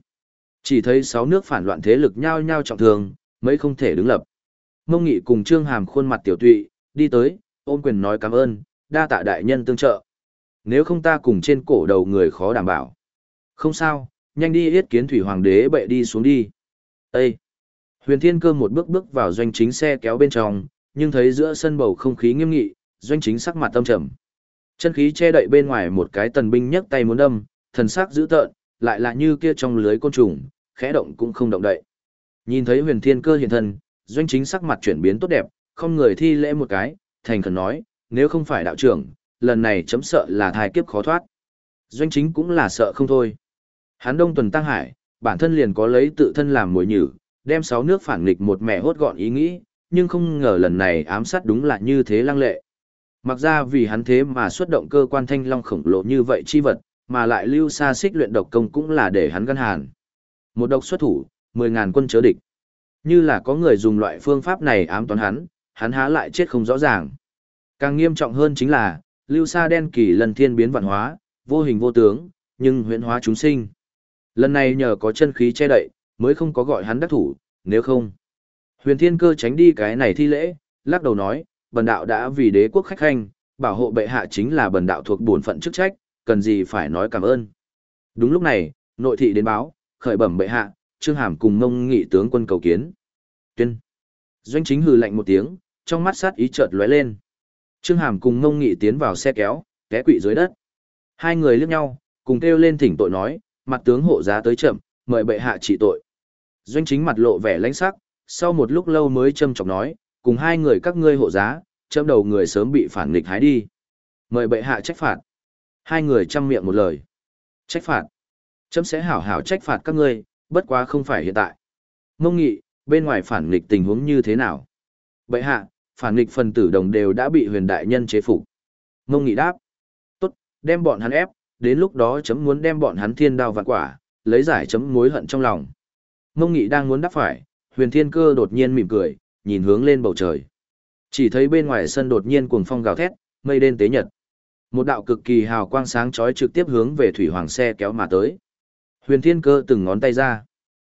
Chỉ thấy sáu nước phản loạn thế lực nhao nhao trọng thương, mấy không thể đứng lập. Mông Nghị cùng Trương Hàm khuôn mặt tiểu tụy, đi tới, ôm quyền nói cảm ơn, đa tạ đại nhân tương trợ. Nếu không ta cùng trên cổ đầu người khó đảm bảo. Không sao, nhanh đi yết kiến thủy hoàng đế bệ đi xuống đi. Ê! Huyền Thiên Cơ một bước bước vào doanh chính xe kéo bên trong, nhưng thấy giữa sân bầu không khí nghiêm nghị, doanh chính sắc mặt tâm trầm. Chân khí che đậy bên ngoài một cái tần binh nhấc tay muốn đâm, thần sắc dữ tợn, lại là như kia trong lưới côn trùng, khẽ động cũng không động đậy. Nhìn thấy huyền thiên cơ hiện thân, doanh chính sắc mặt chuyển biến tốt đẹp, không người thi lễ một cái, thành khẩn nói, nếu không phải đạo trưởng, lần này chấm sợ là thai kiếp khó thoát. Doanh chính cũng là sợ không thôi. Hán đông tuần tăng hải, bản thân liền có lấy tự thân làm mồi nhử, đem sáu nước phản nghịch một mẹ hốt gọn ý nghĩ, nhưng không ngờ lần này ám sát đúng là như thế lăng lệ. Mặc ra vì hắn thế mà xuất động cơ quan thanh long khổng lồ như vậy chi vật, mà lại lưu xa xích luyện độc công cũng là để hắn gân hàn. Một độc xuất thủ, mười ngàn quân chớ địch. Như là có người dùng loại phương pháp này ám toán hắn, hắn há lại chết không rõ ràng. Càng nghiêm trọng hơn chính là, lưu xa đen kỳ lần thiên biến vạn hóa, vô hình vô tướng, nhưng huyễn hóa chúng sinh. Lần này nhờ có chân khí che đậy, mới không có gọi hắn đắc thủ, nếu không. Huyền thiên cơ tránh đi cái này thi lễ, lắc đầu nói, bần đạo đã vì đế quốc khách khanh, bảo hộ bệ hạ chính là bần đạo thuộc bổn phận chức trách, cần gì phải nói cảm ơn. Đúng lúc này, nội thị đến báo, khởi bẩm bệ hạ, Trương Hàm cùng ngông nghị tướng quân cầu kiến. Tuyên. Doanh chính hừ lạnh một tiếng, trong mắt sát ý chợt lóe lên. Trương Hàm cùng ngông nghị tiến vào xe kéo, té quỵ dưới đất. Hai người liếc nhau, cùng kêu lên thỉnh tội nói, mặt tướng hộ giá tới chậm, mời bệ hạ trị tội. Doanh chính mặt lộ vẻ lãnh sắc, sau một lúc lâu mới châm chọc nói, cùng hai người các ngươi hộ giá, châm đầu người sớm bị phản nghịch hái đi. Mời bệ hạ trách phạt. Hai người chăm miệng một lời. Trách phạt. Chấm sẽ hảo hảo trách phạt các ngươi, bất quá không phải hiện tại. Mông nghị, bên ngoài phản nghịch tình huống như thế nào? Bệ hạ, phản nghịch phần tử đồng đều đã bị huyền đại nhân chế phục. Mông nghị đáp. Tốt, đem bọn hắn ép, đến lúc đó chấm muốn đem bọn hắn thiên đao vạn quả, lấy giải chấm mối hận trong lòng. Mông nghị đang muốn đáp phải, huyền thiên cơ đột nhiên mỉm cười, nhìn hướng lên bầu trời. Chỉ thấy bên ngoài sân đột nhiên cuồng phong gào thét, mây đen tế nhật. Một đạo cực kỳ hào quang sáng chói trực tiếp hướng về thủy hoàng xe kéo mà tới. Huyền Thiên Cơ từng ngón tay ra.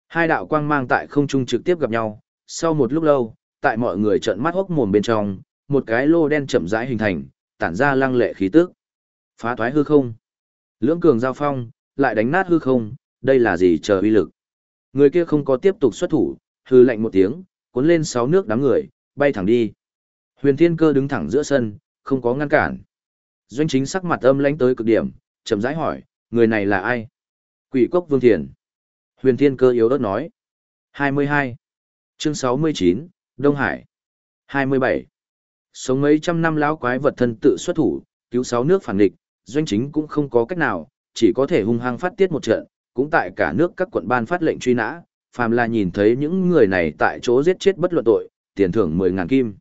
Hai đạo quang mang tại không trung trực tiếp gặp nhau, sau một lúc lâu, tại mọi người trợn mắt hốc mồm bên trong, một cái lô đen chậm rãi hình thành, tản ra lăng lệ khí tức. Phá thoái hư không. Lưỡng cường giao phong, lại đánh nát hư không, đây là gì chờ uy lực. Người kia không có tiếp tục xuất thủ, hư lạnh một tiếng, cuốn lên sáu nước đám người, bay thẳng đi. Huyền Thiên Cơ đứng thẳng giữa sân, không có ngăn cản. Doanh chính sắc mặt âm lãnh tới cực điểm, chậm rãi hỏi, người này là ai? Quỷ cốc Vương Thiền. Huyền Thiên Cơ yếu ớt nói. 22. Chương 69, Đông Hải. 27. Sống mấy trăm năm lão quái vật thân tự xuất thủ, cứu sáu nước phản địch, doanh chính cũng không có cách nào, chỉ có thể hung hăng phát tiết một trận, cũng tại cả nước các quận ban phát lệnh truy nã, phàm là nhìn thấy những người này tại chỗ giết chết bất luận tội, tiền thưởng 10.000 kim.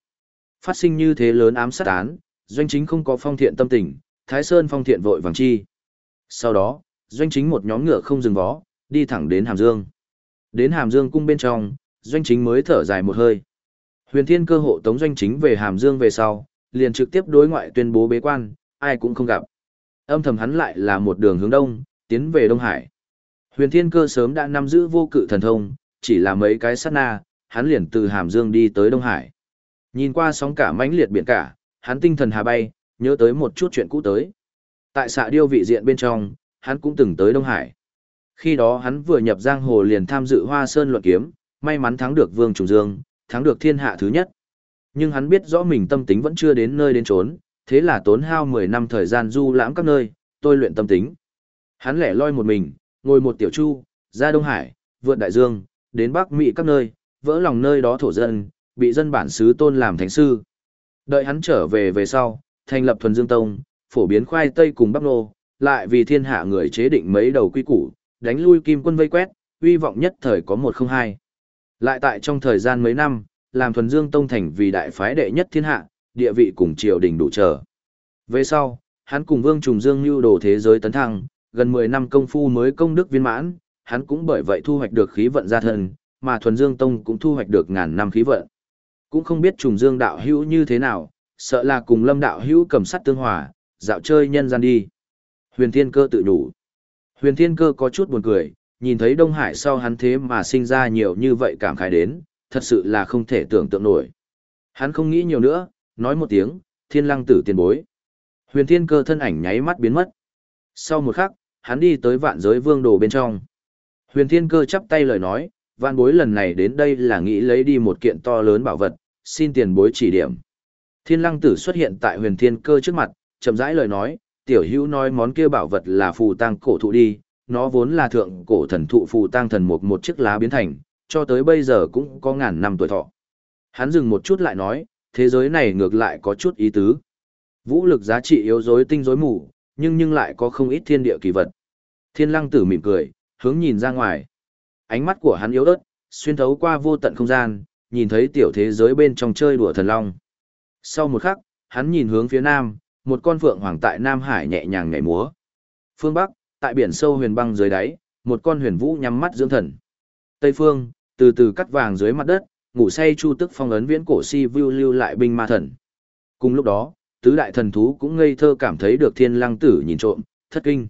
Phát sinh như thế lớn ám sát án, doanh chính không có phong thiện tâm tình, Thái Sơn phong thiện vội vàng chi. Sau đó, doanh chính một nhóm ngựa không dừng vó, đi thẳng đến Hàm Dương. Đến Hàm Dương cung bên trong, doanh chính mới thở dài một hơi. Huyền Thiên cơ hộ tống doanh chính về Hàm Dương về sau, liền trực tiếp đối ngoại tuyên bố bế quan, ai cũng không gặp. Âm thầm hắn lại là một đường hướng đông, tiến về Đông Hải. Huyền Thiên cơ sớm đã nắm giữ vô cự thần thông, chỉ là mấy cái sát na, hắn liền từ Hàm Dương đi tới Đông Hải. Nhìn qua sóng cả mãnh liệt biển cả, hắn tinh thần hà bay, nhớ tới một chút chuyện cũ tới. Tại xạ điêu vị diện bên trong, hắn cũng từng tới Đông Hải. Khi đó hắn vừa nhập giang hồ liền tham dự Hoa Sơn luận kiếm, may mắn thắng được Vương Trùng Dương, thắng được thiên hạ thứ nhất. Nhưng hắn biết rõ mình tâm tính vẫn chưa đến nơi đến chốn, thế là tốn hao 10 năm thời gian du lãm các nơi, tôi luyện tâm tính. Hắn lẻ loi một mình, ngồi một tiểu chu, ra Đông Hải, vượt đại dương, đến Bắc Mỹ các nơi, vỡ lòng nơi đó thổ dân, bị dân bản xứ tôn làm thánh sư. Đợi hắn trở về về sau, thành lập thuần dương tông, phổ biến khoai tây cùng bắp nô, lại vì thiên hạ người chế định mấy đầu quy củ, đánh lui kim quân vây quét, uy vọng nhất thời có một không hai. Lại tại trong thời gian mấy năm, làm thuần dương tông thành vì đại phái đệ nhất thiên hạ, địa vị cùng triều đình đủ trở. Về sau, hắn cùng Vương Trùng Dương lưu đồ thế giới tấn thăng, gần 10 năm công phu mới công đức viên mãn, hắn cũng bởi vậy thu hoạch được khí vận gia thân, mà thuần dương tông cũng thu hoạch được ngàn năm khí vận. Cũng không biết trùng dương đạo hữu như thế nào, sợ là cùng lâm đạo hữu cầm sắt tương hòa, dạo chơi nhân gian đi. Huyền Thiên Cơ tự đủ. Huyền Thiên Cơ có chút buồn cười, nhìn thấy Đông Hải sau hắn thế mà sinh ra nhiều như vậy cảm khái đến, thật sự là không thể tưởng tượng nổi. Hắn không nghĩ nhiều nữa, nói một tiếng, thiên lăng tử tiền bối. Huyền Thiên Cơ thân ảnh nháy mắt biến mất. Sau một khắc, hắn đi tới vạn giới vương đồ bên trong. Huyền Thiên Cơ chắp tay lời nói, vạn bối lần này đến đây là nghĩ lấy đi một kiện to lớn bảo vật, xin tiền bối chỉ điểm. Thiên lăng tử xuất hiện tại huyền thiên cơ trước mặt, chậm rãi lời nói, tiểu hữu nói món kia bảo vật là phù tang cổ thụ đi, nó vốn là thượng cổ thần thụ phù tang thần một một chiếc lá biến thành, cho tới bây giờ cũng có ngàn năm tuổi thọ. Hắn dừng một chút lại nói, thế giới này ngược lại có chút ý tứ. Vũ lực giá trị yếu dối tinh dối mù, nhưng nhưng lại có không ít thiên địa kỳ vật. Thiên lăng tử mỉm cười, hướng nhìn ra ngoài. Ánh mắt của hắn yếu ớt, xuyên thấu qua vô tận không gian, nhìn thấy tiểu thế giới bên trong chơi đùa thần long. Sau một khắc, hắn nhìn hướng phía nam, một con phượng hoàng tại Nam Hải nhẹ nhàng nhảy múa. Phương Bắc, tại biển sâu huyền băng dưới đáy, một con huyền vũ nhắm mắt dưỡng thần. Tây phương, từ từ cắt vàng dưới mặt đất, ngủ say chu tức phong ấn viễn cổ si view lưu lại binh ma thần. Cùng lúc đó, tứ đại thần thú cũng ngây thơ cảm thấy được thiên lăng tử nhìn trộm, thất kinh.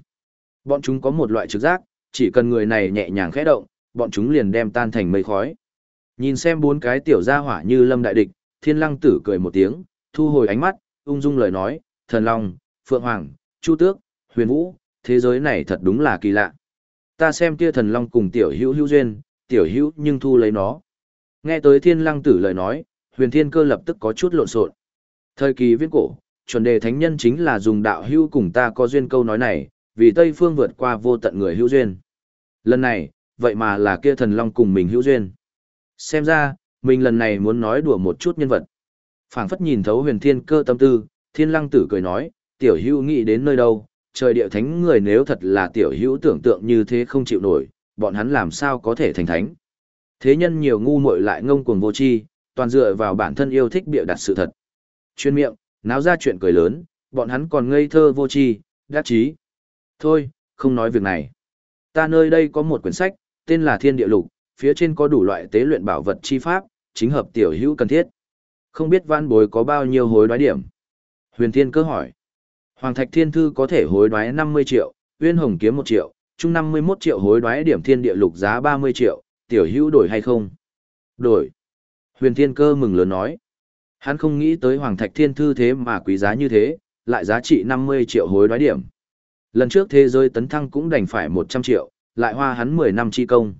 Bọn chúng có một loại trực giác, chỉ cần người này nhẹ nhàng khẽ động, bọn chúng liền đem tan thành mây khói. Nhìn xem bốn cái tiểu gia hỏa như lâm đại địch, thiên lăng tử cười một tiếng, thu hồi ánh mắt, ung dung lời nói, thần long, phượng hoàng, chu tước, huyền vũ, thế giới này thật đúng là kỳ lạ. Ta xem kia thần long cùng tiểu hữu hữu duyên, tiểu hữu nhưng thu lấy nó. Nghe tới thiên lăng tử lời nói, huyền thiên cơ lập tức có chút lộn xộn. Thời kỳ viễn cổ, chuẩn đề thánh nhân chính là dùng đạo hữu cùng ta có duyên câu nói này, vì Tây phương vượt qua vô tận người hữu duyên. Lần này, vậy mà là kia thần long cùng mình hữu duyên. Xem ra, mình lần này muốn nói đùa một chút nhân vật. phảng phất nhìn thấu huyền thiên cơ tâm tư, thiên lăng tử cười nói, tiểu hữu nghĩ đến nơi đâu, trời địa thánh người nếu thật là tiểu hữu tưởng tượng như thế không chịu nổi, bọn hắn làm sao có thể thành thánh. Thế nhân nhiều ngu muội lại ngông cuồng vô tri, toàn dựa vào bản thân yêu thích bịa đặt sự thật. Chuyên miệng, náo ra chuyện cười lớn, bọn hắn còn ngây thơ vô tri, đắc chí. Thôi, không nói việc này. Ta nơi đây có một quyển sách, tên là Thiên Địa Lục, phía trên có đủ loại tế luyện bảo vật chi pháp, chính hợp tiểu hữu cần thiết. Không biết văn bối có bao nhiêu hối đoái điểm? Huyền Thiên cơ hỏi. Hoàng Thạch Thiên Thư có thể hối đoái 50 triệu, Uyên Hồng Kiếm 1 triệu, chung 51 triệu hối đoái điểm thiên địa lục giá 30 triệu, tiểu hữu đổi hay không? Đổi. Huyền Thiên cơ mừng lớn nói. Hắn không nghĩ tới Hoàng Thạch Thiên Thư thế mà quý giá như thế, lại giá trị 50 triệu hối đoái điểm. Lần trước thế giới tấn thăng cũng đành phải 100 triệu, lại hoa hắn 10 năm chi công.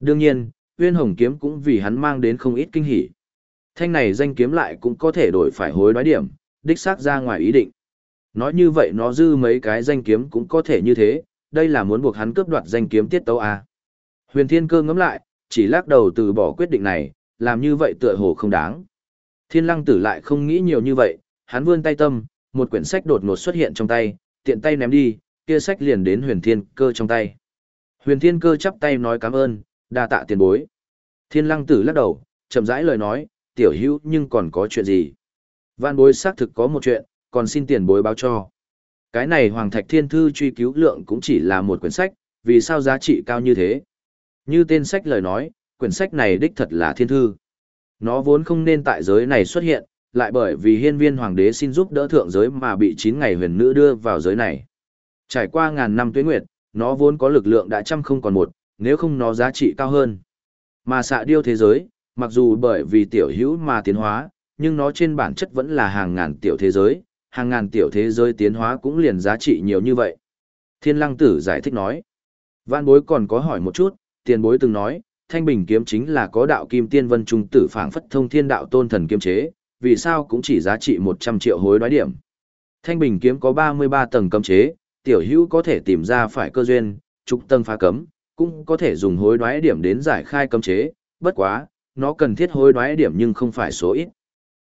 Đương nhiên, Uyên Hồng kiếm cũng vì hắn mang đến không ít kinh hỉ. Thanh này danh kiếm lại cũng có thể đổi phải hối đoái điểm, đích xác ra ngoài ý định. Nói như vậy nó dư mấy cái danh kiếm cũng có thể như thế, đây là muốn buộc hắn cướp đoạt danh kiếm tiết tấu à. Huyền Thiên Cơ ngẫm lại, chỉ lắc đầu từ bỏ quyết định này, làm như vậy tựa hồ không đáng. Thiên Lăng Tử lại không nghĩ nhiều như vậy, hắn vươn tay tâm, một quyển sách đột ngột xuất hiện trong tay, tiện tay ném đi, kia sách liền đến Huyền Thiên Cơ trong tay. Huyền Thiên Cơ chắp tay nói cảm ơn, đa tạ tiền bối. Thiên lăng tử lắc đầu, chậm rãi lời nói, tiểu hữu nhưng còn có chuyện gì? Văn bối xác thực có một chuyện, còn xin tiền bối báo cho. Cái này Hoàng Thạch Thiên Thư truy cứu lượng cũng chỉ là một quyển sách, vì sao giá trị cao như thế? Như tên sách lời nói, quyển sách này đích thật là thiên thư. Nó vốn không nên tại giới này xuất hiện, lại bởi vì hiên viên hoàng đế xin giúp đỡ thượng giới mà bị 9 ngày huyền nữ đưa vào giới này. Trải qua ngàn năm tuế nguyệt, nó vốn có lực lượng đã trăm không còn một, nếu không nó giá trị cao hơn. Mà xạ điêu thế giới, mặc dù bởi vì tiểu hữu mà tiến hóa, nhưng nó trên bản chất vẫn là hàng ngàn tiểu thế giới, hàng ngàn tiểu thế giới tiến hóa cũng liền giá trị nhiều như vậy. Thiên lăng tử giải thích nói. Vạn bối còn có hỏi một chút, tiền bối từng nói, thanh bình kiếm chính là có đạo kim tiên vân trung tử phảng phất thông thiên đạo tôn thần kiếm chế, vì sao cũng chỉ giá trị 100 triệu hối đoái điểm. Thanh bình kiếm có 33 tầng cấm chế, tiểu hữu có thể tìm ra phải cơ duyên, trục tầng phá cấm, cũng có thể dùng hối đoái điểm đến giải khai cấm chế, bất quá, nó cần thiết hối đoái điểm nhưng không phải số ít.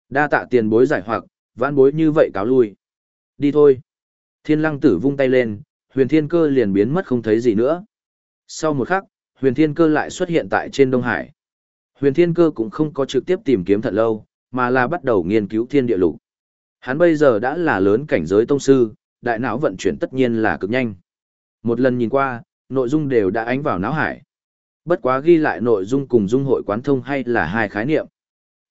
Đa tạ tiền bối giải hoặc, vãn bối như vậy cáo lui. Đi thôi. Thiên lăng tử vung tay lên, huyền thiên cơ liền biến mất không thấy gì nữa. Sau một khắc, huyền thiên cơ lại xuất hiện tại trên Đông Hải. Huyền thiên cơ cũng không có trực tiếp tìm kiếm thật lâu, mà là bắt đầu nghiên cứu thiên địa lục. Hắn bây giờ đã là lớn cảnh giới tông sư, đại não vận chuyển tất nhiên là cực nhanh. Một lần nhìn qua, nội dung đều đã ánh vào não hải. Bất quá ghi lại nội dung cùng dung hội quán thông hay là hai khái niệm.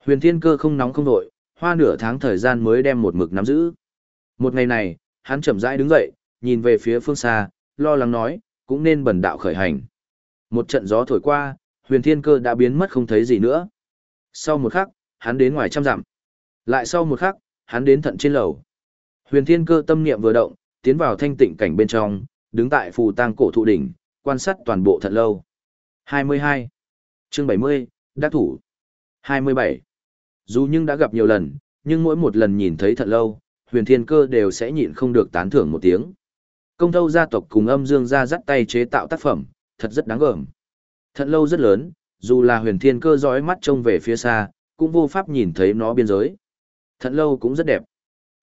Huyền thiên cơ không nóng không nội, hoa nửa tháng thời gian mới đem một mực nắm giữ. Một ngày này, hắn chậm rãi đứng dậy, nhìn về phía phương xa, lo lắng nói, cũng nên bần đạo khởi hành. Một trận gió thổi qua, huyền thiên cơ đã biến mất không thấy gì nữa. Sau một khắc, hắn đến ngoài trăm dặm. Lại sau một khắc, hắn đến thận trên lầu. Huyền thiên cơ tâm niệm vừa động, tiến vào thanh tịnh cảnh bên trong, đứng tại phù tang cổ thụ đỉnh, quan sát toàn bộ thận lâu. 22. Chương 70, đắc thủ. 27. Dù nhưng đã gặp nhiều lần, nhưng mỗi một lần nhìn thấy thận lâu, huyền thiên cơ đều sẽ nhịn không được tán thưởng một tiếng. Công thâu gia tộc cùng âm dương gia dắt tay chế tạo tác phẩm, thật rất đáng gờm. Thận lâu rất lớn, dù là huyền thiên cơ dõi mắt trông về phía xa, cũng vô pháp nhìn thấy nó biên giới. Thận lâu cũng rất đẹp.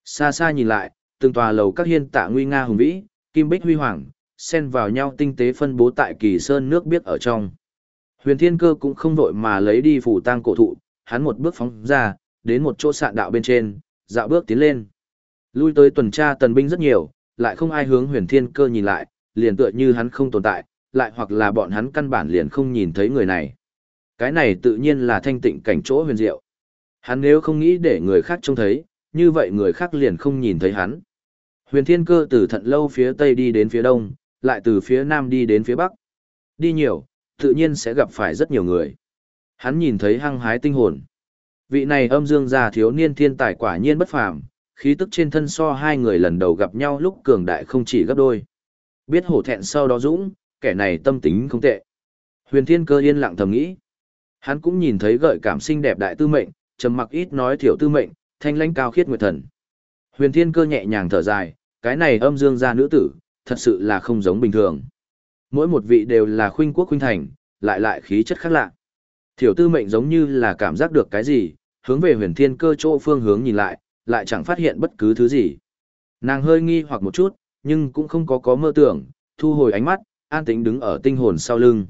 Xa xa nhìn lại, từng tòa lầu các hiên tạ nguy nga hùng vĩ, kim bích huy hoàng, xen vào nhau tinh tế phân bố tại kỳ sơn nước biết ở trong. Huyền thiên cơ cũng không vội mà lấy đi phủ tang cổ thụ, hắn một bước phóng ra, đến một chỗ sạn đạo bên trên, dạo bước tiến lên. Lui tới tuần tra tần binh rất nhiều, lại không ai hướng huyền thiên cơ nhìn lại, liền tựa như hắn không tồn tại, lại hoặc là bọn hắn căn bản liền không nhìn thấy người này. Cái này tự nhiên là thanh tịnh cảnh chỗ huyền diệu. Hắn nếu không nghĩ để người khác trông thấy, như vậy người khác liền không nhìn thấy hắn. Huyền thiên cơ từ thận lâu phía tây đi đến phía đông, lại từ phía nam đi đến phía bắc. Đi nhiều, tự nhiên sẽ gặp phải rất nhiều người. Hắn nhìn thấy hăng hái tinh hồn. Vị này âm dương già thiếu niên thiên tài quả nhiên bất phàm, khí tức trên thân so hai người lần đầu gặp nhau lúc cường đại không chỉ gấp đôi. Biết hổ thẹn sau đó dũng, kẻ này tâm tính không tệ. Huyền thiên cơ yên lặng thầm nghĩ. Hắn cũng nhìn thấy gợi cảm xinh đẹp đại tư mệnh, trầm mặc ít nói thiểu tư mệnh, thanh lãnh cao khiết nguyệt thần. Huyền thiên cơ nhẹ nhàng thở dài, cái này âm dương gia nữ tử, thật sự là không giống bình thường. Mỗi một vị đều là khuynh quốc khuynh thành, lại lại khí chất khác lạ. Thiểu tư mệnh giống như là cảm giác được cái gì, hướng về huyền thiên cơ chỗ phương hướng nhìn lại, lại chẳng phát hiện bất cứ thứ gì. Nàng hơi nghi hoặc một chút, nhưng cũng không có có mơ tưởng, thu hồi ánh mắt, an tĩnh đứng ở tinh hồn sau lưng.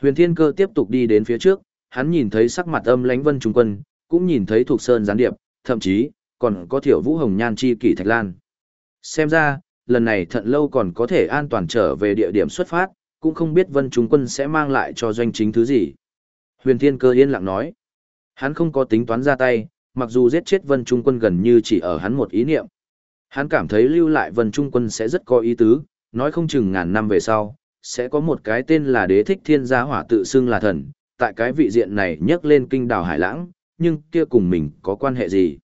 Huyền thiên cơ tiếp tục đi đến phía trước, hắn nhìn thấy sắc mặt âm lãnh vân trung quân, cũng nhìn thấy thuộc sơn gián điệp, thậm chí, còn có thiểu vũ hồng nhan chi kỷ thạch lan. Xem ra, lần này thận lâu còn có thể an toàn trở về địa điểm xuất phát, cũng không biết vân trung quân sẽ mang lại cho doanh chính thứ gì. Huyền thiên cơ yên lặng nói, hắn không có tính toán ra tay, mặc dù giết chết vân trung quân gần như chỉ ở hắn một ý niệm. Hắn cảm thấy lưu lại vân trung quân sẽ rất có ý tứ, nói không chừng ngàn năm về sau, sẽ có một cái tên là đế thích thiên gia hỏa tự xưng là thần, tại cái vị diện này nhấc lên kinh đảo Hải Lãng, nhưng kia cùng mình có quan hệ gì?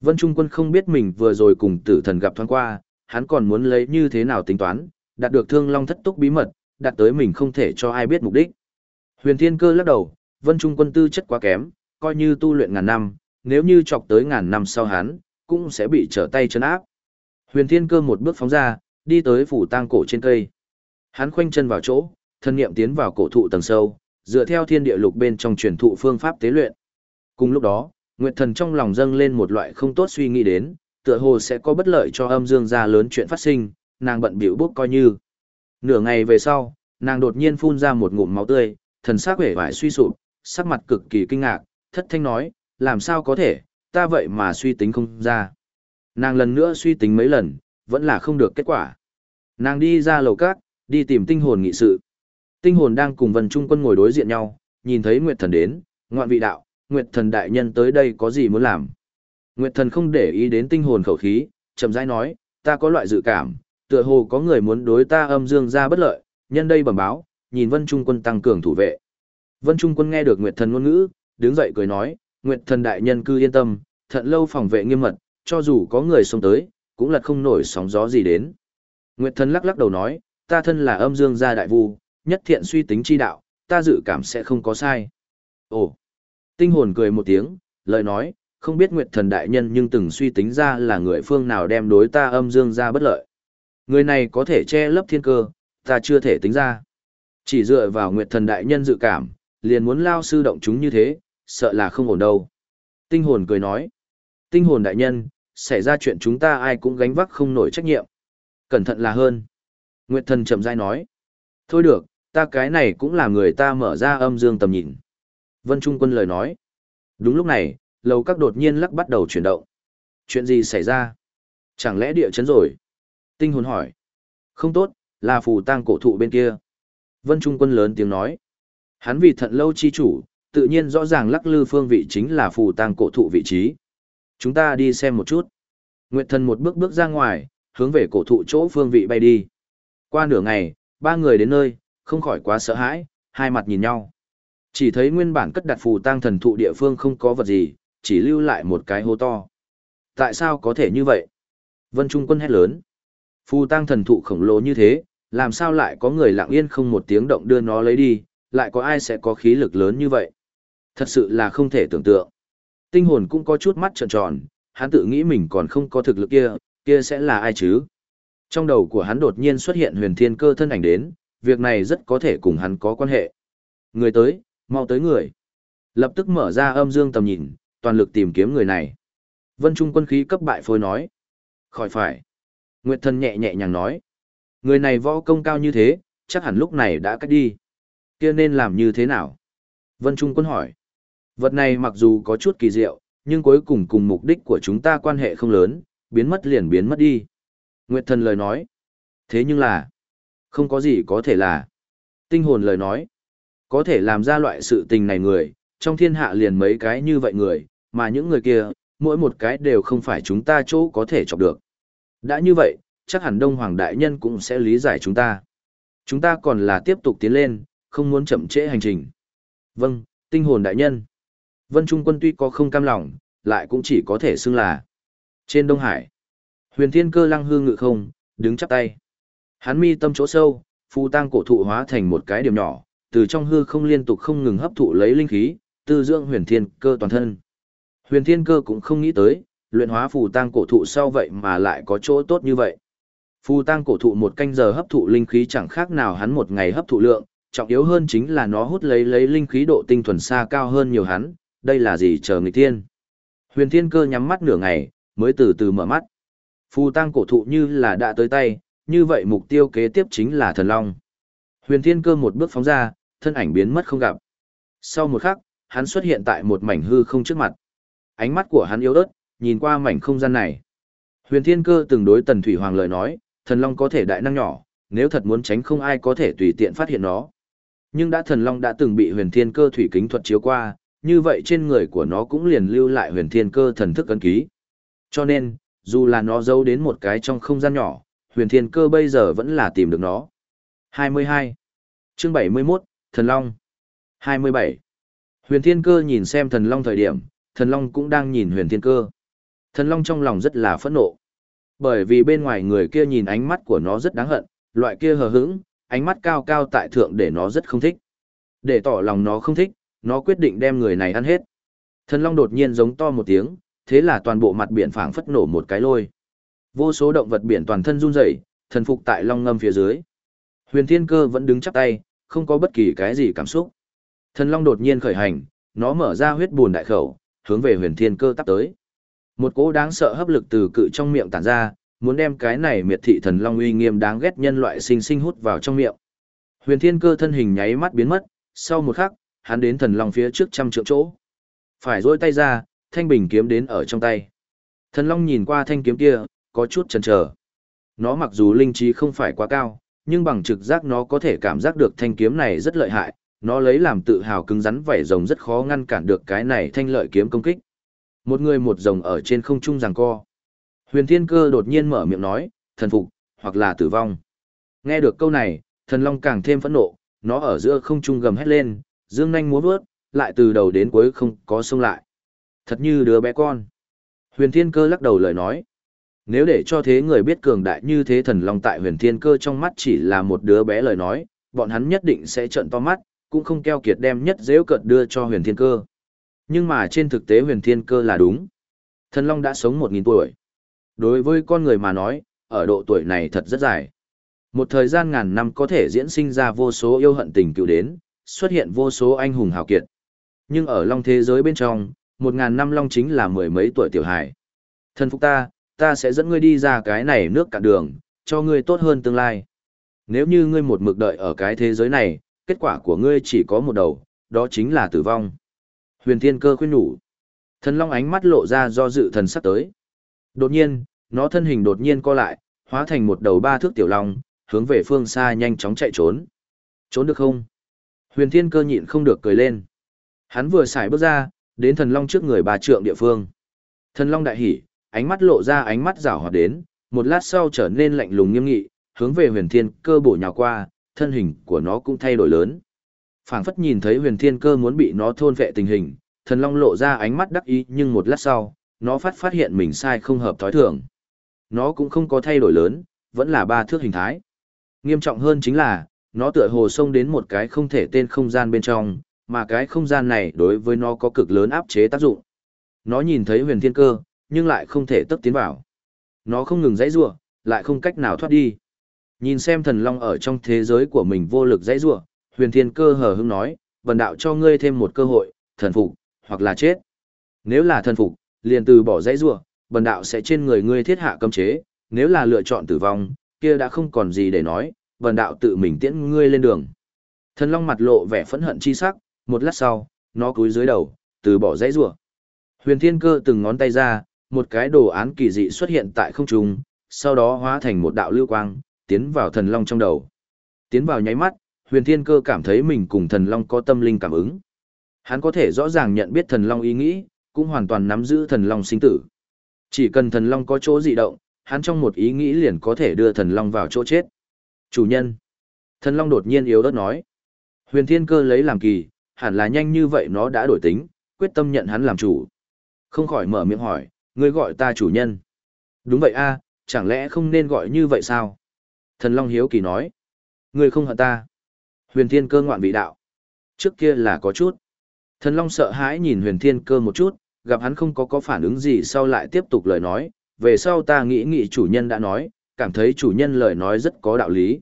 Vân Trung Quân không biết mình vừa rồi cùng tử thần gặp thoáng qua, hắn còn muốn lấy như thế nào tính toán, đạt được thương long thất túc bí mật, đạt tới mình không thể cho ai biết mục đích. Huyền Thiên Cơ lắc đầu, Vân Trung Quân tư chất quá kém, coi như tu luyện ngàn năm, nếu như chọc tới ngàn năm sau hắn, cũng sẽ bị trở tay chân áp. Huyền Thiên Cơ một bước phóng ra, đi tới phủ tang cổ trên cây. Hắn khoanh chân vào chỗ, thân niệm tiến vào cổ thụ tầng sâu, dựa theo thiên địa lục bên trong truyền thụ phương pháp tế luyện. Cùng lúc đó, Nguyệt Thần trong lòng dâng lên một loại không tốt suy nghĩ đến, tựa hồ sẽ có bất lợi cho âm dương gia lớn chuyện phát sinh, nàng bận biểu bước coi như. Nửa ngày về sau, nàng đột nhiên phun ra một ngụm máu tươi, thần sắc vẻ vải suy sụp, sắc mặt cực kỳ kinh ngạc, thất thanh nói, làm sao có thể, ta vậy mà suy tính không ra. Nàng lần nữa suy tính mấy lần, vẫn là không được kết quả. Nàng đi ra lầu cát, đi tìm tinh hồn nghị sự. Tinh hồn đang cùng Vân Trung Quân ngồi đối diện nhau, nhìn thấy Nguyệt Thần đến, ngoạn vị đạo, Nguyệt Thần đại nhân tới đây có gì muốn làm. Nguyệt Thần không để ý đến tinh hồn khẩu khí, chậm rãi nói, ta có loại dự cảm, tựa hồ có người muốn đối ta âm dương ra bất lợi, nhân đây bẩm báo, nhìn Vân Trung Quân tăng cường thủ vệ. Vân Trung Quân nghe được Nguyệt Thần ngôn ngữ, đứng dậy cười nói, Nguyệt Thần đại nhân cư yên tâm, thận lâu phòng vệ nghiêm mật, cho dù có người xông tới, cũng lật không nổi sóng gió gì đến. Nguyệt Thần lắc lắc đầu nói, ta thân là âm dương gia đại vu, nhất thiện suy tính chi đạo, ta dự cảm sẽ không có sai. Ồ, tinh hồn cười một tiếng, lời nói, không biết Nguyệt Thần Đại Nhân nhưng từng suy tính ra là người phương nào đem đối ta âm dương ra bất lợi. Người này có thể che lấp thiên cơ, ta chưa thể tính ra. Chỉ dựa vào Nguyệt Thần Đại Nhân dự cảm, liền muốn lao sư động chúng như thế, sợ là không ổn đâu. Tinh hồn cười nói, tinh hồn đại nhân, xảy ra chuyện chúng ta ai cũng gánh vác không nổi trách nhiệm. Cẩn thận là hơn. Nguyệt thần chậm rãi nói, thôi được, ta cái này cũng là người ta mở ra âm dương tầm nhìn. Vân Trung quân lời nói, đúng lúc này, lầu các đột nhiên lắc bắt đầu chuyển động. Chuyện gì xảy ra? Chẳng lẽ địa chấn rồi? Tinh hồn hỏi. Không tốt, là phù tang cổ thụ bên kia. Vân Trung quân lớn tiếng nói. Hắn vì thận lâu chi chủ, tự nhiên rõ ràng lắc lư phương vị chính là phù tang cổ thụ vị trí. Chúng ta đi xem một chút. Nguyệt thần một bước bước ra ngoài, hướng về cổ thụ chỗ phương vị bay đi. Qua nửa ngày, ba người đến nơi, không khỏi quá sợ hãi, hai mặt nhìn nhau. Chỉ thấy nguyên bản cất đặt phù tang thần thụ địa phương không có vật gì, chỉ lưu lại một cái hố to. Tại sao có thể như vậy? Vân Trung quân hét lớn. Phù tang thần thụ khổng lồ như thế, làm sao lại có người lặng yên không một tiếng động đưa nó lấy đi, lại có ai sẽ có khí lực lớn như vậy? Thật sự là không thể tưởng tượng. Tinh hồn cũng có chút mắt trợn tròn, hắn tự nghĩ mình còn không có thực lực kia, kia sẽ là ai chứ? Trong đầu của hắn đột nhiên xuất hiện huyền thiên cơ thân ảnh đến, việc này rất có thể cùng hắn có quan hệ. Người tới, mau tới người. Lập tức mở ra âm dương tầm nhìn, toàn lực tìm kiếm người này. Vân Trung quân khí cấp bại phôi nói. Khỏi phải. Nguyệt thần nhẹ nhẹ nhàng nói. Người này võ công cao như thế, chắc hẳn lúc này đã cách đi. kia nên làm như thế nào? Vân Trung quân hỏi. Vật này mặc dù có chút kỳ diệu, nhưng cuối cùng cùng mục đích của chúng ta quan hệ không lớn, biến mất liền biến mất đi. Nguyệt thần lời nói. Thế nhưng là, không có gì có thể là. Tinh hồn lời nói. Có thể làm ra loại sự tình này người, trong thiên hạ liền mấy cái như vậy người, mà những người kia, mỗi một cái đều không phải chúng ta chỗ có thể chọc được. Đã như vậy, chắc hẳn Đông Hoàng Đại Nhân cũng sẽ lý giải chúng ta. Chúng ta còn là tiếp tục tiến lên, không muốn chậm trễ hành trình. Vâng, tinh hồn đại nhân. Vân Trung quân tuy có không cam lòng, lại cũng chỉ có thể xưng là. Trên Đông Hải, huyền thiên cơ lăng hương ngự không, đứng chắp tay. Hắn mi tâm chỗ sâu, phù tang cổ thụ hóa thành một cái điểm nhỏ, từ trong hư không liên tục không ngừng hấp thụ lấy linh khí, tư dưỡng huyền thiên cơ toàn thân. Huyền thiên cơ cũng không nghĩ tới, luyện hóa phù tang cổ thụ sau vậy mà lại có chỗ tốt như vậy. Phù tang cổ thụ một canh giờ hấp thụ linh khí chẳng khác nào hắn một ngày hấp thụ lượng, trọng yếu hơn chính là nó hút lấy lấy linh khí độ tinh thuần xa cao hơn nhiều hắn, đây là gì chờ người tiên. Huyền thiên cơ nhắm mắt nửa ngày, mới từ từ mở mắt. Phù tăng cổ thụ như là đã tới tay, như vậy mục tiêu kế tiếp chính là thần long. Huyền thiên cơ một bước phóng ra, thân ảnh biến mất không gặp. Sau một khắc, hắn xuất hiện tại một mảnh hư không trước mặt. Ánh mắt của hắn yếu ớt, nhìn qua mảnh không gian này. Huyền thiên cơ từng đối tần thủy hoàng lời nói, thần long có thể đại năng nhỏ, nếu thật muốn tránh không ai có thể tùy tiện phát hiện nó. Nhưng đã thần long đã từng bị huyền thiên cơ thủy kính thuật chiếu qua, như vậy trên người của nó cũng liền lưu lại huyền thiên cơ thần thức ấn ký. Cho nên, dù là nó giấu đến một cái trong không gian nhỏ, huyền thiên cơ bây giờ vẫn là tìm được nó. 22. Chương 71, Thần Long. 27. Huyền thiên cơ nhìn xem thần long thời điểm, thần long cũng đang nhìn huyền thiên cơ. Thần long trong lòng rất là phẫn nộ. Bởi vì bên ngoài người kia nhìn ánh mắt của nó rất đáng hận, loại kia hờ hững, ánh mắt cao cao tại thượng để nó rất không thích. Để tỏ lòng nó không thích, nó quyết định đem người này ăn hết. Thần long đột nhiên giống to một tiếng, thế là toàn bộ mặt biển phảng phất nổ một cái lôi. Vô số động vật biển toàn thân run rẩy, thần phục tại long ngâm phía dưới. Huyền Thiên Cơ vẫn đứng chắp tay, không có bất kỳ cái gì cảm xúc. Thần long đột nhiên khởi hành, nó mở ra huyết buồn đại khẩu, hướng về Huyền Thiên Cơ tắp tới. Một cỗ đáng sợ hấp lực từ cự trong miệng tản ra, muốn đem cái này miệt thị thần long uy nghiêm đáng ghét nhân loại sinh sinh hút vào trong miệng. Huyền Thiên Cơ thân hình nháy mắt biến mất, sau một khắc, hắn đến thần long phía trước trăm trượng chỗ. Phải rôi tay ra, thanh bình kiếm đến ở trong tay. Thần long nhìn qua thanh kiếm kia, có chút chần chờ. Nó mặc dù linh trí không phải quá cao, nhưng bằng trực giác nó có thể cảm giác được thanh kiếm này rất lợi hại, nó lấy làm tự hào cứng rắn vảy rồng rất khó ngăn cản được cái này thanh lợi kiếm công kích. Một người một rồng ở trên không trung giằng co. Huyền Thiên Cơ đột nhiên mở miệng nói, thần phục, hoặc là tử vong. Nghe được câu này, thần long càng thêm phẫn nộ, nó ở giữa không trung gầm hét lên, dương nhanh múa vớt, lại từ đầu đến cuối không có xông lại. Thật như đứa bé con. Huyền Thiên Cơ lắc đầu lời nói. Nếu để cho thế người biết cường đại như thế thần long tại huyền thiên cơ trong mắt chỉ là một đứa bé lời nói, bọn hắn nhất định sẽ trợn to mắt, cũng không keo kiệt đem nhất dễ cận đưa cho huyền thiên cơ. Nhưng mà trên thực tế huyền thiên cơ là đúng. Thần long đã sống một nghìn tuổi. Đối với con người mà nói, ở độ tuổi này thật rất dài. Một thời gian ngàn năm có thể diễn sinh ra vô số yêu hận tình cựu đến, xuất hiện vô số anh hùng hào kiệt. Nhưng ở long thế giới bên trong, một ngàn năm long chính là mười mấy tuổi tiểu hải. Thần phục ta, ta sẽ dẫn ngươi đi ra cái này nước cạn đường, cho ngươi tốt hơn tương lai. Nếu như ngươi một mực đợi ở cái thế giới này, kết quả của ngươi chỉ có một đầu, đó chính là tử vong. Huyền Thiên Cơ khuyên nhủ. Thần Long ánh mắt lộ ra do dự thần sắc tới. Đột nhiên, nó thân hình đột nhiên co lại, hóa thành một đầu ba thước tiểu long, hướng về phương xa nhanh chóng chạy trốn. Trốn được không? Huyền Thiên Cơ nhịn không được cười lên. Hắn vừa xài bước ra, đến thần long trước người bà trượng địa phương. Thần long đại hỉ, ánh mắt lộ ra ánh mắt rảo hoạt đến, một lát sau trở nên lạnh lùng nghiêm nghị, hướng về huyền thiên cơ bổ nhào qua, thân hình của nó cũng thay đổi lớn. phảng phất nhìn thấy huyền thiên cơ muốn bị nó thôn vệ tình hình, thần long lộ ra ánh mắt đắc ý nhưng một lát sau, nó phát phát hiện mình sai không hợp thói thường. Nó cũng không có thay đổi lớn, vẫn là ba thước hình thái. Nghiêm trọng hơn chính là, nó tựa hồ xông đến một cái không thể tên không gian bên trong, mà cái không gian này đối với nó có cực lớn áp chế tác dụng. Nó nhìn thấy huyền thiên cơ, nhưng lại không thể tấp tiến vào. Nó không ngừng dãy rủa, lại không cách nào thoát đi. Nhìn xem thần long ở trong thế giới của mình vô lực dãy rủa, huyền thiên cơ hờ hững nói, vần đạo cho ngươi thêm một cơ hội, thần phục, hoặc là chết. Nếu là thần phục, liền từ bỏ dãy rủa, vần đạo sẽ trên người ngươi thiết hạ cấm chế, nếu là lựa chọn tử vong, kia đã không còn gì để nói, vần đạo tự mình tiễn ngươi lên đường. Thần long mặt lộ vẻ phẫn hận chi sắc, một lát sau, nó cúi dưới đầu, từ bỏ dãy rủa. Huyền Thiên Cơ từng ngón tay ra, một cái đồ án kỳ dị xuất hiện tại không trung, sau đó hóa thành một đạo lưu quang, tiến vào thần long trong đầu. Tiến vào nháy mắt, Huyền Thiên Cơ cảm thấy mình cùng thần long có tâm linh cảm ứng. Hắn có thể rõ ràng nhận biết thần long ý nghĩ, cũng hoàn toàn nắm giữ thần long sinh tử. Chỉ cần thần long có chỗ dị động, hắn trong một ý nghĩ liền có thể đưa thần long vào chỗ chết. Chủ nhân. Thần long đột nhiên yếu ớt nói. Huyền Thiên Cơ lấy làm kỳ, hẳn là nhanh như vậy nó đã đổi tính, quyết tâm nhận hắn làm chủ. Không khỏi mở miệng hỏi, ngươi gọi ta chủ nhân. Đúng vậy a, chẳng lẽ không nên gọi như vậy sao? Thần Long Hiếu Kỳ nói, ngươi không hận ta. Huyền Thiên Cơ ngoạn vị đạo. Trước kia là có chút. Thần Long sợ hãi nhìn Huyền Thiên Cơ một chút, gặp hắn không có có phản ứng gì sau lại tiếp tục lời nói, về sau ta nghĩ nghĩ chủ nhân đã nói, cảm thấy chủ nhân lời nói rất có đạo lý.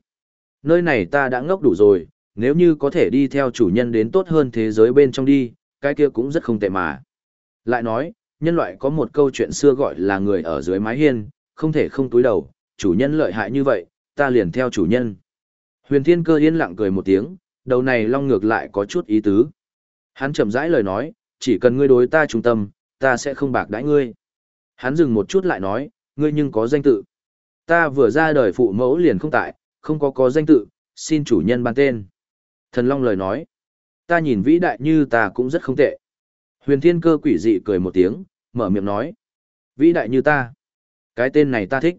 Nơi này ta đã ngốc đủ rồi, nếu như có thể đi theo chủ nhân đến tốt hơn thế giới bên trong đi, cái kia cũng rất không tệ mà. Lại nói, nhân loại có một câu chuyện xưa gọi là người ở dưới mái hiên, không thể không túi đầu, chủ nhân lợi hại như vậy, ta liền theo chủ nhân. Huyền Thiên Cơ yên lặng cười một tiếng, đầu này long ngược lại có chút ý tứ. Hắn chậm rãi lời nói, chỉ cần ngươi đối ta trung tâm, ta sẽ không bạc đãi ngươi. Hắn dừng một chút lại nói, ngươi nhưng có danh tự. Ta vừa ra đời phụ mẫu liền không tại, không có có danh tự, xin chủ nhân ban tên. Thần Long lời nói, ta nhìn vĩ đại như ta cũng rất không tệ. Huyền Thiên Cơ quỷ dị cười một tiếng, mở miệng nói. Vĩ đại như ta. Cái tên này ta thích.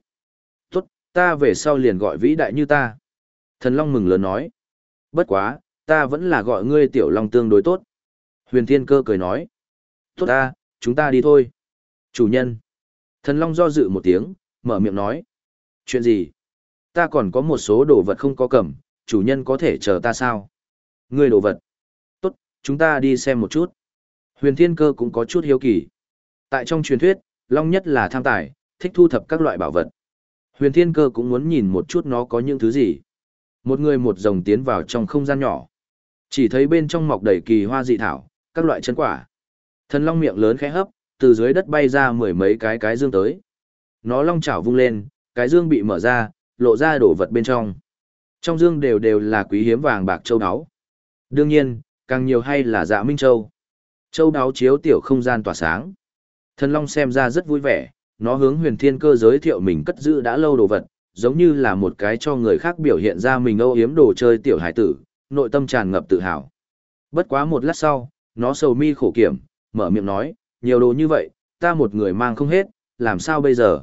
Tốt, ta về sau liền gọi vĩ đại như ta. Thần Long mừng lớn nói. Bất quá, ta vẫn là gọi ngươi tiểu Long tương đối tốt. Huyền Thiên Cơ cười nói. Tốt ta, chúng ta đi thôi. Chủ nhân. Thần Long do dự một tiếng, mở miệng nói. Chuyện gì? Ta còn có một số đồ vật không có cầm, chủ nhân có thể chờ ta sao? Ngươi đồ vật. Tốt, chúng ta đi xem một chút. Huyền Thiên Cơ cũng có chút hiếu kỳ. Tại trong truyền thuyết, Long nhất là tham tài, thích thu thập các loại bảo vật. Huyền Thiên Cơ cũng muốn nhìn một chút nó có những thứ gì. Một người một rồng tiến vào trong không gian nhỏ. Chỉ thấy bên trong mọc đầy kỳ hoa dị thảo, các loại chân quả. Thần Long miệng lớn khẽ hấp, từ dưới đất bay ra mười mấy cái cái dương tới. Nó long chảo vung lên, cái dương bị mở ra, lộ ra đồ vật bên trong. Trong dương đều đều là quý hiếm vàng bạc châu áo. Đương nhiên, càng nhiều hay là dạ minh châu. Châu đáo chiếu tiểu không gian tỏa sáng. Thần Long xem ra rất vui vẻ, nó hướng huyền thiên cơ giới thiệu mình cất giữ đã lâu đồ vật, giống như là một cái cho người khác biểu hiện ra mình âu yếm đồ chơi tiểu hải tử, nội tâm tràn ngập tự hào. Bất quá một lát sau, nó sầu mi khổ kiểm, mở miệng nói, nhiều đồ như vậy, ta một người mang không hết, làm sao bây giờ?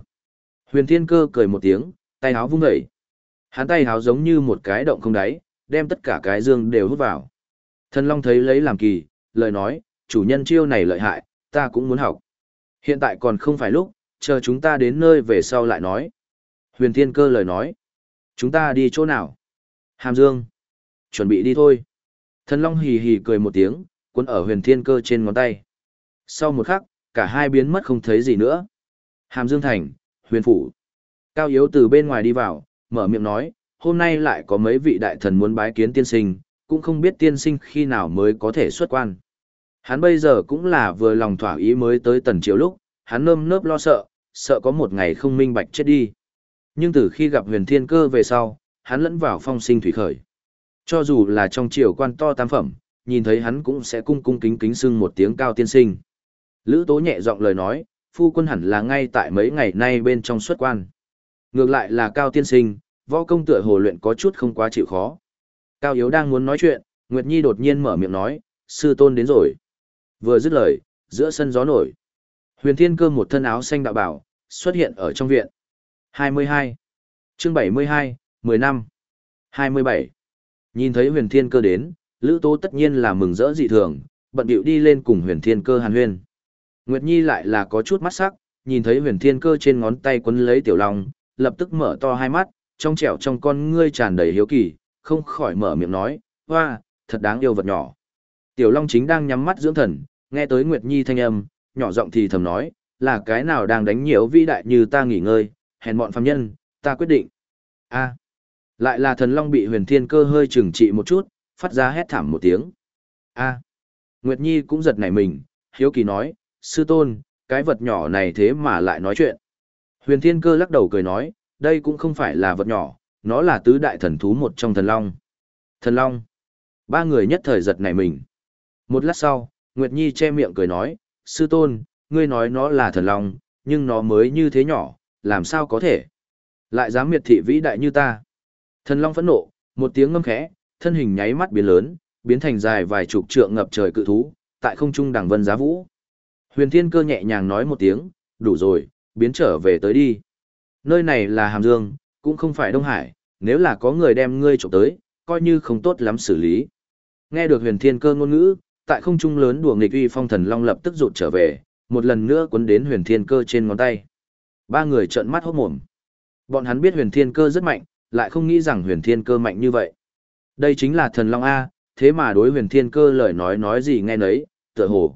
Huyền thiên cơ cười một tiếng, tay háo vung dậy. Hắn tay háo giống như một cái động không đáy, đem tất cả cái dương đều hút vào. Thần Long thấy lấy làm kỳ, lời nói, chủ nhân chiêu này lợi hại, ta cũng muốn học. Hiện tại còn không phải lúc, chờ chúng ta đến nơi về sau lại nói. Huyền Thiên Cơ lời nói. Chúng ta đi chỗ nào? Hàm Dương. Chuẩn bị đi thôi. Thần Long hì hì cười một tiếng, cuốn ở huyền thiên cơ trên ngón tay. Sau một khắc, cả hai biến mất không thấy gì nữa. Hàm Dương Thành, huyền phủ. Cao Yếu từ bên ngoài đi vào, mở miệng nói, hôm nay lại có mấy vị đại thần muốn bái kiến tiên sinh, cũng không biết tiên sinh khi nào mới có thể xuất quan. Hắn bây giờ cũng là vừa lòng thỏa ý mới tới tần triều lúc, hắn nơm nớp lo sợ, sợ có một ngày không minh bạch chết đi. Nhưng từ khi gặp huyền thiên cơ về sau, hắn lẫn vào phong sinh thủy khởi. Cho dù là trong triều quan to tam phẩm, nhìn thấy hắn cũng sẽ cung cung kính kính xưng một tiếng cao tiên sinh. Lữ tố nhẹ giọng lời nói, phu quân hẳn là ngay tại mấy ngày nay bên trong xuất quan. Ngược lại là cao tiên sinh, võ công tựa hồ luyện có chút không quá chịu khó. Cao Yếu đang muốn nói chuyện, Nguyệt Nhi đột nhiên mở miệng nói, sư tôn đến rồi. Vừa dứt lời, giữa sân gió nổi. Huyền Thiên Cơ một thân áo xanh đạo bảo, xuất hiện ở trong viện. 22. Chương 72, 10 năm. 27. Nhìn thấy Huyền Thiên Cơ đến, Lữ Tố tất nhiên là mừng rỡ dị thường, bận điệu đi lên cùng Huyền Thiên Cơ hàn huyên. Nguyệt Nhi lại là có chút mắt sắc, nhìn thấy Huyền Thiên Cơ trên ngón tay quấn lấy tiểu long, lập tức mở to hai mắt, trong trẻo trong con ngươi tràn đầy hiếu kỳ, không khỏi mở miệng nói, hoa, thật đáng yêu vật nhỏ. Tiểu Long chính đang nhắm mắt dưỡng thần, nghe tới Nguyệt Nhi thanh âm, nhỏ giọng thì thầm nói, là cái nào đang đánh nhiễu vĩ đại như ta nghỉ ngơi, hèn bọn phàm nhân, ta quyết định. a à, lại là thần Long bị huyền thiên cơ hơi trừng trị một chút, phát ra hét thảm một tiếng. a à, Nguyệt Nhi cũng giật nảy mình, hiếu kỳ nói, sư tôn, cái vật nhỏ này thế mà lại nói chuyện. Huyền thiên cơ lắc đầu cười nói, đây cũng không phải là vật nhỏ, nó là tứ đại thần thú một trong thần long. Thần long. Ba người nhất thời giật nảy mình. Một lát sau, Nguyệt Nhi che miệng cười nói, sư tôn, ngươi nói nó là thần long, nhưng nó mới như thế nhỏ, làm sao có thể? Lại dám miệt thị vĩ đại như ta. Thần long phẫn nộ, một tiếng ngâm khẽ, thân hình nháy mắt biến lớn, biến thành dài vài chục trượng ngập trời cự thú, tại không trung đằng vân giá vũ. Huyền Thiên Cơ nhẹ nhàng nói một tiếng, đủ rồi, biến trở về tới đi. Nơi này là Hàm Dương, cũng không phải Đông Hải, nếu là có người đem ngươi trộm tới, coi như không tốt lắm xử lý. Nghe được huyền thiên cơ ngôn ngữ, tại không trung lớn đùa nghịch uy phong thần long lập tức rụt trở về, một lần nữa cuốn đến huyền thiên cơ trên ngón tay. Ba người trợn mắt hốt mồm. Bọn hắn biết huyền thiên cơ rất mạnh, lại không nghĩ rằng huyền thiên cơ mạnh như vậy. Đây chính là thần long A, thế mà đối huyền thiên cơ lời nói nói gì nghe nấy, tựa hồ.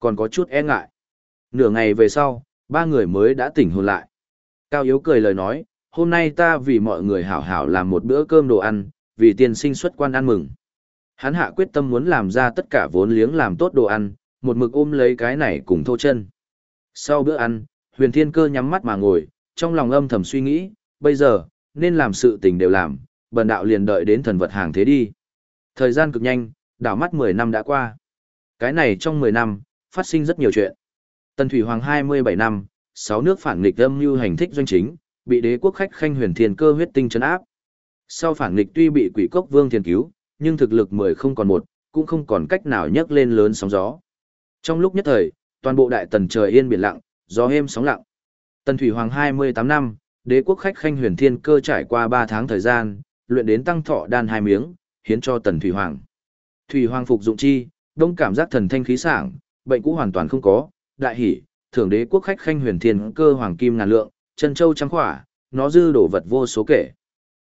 Còn có chút e ngại. Nửa ngày về sau, ba người mới đã tỉnh hồn lại. Cao Yếu cười lời nói, hôm nay ta vì mọi người hảo hảo làm một bữa cơm đồ ăn, vì tiên sinh xuất quan ăn mừng. Hắn hạ quyết tâm muốn làm ra tất cả vốn liếng làm tốt đồ ăn, một mực ôm lấy cái này cùng thô chân. Sau bữa ăn, huyền thiên cơ nhắm mắt mà ngồi, trong lòng âm thầm suy nghĩ, bây giờ, nên làm sự tình đều làm, bần đạo liền đợi đến thần vật hàng thế đi. Thời gian cực nhanh, đảo mắt 10 năm đã qua. Cái này trong 10 năm, phát sinh rất nhiều chuyện. Tần Thủy Hoàng 27 năm, 6 nước phản nghịch âm mưu hành thích doanh chính, bị đế quốc khách khanh huyền thiên cơ huyết tinh chấn áp. Sau phản nghịch tuy bị quỷ cốc vương thiên cứu, nhưng thực lực mười không còn một, cũng không còn cách nào nhấc lên lớn sóng gió. Trong lúc nhất thời, toàn bộ đại tần trời yên biển lặng, gió êm sóng lặng. Tần Thủy Hoàng 28 năm, đế quốc khách khanh huyền thiên cơ trải qua 3 tháng thời gian, luyện đến tăng thọ đan hai miếng, hiến cho Tần Thủy Hoàng. Thủy Hoàng phục dụng chi, đông cảm giác thần thanh khí sảng, bệnh cũ hoàn toàn không có, đại hỉ, thưởng đế quốc khách khanh huyền thiên cơ hoàng kim ngàn lượng, chân châu trắng khỏa, nó dư đổ vật vô số kể.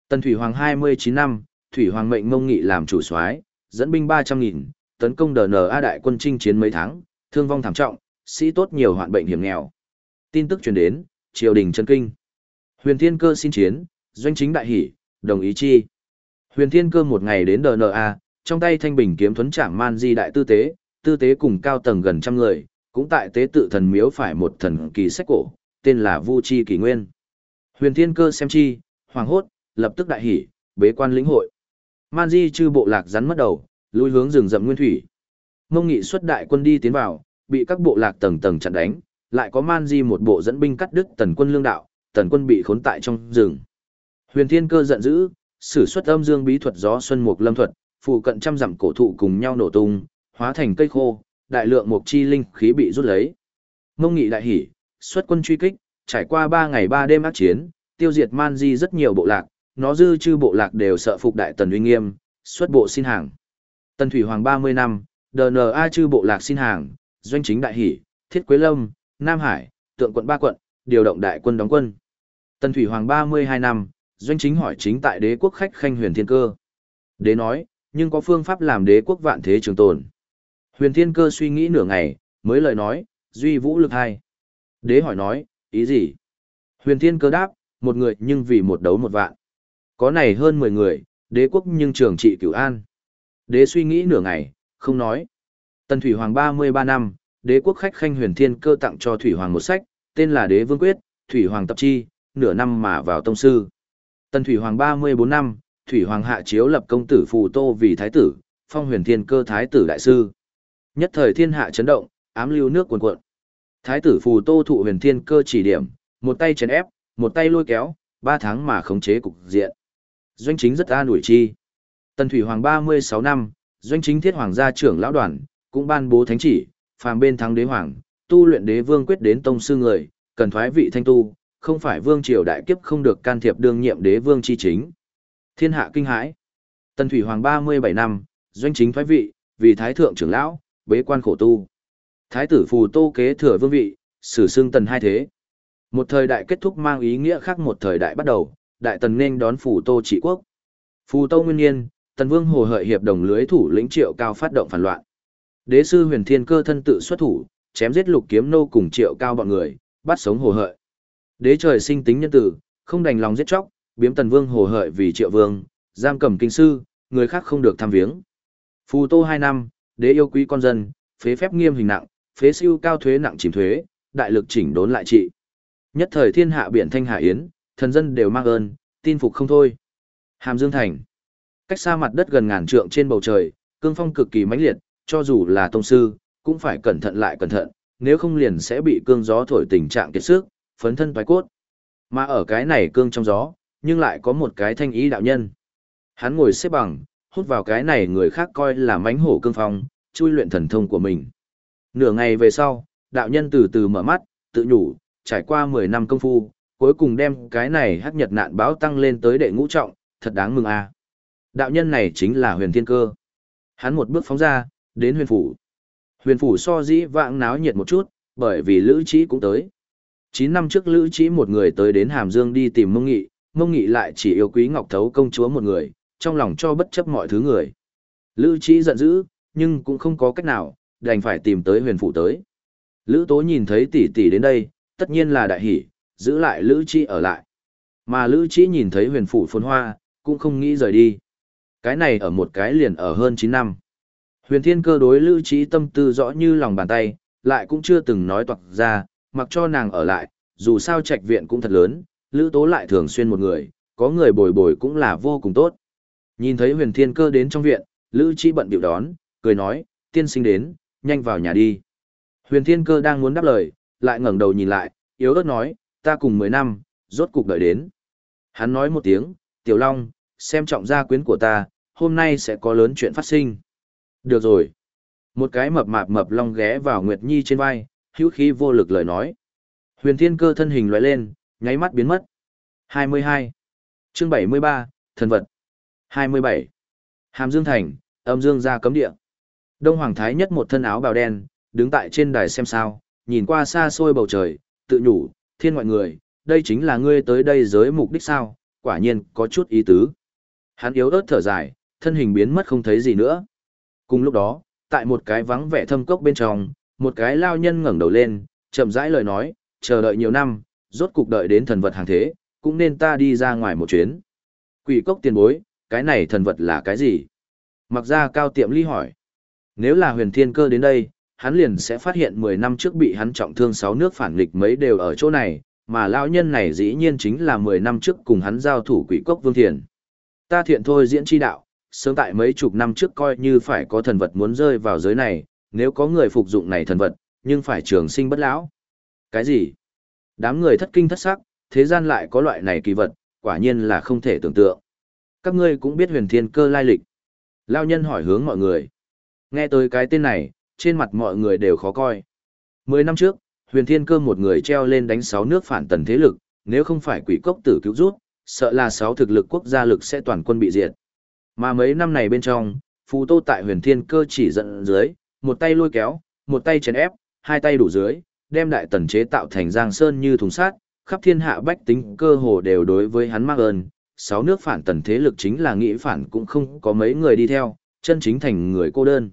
Tần Thủy Hoàng 29 năm, Thủy Hoàng mệnh Ngông Nghị làm chủ soái, dẫn binh 300.000, tấn công DNA đại quân chinh chiến mấy tháng, thương vong thảm trọng, sĩ tốt nhiều hoạn bệnh hiểm nghèo. Tin tức truyền đến, triều đình chân kinh. Huyền Thiên Cơ xin chiến, doanh chính đại hỷ, đồng ý chi. Huyền Thiên Cơ một ngày đến DNA, trong tay thanh bình kiếm thuấn trảm man di đại tư tế, tư tế cùng cao tầng gần trăm người, cũng tại tế tự thần miếu phải một thần kỳ sách cổ, tên là Vu Chi Kỳ Nguyên. Huyền Thiên Cơ xem chi, hoàng hốt, lập tức đại hỉ, bế quan lĩnh hội. Man Di chư bộ lạc rắn mất đầu, lui hướng rừng rậm nguyên thủy. Mông Nghị xuất đại quân đi tiến vào, bị các bộ lạc tầng tầng chặn đánh, lại có Man Di một bộ dẫn binh cắt đứt tần quân lương đạo, tần quân bị khốn tại trong rừng. Huyền Thiên Cơ giận dữ, sử xuất âm dương bí thuật gió xuân mục lâm thuật, phụ cận trăm dặm cổ thụ cùng nhau nổ tung, hóa thành cây khô, đại lượng mục chi linh khí bị rút lấy. Mông Nghị đại hỉ, xuất quân truy kích, trải qua 3 ngày 3 đêm ác chiến, tiêu diệt Man Di rất nhiều bộ lạc, nó dư chư bộ lạc đều sợ phục đại tần uy nghiêm, xuất bộ xin hàng. Tần Thủy Hoàng 30 năm, DNA chư bộ lạc xin hàng, doanh chính đại hỷ, thiết quế lâm, Nam Hải, tượng quận ba quận, điều động đại quân đóng quân. Tần Thủy Hoàng 32 năm, doanh chính hỏi chính tại đế quốc khách khanh huyền thiên cơ. Đế nói, nhưng có phương pháp làm đế quốc vạn thế trường tồn. Huyền thiên cơ suy nghĩ nửa ngày, mới lời nói, duy vũ lực hai. Đế hỏi nói, ý gì? Huyền thiên cơ đáp, một người nhưng vì một đấu một vạn. Có này hơn 10 người, đế quốc nhưng trường trị cửu an. Đế suy nghĩ nửa ngày, không nói. Tần Thủy Hoàng 33 năm, đế quốc khách khanh huyền thiên cơ tặng cho Thủy Hoàng một sách, tên là Đế Vương Quyết, Thủy Hoàng Tập Chi, nửa năm mà vào tông sư. Tần Thủy Hoàng 34 năm, Thủy Hoàng hạ chiếu lập công tử Phù Tô vì thái tử, phong huyền thiên cơ thái tử đại sư. Nhất thời thiên hạ chấn động, ám lưu nước cuồn cuộn. Thái tử Phù Tô thụ huyền thiên cơ chỉ điểm, một tay chấn ép, một tay lôi kéo, ba tháng mà khống chế cục diện. Doanh chính rất an ủi chi. Tần Thủy Hoàng 36 năm, doanh chính thiết hoàng gia trưởng lão đoàn, cũng ban bố thánh chỉ, phàm bên thắng đế hoàng, tu luyện đế vương quyết đến tông sư người, cần thoái vị thanh tu, không phải vương triều đại kiếp không được can thiệp đương nhiệm đế vương chi chính. Thiên hạ kinh hãi. Tần Thủy Hoàng 37 năm, doanh chính thoái vị, vì thái thượng trưởng lão, bế quan khổ tu. Thái tử phù tô kế thừa vương vị, sử xương tần hai thế. Một thời đại kết thúc mang ý nghĩa khác một thời đại bắt đầu, đại tần nên đón phù tô trị quốc. Phù tô nguyên nhiên, tần vương hồ hợi hiệp đồng lưới thủ lĩnh triệu cao phát động phản loạn. Đế sư huyền thiên cơ thân tự xuất thủ, chém giết lục kiếm nô cùng triệu cao bọn người, bắt sống hồ hợi. Đế trời sinh tính nhân tử, không đành lòng giết chóc, biếm tần vương hồ hợi vì triệu vương, giam cầm kinh sư, người khác không được tham viếng. Phù tô hai năm, đế yêu quý con dân, phế phép nghiêm hình nặng, phế siêu cao thuế nặng chìm thuế, đại lực chỉnh đốn lại trị. Nhất thời thiên hạ biển thanh hạ yến, thần dân đều mang ơn, tin phục không thôi. Hàm Dương Thành. Cách xa mặt đất gần ngàn trượng trên bầu trời, cương phong cực kỳ mãnh liệt, cho dù là tông sư, cũng phải cẩn thận lại cẩn thận, nếu không liền sẽ bị cương gió thổi tình trạng kiệt sức, phấn thân toái cốt. Mà ở cái này cương trong gió, nhưng lại có một cái thanh ý đạo nhân. Hắn ngồi xếp bằng, hút vào cái này người khác coi là mánh hổ cương phong, chui luyện thần thông của mình. Nửa ngày về sau, đạo nhân từ từ mở mắt, tự nhủ, trải qua 10 năm công phu, cuối cùng đem cái này hắc nhật nạn báo tăng lên tới đệ ngũ trọng, thật đáng mừng a. Đạo nhân này chính là huyền thiên cơ. Hắn một bước phóng ra, đến huyền phủ. Huyền phủ so dĩ vãng náo nhiệt một chút, bởi vì Lữ Trí cũng tới. 9 năm trước Lữ Trí một người tới đến Hàm Dương đi tìm Mông Nghị, Mông Nghị lại chỉ yêu quý Ngọc Thấu công chúa một người, trong lòng cho bất chấp mọi thứ người. Lữ Trí giận dữ, nhưng cũng không có cách nào, đành phải tìm tới huyền phủ tới. Lữ Tố nhìn thấy tỷ tỷ đến đây, tất nhiên là đại hỉ giữ lại Lữ chi ở lại. Mà Lữ chi nhìn thấy huyền phủ phồn hoa, cũng không nghĩ rời đi. Cái này ở một cái liền ở hơn 9 năm. Huyền Thiên Cơ đối Lữ chi tâm tư rõ như lòng bàn tay, lại cũng chưa từng nói toạc ra, mặc cho nàng ở lại, dù sao trạch viện cũng thật lớn, Lữ Tố lại thường xuyên một người, có người bồi bồi cũng là vô cùng tốt. Nhìn thấy Huyền Thiên Cơ đến trong viện, Lữ chi bận biểu đón, cười nói, tiên sinh đến, nhanh vào nhà đi. Huyền Thiên Cơ đang muốn đáp lời, lại ngẩng đầu nhìn lại, yếu ớt nói, ta cùng 10 năm, rốt cục đợi đến. Hắn nói một tiếng, Tiểu Long, xem trọng gia quyến của ta, hôm nay sẽ có lớn chuyện phát sinh. Được rồi. Một cái mập mạp mập long ghé vào Nguyệt Nhi trên vai, hữu khí vô lực lời nói. Huyền Thiên Cơ thân hình lóe lên, nháy mắt biến mất. 22. Chương 73, thần vật. 27. Hàm Dương Thành, âm dương ra cấm địa. Đông Hoàng Thái nhất một thân áo bào đen, đứng tại trên đài xem sao, nhìn qua xa xôi bầu trời, tự nhủ, thiên ngoại người, đây chính là ngươi tới đây giới mục đích sao, quả nhiên có chút ý tứ. Hắn yếu ớt thở dài, thân hình biến mất không thấy gì nữa. Cùng lúc đó, tại một cái vắng vẻ thâm cốc bên trong, một cái lao nhân ngẩng đầu lên, chậm rãi lời nói, chờ đợi nhiều năm, rốt cục đợi đến thần vật hàng thế, cũng nên ta đi ra ngoài một chuyến. Quỷ cốc tiền bối, cái này thần vật là cái gì? Mặc ra cao tiệm ly hỏi. Nếu là huyền thiên cơ đến đây, hắn liền sẽ phát hiện 10 năm trước bị hắn trọng thương 6 nước phản nghịch mấy đều ở chỗ này, mà lão nhân này dĩ nhiên chính là 10 năm trước cùng hắn giao thủ quỷ cốc vương thiền. Ta thiện thôi diễn chi đạo, sớm tại mấy chục năm trước coi như phải có thần vật muốn rơi vào giới này, nếu có người phục dụng này thần vật, nhưng phải trường sinh bất lão. Cái gì? Đám người thất kinh thất sắc, thế gian lại có loại này kỳ vật, quả nhiên là không thể tưởng tượng. Các ngươi cũng biết huyền thiên cơ lai lịch. Lao nhân hỏi hướng mọi người. Nghe tới cái tên này, trên mặt mọi người đều khó coi. Mười năm trước, huyền thiên cơ một người treo lên đánh sáu nước phản tần thế lực, nếu không phải quỷ cốc tử cứu rút, sợ là sáu thực lực quốc gia lực sẽ toàn quân bị diệt. Mà mấy năm này bên trong, Phù Tô tại huyền thiên cơ chỉ dẫn dưới, một tay lôi kéo, một tay chèn ép, hai tay đủ dưới, đem đại tần chế tạo thành giang sơn như thùng sát, khắp thiên hạ bách tính cơ hồ đều đối với hắn mắc ơn. Sáu nước phản tần thế lực chính là nghĩ phản cũng không có mấy người đi theo, chân chính thành người cô đơn.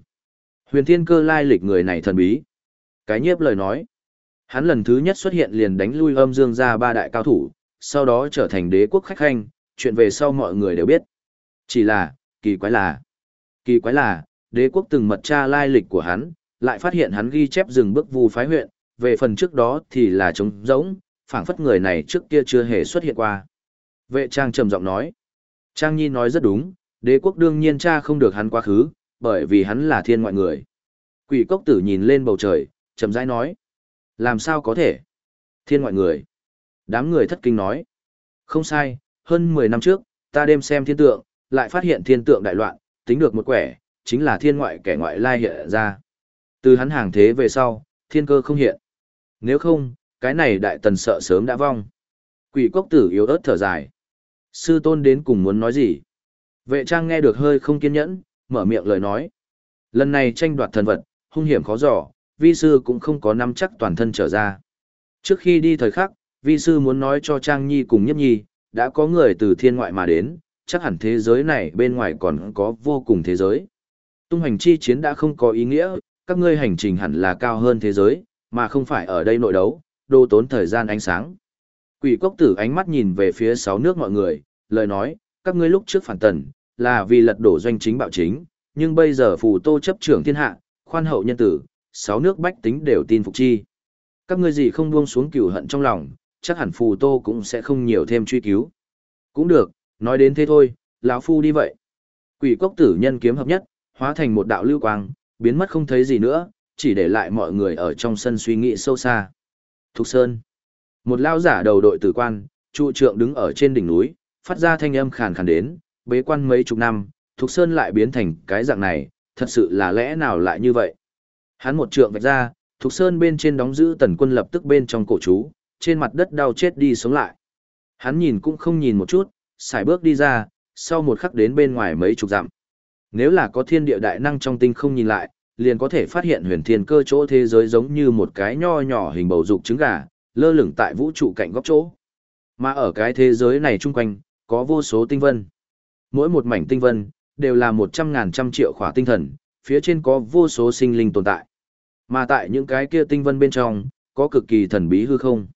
Huyền thiên cơ lai lịch người này thần bí. Cái nhiếp lời nói. Hắn lần thứ nhất xuất hiện liền đánh lui âm dương ra ba đại cao thủ, sau đó trở thành đế quốc khách khanh, chuyện về sau mọi người đều biết. Chỉ là, kỳ quái là, kỳ quái là, đế quốc từng mật tra lai lịch của hắn, lại phát hiện hắn ghi chép dừng bước vu phái huyện, về phần trước đó thì là trống rỗng, phảng phất người này trước kia chưa hề xuất hiện qua. Vệ trang trầm giọng nói, Trang Nhi nói rất đúng, đế quốc đương nhiên cha không được hắn quá khứ, bởi vì hắn là thiên ngoại người. Quỷ cốc tử nhìn lên bầu trời, chậm rãi nói, làm sao có thể? Thiên ngoại người. Đám người thất kinh nói, không sai, hơn 10 năm trước, ta đêm xem thiên tượng, lại phát hiện thiên tượng đại loạn, tính được một quẻ, chính là thiên ngoại kẻ ngoại lai hiện ra. Từ hắn hàng thế về sau, thiên cơ không hiện. Nếu không, cái này đại tần sợ sớm đã vong. Quỷ cốc tử yếu ớt thở dài. Sư tôn đến cùng muốn nói gì? Vệ trang nghe được hơi không kiên nhẫn, mở miệng lời nói. Lần này tranh đoạt thần vật, hung hiểm khó dò, vi sư cũng không có nắm chắc toàn thân trở ra. Trước khi đi thời khắc, vi sư muốn nói cho Trang Nhi cùng Nhấp Nhi, đã có người từ thiên ngoại mà đến, chắc hẳn thế giới này bên ngoài còn có vô cùng thế giới. Tung hành chi chiến đã không có ý nghĩa, các ngươi hành trình hẳn là cao hơn thế giới, mà không phải ở đây nội đấu, đô tốn thời gian ánh sáng. Quỷ cốc tử ánh mắt nhìn về phía sáu nước mọi người, lời nói, các ngươi lúc trước phản tần, là vì lật đổ doanh chính bạo chính, nhưng bây giờ phù tô chấp trưởng thiên hạ, khoan hậu nhân tử, sáu nước bách tính đều tin phục chi. Các ngươi gì không buông xuống cửu hận trong lòng, chắc hẳn phù tô cũng sẽ không nhiều thêm truy cứu. Cũng được, nói đến thế thôi, lão phu đi vậy. Quỷ cốc tử nhân kiếm hợp nhất, hóa thành một đạo lưu quang, biến mất không thấy gì nữa, chỉ để lại mọi người ở trong sân suy nghĩ sâu xa. Thục Sơn. Một lao giả đầu đội tử quan, trụ trượng đứng ở trên đỉnh núi, phát ra thanh âm khàn khàn đến, bế quan mấy chục năm, Thục Sơn lại biến thành cái dạng này, thật sự là lẽ nào lại như vậy. Hắn một trượng vạch ra, Thục Sơn bên trên đóng giữ tần quân lập tức bên trong cổ chú, trên mặt đất đau chết đi sống lại. Hắn nhìn cũng không nhìn một chút, xài bước đi ra, sau một khắc đến bên ngoài mấy chục dặm. Nếu là có thiên địa đại năng trong tinh không nhìn lại, liền có thể phát hiện huyền thiên cơ chỗ thế giới giống như một cái nho nhỏ hình bầu dục trứng gà, lơ lửng tại vũ trụ cạnh góc chỗ. Mà ở cái thế giới này chung quanh, có vô số tinh vân. Mỗi một mảnh tinh vân, đều là một trăm ngàn trăm triệu khỏa tinh thần, phía trên có vô số sinh linh tồn tại. Mà tại những cái kia tinh vân bên trong, có cực kỳ thần bí hư không.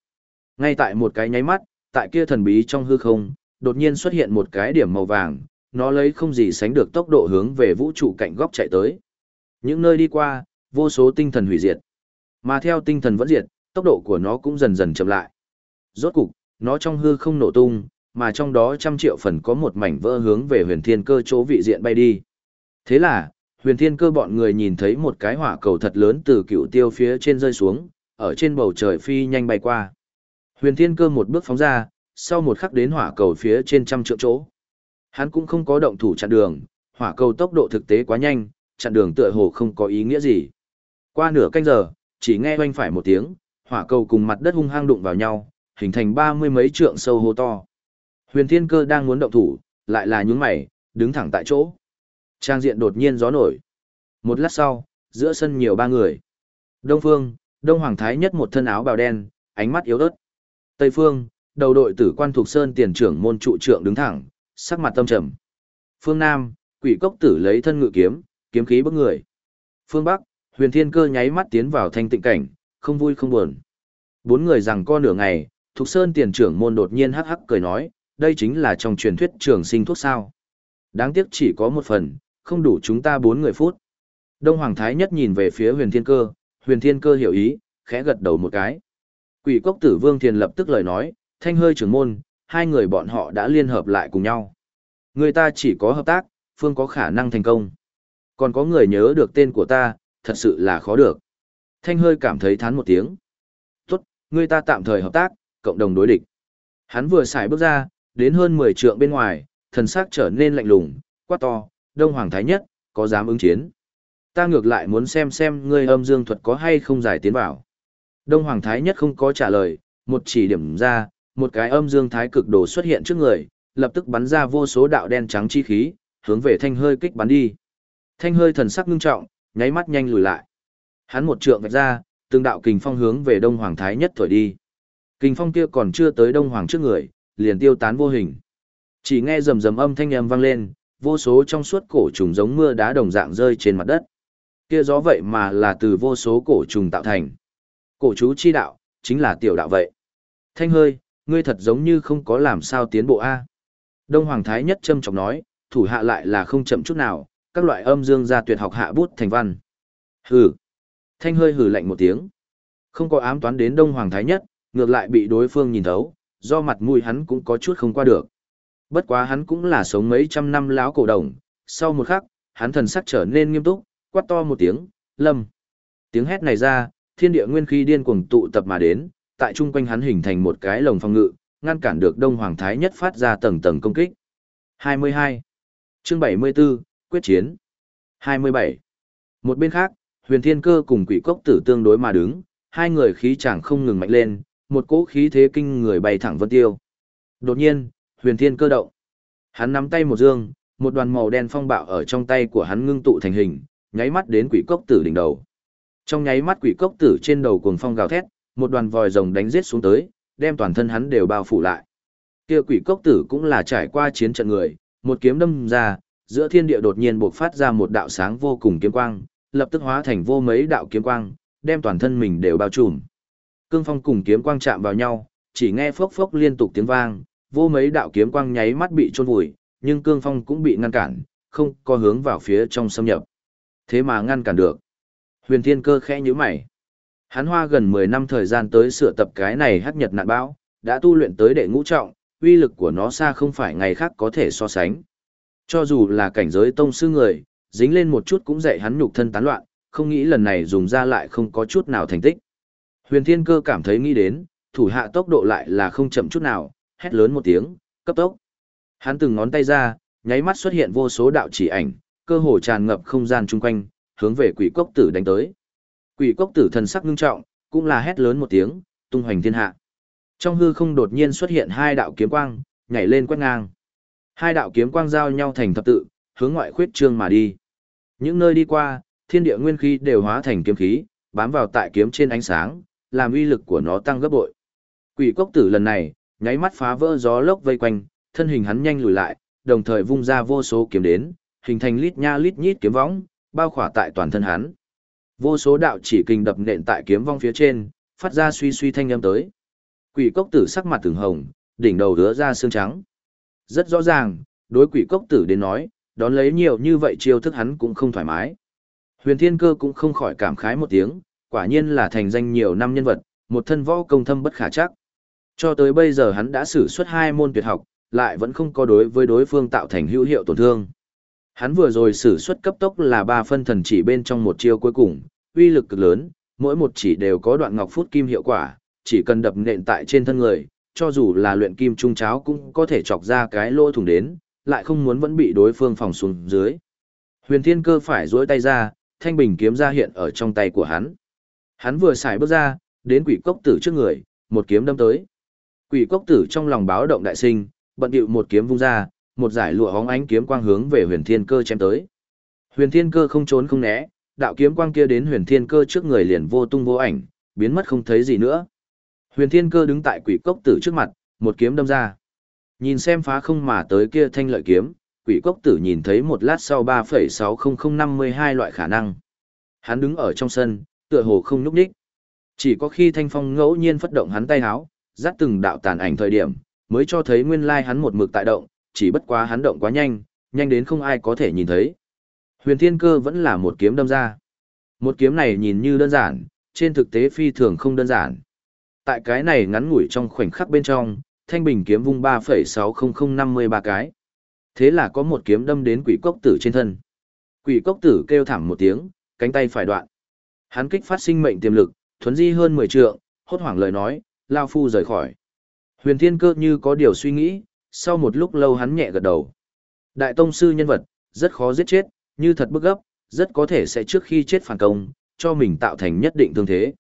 Ngay tại một cái nháy mắt, tại kia thần bí trong hư không, đột nhiên xuất hiện một cái điểm màu vàng, nó lấy không gì sánh được tốc độ hướng về vũ trụ cạnh góc chạy tới. Những nơi đi qua, vô số tinh thần hủy diệt. Mà theo tinh thần vẫn diệt, tốc độ của nó cũng dần dần chậm lại. Rốt cục, nó trong hư không nổ tung, mà trong đó trăm triệu phần có một mảnh vỡ hướng về huyền thiên cơ chỗ vị diện bay đi. Thế là, huyền thiên cơ bọn người nhìn thấy một cái hỏa cầu thật lớn từ cựu tiêu phía trên rơi xuống, ở trên bầu trời phi nhanh bay qua. Huyền thiên cơ một bước phóng ra, sau một khắc đến hỏa cầu phía trên trăm triệu chỗ. Hắn cũng không có động thủ chặn đường, hỏa cầu tốc độ thực tế quá nhanh, chặn đường tựa hồ không có ý nghĩa gì. Qua nửa canh giờ, chỉ nghe oanh phải một tiếng, hỏa cầu cùng mặt đất hung hăng đụng vào nhau, hình thành ba mươi mấy trượng sâu hô to. Huyền Thiên Cơ đang muốn động thủ, lại là nhướng mày, đứng thẳng tại chỗ. Trang diện đột nhiên gió nổi. Một lát sau, giữa sân nhiều ba người. Đông Phương, Đông Hoàng Thái nhất một thân áo bào đen, ánh mắt yếu ớt. Tây Phương, đầu đội tử quan thuộc sơn tiền trưởng môn trụ trưởng đứng thẳng, sắc mặt tâm trầm. Phương Nam, quỷ cốc tử lấy thân ngự kiếm, kiếm khí bức người. Phương Bắc, huyền thiên cơ nháy mắt tiến vào thanh tịnh cảnh, không vui không buồn. Bốn người rằng co nửa ngày, Thục Sơn tiền trưởng môn đột nhiên hắc hắc cười nói, đây chính là trong truyền thuyết trường sinh thuốc sao. Đáng tiếc chỉ có một phần, không đủ chúng ta bốn người phút. Đông Hoàng Thái nhất nhìn về phía huyền thiên cơ, huyền thiên cơ hiểu ý, khẽ gật đầu một cái. Quỷ cốc tử vương thiền lập tức lời nói, thanh hơi trưởng môn, hai người bọn họ đã liên hợp lại cùng nhau. Người ta chỉ có hợp tác, phương có khả năng thành công. Còn có người nhớ được tên của ta, thật sự là khó được. Thanh hơi cảm thấy thán một tiếng. Tốt, người ta tạm thời hợp tác, cộng đồng đối địch. Hắn vừa xài bước ra, đến hơn 10 trượng bên ngoài, thần sắc trở nên lạnh lùng, quát to, Đông Hoàng Thái Nhất, có dám ứng chiến. Ta ngược lại muốn xem xem ngươi âm dương thuật có hay không giải tiến vào. Đông Hoàng Thái Nhất không có trả lời, một chỉ điểm ra, một cái âm dương thái cực đồ xuất hiện trước người, lập tức bắn ra vô số đạo đen trắng chi khí, hướng về thanh hơi kích bắn đi. Thanh hơi thần sắc ngưng trọng, nháy mắt nhanh lùi lại. Hắn một trượng vạch ra, từng đạo kình phong hướng về Đông Hoàng Thái Nhất thổi đi. Kình phong kia còn chưa tới Đông Hoàng trước người, liền tiêu tán vô hình. Chỉ nghe rầm rầm âm thanh âm vang lên, vô số trong suốt cổ trùng giống mưa đá đồng dạng rơi trên mặt đất. Kia gió vậy mà là từ vô số cổ trùng tạo thành. Cổ chú chi đạo, chính là tiểu đạo vậy. Thanh hơi, ngươi thật giống như không có làm sao tiến bộ A. Đông Hoàng Thái Nhất châm trọng nói, thủ hạ lại là không chậm chút nào, các loại âm dương gia tuyệt học hạ bút thành văn. Hừ. Thanh hơi hừ lạnh một tiếng. Không có ám toán đến Đông Hoàng Thái Nhất, ngược lại bị đối phương nhìn thấu, do mặt mũi hắn cũng có chút không qua được. Bất quá hắn cũng là sống mấy trăm năm láo cổ đồng, sau một khắc, hắn thần sắc trở nên nghiêm túc, quát to một tiếng, lâm. Tiếng hét này ra, thiên địa nguyên khí điên cuồng tụ tập mà đến, tại chung quanh hắn hình thành một cái lồng phòng ngự, ngăn cản được Đông Hoàng Thái Nhất phát ra tầng tầng công kích. 22. Chương 74, quyết chiến. 27. Một bên khác, Huyền Thiên Cơ cùng Quỷ Cốc Tử tương đối mà đứng, hai người khí chẳng không ngừng mạnh lên, một cỗ khí thế kinh người bay thẳng vân tiêu. Đột nhiên, Huyền Thiên Cơ động. Hắn nắm tay một dương, một đoàn màu đen phong bạo ở trong tay của hắn ngưng tụ thành hình, nháy mắt đến Quỷ Cốc Tử đỉnh đầu. Trong nháy mắt Quỷ Cốc Tử trên đầu cuồng phong gào thét, một đoàn vòi rồng đánh giết xuống tới, đem toàn thân hắn đều bao phủ lại. Kia Quỷ Cốc Tử cũng là trải qua chiến trận người, một kiếm đâm ra, giữa thiên địa đột nhiên bộc phát ra một đạo sáng vô cùng kiếm quang, lập tức hóa thành vô mấy đạo kiếm quang, đem toàn thân mình đều bao trùm. Cương phong cùng kiếm quang chạm vào nhau, chỉ nghe phốc phốc liên tục tiếng vang, vô mấy đạo kiếm quang nháy mắt bị chôn vùi, nhưng cương phong cũng bị ngăn cản, không có hướng vào phía trong xâm nhập. Thế mà ngăn cản được. Huyền Thiên Cơ khẽ nhíu mày. Hắn hoa gần 10 năm thời gian tới sửa tập cái này hắc nhật nạn bão, đã tu luyện tới đệ ngũ trọng, uy lực của nó xa không phải ngày khác có thể so sánh. Cho dù là cảnh giới tông sư người, dính lên một chút cũng dạy hắn nhục thân tán loạn, không nghĩ lần này dùng ra lại không có chút nào thành tích. Huyền Thiên Cơ cảm thấy nghĩ đến, thủ hạ tốc độ lại là không chậm chút nào, hét lớn một tiếng, cấp tốc. Hắn từng ngón tay ra, nháy mắt xuất hiện vô số đạo chỉ ảnh, cơ hồ tràn ngập không gian chung quanh, hướng về quỷ cốc tử đánh tới. Quỷ cốc tử thần sắc ngưng trọng, cũng là hét lớn một tiếng, tung hoành thiên hạ. Trong hư không đột nhiên xuất hiện hai đạo kiếm quang, nhảy lên quét ngang. Hai đạo kiếm quang giao nhau thành thập tự, hướng ngoại khuyết trương mà đi. Những nơi đi qua, thiên địa nguyên khí đều hóa thành kiếm khí, bám vào tại kiếm trên ánh sáng, làm uy lực của nó tăng gấp bội. Quỷ cốc tử lần này, nháy mắt phá vỡ gió lốc vây quanh, thân hình hắn nhanh lùi lại, đồng thời vung ra vô số kiếm đến, hình thành lít nha lít nhít kiếm võng, bao khỏa tại toàn thân hắn. Vô số đạo chỉ kình đập nện tại kiếm vong phía trên, phát ra suy suy thanh âm tới. Quỷ cốc tử sắc mặt từng hồng, đỉnh đầu đứa ra xương trắng. Rất rõ ràng, đối quỷ cốc tử đến nói, đón lấy nhiều như vậy chiêu thức hắn cũng không thoải mái. Huyền Thiên Cơ cũng không khỏi cảm khái một tiếng, quả nhiên là thành danh nhiều năm nhân vật, một thân võ công thâm bất khả chắc. Cho tới bây giờ hắn đã sử xuất hai môn tuyệt học, lại vẫn không có đối với đối phương tạo thành hữu hiệu tổn thương. Hắn vừa rồi sử xuất cấp tốc là ba phân thần chỉ bên trong một chiêu cuối cùng, uy lực cực lớn, mỗi một chỉ đều có đoạn ngọc phút kim hiệu quả, chỉ cần đập nện tại trên thân người, cho dù là luyện kim trung cháo cũng có thể chọc ra cái lỗ thủng đến, lại không muốn vẫn bị đối phương phòng xuống dưới. Huyền Thiên Cơ phải duỗi tay ra, thanh bình kiếm ra hiện ở trong tay của hắn. Hắn vừa xài bước ra, đến quỷ cốc tử trước người, một kiếm đâm tới. Quỷ cốc tử trong lòng báo động đại sinh, bận điệu một kiếm vung ra, một giải lụa hóng ánh kiếm quang hướng về huyền thiên cơ chém tới. Huyền thiên cơ không trốn không né, đạo kiếm quang kia đến huyền thiên cơ trước người liền vô tung vô ảnh, biến mất không thấy gì nữa. Huyền thiên cơ đứng tại quỷ cốc tử trước mặt, một kiếm đâm ra. Nhìn xem phá không mà tới kia thanh lợi kiếm, quỷ cốc tử nhìn thấy một lát sau 3,60052 loại khả năng. Hắn đứng ở trong sân, tựa hồ không nhúc nhích. Chỉ có khi thanh phong ngẫu nhiên phất động hắn tay háo, dắt từng đạo tàn ảnh thời điểm, mới cho thấy nguyên lai hắn một mực tại động, chỉ bất quá hắn động quá nhanh, nhanh đến không ai có thể nhìn thấy. Huyền Thiên Cơ vẫn là một kiếm đâm ra. Một kiếm này nhìn như đơn giản, trên thực tế phi thường không đơn giản. Tại cái này ngắn ngủi trong khoảnh khắc bên trong, thanh bình kiếm vung 3,60053 cái. Thế là có một kiếm đâm đến quỷ cốc tử trên thân. Quỷ cốc tử kêu thảm một tiếng, cánh tay phải đoạn. Hắn kích phát sinh mệnh tiềm lực, thuấn di hơn 10 trượng, hốt hoảng lời nói, lao phu rời khỏi. Huyền Thiên Cơ như có điều suy nghĩ, sau một lúc lâu hắn nhẹ gật đầu. Đại tông sư nhân vật, rất khó giết chết, như thật bức gấp, rất có thể sẽ trước khi chết phản công, cho mình tạo thành nhất định thương thế.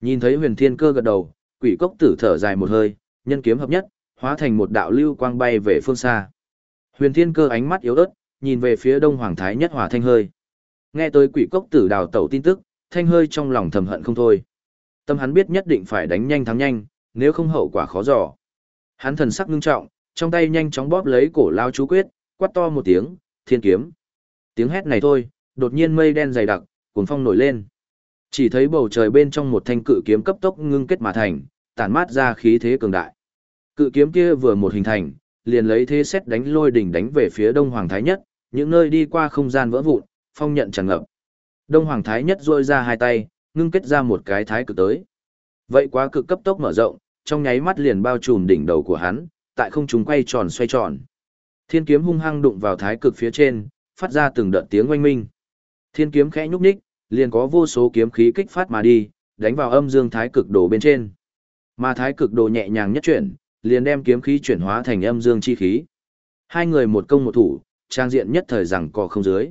Nhìn thấy huyền thiên cơ gật đầu, quỷ cốc tử thở dài một hơi, nhân kiếm hợp nhất, hóa thành một đạo lưu quang bay về phương xa. Huyền thiên cơ ánh mắt yếu ớt, nhìn về phía đông hoàng thái nhất hòa thanh hơi. Nghe tới quỷ cốc tử đào tẩu tin tức, thanh hơi trong lòng thầm hận không thôi. Tâm hắn biết nhất định phải đánh nhanh thắng nhanh, nếu không hậu quả khó dò. Hắn thần sắc ngưng trọng, trong tay nhanh chóng bóp lấy cổ lao chú quyết, quát to một tiếng, thiên kiếm. Tiếng hét này thôi, đột nhiên mây đen dày đặc, cuồng phong nổi lên. Chỉ thấy bầu trời bên trong một thanh cự kiếm cấp tốc ngưng kết mà thành, tản mát ra khí thế cường đại. Cự kiếm kia vừa một hình thành, liền lấy thế xét đánh lôi đỉnh đánh về phía Đông Hoàng Thái Nhất, những nơi đi qua không gian vỡ vụn, phong nhận tràn ngập. Đông Hoàng Thái Nhất duỗi ra hai tay, ngưng kết ra một cái thái cực tới. Vậy quá cực cấp tốc mở rộng, trong nháy mắt liền bao trùm đỉnh đầu của hắn, tại không trung quay tròn xoay tròn. Thiên kiếm hung hăng đụng vào thái cực phía trên, phát ra từng đợt tiếng oanh minh. Thiên kiếm khẽ nhúc nhích, liền có vô số kiếm khí kích phát mà đi, đánh vào âm dương thái cực đồ bên trên. Mà thái cực đồ nhẹ nhàng nhất chuyển, liền đem kiếm khí chuyển hóa thành âm dương chi khí. Hai người một công một thủ, trang diện nhất thời rằng cò không dưới.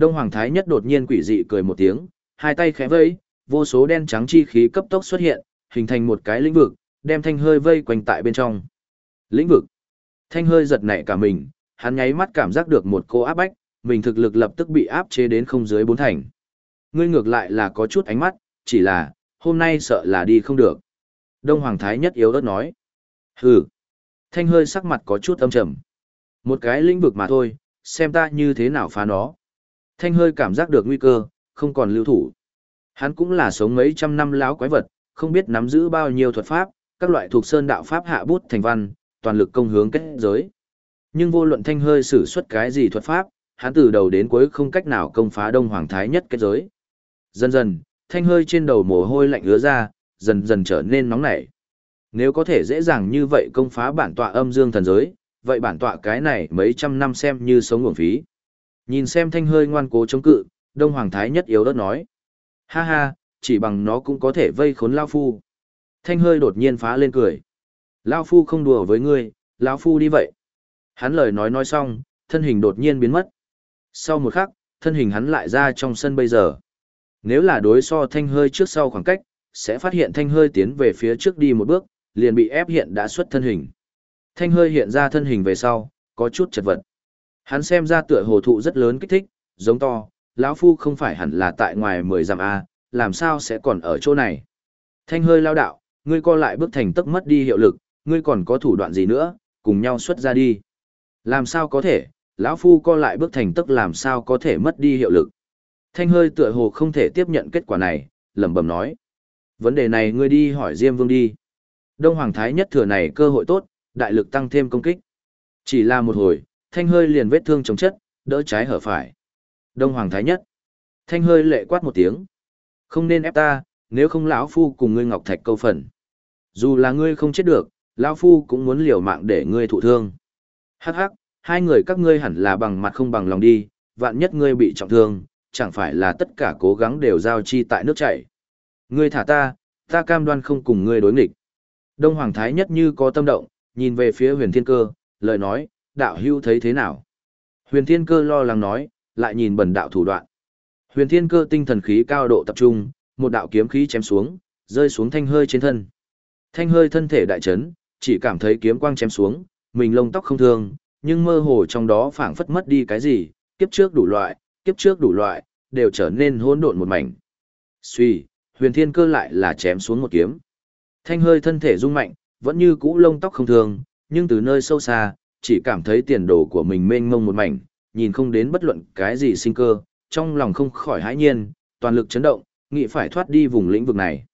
Đông Hoàng Thái nhất đột nhiên quỷ dị cười một tiếng, hai tay khẽ vẫy, vô số đen trắng chi khí cấp tốc xuất hiện, hình thành một cái lĩnh vực, đem thanh hơi vây quanh tại bên trong. Lĩnh vực. Thanh hơi giật nảy cả mình, hắn nháy mắt cảm giác được một cô áp bách, mình thực lực lập tức bị áp chế đến không dưới bốn thành. Ngươi ngược lại là có chút ánh mắt, chỉ là, hôm nay sợ là đi không được. Đông Hoàng Thái nhất yếu ớt nói. Hừ. Thanh hơi sắc mặt có chút âm trầm. Một cái lĩnh vực mà thôi, xem ta như thế nào phá nó. Thanh hơi cảm giác được nguy cơ, không còn lưu thủ. Hắn cũng là sống mấy trăm năm láo quái vật, không biết nắm giữ bao nhiêu thuật pháp, các loại thuộc sơn đạo pháp hạ bút thành văn, toàn lực công hướng kết giới. Nhưng vô luận thanh hơi sử xuất cái gì thuật pháp, hắn từ đầu đến cuối không cách nào công phá Đông Hoàng Thái nhất kết giới. Dần dần, thanh hơi trên đầu mồ hôi lạnh ứa ra, dần dần trở nên nóng nảy. Nếu có thể dễ dàng như vậy công phá bản tọa âm dương thần giới, vậy bản tọa cái này mấy trăm năm xem như sống uổng phí. Nhìn xem thanh hơi ngoan cố chống cự, Đông Hoàng Thái nhất yếu đất nói. Ha ha, chỉ bằng nó cũng có thể vây khốn Lao Phu. Thanh hơi đột nhiên phá lên cười. Lao Phu không đùa với ngươi, Lao Phu đi vậy. Hắn lời nói nói xong, thân hình đột nhiên biến mất. Sau một khắc, thân hình hắn lại ra trong sân bây giờ. Nếu là đối so thanh hơi trước sau khoảng cách, sẽ phát hiện thanh hơi tiến về phía trước đi một bước, liền bị ép hiện đã xuất thân hình. Thanh hơi hiện ra thân hình về sau, có chút chật vật. Hắn xem ra tựa hồ thụ rất lớn kích thích, giống to, lão phu không phải hẳn là tại ngoài mười dặm a, làm sao sẽ còn ở chỗ này? Thanh hơi lao đạo, ngươi co lại bước thành tức mất đi hiệu lực, ngươi còn có thủ đoạn gì nữa, cùng nhau xuất ra đi. Làm sao có thể, lão phu co lại bước thành tức làm sao có thể mất đi hiệu lực. Thanh hơi tựa hồ không thể tiếp nhận kết quả này, lẩm bẩm nói. Vấn đề này ngươi đi hỏi Diêm Vương đi. Đông Hoàng Thái nhất thừa này cơ hội tốt, đại lực tăng thêm công kích. Chỉ là một hồi, thanh hơi liền vết thương chống chất, đỡ trái hở phải. Đông Hoàng Thái nhất. Thanh hơi lệ quát một tiếng. Không nên ép ta, nếu không lão phu cùng ngươi ngọc thạch câu phần. Dù là ngươi không chết được, lão phu cũng muốn liều mạng để ngươi thụ thương. Hắc hắc, hai người các ngươi hẳn là bằng mặt không bằng lòng đi, vạn nhất ngươi bị trọng thương, chẳng phải là tất cả cố gắng đều giao chi tại nước chảy. Ngươi thả ta, ta cam đoan không cùng ngươi đối nghịch. Đông Hoàng Thái nhất như có tâm động, nhìn về phía huyền thiên cơ, lời nói, đạo hưu thấy thế nào? Huyền thiên cơ lo lắng nói, lại nhìn bần đạo thủ đoạn. Huyền thiên cơ tinh thần khí cao độ tập trung, một đạo kiếm khí chém xuống, rơi xuống thanh hơi trên thân. Thanh hơi thân thể đại chấn, chỉ cảm thấy kiếm quang chém xuống, mình lông tóc không thương, nhưng mơ hồ trong đó phảng phất mất đi cái gì, kiếp trước đủ loại, kiếp trước đủ loại, đều trở nên hỗn độn một mảnh. Suy, huyền thiên cơ lại là chém xuống một kiếm. Thanh hơi thân thể rung mạnh, vẫn như cũ lông tóc không thường, nhưng từ nơi sâu xa, chỉ cảm thấy tiền đồ của mình mênh mông một mảnh, nhìn không đến bất luận cái gì sinh cơ, trong lòng không khỏi hãi nhiên, toàn lực chấn động, nghĩ phải thoát đi vùng lĩnh vực này.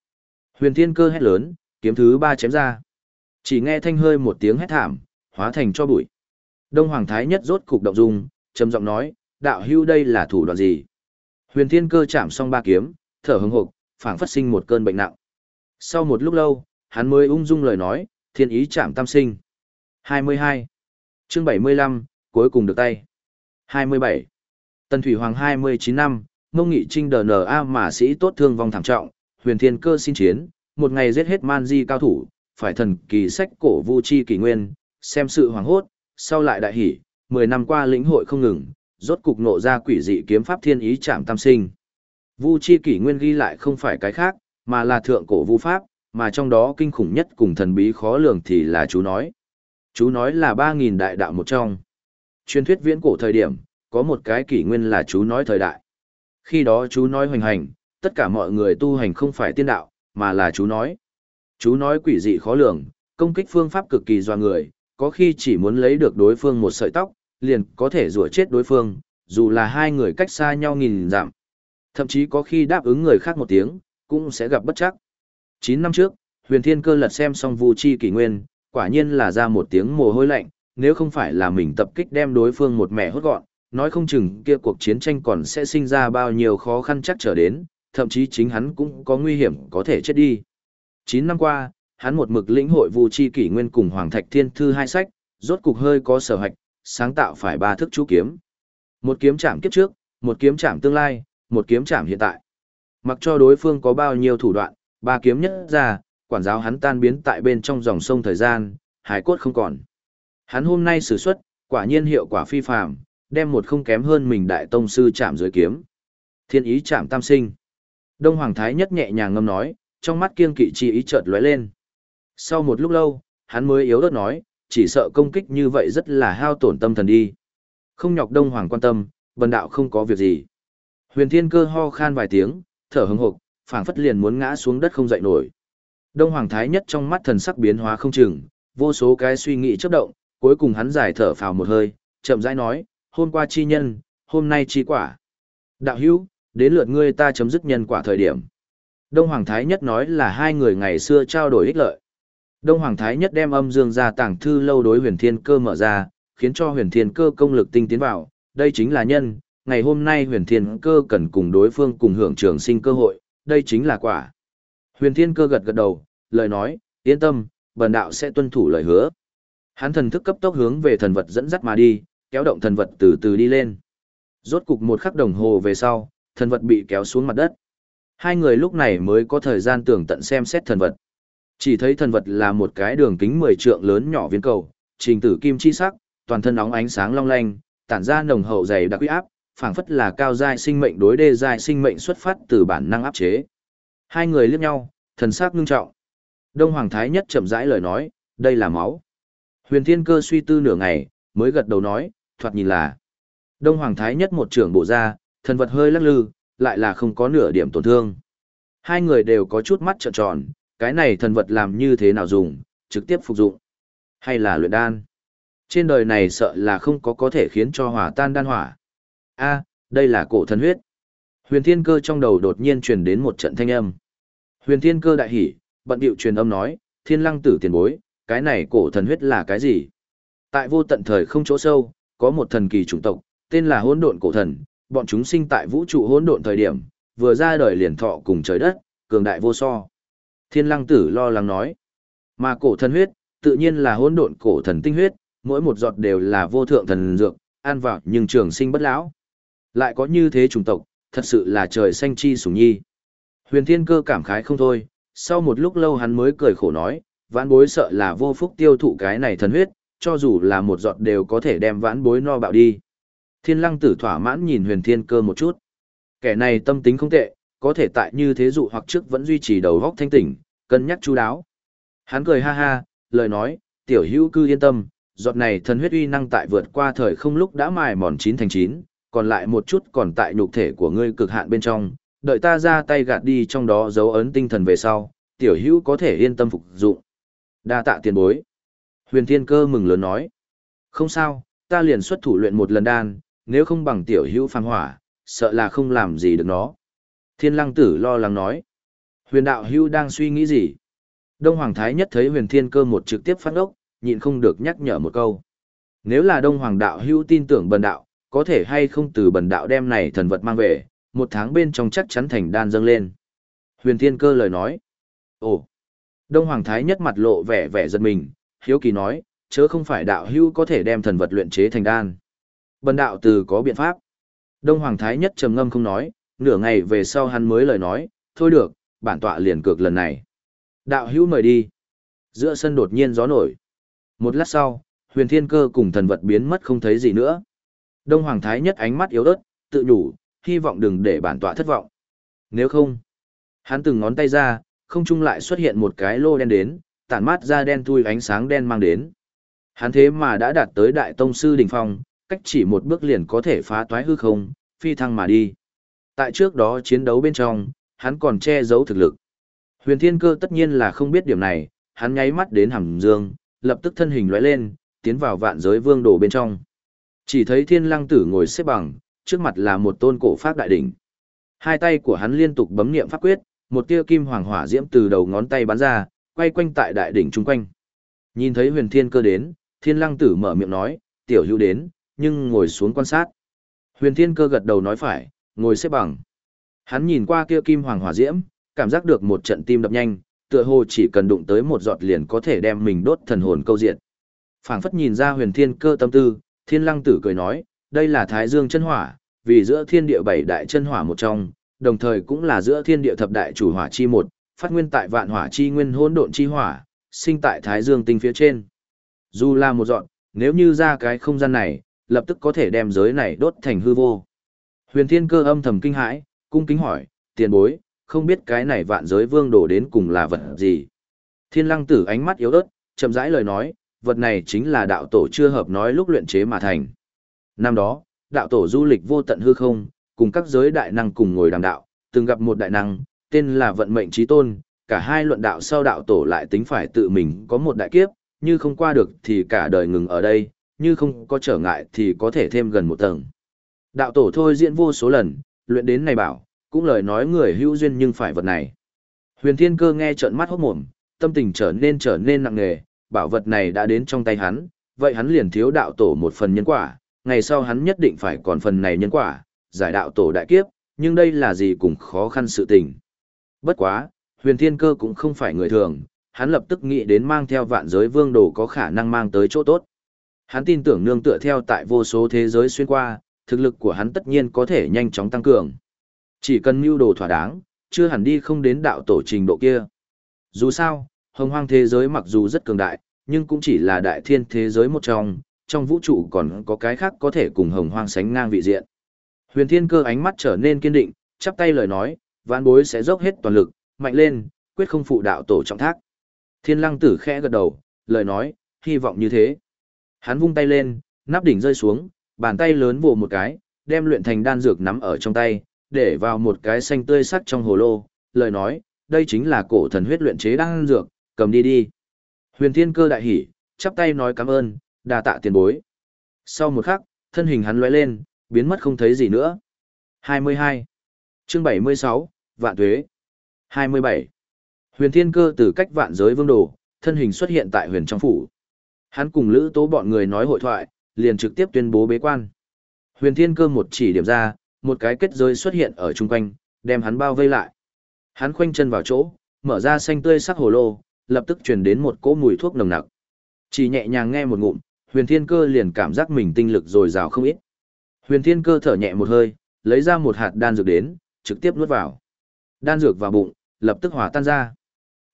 Huyền thiên cơ hét lớn, kiếm thứ ba chém ra. Chỉ nghe thanh hơi một tiếng hét thảm, hóa thành cho bụi. Đông Hoàng Thái nhất rốt cục động dung, trầm giọng nói, đạo hưu đây là thủ đoạn gì? Huyền thiên cơ chạm xong ba kiếm, thở hững hộp, phảng phất sinh một cơn bệnh nặng. Sau một lúc lâu, hắn mới ung dung lời nói, thiên ý chạm tam sinh. 22 chương 75, cuối cùng được tay. 27. Tần Thủy Hoàng 29 năm, mông nghị trinh đờ a mà sĩ tốt thương vong thảm trọng, huyền thiên cơ xin chiến, một ngày giết hết man di cao thủ, phải thần kỳ sách cổ vu chi kỳ nguyên, xem sự hoàng hốt, sau lại đại hỷ, 10 năm qua lĩnh hội không ngừng, rốt cục nộ ra quỷ dị kiếm pháp thiên ý chạm tam sinh. Vu chi kỷ nguyên ghi lại không phải cái khác, mà là thượng cổ vu pháp, mà trong đó kinh khủng nhất cùng thần bí khó lường thì là chú nói. Chú nói là 3.000 đại đạo một trong. Truyền thuyết viễn cổ thời điểm, có một cái kỷ nguyên là chú nói thời đại. Khi đó chú nói hoành hành, tất cả mọi người tu hành không phải tiên đạo, mà là chú nói. Chú nói quỷ dị khó lường, công kích phương pháp cực kỳ doa người, có khi chỉ muốn lấy được đối phương một sợi tóc, liền có thể rủa chết đối phương, dù là hai người cách xa nhau nghìn dặm. Thậm chí có khi đáp ứng người khác một tiếng, cũng sẽ gặp bất chắc. 9 năm trước, huyền thiên cơ lật xem xong vu chi kỷ nguyên, quả nhiên là ra một tiếng mồ hôi lạnh, nếu không phải là mình tập kích đem đối phương một mẹ hốt gọn, nói không chừng kia cuộc chiến tranh còn sẽ sinh ra bao nhiêu khó khăn chắc trở đến, thậm chí chính hắn cũng có nguy hiểm có thể chết đi. 9 năm qua, hắn một mực lĩnh hội vu chi kỷ nguyên cùng Hoàng Thạch Thiên Thư hai sách, rốt cục hơi có sở hạch, sáng tạo phải ba thức chú kiếm. Một kiếm chạm kiếp trước, một kiếm chạm tương lai, một kiếm chạm hiện tại. Mặc cho đối phương có bao nhiêu thủ đoạn, ba kiếm nhất ra, quản giáo hắn tan biến tại bên trong dòng sông thời gian, hải cốt không còn. Hắn hôm nay sử xuất, quả nhiên hiệu quả phi phàm, đem một không kém hơn mình đại tông sư chạm dưới kiếm. Thiên ý chạm tam sinh. Đông Hoàng Thái nhất nhẹ nhàng ngâm nói, trong mắt kiên kỵ chi ý chợt lóe lên. Sau một lúc lâu, hắn mới yếu ớt nói, chỉ sợ công kích như vậy rất là hao tổn tâm thần đi. Không nhọc Đông Hoàng quan tâm, bần đạo không có việc gì. Huyền Thiên Cơ ho khan vài tiếng, thở hững hộc, phảng phất liền muốn ngã xuống đất không dậy nổi. Đông Hoàng Thái nhất trong mắt thần sắc biến hóa không chừng, vô số cái suy nghĩ chớp động, cuối cùng hắn giải thở phào một hơi, chậm rãi nói, hôm qua chi nhân, hôm nay chi quả. Đạo hữu, đến lượt ngươi ta chấm dứt nhân quả thời điểm. Đông Hoàng Thái nhất nói là hai người ngày xưa trao đổi ích lợi. Đông Hoàng Thái nhất đem âm dương ra tảng thư lâu đối huyền thiên cơ mở ra, khiến cho huyền thiên cơ công lực tinh tiến vào, đây chính là nhân, ngày hôm nay huyền thiên cơ cần cùng đối phương cùng hưởng trường sinh cơ hội, đây chính là quả. Huyền thiên cơ gật gật đầu, lời nói, yên tâm, bần đạo sẽ tuân thủ lời hứa. Hắn thần thức cấp tốc hướng về thần vật dẫn dắt mà đi, kéo động thần vật từ từ đi lên. Rốt cục một khắc đồng hồ về sau, thần vật bị kéo xuống mặt đất. Hai người lúc này mới có thời gian tưởng tận xem xét thần vật. Chỉ thấy thần vật là một cái đường kính 10 trượng lớn nhỏ viên cầu, trình tử kim chi sắc, toàn thân óng ánh sáng long lanh, tản ra nồng hậu dày đặc uy áp, phảng phất là cao giai sinh mệnh đối đê giai sinh mệnh xuất phát từ bản năng áp chế. Hai người liếc nhau, thần sắc nghiêm trọng. Đông Hoàng Thái Nhất chậm rãi lời nói, đây là máu. Huyền Thiên Cơ suy tư nửa ngày, mới gật đầu nói, thoạt nhìn là. Đông Hoàng Thái Nhất một trưởng bộ ra, thần vật hơi lắc lư, lại là không có nửa điểm tổn thương. Hai người đều có chút mắt trợn tròn, cái này thần vật làm như thế nào dùng, trực tiếp phục dụng, hay là luyện đan. Trên đời này sợ là không có có thể khiến cho hỏa tan đan hỏa. A, đây là cổ thần huyết. Huyền Thiên Cơ trong đầu đột nhiên truyền đến một trận thanh âm. Huyền Thiên Cơ đại hỉ, bận điệu truyền âm nói, Thiên Lăng tử tiền bối, cái này cổ thần huyết là cái gì? Tại vô tận thời không chỗ sâu, có một thần kỳ chủng tộc, tên là Hỗn Độn cổ thần, bọn chúng sinh tại vũ trụ hỗn độn thời điểm, vừa ra đời liền thọ cùng trời đất, cường đại vô so. Thiên Lăng tử lo lắng nói, mà cổ thần huyết, tự nhiên là hỗn độn cổ thần tinh huyết, mỗi một giọt đều là vô thượng thần dược, an vào nhưng trường sinh bất lão. Lại có như thế chủng tộc, thật sự là trời xanh chi sủng nhi. Huyền Thiên Cơ cảm khái không thôi, sau một lúc lâu hắn mới cười khổ nói, vãn bối sợ là vô phúc tiêu thụ cái này thần huyết, cho dù là một giọt đều có thể đem vãn bối no bạo đi. Thiên lăng tử thỏa mãn nhìn huyền thiên cơ một chút. Kẻ này tâm tính không tệ, có thể tại như thế dụ hoặc trước vẫn duy trì đầu góc thanh tỉnh, cân nhắc chú đáo. Hắn cười ha ha, lời nói, tiểu hữu cư yên tâm, giọt này thần huyết uy năng tại vượt qua thời không lúc đã mài mòn chín thành chín, còn lại một chút còn tại nhục thể của ngươi cực hạn bên trong, đợi ta ra tay gạt đi trong đó dấu ấn tinh thần về sau, tiểu hữu có thể yên tâm phục dụng. Đa tạ tiền bối. Huyền Thiên Cơ mừng lớn nói. Không sao, ta liền xuất thủ luyện một lần đan, nếu không bằng tiểu hữu phàm hỏa, sợ là không làm gì được nó. Thiên Lăng Tử lo lắng nói. Huyền Đạo Hữu đang suy nghĩ gì? Đông Hoàng Thái nhất thấy Huyền Thiên Cơ một trực tiếp phát ốc, nhịn không được nhắc nhở một câu. Nếu là Đông Hoàng Đạo Hữu tin tưởng bần đạo, có thể hay không từ bần đạo đem này thần vật mang về, một tháng bên trong chắc chắn thành đan dâng lên. Huyền Thiên Cơ lời nói. Ồ! Đông Hoàng Thái nhất mặt lộ vẻ vẻ giật mình, hiếu kỳ nói, chớ không phải đạo Hưu có thể đem thần vật luyện chế thành đan. Bần đạo từ có biện pháp. Đông Hoàng Thái nhất trầm ngâm không nói, nửa ngày về sau hắn mới lời nói, thôi được, bản tọa liền cược lần này. Đạo hữu mời đi. Giữa sân đột nhiên gió nổi. Một lát sau, huyền thiên cơ cùng thần vật biến mất không thấy gì nữa. Đông Hoàng Thái nhất ánh mắt yếu ớt, tự nhủ, hy vọng đừng để bản tọa thất vọng. Nếu không, hắn từng ngón tay ra, không trung lại xuất hiện một cái lô đen đến, tản mát ra đen thui ánh sáng đen mang đến. Hắn thế mà đã đạt tới đại tông sư đỉnh phong, cách chỉ một bước liền có thể phá toái hư không, phi thăng mà đi. Tại trước đó chiến đấu bên trong, hắn còn che giấu thực lực. Huyền Thiên Cơ tất nhiên là không biết điểm này, hắn nháy mắt đến hầm dương, lập tức thân hình lóe lên, tiến vào vạn giới vương đồ bên trong. Chỉ thấy Thiên Lăng Tử ngồi xếp bằng, trước mặt là một tôn cổ pháp đại đỉnh. Hai tay của hắn liên tục bấm niệm pháp quyết, một tia kim hoàng hỏa diễm từ đầu ngón tay bắn ra, quay quanh tại đại đỉnh trung quanh. Nhìn thấy Huyền Thiên Cơ đến, Thiên Lăng Tử mở miệng nói, "Tiểu Hữu đến, nhưng ngồi xuống quan sát." Huyền Thiên Cơ gật đầu nói phải, ngồi xếp bằng. Hắn nhìn qua kia kim hoàng hỏa diễm, cảm giác được một trận tim đập nhanh, tựa hồ chỉ cần đụng tới một giọt liền có thể đem mình đốt thần hồn câu diện. Phảng phất nhìn ra huyền thiên cơ tâm tư, thiên lăng tử cười nói, đây là thái dương chân hỏa, vì giữa thiên địa bảy đại chân hỏa một trong, đồng thời cũng là giữa thiên địa thập đại chủ hỏa chi một, phát nguyên tại vạn hỏa chi nguyên hỗn độn chi hỏa, sinh tại thái dương tinh phía trên. Dù là một dọn, nếu như ra cái không gian này, lập tức có thể đem giới này đốt thành hư vô. Huyền thiên cơ âm thầm kinh hãi, cung kính hỏi, tiền bối, không biết cái này vạn giới vương đổ đến cùng là vật gì. Thiên lăng tử ánh mắt yếu ớt, chậm rãi lời nói, vật này chính là đạo tổ chưa hợp nói lúc luyện chế mà thành. Năm đó, đạo tổ du lịch vô tận hư không, cùng các giới đại năng cùng ngồi đàm đạo, từng gặp một đại năng, tên là vận mệnh trí tôn, cả hai luận đạo sau đạo tổ lại tính phải tự mình có một đại kiếp, như không qua được thì cả đời ngừng ở đây, như không có trở ngại thì có thể thêm gần một tầng. Đạo tổ thôi diễn vô số lần, luyện đến này bảo, cũng lời nói người hữu duyên nhưng phải vật này. Huyền Thiên Cơ nghe trợn mắt hốt mồm, tâm tình trở nên trở nên nặng nề, bảo vật này đã đến trong tay hắn, vậy hắn liền thiếu đạo tổ một phần nhân quả, ngày sau hắn nhất định phải còn phần này nhân quả, giải đạo tổ đại kiếp, nhưng đây là gì cũng khó khăn sự tình. Bất quá, Huyền Thiên Cơ cũng không phải người thường, hắn lập tức nghĩ đến mang theo vạn giới vương đồ có khả năng mang tới chỗ tốt. Hắn tin tưởng nương tựa theo tại vô số thế giới xuyên qua, thực lực của hắn tất nhiên có thể nhanh chóng tăng cường. Chỉ cần mưu đồ thỏa đáng, chưa hẳn đi không đến đạo tổ trình độ kia. Dù sao, hồng hoang thế giới mặc dù rất cường đại, nhưng cũng chỉ là đại thiên thế giới một trong, trong vũ trụ còn có cái khác có thể cùng hồng hoang sánh ngang vị diện. Huyền thiên cơ ánh mắt trở nên kiên định, chắp tay lời nói, vãn bối sẽ dốc hết toàn lực, mạnh lên, quyết không phụ đạo tổ trọng thác. Thiên lăng tử khẽ gật đầu, lời nói, hy vọng như thế. Hắn vung tay lên, nắp đỉnh rơi xuống, bàn tay lớn vồ một cái, đem luyện thành đan dược nắm ở trong tay, để vào một cái xanh tươi sắc trong hồ lô, lời nói, đây chính là cổ thần huyết luyện chế đan dược, cầm đi đi. Huyền Thiên Cơ đại hỉ, chắp tay nói cảm ơn, đa tạ tiền bối. Sau một khắc, thân hình hắn lóe lên, biến mất không thấy gì nữa. 22. Chương 76, Vạn Tuế. 27. Huyền Thiên Cơ từ cách vạn giới vương đồ, thân hình xuất hiện tại huyền trong phủ. Hắn cùng Lữ Tố bọn người nói hội thoại, liền trực tiếp tuyên bố bế quan. Huyền Thiên Cơ một chỉ điểm ra, một cái kết giới xuất hiện ở chung quanh, đem hắn bao vây lại. Hắn khoanh chân vào chỗ, mở ra xanh tươi sắc hồ lô, lập tức truyền đến một cỗ mùi thuốc nồng nặc. Chỉ nhẹ nhàng nghe một ngụm, Huyền Thiên Cơ liền cảm giác mình tinh lực dồi dào không ít. Huyền Thiên Cơ thở nhẹ một hơi, lấy ra một hạt đan dược đến, trực tiếp nuốt vào. Đan dược vào bụng, lập tức hòa tan ra.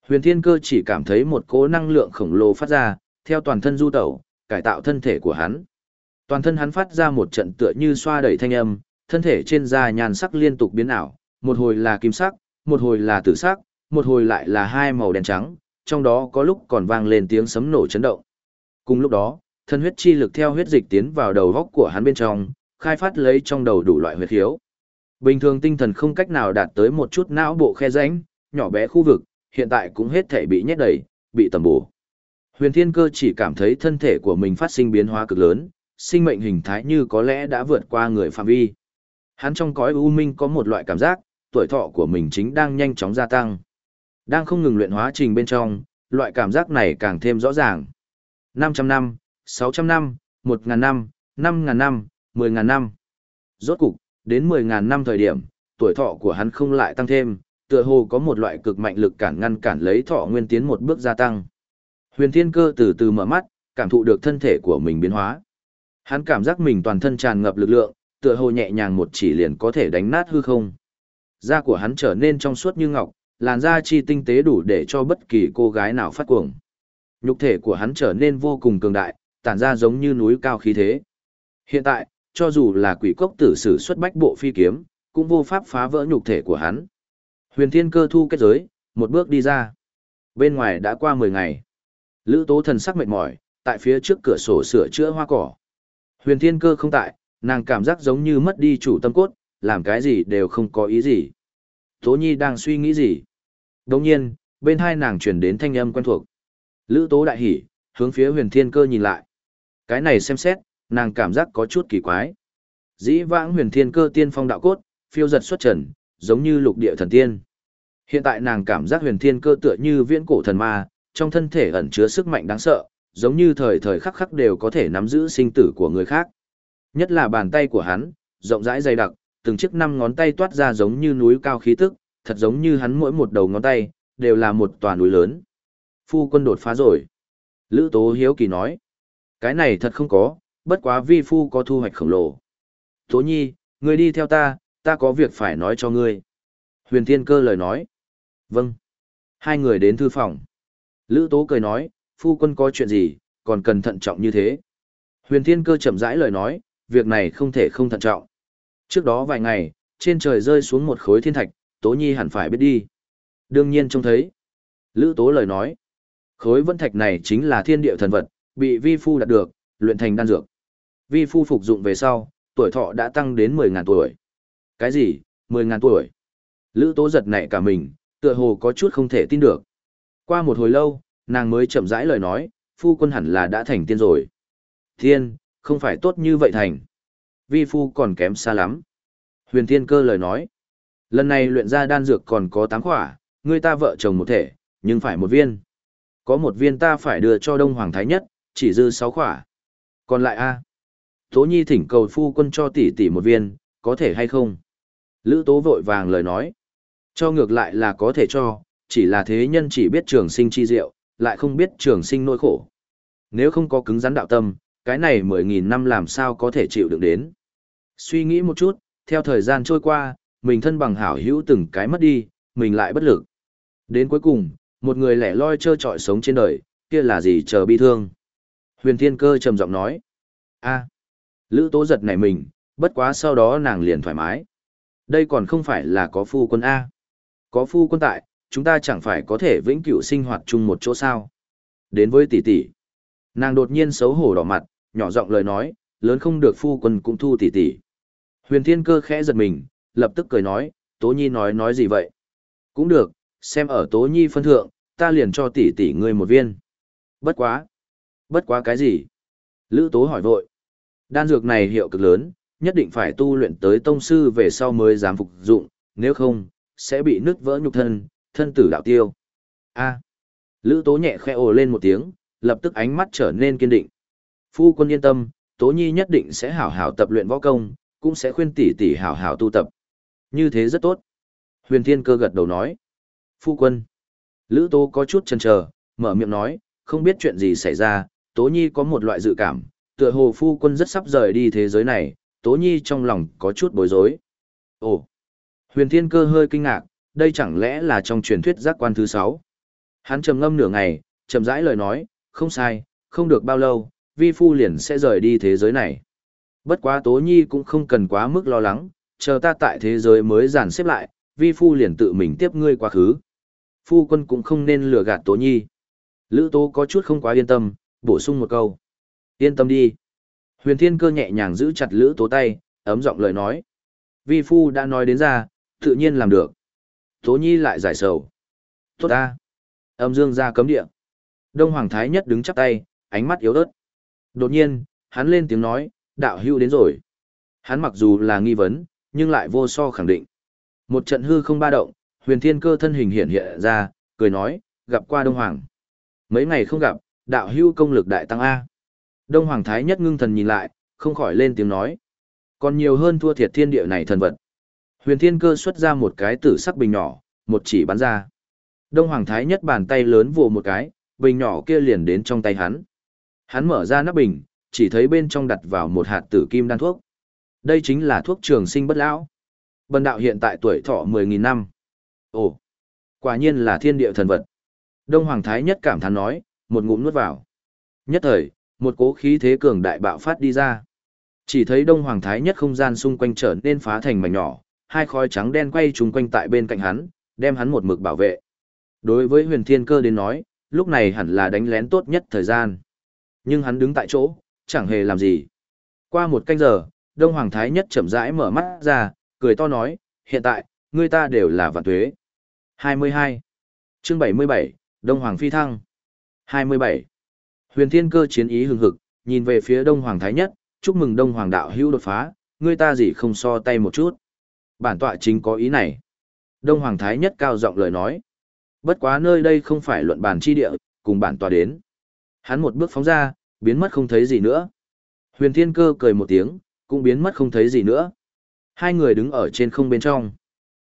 Huyền Thiên Cơ chỉ cảm thấy một cỗ năng lượng khổng lồ phát ra, theo toàn thân du tẩu, cải tạo thân thể của hắn. Toàn thân hắn phát ra một trận tựa như xoa đẩy thanh âm, thân thể trên da nhàn sắc liên tục biến ảo, một hồi là kim sắc, một hồi là tử sắc, một hồi lại là hai màu đen trắng, trong đó có lúc còn vang lên tiếng sấm nổ chấn động. Cùng lúc đó, thân huyết chi lực theo huyết dịch tiến vào đầu góc của hắn bên trong, khai phát lấy trong đầu đủ loại huyết khiếu. Bình thường tinh thần không cách nào đạt tới một chút não bộ khe rãnh, nhỏ bé khu vực, hiện tại cũng hết thể bị nhét đầy, bị tầm bổ. Huyền Thiên Cơ chỉ cảm thấy thân thể của mình phát sinh biến hóa cực lớn, sinh mệnh hình thái như có lẽ đã vượt qua người phạm vi. Hắn trong cõi u minh có một loại cảm giác, tuổi thọ của mình chính đang nhanh chóng gia tăng. Đang không ngừng luyện hóa trình bên trong, loại cảm giác này càng thêm rõ ràng. 500 năm, 600 năm, 1.000 năm, 5.000 năm, 10.000 năm. Rốt cục, đến 10.000 năm thời điểm, tuổi thọ của hắn không lại tăng thêm, tựa hồ có một loại cực mạnh lực cản ngăn cản lấy thọ nguyên tiến một bước gia tăng. Huyền Thiên Cơ từ từ mở mắt, cảm thụ được thân thể của mình biến hóa. Hắn cảm giác mình toàn thân tràn ngập lực lượng, tựa hồ nhẹ nhàng một chỉ liền có thể đánh nát hư không. Da của hắn trở nên trong suốt như ngọc, làn da chi tinh tế đủ để cho bất kỳ cô gái nào phát cuồng. Nhục thể của hắn trở nên vô cùng cường đại, tản ra giống như núi cao khí thế. Hiện tại, cho dù là quỷ cốc tử sử xuất bách bộ phi kiếm, cũng vô pháp phá vỡ nhục thể của hắn. Huyền Thiên Cơ thu kết giới, một bước đi ra. Bên ngoài đã qua 10 ngày. Lữ Tố thần sắc mệt mỏi, tại phía trước cửa sổ sửa chữa hoa cỏ. Huyền Thiên Cơ không tại, nàng cảm giác giống như mất đi chủ tâm cốt, làm cái gì đều không có ý gì. Tố Nhi đang suy nghĩ gì? Đồng nhiên, Bên hai nàng chuyển đến thanh âm quen thuộc. Lữ tố đại hỉ, hướng phía huyền thiên cơ nhìn lại. Cái này xem xét, nàng cảm giác có chút kỳ quái. Dĩ vãng huyền thiên cơ tiên phong đạo cốt, phiêu giật xuất trần, giống như lục địa thần tiên. Hiện tại nàng cảm giác huyền thiên cơ tựa như viễn cổ thần ma, trong thân thể ẩn chứa sức mạnh đáng sợ, giống như thời thời khắc khắc đều có thể nắm giữ sinh tử của người khác. Nhất là bàn tay của hắn, rộng rãi dày đặc, từng chiếc năm ngón tay toát ra giống như núi cao khí tức, thật giống như hắn mỗi một đầu ngón tay, đều là một tòa núi lớn. Phu quân đột phá rồi. Lữ Tố Hiếu Kỳ nói. Cái này thật không có, bất quá vi phu có thu hoạch khổng lồ. Tố Nhi, ngươi đi theo ta, ta có việc phải nói cho ngươi. Huyền Thiên Cơ lời nói. Vâng. Hai người đến thư phòng. Lữ Tố cười nói, phu quân có chuyện gì, còn cần thận trọng như thế. Huyền Thiên Cơ chậm rãi lời nói, việc này không thể không thận trọng. Trước đó vài ngày, trên trời rơi xuống một khối thiên thạch, Tố Nhi hẳn phải biết đi. Đương nhiên trông thấy. Lữ Tố lời nói. Khối vân thạch này chính là thiên địa thần vật, bị vi phu đạt được, luyện thành đan dược. Vi phu phục dụng về sau, tuổi thọ đã tăng đến 10.000 tuổi. Cái gì, 10.000 tuổi? Lữ Tố giật nảy cả mình, tựa hồ có chút không thể tin được. Qua một hồi lâu, nàng mới chậm rãi lời nói, phu quân hẳn là đã thành tiên rồi. Thiên, không phải tốt như vậy thành. Vi phu còn kém xa lắm. Huyền Thiên Cơ lời nói. Lần này luyện ra đan dược còn có tám khỏa, người ta vợ chồng một thể, nhưng phải một viên. Có một viên ta phải đưa cho Đông Hoàng Thái Nhất, chỉ dư sáu khỏa. Còn lại a Tố Nhi thỉnh cầu phu quân cho tỷ tỷ một viên, có thể hay không? Lữ Tố vội vàng lời nói. Cho ngược lại là có thể cho, chỉ là thế nhân chỉ biết trường sinh chi diệu, lại không biết trường sinh nỗi khổ. Nếu không có cứng rắn đạo tâm, cái này mười nghìn năm làm sao có thể chịu được đến. Suy nghĩ một chút, theo thời gian trôi qua, mình thân bằng hảo hữu từng cái mất đi, mình lại bất lực. Đến cuối cùng, một người lẻ loi trơ trọi sống trên đời, kia là gì chờ bi thương. Huyền Thiên Cơ trầm giọng nói. a Lữ Tố giật nảy mình, bất quá sau đó nàng liền thoải mái. Đây còn không phải là có phu quân A. Có phu quân tại, chúng ta chẳng phải có thể vĩnh cửu sinh hoạt chung một chỗ sao. Đến với tỷ tỷ. Nàng đột nhiên xấu hổ đỏ mặt, nhỏ giọng lời nói, lớn không được phu quân cũng thu tỷ tỷ. Huyền Thiên Cơ khẽ giật mình, lập tức cười nói, Tố Nhi nói nói gì vậy? Cũng được, xem ở Tố Nhi phân thượng, ta liền cho tỷ tỷ ngươi một viên. Bất quá. Bất quá cái gì? Lữ Tố hỏi vội. Đan dược này hiệu cực lớn, nhất định phải tu luyện tới tông sư về sau mới dám phục dụng, nếu không, sẽ bị nứt vỡ nhục thân, thân tử đạo tiêu. A. Lữ Tố nhẹ khẽ ồ lên một tiếng, lập tức ánh mắt trở nên kiên định. Phu quân yên tâm, Tố Nhi nhất định sẽ hảo hảo tập luyện võ công, cũng sẽ khuyên tỷ tỷ hảo hảo tu tập. Như thế rất tốt. Huyền Thiên Cơ gật đầu nói. Phu quân. Lữ Tố có chút chần chờ, mở miệng nói, không biết chuyện gì xảy ra, Tố Nhi có một loại dự cảm, tựa hồ phu quân rất sắp rời đi thế giới này, Tố Nhi trong lòng có chút bối rối. Ồ. Huyền Thiên Cơ hơi kinh ngạc, đây chẳng lẽ là trong truyền thuyết giác quan thứ sáu? Hắn trầm ngâm nửa ngày, chậm rãi lời nói, không sai, không được bao lâu, vi phu liền sẽ rời đi thế giới này. Bất quá Tố Nhi cũng không cần quá mức lo lắng, chờ ta tại thế giới mới giàn xếp lại, vi phu liền tự mình tiếp ngươi quá khứ. Phu quân cũng không nên lừa gạt Tố Nhi. Lữ Tố có chút không quá yên tâm, bổ sung một câu. Yên tâm đi. Huyền Thiên Cơ nhẹ nhàng giữ chặt Lữ Tố tay, ấm giọng lời nói. Vi phu đã nói đến ra, tự nhiên làm được. Tố Nhi lại giải sầu. Tốt ta. Âm dương ra cấm địa. Đông Hoàng Thái Nhất đứng chắp tay, ánh mắt yếu ớt. Đột nhiên, hắn lên tiếng nói, đạo hưu đến rồi. Hắn mặc dù là nghi vấn, nhưng lại vô so khẳng định. Một trận hư không ba động, huyền thiên cơ thân hình hiện hiện ra, cười nói, gặp qua Đông Hoàng. Mấy ngày không gặp, đạo hưu công lực đại tăng A. Đông Hoàng Thái Nhất ngưng thần nhìn lại, không khỏi lên tiếng nói. Còn nhiều hơn thua thiệt thiên địa này thần vật. Huyền thiên cơ xuất ra một cái tử sắc bình nhỏ, một chỉ bắn ra. Đông Hoàng Thái Nhất bàn tay lớn vồ một cái, bình nhỏ kia liền đến trong tay hắn. Hắn mở ra nắp bình, chỉ thấy bên trong đặt vào một hạt tử kim đan thuốc. Đây chính là thuốc trường sinh bất lão. Bần đạo hiện tại tuổi thọ 10.000 năm. Ồ, quả nhiên là thiên địa thần vật. Đông Hoàng Thái Nhất cảm thán nói, một ngụm nuốt vào. Nhất thời, một cố khí thế cường đại bạo phát đi ra. Chỉ thấy Đông Hoàng Thái Nhất không gian xung quanh trở nên phá thành mảnh nhỏ, hai khói trắng đen quay trùng quanh tại bên cạnh hắn, đem hắn một mực bảo vệ. Đối với huyền thiên cơ đến nói, lúc này hẳn là đánh lén tốt nhất thời gian. Nhưng hắn đứng tại chỗ, chẳng hề làm gì. Qua một canh giờ, Đông Hoàng Thái Nhất chậm rãi mở mắt ra, cười to nói, hiện tại, người ta đều là vạn tuế. 22. Chương 77, Đông Hoàng Phi Thăng 27. Huyền Thiên Cơ chiến ý hừng hực, nhìn về phía Đông Hoàng Thái Nhất, chúc mừng Đông Hoàng đạo hữu đột phá, ngươi ta gì không so tay một chút. Bản tọa chính có ý này. Đông Hoàng Thái Nhất cao giọng lời nói. Bất quá nơi đây không phải luận bàn chi địa, cùng bản tọa đến. Hắn một bước phóng ra, biến mất không thấy gì nữa. Huyền Thiên Cơ cười một tiếng, cũng biến mất không thấy gì nữa. Hai người đứng ở trên không bên trong.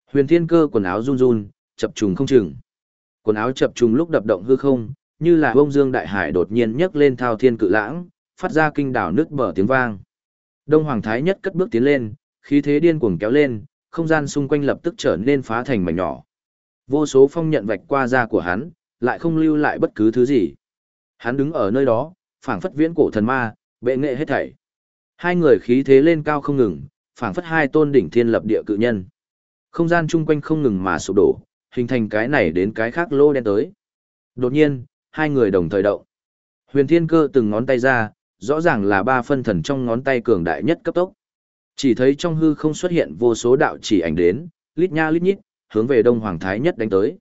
Huyền Thiên Cơ quần áo run run, chập trùng không chừng. Quần áo chập trùng lúc đập động hư không, như là bông dương đại hải đột nhiên nhấc lên thao thiên cự lãng, phát ra kinh đảo nước bờ tiếng vang. Đông Hoàng Thái Nhất cất bước tiến lên, khí thế điên cuồng kéo lên, không gian xung quanh lập tức trở nên phá thành mảnh nhỏ. Vô số phong nhận vạch qua da của hắn, lại không lưu lại bất cứ thứ gì. Hắn đứng ở nơi đó, phảng phất viễn cổ thần ma, bệ nghệ hết thảy. Hai người khí thế lên cao không ngừng, phảng phất hai tôn đỉnh thiên lập địa cự nhân. Không gian chung quanh không ngừng mà sụp đổ, hình thành cái này đến cái khác lô đen tới. Đột nhiên, hai người đồng thời động. Huyền Thiên Cơ từng ngón tay ra, rõ ràng là ba phân thần trong ngón tay cường đại nhất cấp tốc. Chỉ thấy trong hư không xuất hiện vô số đạo chỉ ảnh đến, lít nha lít nhít, hướng về Đông Hoàng Thái Nhất đánh tới.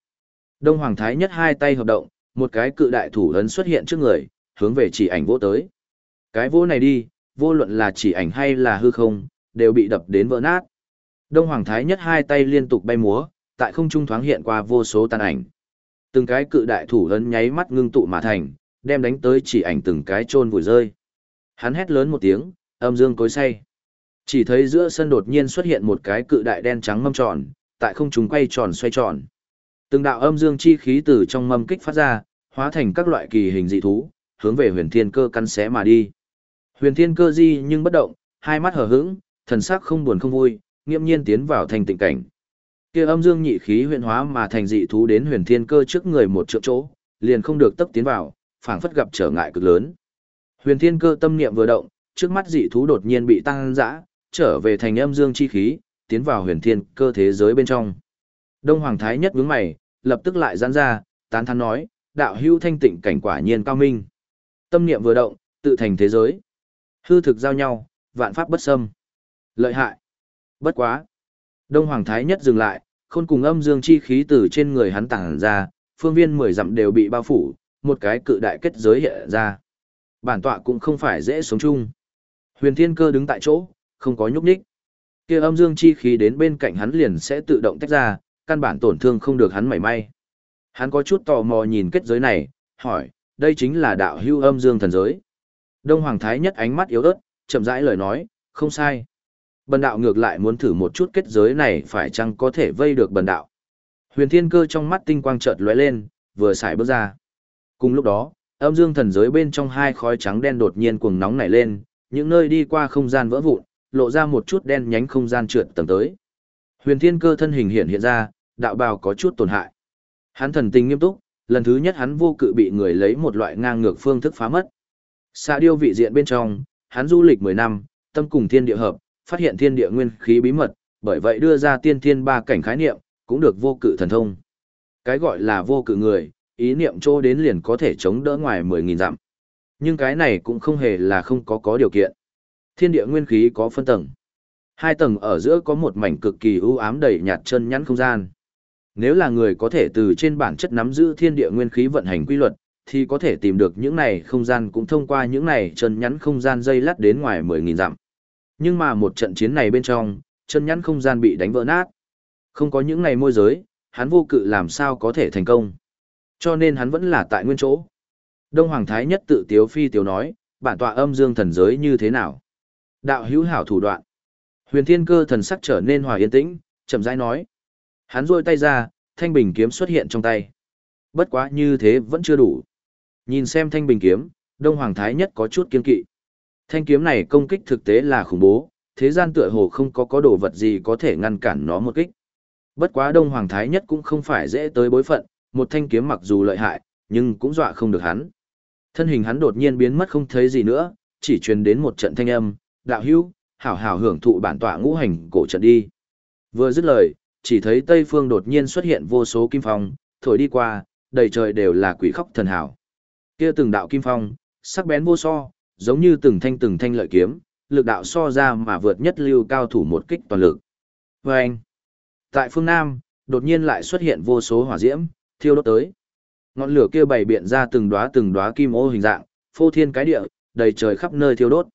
Đông Hoàng Thái Nhất hai tay hợp động, một cái cự đại thủ ấn xuất hiện trước người, hướng về chỉ ảnh vỗ tới. Cái vỗ này đi, vô luận là chỉ ảnh hay là hư không, đều bị đập đến vỡ nát. Đông Hoàng Thái Nhất hai tay liên tục bay múa, tại không trung thoáng hiện qua vô số tàn ảnh. Từng cái cự đại thủ ấn nháy mắt ngưng tụ mà thành, đem đánh tới chỉ ảnh từng cái chôn vùi rơi. Hắn hét lớn một tiếng, âm dương cối say. Chỉ thấy giữa sân đột nhiên xuất hiện một cái cự đại đen trắng mâm tròn, tại không trung quay tròn xoay tròn. Từng đạo âm dương chi khí từ trong mâm kích phát ra, hóa thành các loại kỳ hình dị thú, hướng về huyền thiên cơ cắn xé mà đi. Huyền thiên cơ di nhưng bất động, hai mắt hở hững, thần sắc không buồn không vui, nghiêm nhiên tiến vào thành tịnh cảnh. Kia âm dương nhị khí huyền hóa mà thành dị thú đến huyền thiên cơ trước người một trượng chỗ, liền không được tấp tiến vào, phảng phất gặp trở ngại cực lớn. Huyền thiên cơ tâm niệm vừa động, trước mắt dị thú đột nhiên bị tăng dã, trở về thành âm dương chi khí, tiến vào huyền thiên cơ thế giới bên trong. Đông Hoàng Thái nhất ngưỡng mày, lập tức lại giãn ra, tán thán nói, đạo hưu thanh tịnh cảnh quả nhiên cao minh. Tâm niệm vừa động, tự thành thế giới. Hư thực giao nhau, vạn pháp bất xâm. Lợi hại. Bất quá. Đông Hoàng Thái nhất dừng lại, khôn cùng âm dương chi khí từ trên người hắn tản ra, phương viên mười dặm đều bị bao phủ, một cái cự đại kết giới hiện ra. Bản tọa cũng không phải dễ sống chung. Huyền Thiên Cơ đứng tại chỗ, không có nhúc nhích. Kia âm dương chi khí đến bên cạnh hắn liền sẽ tự động tách ra, căn bản tổn thương không được hắn mảy may. Hắn có chút tò mò nhìn kết giới này, hỏi, đây chính là đạo hưu âm dương thần giới. Đông Hoàng Thái nhất ánh mắt yếu ớt, chậm rãi lời nói, không sai. Bần đạo ngược lại muốn thử một chút kết giới này phải chăng có thể vây được bần đạo. Huyền thiên cơ trong mắt tinh quang chợt lóe lên, vừa xài bước ra. Cùng lúc đó, âm dương thần giới bên trong hai khói trắng đen đột nhiên cuồng nóng nảy lên, những nơi đi qua không gian vỡ vụn, lộ ra một chút đen nhánh không gian trượt tầng tới. Huyền thiên cơ thân hình hiện hiện ra, đạo bào có chút tổn hại. Hắn thần tình nghiêm túc, lần thứ nhất hắn vô cự bị người lấy một loại ngang ngược phương thức phá mất. Xa điêu vị diện bên trong, hắn du lịch 10 năm, tâm cùng thiên địa hợp, phát hiện thiên địa nguyên khí bí mật, bởi vậy đưa ra tiên thiên ba cảnh khái niệm, cũng được vô cự thần thông. Cái gọi là vô cự người, ý niệm trô đến liền có thể chống đỡ ngoài 10.000 dặm. Nhưng cái này cũng không hề là không có có điều kiện. Thiên địa nguyên khí có phân tầng. Hai tầng ở giữa có một mảnh cực kỳ u ám đầy nhạt chân nhắn không gian. Nếu là người có thể từ trên bản chất nắm giữ thiên địa nguyên khí vận hành quy luật, thì có thể tìm được những này không gian cũng thông qua những này chân nhắn không gian dây lắt đến ngoài 10.000 dặm. Nhưng mà một trận chiến này bên trong, chân nhắn không gian bị đánh vỡ nát. Không có những này môi giới, hắn vô cự làm sao có thể thành công. Cho nên hắn vẫn là tại nguyên chỗ. Đông Hoàng Thái nhất tự tiếu phi tiếu nói, bản tọa âm dương thần giới như thế nào? Đạo hữu hảo thủ đoạn. Huyền thiên cơ thần sắc trở nên hòa yên tĩnh, chậm rãi nói. Hắn rôi tay ra, thanh bình kiếm xuất hiện trong tay. Bất quá như thế vẫn chưa đủ. Nhìn xem thanh bình kiếm, Đông Hoàng Thái nhất có chút kiên kỵ. Thanh kiếm này công kích thực tế là khủng bố, thế gian tựa hồ không có có đồ vật gì có thể ngăn cản nó một kích. Bất quá Đông Hoàng Thái nhất cũng không phải dễ tới bối phận, một thanh kiếm mặc dù lợi hại, nhưng cũng dọa không được hắn. Thân hình hắn đột nhiên biến mất không thấy gì nữa, chỉ truyền đến một trận thanh âm, đạo hữu, hảo hảo hưởng thụ bản tọa ngũ hành cổ trận đi. Vừa dứt lời, chỉ thấy Tây Phương đột nhiên xuất hiện vô số kim phong, thổi đi qua, đầy trời đều là quỷ khóc thần hảo. Kia từng đạo kim phong, sắc bén vô so, giống như từng thanh từng thanh lợi kiếm, lực đạo so ra mà vượt nhất lưu cao thủ một kích toàn lực. Và anh, tại phương Nam, đột nhiên lại xuất hiện vô số hỏa diễm, thiêu đốt tới. Ngọn lửa kia bày biện ra từng đóa từng đóa kim ô hình dạng, phô thiên cái địa, đầy trời khắp nơi thiêu đốt.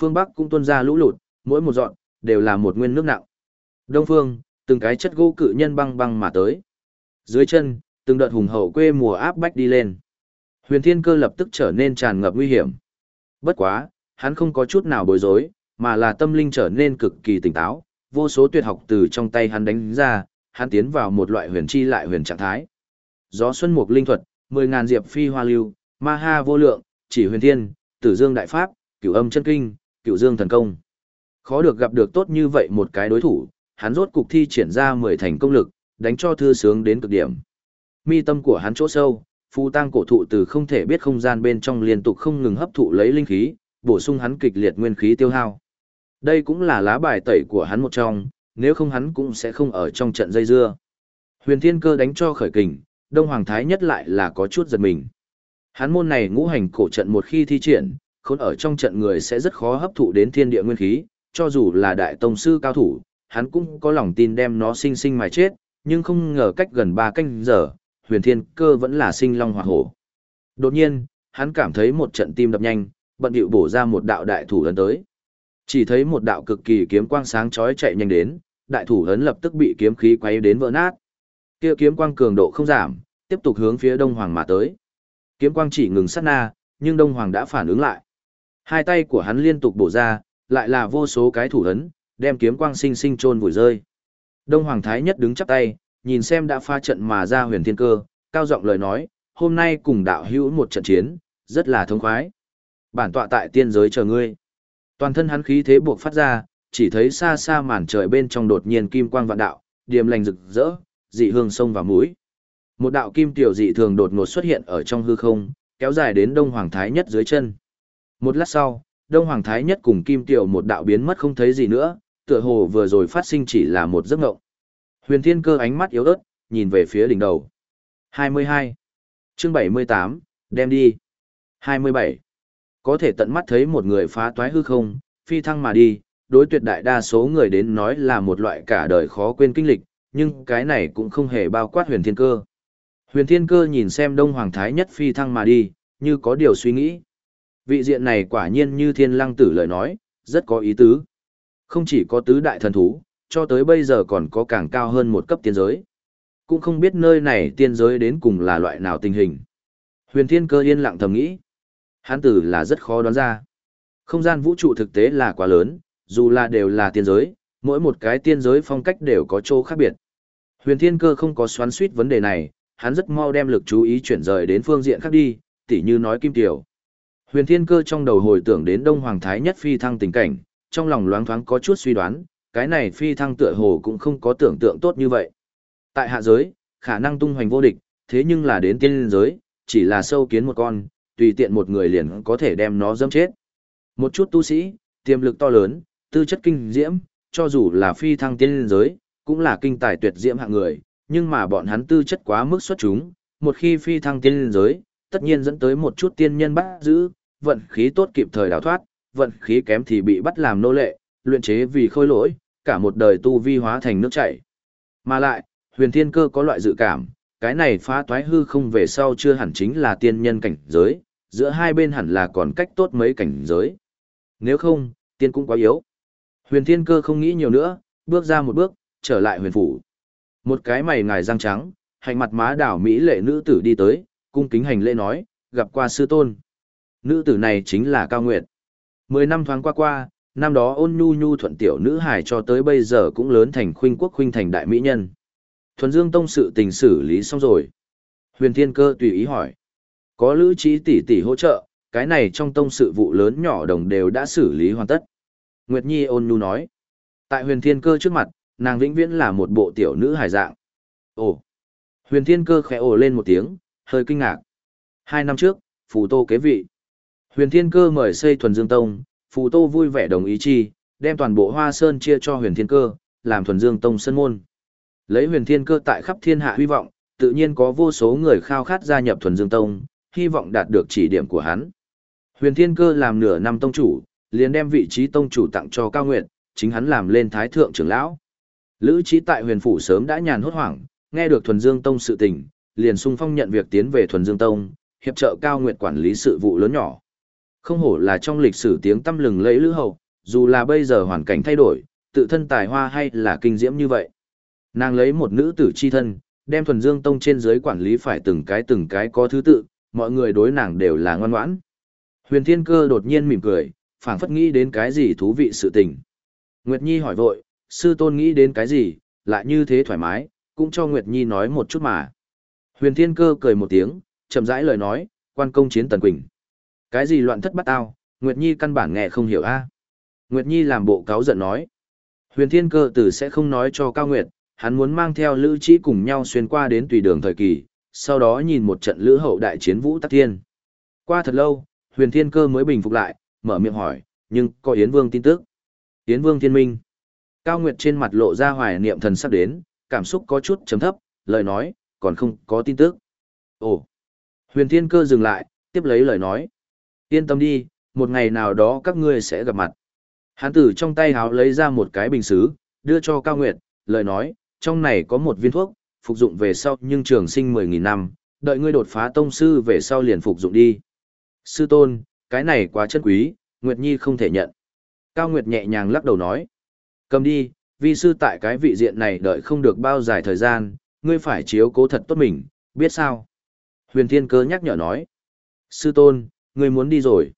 Phương Bắc cũng tuôn ra lũ lụt, mỗi một dọn đều là một nguyên nước nặng. Đông phương, từng cái chất gỗ cự nhân băng băng mà tới. Dưới chân, từng đợt hùng hậu quê mùa áp bách đi lên. Huyền Thiên Cơ lập tức trở nên tràn ngập nguy hiểm. Bất quá, hắn không có chút nào bối rối, mà là tâm linh trở nên cực kỳ tỉnh táo, vô số tuyệt học từ trong tay hắn đánh ra, hắn tiến vào một loại huyền chi lại huyền trạng thái. Gió xuân mục linh thuật, mười ngàn diệp phi hoa lưu, ma ha vô lượng, chỉ huyền thiên, tử dương đại pháp, cửu âm chân kinh, cửu dương thần công. Khó được gặp được tốt như vậy một cái đối thủ, hắn rốt cục thi triển ra mười thành công lực, đánh cho thư sướng đến cực điểm. Mi tâm của hắn chỗ sâu, phù tang cổ thụ từ không thể biết không gian bên trong liên tục không ngừng hấp thụ lấy linh khí, bổ sung hắn kịch liệt nguyên khí tiêu hao. Đây cũng là lá bài tẩy của hắn một trong, nếu không hắn cũng sẽ không ở trong trận dây dưa. Huyền Thiên Cơ đánh cho khởi kình, Đông Hoàng Thái nhất lại là có chút giật mình. Hắn môn này ngũ hành cổ trận một khi thi triển, khốn ở trong trận người sẽ rất khó hấp thụ đến thiên địa nguyên khí, cho dù là đại tông sư cao thủ, hắn cũng có lòng tin đem nó sinh sinh mà chết, nhưng không ngờ cách gần ba canh giờ, huyền thiên cơ vẫn là sinh long hỏa hổ. Đột nhiên, hắn cảm thấy một trận tim đập nhanh, bận điệu bổ ra một đạo đại thủ ấn tới. Chỉ thấy một đạo cực kỳ kiếm quang sáng chói chạy nhanh đến, đại thủ ấn lập tức bị kiếm khí quay đến vỡ nát. Kia kiếm quang cường độ không giảm, tiếp tục hướng phía Đông Hoàng mà tới. Kiếm quang chỉ ngừng sát na, nhưng Đông Hoàng đã phản ứng lại. Hai tay của hắn liên tục bổ ra, lại là vô số cái thủ ấn, đem kiếm quang sinh sinh chôn vùi rơi. Đông Hoàng Thái Nhất đứng chắp tay, nhìn xem đã pha trận mà ra huyền thiên cơ, cao giọng lời nói, hôm nay cùng đạo hữu một trận chiến, rất là thông khoái. Bản tọa tại tiên giới chờ ngươi. Toàn thân hắn khí thế buộc phát ra, chỉ thấy xa xa màn trời bên trong đột nhiên kim quang vạn đạo, điềm lành rực rỡ, dị hương sông vào mũi. Một đạo kim tiểu dị thường đột ngột xuất hiện ở trong hư không, kéo dài đến Đông Hoàng Thái Nhất dưới chân. Một lát sau, Đông Hoàng Thái Nhất cùng kim tiểu một đạo biến mất không thấy gì nữa, tựa hồ vừa rồi phát sinh chỉ là một giấc mộng. Huyền Thiên Cơ ánh mắt yếu ớt, nhìn về phía đỉnh đầu. 22. Chương 78, đem đi. 27. Có thể tận mắt thấy một người phá toái hư không, phi thăng mà đi, đối tuyệt đại đa số người đến nói là một loại cả đời khó quên kinh lịch, nhưng cái này cũng không hề bao quát huyền thiên cơ. Huyền thiên cơ nhìn xem đông hoàng thái nhất phi thăng mà đi, như có điều suy nghĩ. Vị diện này quả nhiên như thiên lăng tử lời nói, rất có ý tứ. Không chỉ có tứ đại thần thú, cho tới bây giờ còn có càng cao hơn một cấp tiên giới. Cũng không biết nơi này tiên giới đến cùng là loại nào tình hình. Huyền thiên cơ yên lặng thầm nghĩ. Hán tử là rất khó đoán ra. Không gian vũ trụ thực tế là quá lớn, dù là đều là tiên giới, mỗi một cái tiên giới phong cách đều có chỗ khác biệt. Huyền thiên cơ không có xoắn suýt vấn đề này, hắn rất mau đem lực chú ý chuyển rời đến phương diện khác đi, tỉ như nói kim tiểu. Huyền thiên cơ trong đầu hồi tưởng đến Đông Hoàng Thái nhất phi thăng tình cảnh, trong lòng loáng thoáng có chút suy đoán, cái này phi thăng tựa hồ cũng không có tưởng tượng tốt như vậy. Tại hạ giới, khả năng tung hoành vô địch, thế nhưng là đến tiên giới, chỉ là sâu kiến một con, tùy tiện một người liền có thể đem nó dâm chết. Một chút tu sĩ, tiềm lực to lớn, tư chất kinh diễm, cho dù là phi thăng tiên giới, cũng là kinh tài tuyệt diễm hạng người, nhưng mà bọn hắn tư chất quá mức xuất chúng, một khi phi thăng tiên giới, tất nhiên dẫn tới một chút tiên nhân bắt giữ, vận khí tốt kịp thời đào thoát, vận khí kém thì bị bắt làm nô lệ, luyện chế vì khôi lỗi, cả một đời tu vi hóa thành nước chảy. Mà lại, huyền thiên cơ có loại dự cảm, cái này phá toái hư không về sau chưa hẳn chính là tiên nhân cảnh giới, giữa hai bên hẳn là còn cách tốt mấy cảnh giới. Nếu không, tiên cũng quá yếu. Huyền thiên cơ không nghĩ nhiều nữa, bước ra một bước, trở lại huyền phủ. Một cái mày ngài răng trắng, hành mặt má đảo Mỹ lệ nữ tử đi tới, cung kính hành lễ nói, gặp qua sư tôn. Nữ tử này chính là Cao Nguyệt. Mười năm thoáng qua qua, năm đó ôn nhu nhu thuận tiểu nữ hài cho tới bây giờ cũng lớn thành khuynh quốc khuynh thành đại mỹ nhân. Thuần Dương Tông sự tình xử lý xong rồi. Huyền Thiên Cơ tùy ý hỏi. Có lữ trí tỷ tỷ hỗ trợ, cái này trong tông sự vụ lớn nhỏ đồng đều đã xử lý hoàn tất. Nguyệt Nhi ôn nhu nói. Tại huyền thiên cơ trước mặt, nàng vĩnh viễn là một bộ tiểu nữ hài dạng. Ồ! Huyền thiên cơ khẽ ồ lên một tiếng, hơi kinh ngạc. Hai năm trước, Phù Tô kế vị. Huyền thiên cơ mời xây thuần dương tông, Phù Tô vui vẻ đồng ý chi, đem toàn bộ hoa sơn chia cho huyền thiên cơ, làm thuần dương tông sân môn. Lấy huyền thiên cơ tại khắp thiên hạ hy vọng, tự nhiên có vô số người khao khát gia nhập thuần dương tông, hy vọng đạt được chỉ điểm của hắn. Huyền thiên cơ làm nửa năm tông chủ, liền đem vị trí tông chủ tặng cho Cao Nguyệt, chính hắn làm lên thái thượng trưởng lão. Lữ trí tại huyền phủ sớm đã nhàn hốt hoảng, nghe được thuần dương tông sự tình, liền sung phong nhận việc tiến về Thuần Dương Tông, hiệp trợ Cao Nguyệt quản lý sự vụ lớn nhỏ. Không hổ là trong lịch sử tiếng tăm lừng lẫy lữ hậu, dù là bây giờ hoàn cảnh thay đổi, tự thân tài hoa hay là kinh diễm như vậy. Nàng lấy một nữ tử chi thân, đem thuần dương tông trên dưới quản lý phải từng cái từng cái có thứ tự, mọi người đối nàng đều là ngoan ngoãn. Huyền Thiên Cơ đột nhiên mỉm cười, phảng phất nghĩ đến cái gì thú vị sự tình. Nguyệt Nhi hỏi vội, sư tôn nghĩ đến cái gì, lại như thế thoải mái, cũng cho Nguyệt Nhi nói một chút mà. Huyền Thiên Cơ cười một tiếng, chậm rãi lời nói, quan công chiến Tần Quỳnh. Cái gì loạn thất bắt tao, Nguyệt Nhi căn bản nghe không hiểu a. Nguyệt Nhi làm bộ cáo giận nói. Huyền Thiên Cơ tử sẽ không nói cho Cao Nguyệt, hắn muốn mang theo Lữ Trí cùng nhau xuyên qua đến tùy đường thời kỳ, sau đó nhìn một trận lữ hậu đại chiến vũ tắc thiên. Qua thật lâu, Huyền Thiên Cơ mới bình phục lại, mở miệng hỏi, nhưng có Yến Vương tin tức. Yến Vương thiên minh. Cao Nguyệt trên mặt lộ ra hoài niệm thần sắp đến, cảm xúc có chút chấm thấp, lời nói, còn không có tin tức. Ồ. Huyền Thiên Cơ dừng lại, tiếp lấy lời nói. Yên tâm đi, một ngày nào đó các ngươi sẽ gặp mặt. Hán tử trong tay háo lấy ra một cái bình xứ, đưa cho Cao Nguyệt, lời nói, trong này có một viên thuốc, phục dụng về sau nhưng trường sinh 10.000 năm, đợi ngươi đột phá tông sư về sau liền phục dụng đi. Sư tôn, cái này quá chân quý, Nguyệt Nhi không thể nhận. Cao Nguyệt nhẹ nhàng lắc đầu nói. Cầm đi, vi sư tại cái vị diện này đợi không được bao dài thời gian, ngươi phải chiếu cố thật tốt mình, biết sao? Huyền Thiên Cơ nhắc nhở nói. Sư tôn, ngươi muốn đi rồi.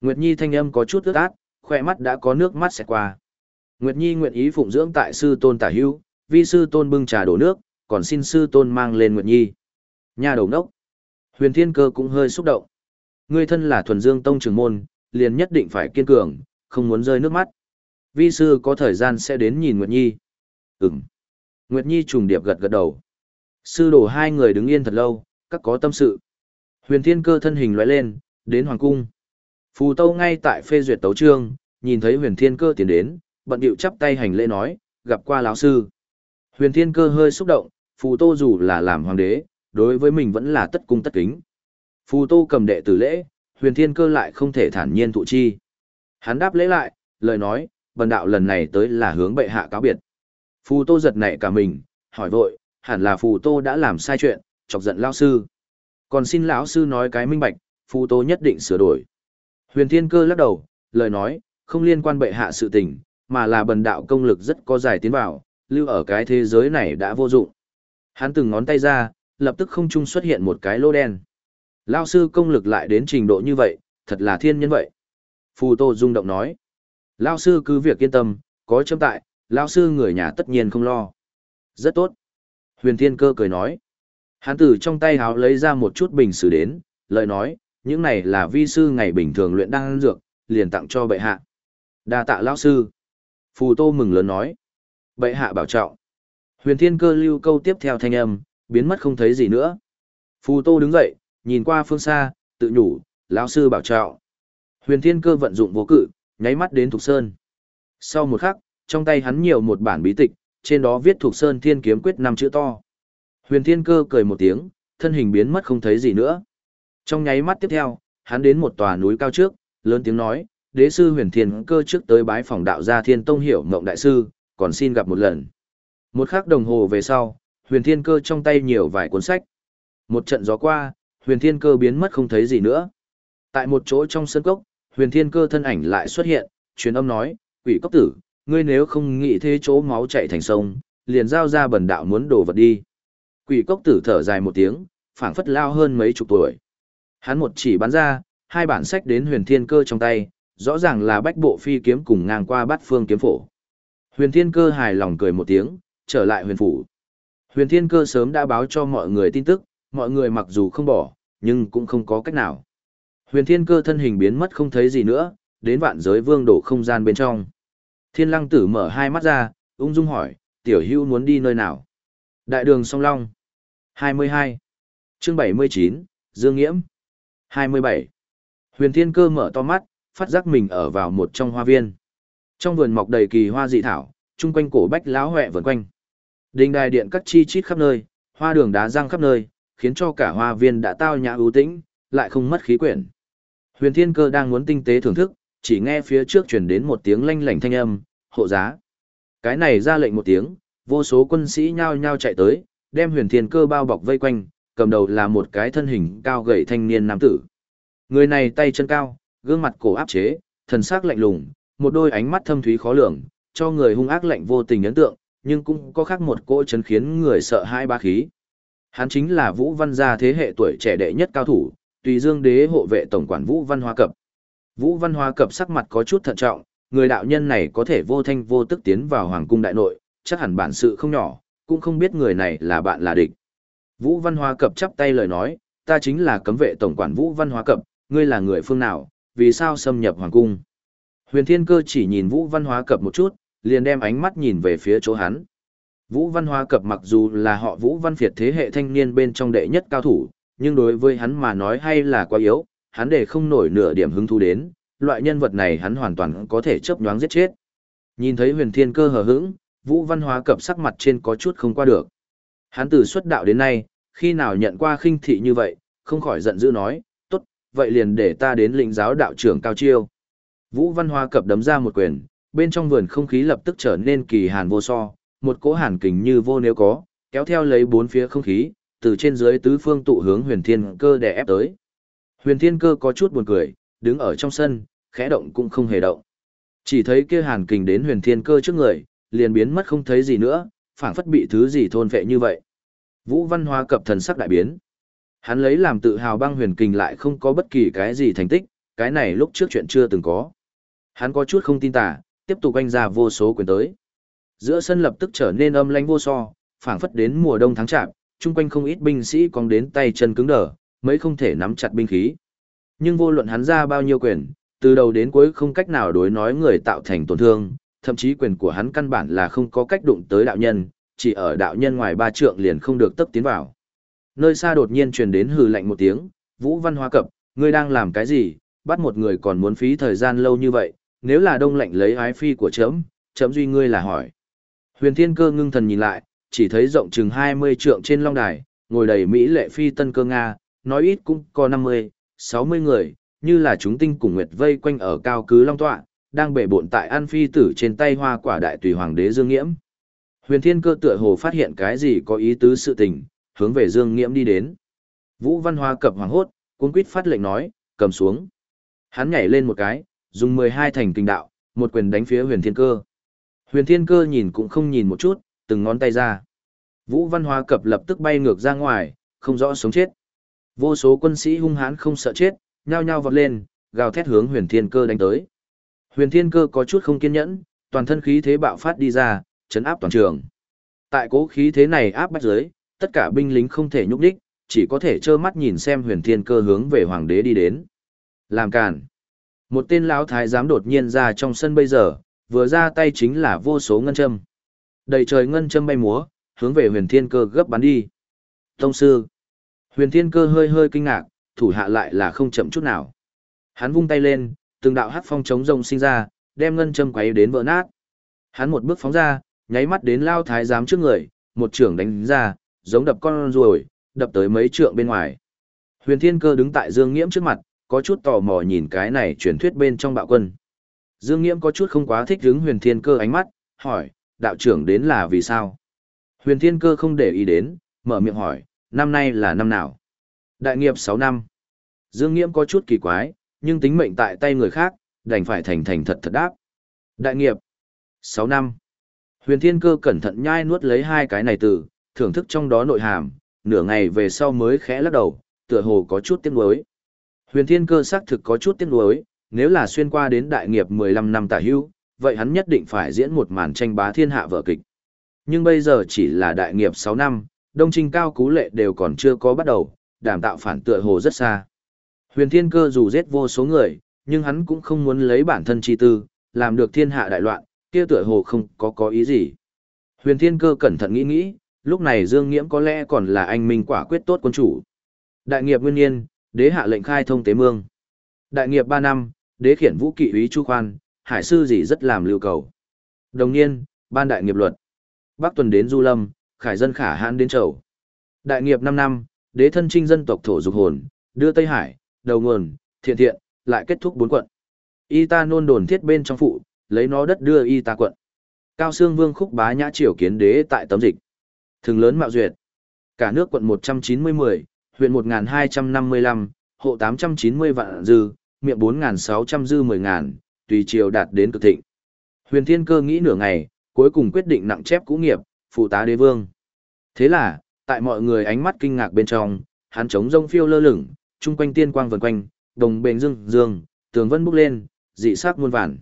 Nguyệt Nhi thanh âm có chút ướt át, khỏe mắt đã có nước mắt sẽ qua. Nguyệt Nhi nguyện ý phụng dưỡng tại sư tôn tả hữu, vi sư tôn bưng trà đổ nước, còn xin sư tôn mang lên Nguyệt Nhi. Nhà đầu nốc. Huyền Thiên Cơ cũng hơi xúc động. Ngươi thân là thuần dương tông trưởng môn, liền nhất định phải kiên cường, không muốn rơi nước mắt. Vi sư có thời gian sẽ đến nhìn Nguyệt Nhi. Ừm. Nguyệt Nhi trùng điệp gật gật đầu. Sư đổ hai người đứng yên thật lâu, các có tâm sự. Huyền Thiên Cơ thân hình lóe lên, đến hoàng cung. Phù Tâu ngay tại phê duyệt tấu trương, nhìn thấy Huyền Thiên Cơ tiến đến, bận điệu chắp tay hành lễ nói, gặp qua lão sư. Huyền Thiên Cơ hơi xúc động, Phù Tô dù là làm hoàng đế, đối với mình vẫn là tất cung tất kính. Phù Tô cầm đệ tử lễ, Huyền Thiên Cơ lại không thể thản nhiên thụ chi. Hắn đáp lễ lại, lời nói, bần đạo lần này tới là hướng bệ hạ cáo biệt. Phù Tô giật nảy cả mình, hỏi vội, hẳn là Phù Tô đã làm sai chuyện, chọc giận lão sư. Còn xin lão sư nói cái minh bạch, Phu Tô nhất định sửa đổi. Huyền Thiên Cơ lắc đầu, lời nói, không liên quan bệ hạ sự tình, mà là bần đạo công lực rất có dài tiến vào, lưu ở cái thế giới này đã vô dụng. Hắn từng ngón tay ra, lập tức không trung xuất hiện một cái lô đen. Lao sư công lực lại đến trình độ như vậy, thật là thiên nhân vậy. Phù Tô rung động nói. Lao sư cứ việc yên tâm, có châm tại, Lao sư người nhà tất nhiên không lo. Rất tốt. Huyền Thiên Cơ cười nói. Hắn từ trong tay háo lấy ra một chút bình xử đến, lời nói, những này là vi sư ngày bình thường luyện đan dược, liền tặng cho bệ hạ. Đa tạ lão sư. Phù Tô mừng lớn nói. Bệ hạ bảo trọng. Huyền Thiên Cơ lưu câu tiếp theo thanh âm, biến mất không thấy gì nữa. Phù Tô đứng dậy, nhìn qua phương xa, tự nhủ, lão sư bảo trọng. Huyền Thiên Cơ vận dụng vô cự, nháy mắt đến Thục Sơn. Sau một khắc, trong tay hắn nhiều một bản bí tịch, trên đó viết Thục Sơn Thiên Kiếm Quyết năm chữ to. Huyền Thiên Cơ cười một tiếng, thân hình biến mất không thấy gì nữa. Trong nháy mắt tiếp theo, hắn đến một tòa núi cao trước, lớn tiếng nói, đế sư huyền thiên cơ trước tới bái phòng đạo gia thiên tông hiểu mộng đại sư, còn xin gặp một lần. Một khắc đồng hồ về sau, huyền thiên cơ trong tay nhiều vài cuốn sách. Một trận gió qua, huyền thiên cơ biến mất không thấy gì nữa. Tại một chỗ trong sân cốc, huyền thiên cơ thân ảnh lại xuất hiện, truyền âm nói, quỷ cốc tử, ngươi nếu không nghĩ thế chỗ máu chạy thành sông, liền giao ra bần đạo muốn đổ vật đi. Quỷ cốc tử thở dài một tiếng, phảng phất lao hơn mấy chục tuổi. Hắn một chỉ bắn ra, hai bản sách đến huyền thiên cơ trong tay, rõ ràng là bách bộ phi kiếm cùng ngang qua bát phương kiếm phổ. Huyền thiên cơ hài lòng cười một tiếng, trở lại huyền phủ. Huyền thiên cơ sớm đã báo cho mọi người tin tức, mọi người mặc dù không bỏ, nhưng cũng không có cách nào. Huyền thiên cơ thân hình biến mất không thấy gì nữa, đến vạn giới vương đổ không gian bên trong. Thiên lăng tử mở hai mắt ra, ung dung hỏi, tiểu hưu muốn đi nơi nào? Đại đường song long. 22. chương 79, Dương Nghiễm. 27. Huyền Thiên Cơ mở to mắt, phát giác mình ở vào một trong hoa viên. Trong vườn mọc đầy kỳ hoa dị thảo, chung quanh cổ bách láo hoẹ vần quanh. Đình đài điện cắt chi chít khắp nơi, hoa đường đá răng khắp nơi, khiến cho cả hoa viên đã tao nhã ưu tĩnh, lại không mất khí quyển. Huyền Thiên Cơ đang muốn tinh tế thưởng thức, chỉ nghe phía trước truyền đến một tiếng lanh lảnh thanh âm, hộ giá. Cái này ra lệnh một tiếng, vô số quân sĩ nhao nhao chạy tới, đem Huyền Thiên Cơ bao bọc vây quanh, cầm đầu là một cái thân hình cao gầy thanh niên nam tử. Người này tay chân cao, gương mặt cổ áp chế, thần sắc lạnh lùng, một đôi ánh mắt thâm thúy khó lường, cho người hung ác lạnh vô tình ấn tượng, nhưng cũng có khác một cỗ chấn khiến người sợ hai ba khí. Hắn chính là Vũ Văn gia thế hệ tuổi trẻ đệ nhất cao thủ, tùy dương đế hộ vệ tổng quản Vũ Văn Hoa Cập. Vũ Văn Hoa Cập sắc mặt có chút thận trọng, người đạo nhân này có thể vô thanh vô tức tiến vào hoàng cung đại nội, chắc hẳn bản sự không nhỏ, cũng không biết người này là bạn là địch. Vũ Văn Hoa Cập chắp tay lời nói, ta chính là cấm vệ tổng quản Vũ Văn Hoa Cập, ngươi là người phương nào, vì sao xâm nhập hoàng cung? Huyền Thiên Cơ chỉ nhìn Vũ Văn Hoa Cập một chút, liền đem ánh mắt nhìn về phía chỗ hắn. Vũ Văn Hoa Cập mặc dù là họ Vũ Văn Việt thế hệ thanh niên bên trong đệ nhất cao thủ, nhưng đối với hắn mà nói hay là quá yếu, hắn để không nổi nửa điểm hứng thú đến, loại nhân vật này hắn hoàn toàn có thể chớp nhoáng giết chết. Nhìn thấy Huyền Thiên Cơ hờ hững, Vũ Văn Hoa Cập sắc mặt trên có chút không qua được. Hắn từ xuất đạo đến nay, khi nào nhận qua khinh thị như vậy, không khỏi giận dữ nói, tốt, vậy liền để ta đến lĩnh giáo đạo trưởng cao chiêu. Vũ Văn Hoa cập đấm ra một quyền, bên trong vườn không khí lập tức trở nên kỳ hàn vô so, một cỗ hàn kình như vô nếu có, kéo theo lấy bốn phía không khí, từ trên dưới tứ phương tụ hướng huyền thiên cơ đè ép tới. Huyền thiên cơ có chút buồn cười, đứng ở trong sân, khẽ động cũng không hề động. Chỉ thấy kia hàn kình đến huyền thiên cơ trước người, liền biến mất không thấy gì nữa, phảng phất bị thứ gì thôn vệ như vậy. Vũ Văn Hoa cập thần sắc đại biến. Hắn lấy làm tự hào băng huyền kình lại không có bất kỳ cái gì thành tích, cái này lúc trước chuyện chưa từng có. Hắn có chút không tin tả, tiếp tục anh ra vô số quyền tới. Giữa sân lập tức trở nên âm lãnh vô so, phảng phất đến mùa đông tháng chạp, chung quanh không ít binh sĩ còn đến tay chân cứng đờ, mấy không thể nắm chặt binh khí. Nhưng vô luận hắn ra bao nhiêu quyền, từ đầu đến cuối không cách nào đối nói người tạo thành tổn thương, thậm chí quyền của hắn căn bản là không có cách đụng tới đạo nhân, chỉ ở đạo nhân ngoài ba trượng liền không được tấp tiến vào. Nơi xa đột nhiên truyền đến hừ lạnh một tiếng, Vũ Văn Hoa Cập, ngươi đang làm cái gì, bắt một người còn muốn phí thời gian lâu như vậy, nếu là đông lạnh lấy ái phi của chấm, chấm duy ngươi là hỏi. Huyền Thiên Cơ ngưng thần nhìn lại, chỉ thấy rộng chừng 20 trượng trên long đài, ngồi đầy Mỹ lệ phi tân cơ Nga, nói ít cũng có 50, 60 người, như là chúng tinh cùng nguyệt vây quanh ở cao cứ long tọa, đang bể bộn tại an phi tử trên tay hoa quả đại tùy hoàng đế Dương Nghiễm. Huyền Thiên Cơ tựa hồ phát hiện cái gì có ý tứ sự tình, hướng về Dương Nghiễm đi đến. Vũ Văn Hoa cập hoàng hốt, cuống quýt phát lệnh nói, cầm xuống. Hắn nhảy lên một cái, dùng 12 thành kinh đạo, một quyền đánh phía huyền thiên cơ. Huyền thiên cơ nhìn cũng không nhìn một chút, từng ngón tay ra. Vũ Văn Hoa cập lập tức bay ngược ra ngoài, không rõ sống chết. Vô số quân sĩ hung hãn không sợ chết, nhao nhao vọt lên, gào thét hướng huyền thiên cơ đánh tới. Huyền thiên cơ có chút không kiên nhẫn, toàn thân khí thế bạo phát đi ra, chấn áp toàn trường. Tại cố khí thế này áp bách dưới, tất cả binh lính không thể nhúc nhích, chỉ có thể trơ mắt nhìn xem huyền thiên cơ hướng về hoàng đế đi đến. Làm cản. Một tên lão thái giám đột nhiên ra trong sân bây giờ, vừa ra tay chính là vô số ngân châm. Đầy trời ngân châm bay múa, hướng về huyền thiên cơ gấp bắn đi. Tông sư. Huyền thiên cơ hơi hơi kinh ngạc, thủ hạ lại là không chậm chút nào. Hắn vung tay lên, từng đạo hắc phong chống rồng sinh ra, đem ngân châm quấy đến vỡ nát. Hắn một bước phóng ra, nháy mắt đến lao thái giám trước người, một trưởng đánh ra, giống đập con ruồi, đập tới mấy trượng bên ngoài. Huyền Thiên Cơ đứng tại Dương Nghiễm trước mặt, có chút tò mò nhìn cái này truyền thuyết bên trong bạo quân. Dương Nghiễm có chút không quá thích hứng huyền thiên cơ ánh mắt, hỏi, đạo trưởng đến là vì sao? Huyền thiên cơ không để ý đến, mở miệng hỏi, năm nay là năm nào? Đại nghiệp 6 năm. Dương Nghiễm có chút kỳ quái, nhưng tính mệnh tại tay người khác, đành phải thành thành thật thật đáp. Đại nghiệp 6 năm. Huyền thiên cơ cẩn thận nhai nuốt lấy hai cái này từ, thưởng thức trong đó nội hàm, nửa ngày về sau mới khẽ lắc đầu, tựa hồ có chút tiếc nuối. Huyền Thiên Cơ xác thực có chút tiếc nuối, nếu là xuyên qua đến đại nghiệp 15 năm tả hưu, vậy hắn nhất định phải diễn một màn tranh bá thiên hạ vở kịch. Nhưng bây giờ chỉ là đại nghiệp 6 năm, đông trinh cao cú lệ đều còn chưa có bắt đầu, đảm tạo phản tựa hồ rất xa. Huyền Thiên Cơ dù giết vô số người, nhưng hắn cũng không muốn lấy bản thân chi tư, làm được thiên hạ đại loạn, kia tựa hồ không có có ý gì. Huyền Thiên Cơ cẩn thận nghĩ nghĩ, lúc này Dương Nghiễm có lẽ còn là anh minh quả quyết tốt quân chủ. Đại nghiệp nguyên nhiên, đế hạ lệnh khai thông tế mương. Đại nghiệp 3 năm, đế khiển vũ kỵ úy Chu Khoan, hải sư gì rất làm lưu cầu. Đồng niên, ban đại nghiệp luật. Bắc tuần đến Du Lâm, khải dân khả hãn đến Trầu. Đại nghiệp 5 năm, đế thân trinh dân tộc thổ dục hồn, đưa Tây Hải, đầu nguồn, thiện thiện, lại kết thúc bốn quận. Y ta nôn đồn thiết bên trong phụ, lấy nó đất đưa y ta quận. Cao Sương Vương khúc bá nhã triều kiến đế tại tấm dịch. Thường lớn mạo duyệt. Cả nước quận 190-10, Huyện 1255, hộ 890 vạn dư, miệng 4600 dư 10 ngàn, tùy triều đạt đến cực thịnh. Huyền Thiên Cơ nghĩ nửa ngày, cuối cùng quyết định nặng chép cũ nghiệp, phụ tá đế vương. Thế là, tại mọi người ánh mắt kinh ngạc bên trong, hắn chống rông phiêu lơ lửng, chung quanh tiên quang vần quanh, đồng bền dương dương, tường vân bốc lên, dị sắc muôn vản.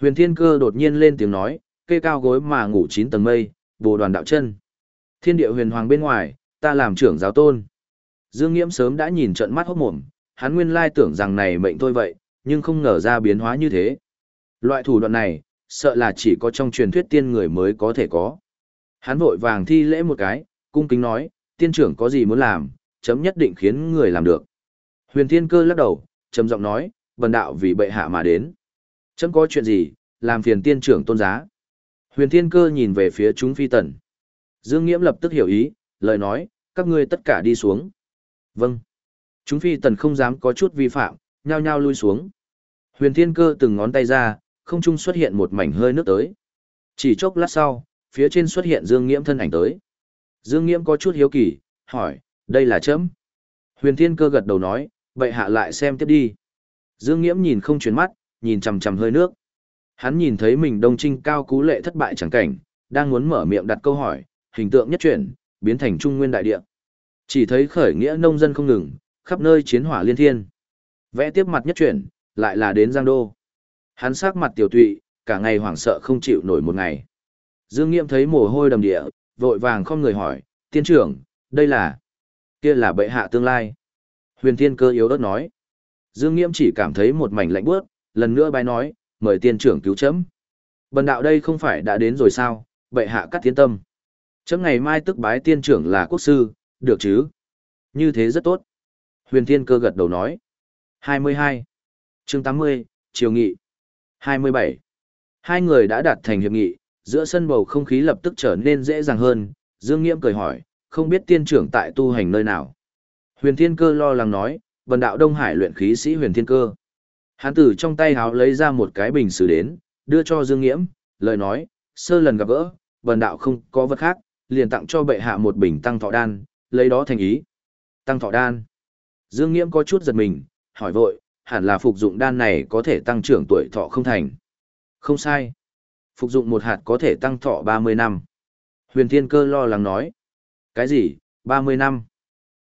Huyền Thiên Cơ đột nhiên lên tiếng nói, cây cao gối mà ngủ chín tầng mây, bồ đoàn đạo chân. Thiên địa huyền hoàng bên ngoài, ta làm trưởng giáo tôn. Dương Nghiễm sớm đã nhìn trận mắt hốt mồm, hắn nguyên lai tưởng rằng này mệnh thôi vậy, nhưng không ngờ ra biến hóa như thế. Loại thủ đoạn này, sợ là chỉ có trong truyền thuyết tiên người mới có thể có. Hắn vội vàng thi lễ một cái, cung kính nói, tiên trưởng có gì muốn làm, chấm nhất định khiến người làm được. Huyền Thiên Cơ lắc đầu, trầm giọng nói, bần đạo vì bệ hạ mà đến. Chấm có chuyện gì, làm phiền tiên trưởng tôn giá. Huyền Thiên Cơ nhìn về phía chúng phi tần. Dương Nghiễm lập tức hiểu ý, lời nói, các ngươi tất cả đi xuống. Vâng. Chúng phi tần không dám có chút vi phạm, nhao nhao lui xuống. Huyền Thiên Cơ từng ngón tay ra, không trung xuất hiện một mảnh hơi nước tới. Chỉ chốc lát sau, phía trên xuất hiện Dương Nghiễm thân ảnh tới. Dương Nghiễm có chút hiếu kỳ, hỏi, đây là chấm. Huyền Thiên Cơ gật đầu nói, vậy hạ lại xem tiếp đi. Dương Nghiễm nhìn không chuyển mắt, nhìn chằm chằm hơi nước. Hắn nhìn thấy mình đông trinh cao cú lệ thất bại chẳng cảnh, đang muốn mở miệng đặt câu hỏi, hình tượng nhất chuyển, biến thành trung nguyên đại địa. Chỉ thấy khởi nghĩa nông dân không ngừng, khắp nơi chiến hỏa liên thiên. Vẽ tiếp mặt nhất chuyển, lại là đến Giang Đô. Hắn sắc mặt tiểu tụy, cả ngày hoảng sợ không chịu nổi một ngày. Dương Nghiễm thấy mồ hôi đầm địa, vội vàng không người hỏi, tiên trưởng, đây là, kia là bệ hạ tương lai. Huyền Thiên Cơ yếu ớt nói. Dương Nghiễm chỉ cảm thấy một mảnh lạnh bước, lần nữa bài nói, mời tiên trưởng cứu chấm. Bần đạo đây không phải đã đến rồi sao, bệ hạ cắt thiên tâm. Chấm ngày mai tức bái tiên trưởng là quốc sư, được chứ? Như thế rất tốt. Huyền Thiên Cơ gật đầu nói. 22. chương 80, Triều Nghị. 27. Hai người đã đạt thành hiệp nghị, giữa sân bầu không khí lập tức trở nên dễ dàng hơn. Dương Nghiễm cười hỏi, không biết tiên trưởng tại tu hành nơi nào. Huyền Thiên Cơ lo lắng nói, bần đạo Đông Hải luyện khí sĩ Huyền Thiên Cơ. Hán tử trong tay háo lấy ra một cái bình sứ đến, đưa cho Dương Nghiễm, lời nói, sơ lần gặp gỡ, bần đạo không có vật khác, liền tặng cho bệ hạ một bình tăng thọ đan, lấy đó thành ý. Tăng thọ đan. Dương Nghiễm có chút giật mình, hỏi vội, hẳn là phục dụng đan này có thể tăng trưởng tuổi thọ không thành. Không sai. Phục dụng một hạt có thể tăng thọ 30 năm. Huyền Thiên Cơ lo lắng nói. Cái gì, 30 năm?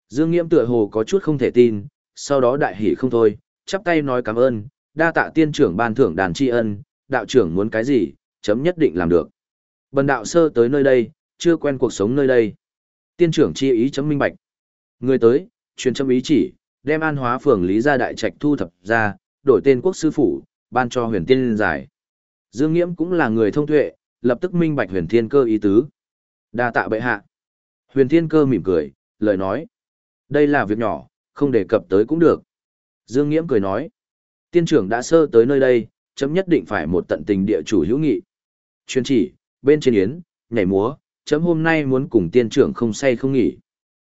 Dương Nghiễm tựa hồ có chút không thể tin, sau đó đại hỉ không thôi, chắp tay nói cảm ơn, đa tạ tiên trưởng ban thưởng đàn tri ân, đạo trưởng muốn cái gì, chấm nhất định làm được. Bần đạo sơ tới nơi đây, chưa quen cuộc sống nơi đây. Tiên trưởng chi ý chấm minh bạch. Người tới, truyền chấm ý chỉ, đem an hóa phường lý gia đại trạch thu thập ra, đổi tên quốc sư phủ, ban cho huyền tiên liên giải. Dương Nghiễm cũng là người thông tuệ, lập tức minh bạch huyền thiên cơ ý tứ. đa tạ bệ hạ. Huyền thiên cơ mỉm cười, lời nói. Đây là việc nhỏ, không đề cập tới cũng được. Dương Nghiễm cười nói. Tiên trưởng đã sơ tới nơi đây, chấm nhất định phải một tận tình địa chủ hữu nghị. Chuyên chỉ, bên trên yến, nhảy múa, chấm hôm nay muốn cùng tiên trưởng không say không nghỉ.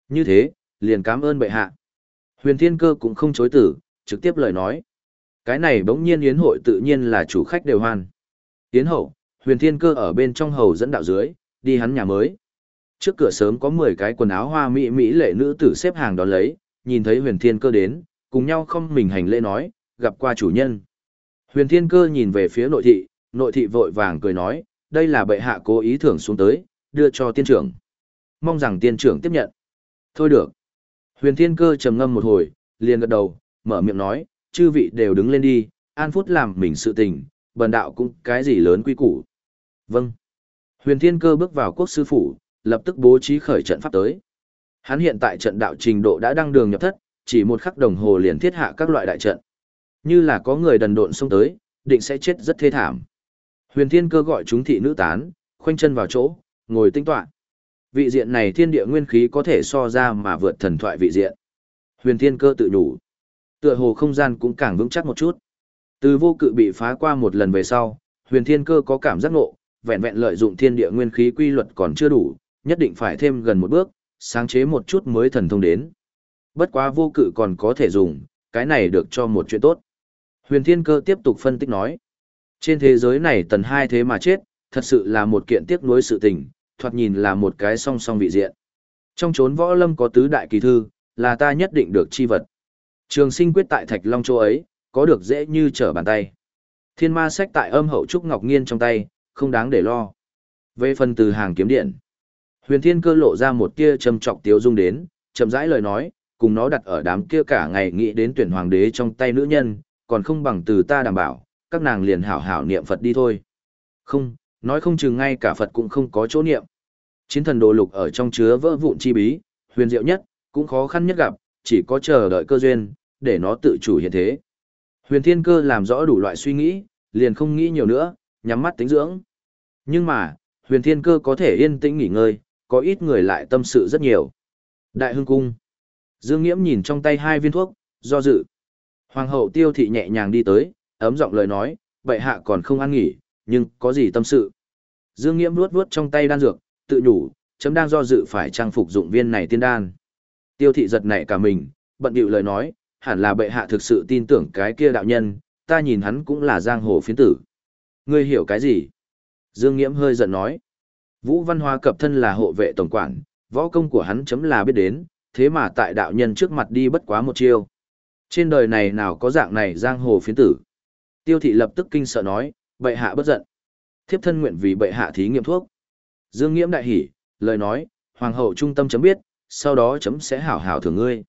Như thế, liền cảm ơn bệ hạ. Huyền Thiên Cơ cũng không chối tử, trực tiếp lời nói. Cái này bỗng nhiên yến hội tự nhiên là chủ khách đều hoan. Yến hậu, Huyền Thiên Cơ ở bên trong hầu dẫn đạo dưới, đi hắn nhà mới. Trước cửa sớm có 10 cái quần áo hoa mỹ mỹ lệ nữ tử xếp hàng đón lấy, nhìn thấy Huyền Thiên Cơ đến, cùng nhau không mình hành lễ nói, gặp qua chủ nhân. Huyền Thiên Cơ nhìn về phía nội thị, nội thị vội vàng cười nói, đây là bệ hạ cố ý thưởng xuống tới, đưa cho tiên trưởng. Mong rằng tiên trưởng tiếp nhận. Thôi được. Huyền Thiên Cơ trầm ngâm một hồi, liền gật đầu, mở miệng nói, chư vị đều đứng lên đi, an phút làm mình sự tình, bần đạo cũng cái gì lớn quy củ. Vâng. Huyền Thiên Cơ bước vào quốc sư phủ, lập tức bố trí khởi trận pháp tới. Hắn hiện tại trận đạo trình độ đã đăng đường nhập thất, chỉ một khắc đồng hồ liền thiết hạ các loại đại trận. Như là có người đần độn xông tới, định sẽ chết rất thê thảm. Huyền Thiên Cơ gọi chúng thị nữ tán, khoanh chân vào chỗ, ngồi tinh tọa. Vị diện này thiên địa nguyên khí có thể so ra mà vượt thần thoại vị diện. Huyền Thiên Cơ tự nhủ. Tựa hồ không gian cũng càng vững chắc một chút. Từ vô cự bị phá qua một lần về sau, Huyền Thiên Cơ có cảm giác ngộ, vẹn vẹn lợi dụng thiên địa nguyên khí quy luật còn chưa đủ, nhất định phải thêm gần một bước, sáng chế một chút mới thần thông đến. Bất quá vô cự còn có thể dùng, cái này được cho một chuyện tốt. Huyền Thiên Cơ tiếp tục phân tích nói. Trên thế giới này tần hai thế mà chết, thật sự là một kiện tiếc nuối sự tình, thoạt nhìn là một cái song song vị diện. Trong chốn võ lâm có tứ đại kỳ thư, là ta nhất định được chi vật. Trường sinh quyết tại Thạch Long Châu ấy, có được dễ như trở bàn tay. Thiên ma sách tại âm hậu trúc ngọc nghiên trong tay, không đáng để lo. Về phần từ hàng kiếm điện, huyền thiên cơ lộ ra một tia trầm trọng tiếu dung đến, chậm rãi lời nói, cùng nó đặt ở đám kia cả ngày nghĩ đến tuyển hoàng đế trong tay nữ nhân, còn không bằng từ ta đảm bảo, các nàng liền hảo hảo niệm Phật đi thôi. Không, nói không chừng ngay cả Phật cũng không có chỗ niệm. Chiến thần đồ lục ở trong chứa vỡ vụn chi bí, huyền diệu nhất, cũng khó khăn nhất gặp, chỉ có chờ đợi cơ duyên, để nó tự chủ hiện thế. Huyền thiên cơ làm rõ đủ loại suy nghĩ, liền không nghĩ nhiều nữa, nhắm mắt tính dưỡng. Nhưng mà, huyền thiên cơ có thể yên tĩnh nghỉ ngơi, có ít người lại tâm sự rất nhiều. Đại hưng cung. Dương Nghiễm nhìn trong tay hai viên thuốc, do dự. Hoàng hậu tiêu thị nhẹ nhàng đi tới, ấm giọng lời nói, bệ hạ còn không ăn nghỉ, nhưng có gì tâm sự. Dương Nghiễm vuốt vuốt trong tay đan dược, tự nhủ, chấm đang do dự phải trang phục dụng viên này tiên đan. Tiêu thị giật nảy cả mình, bận điệu lời nói, hẳn là bệ hạ thực sự tin tưởng cái kia đạo nhân, ta nhìn hắn cũng là giang hồ phiến tử. Ngươi hiểu cái gì? Dương Nghiễm hơi giận nói. Vũ Văn Hoa cập thân là hộ vệ tổng quản, võ công của hắn chấm là biết đến, thế mà tại đạo nhân trước mặt đi bất quá một chiêu. Trên đời này nào có dạng này giang hồ phiến tử. Tiêu thị lập tức kinh sợ nói, bệ hạ bất giận. Thiếp thân nguyện vì bệ hạ thí nghiệm thuốc. Dương Nghiễm đại hỉ, lời nói, hoàng hậu trung tâm chấm biết, sau đó chấm sẽ hảo hảo thưởng ngươi.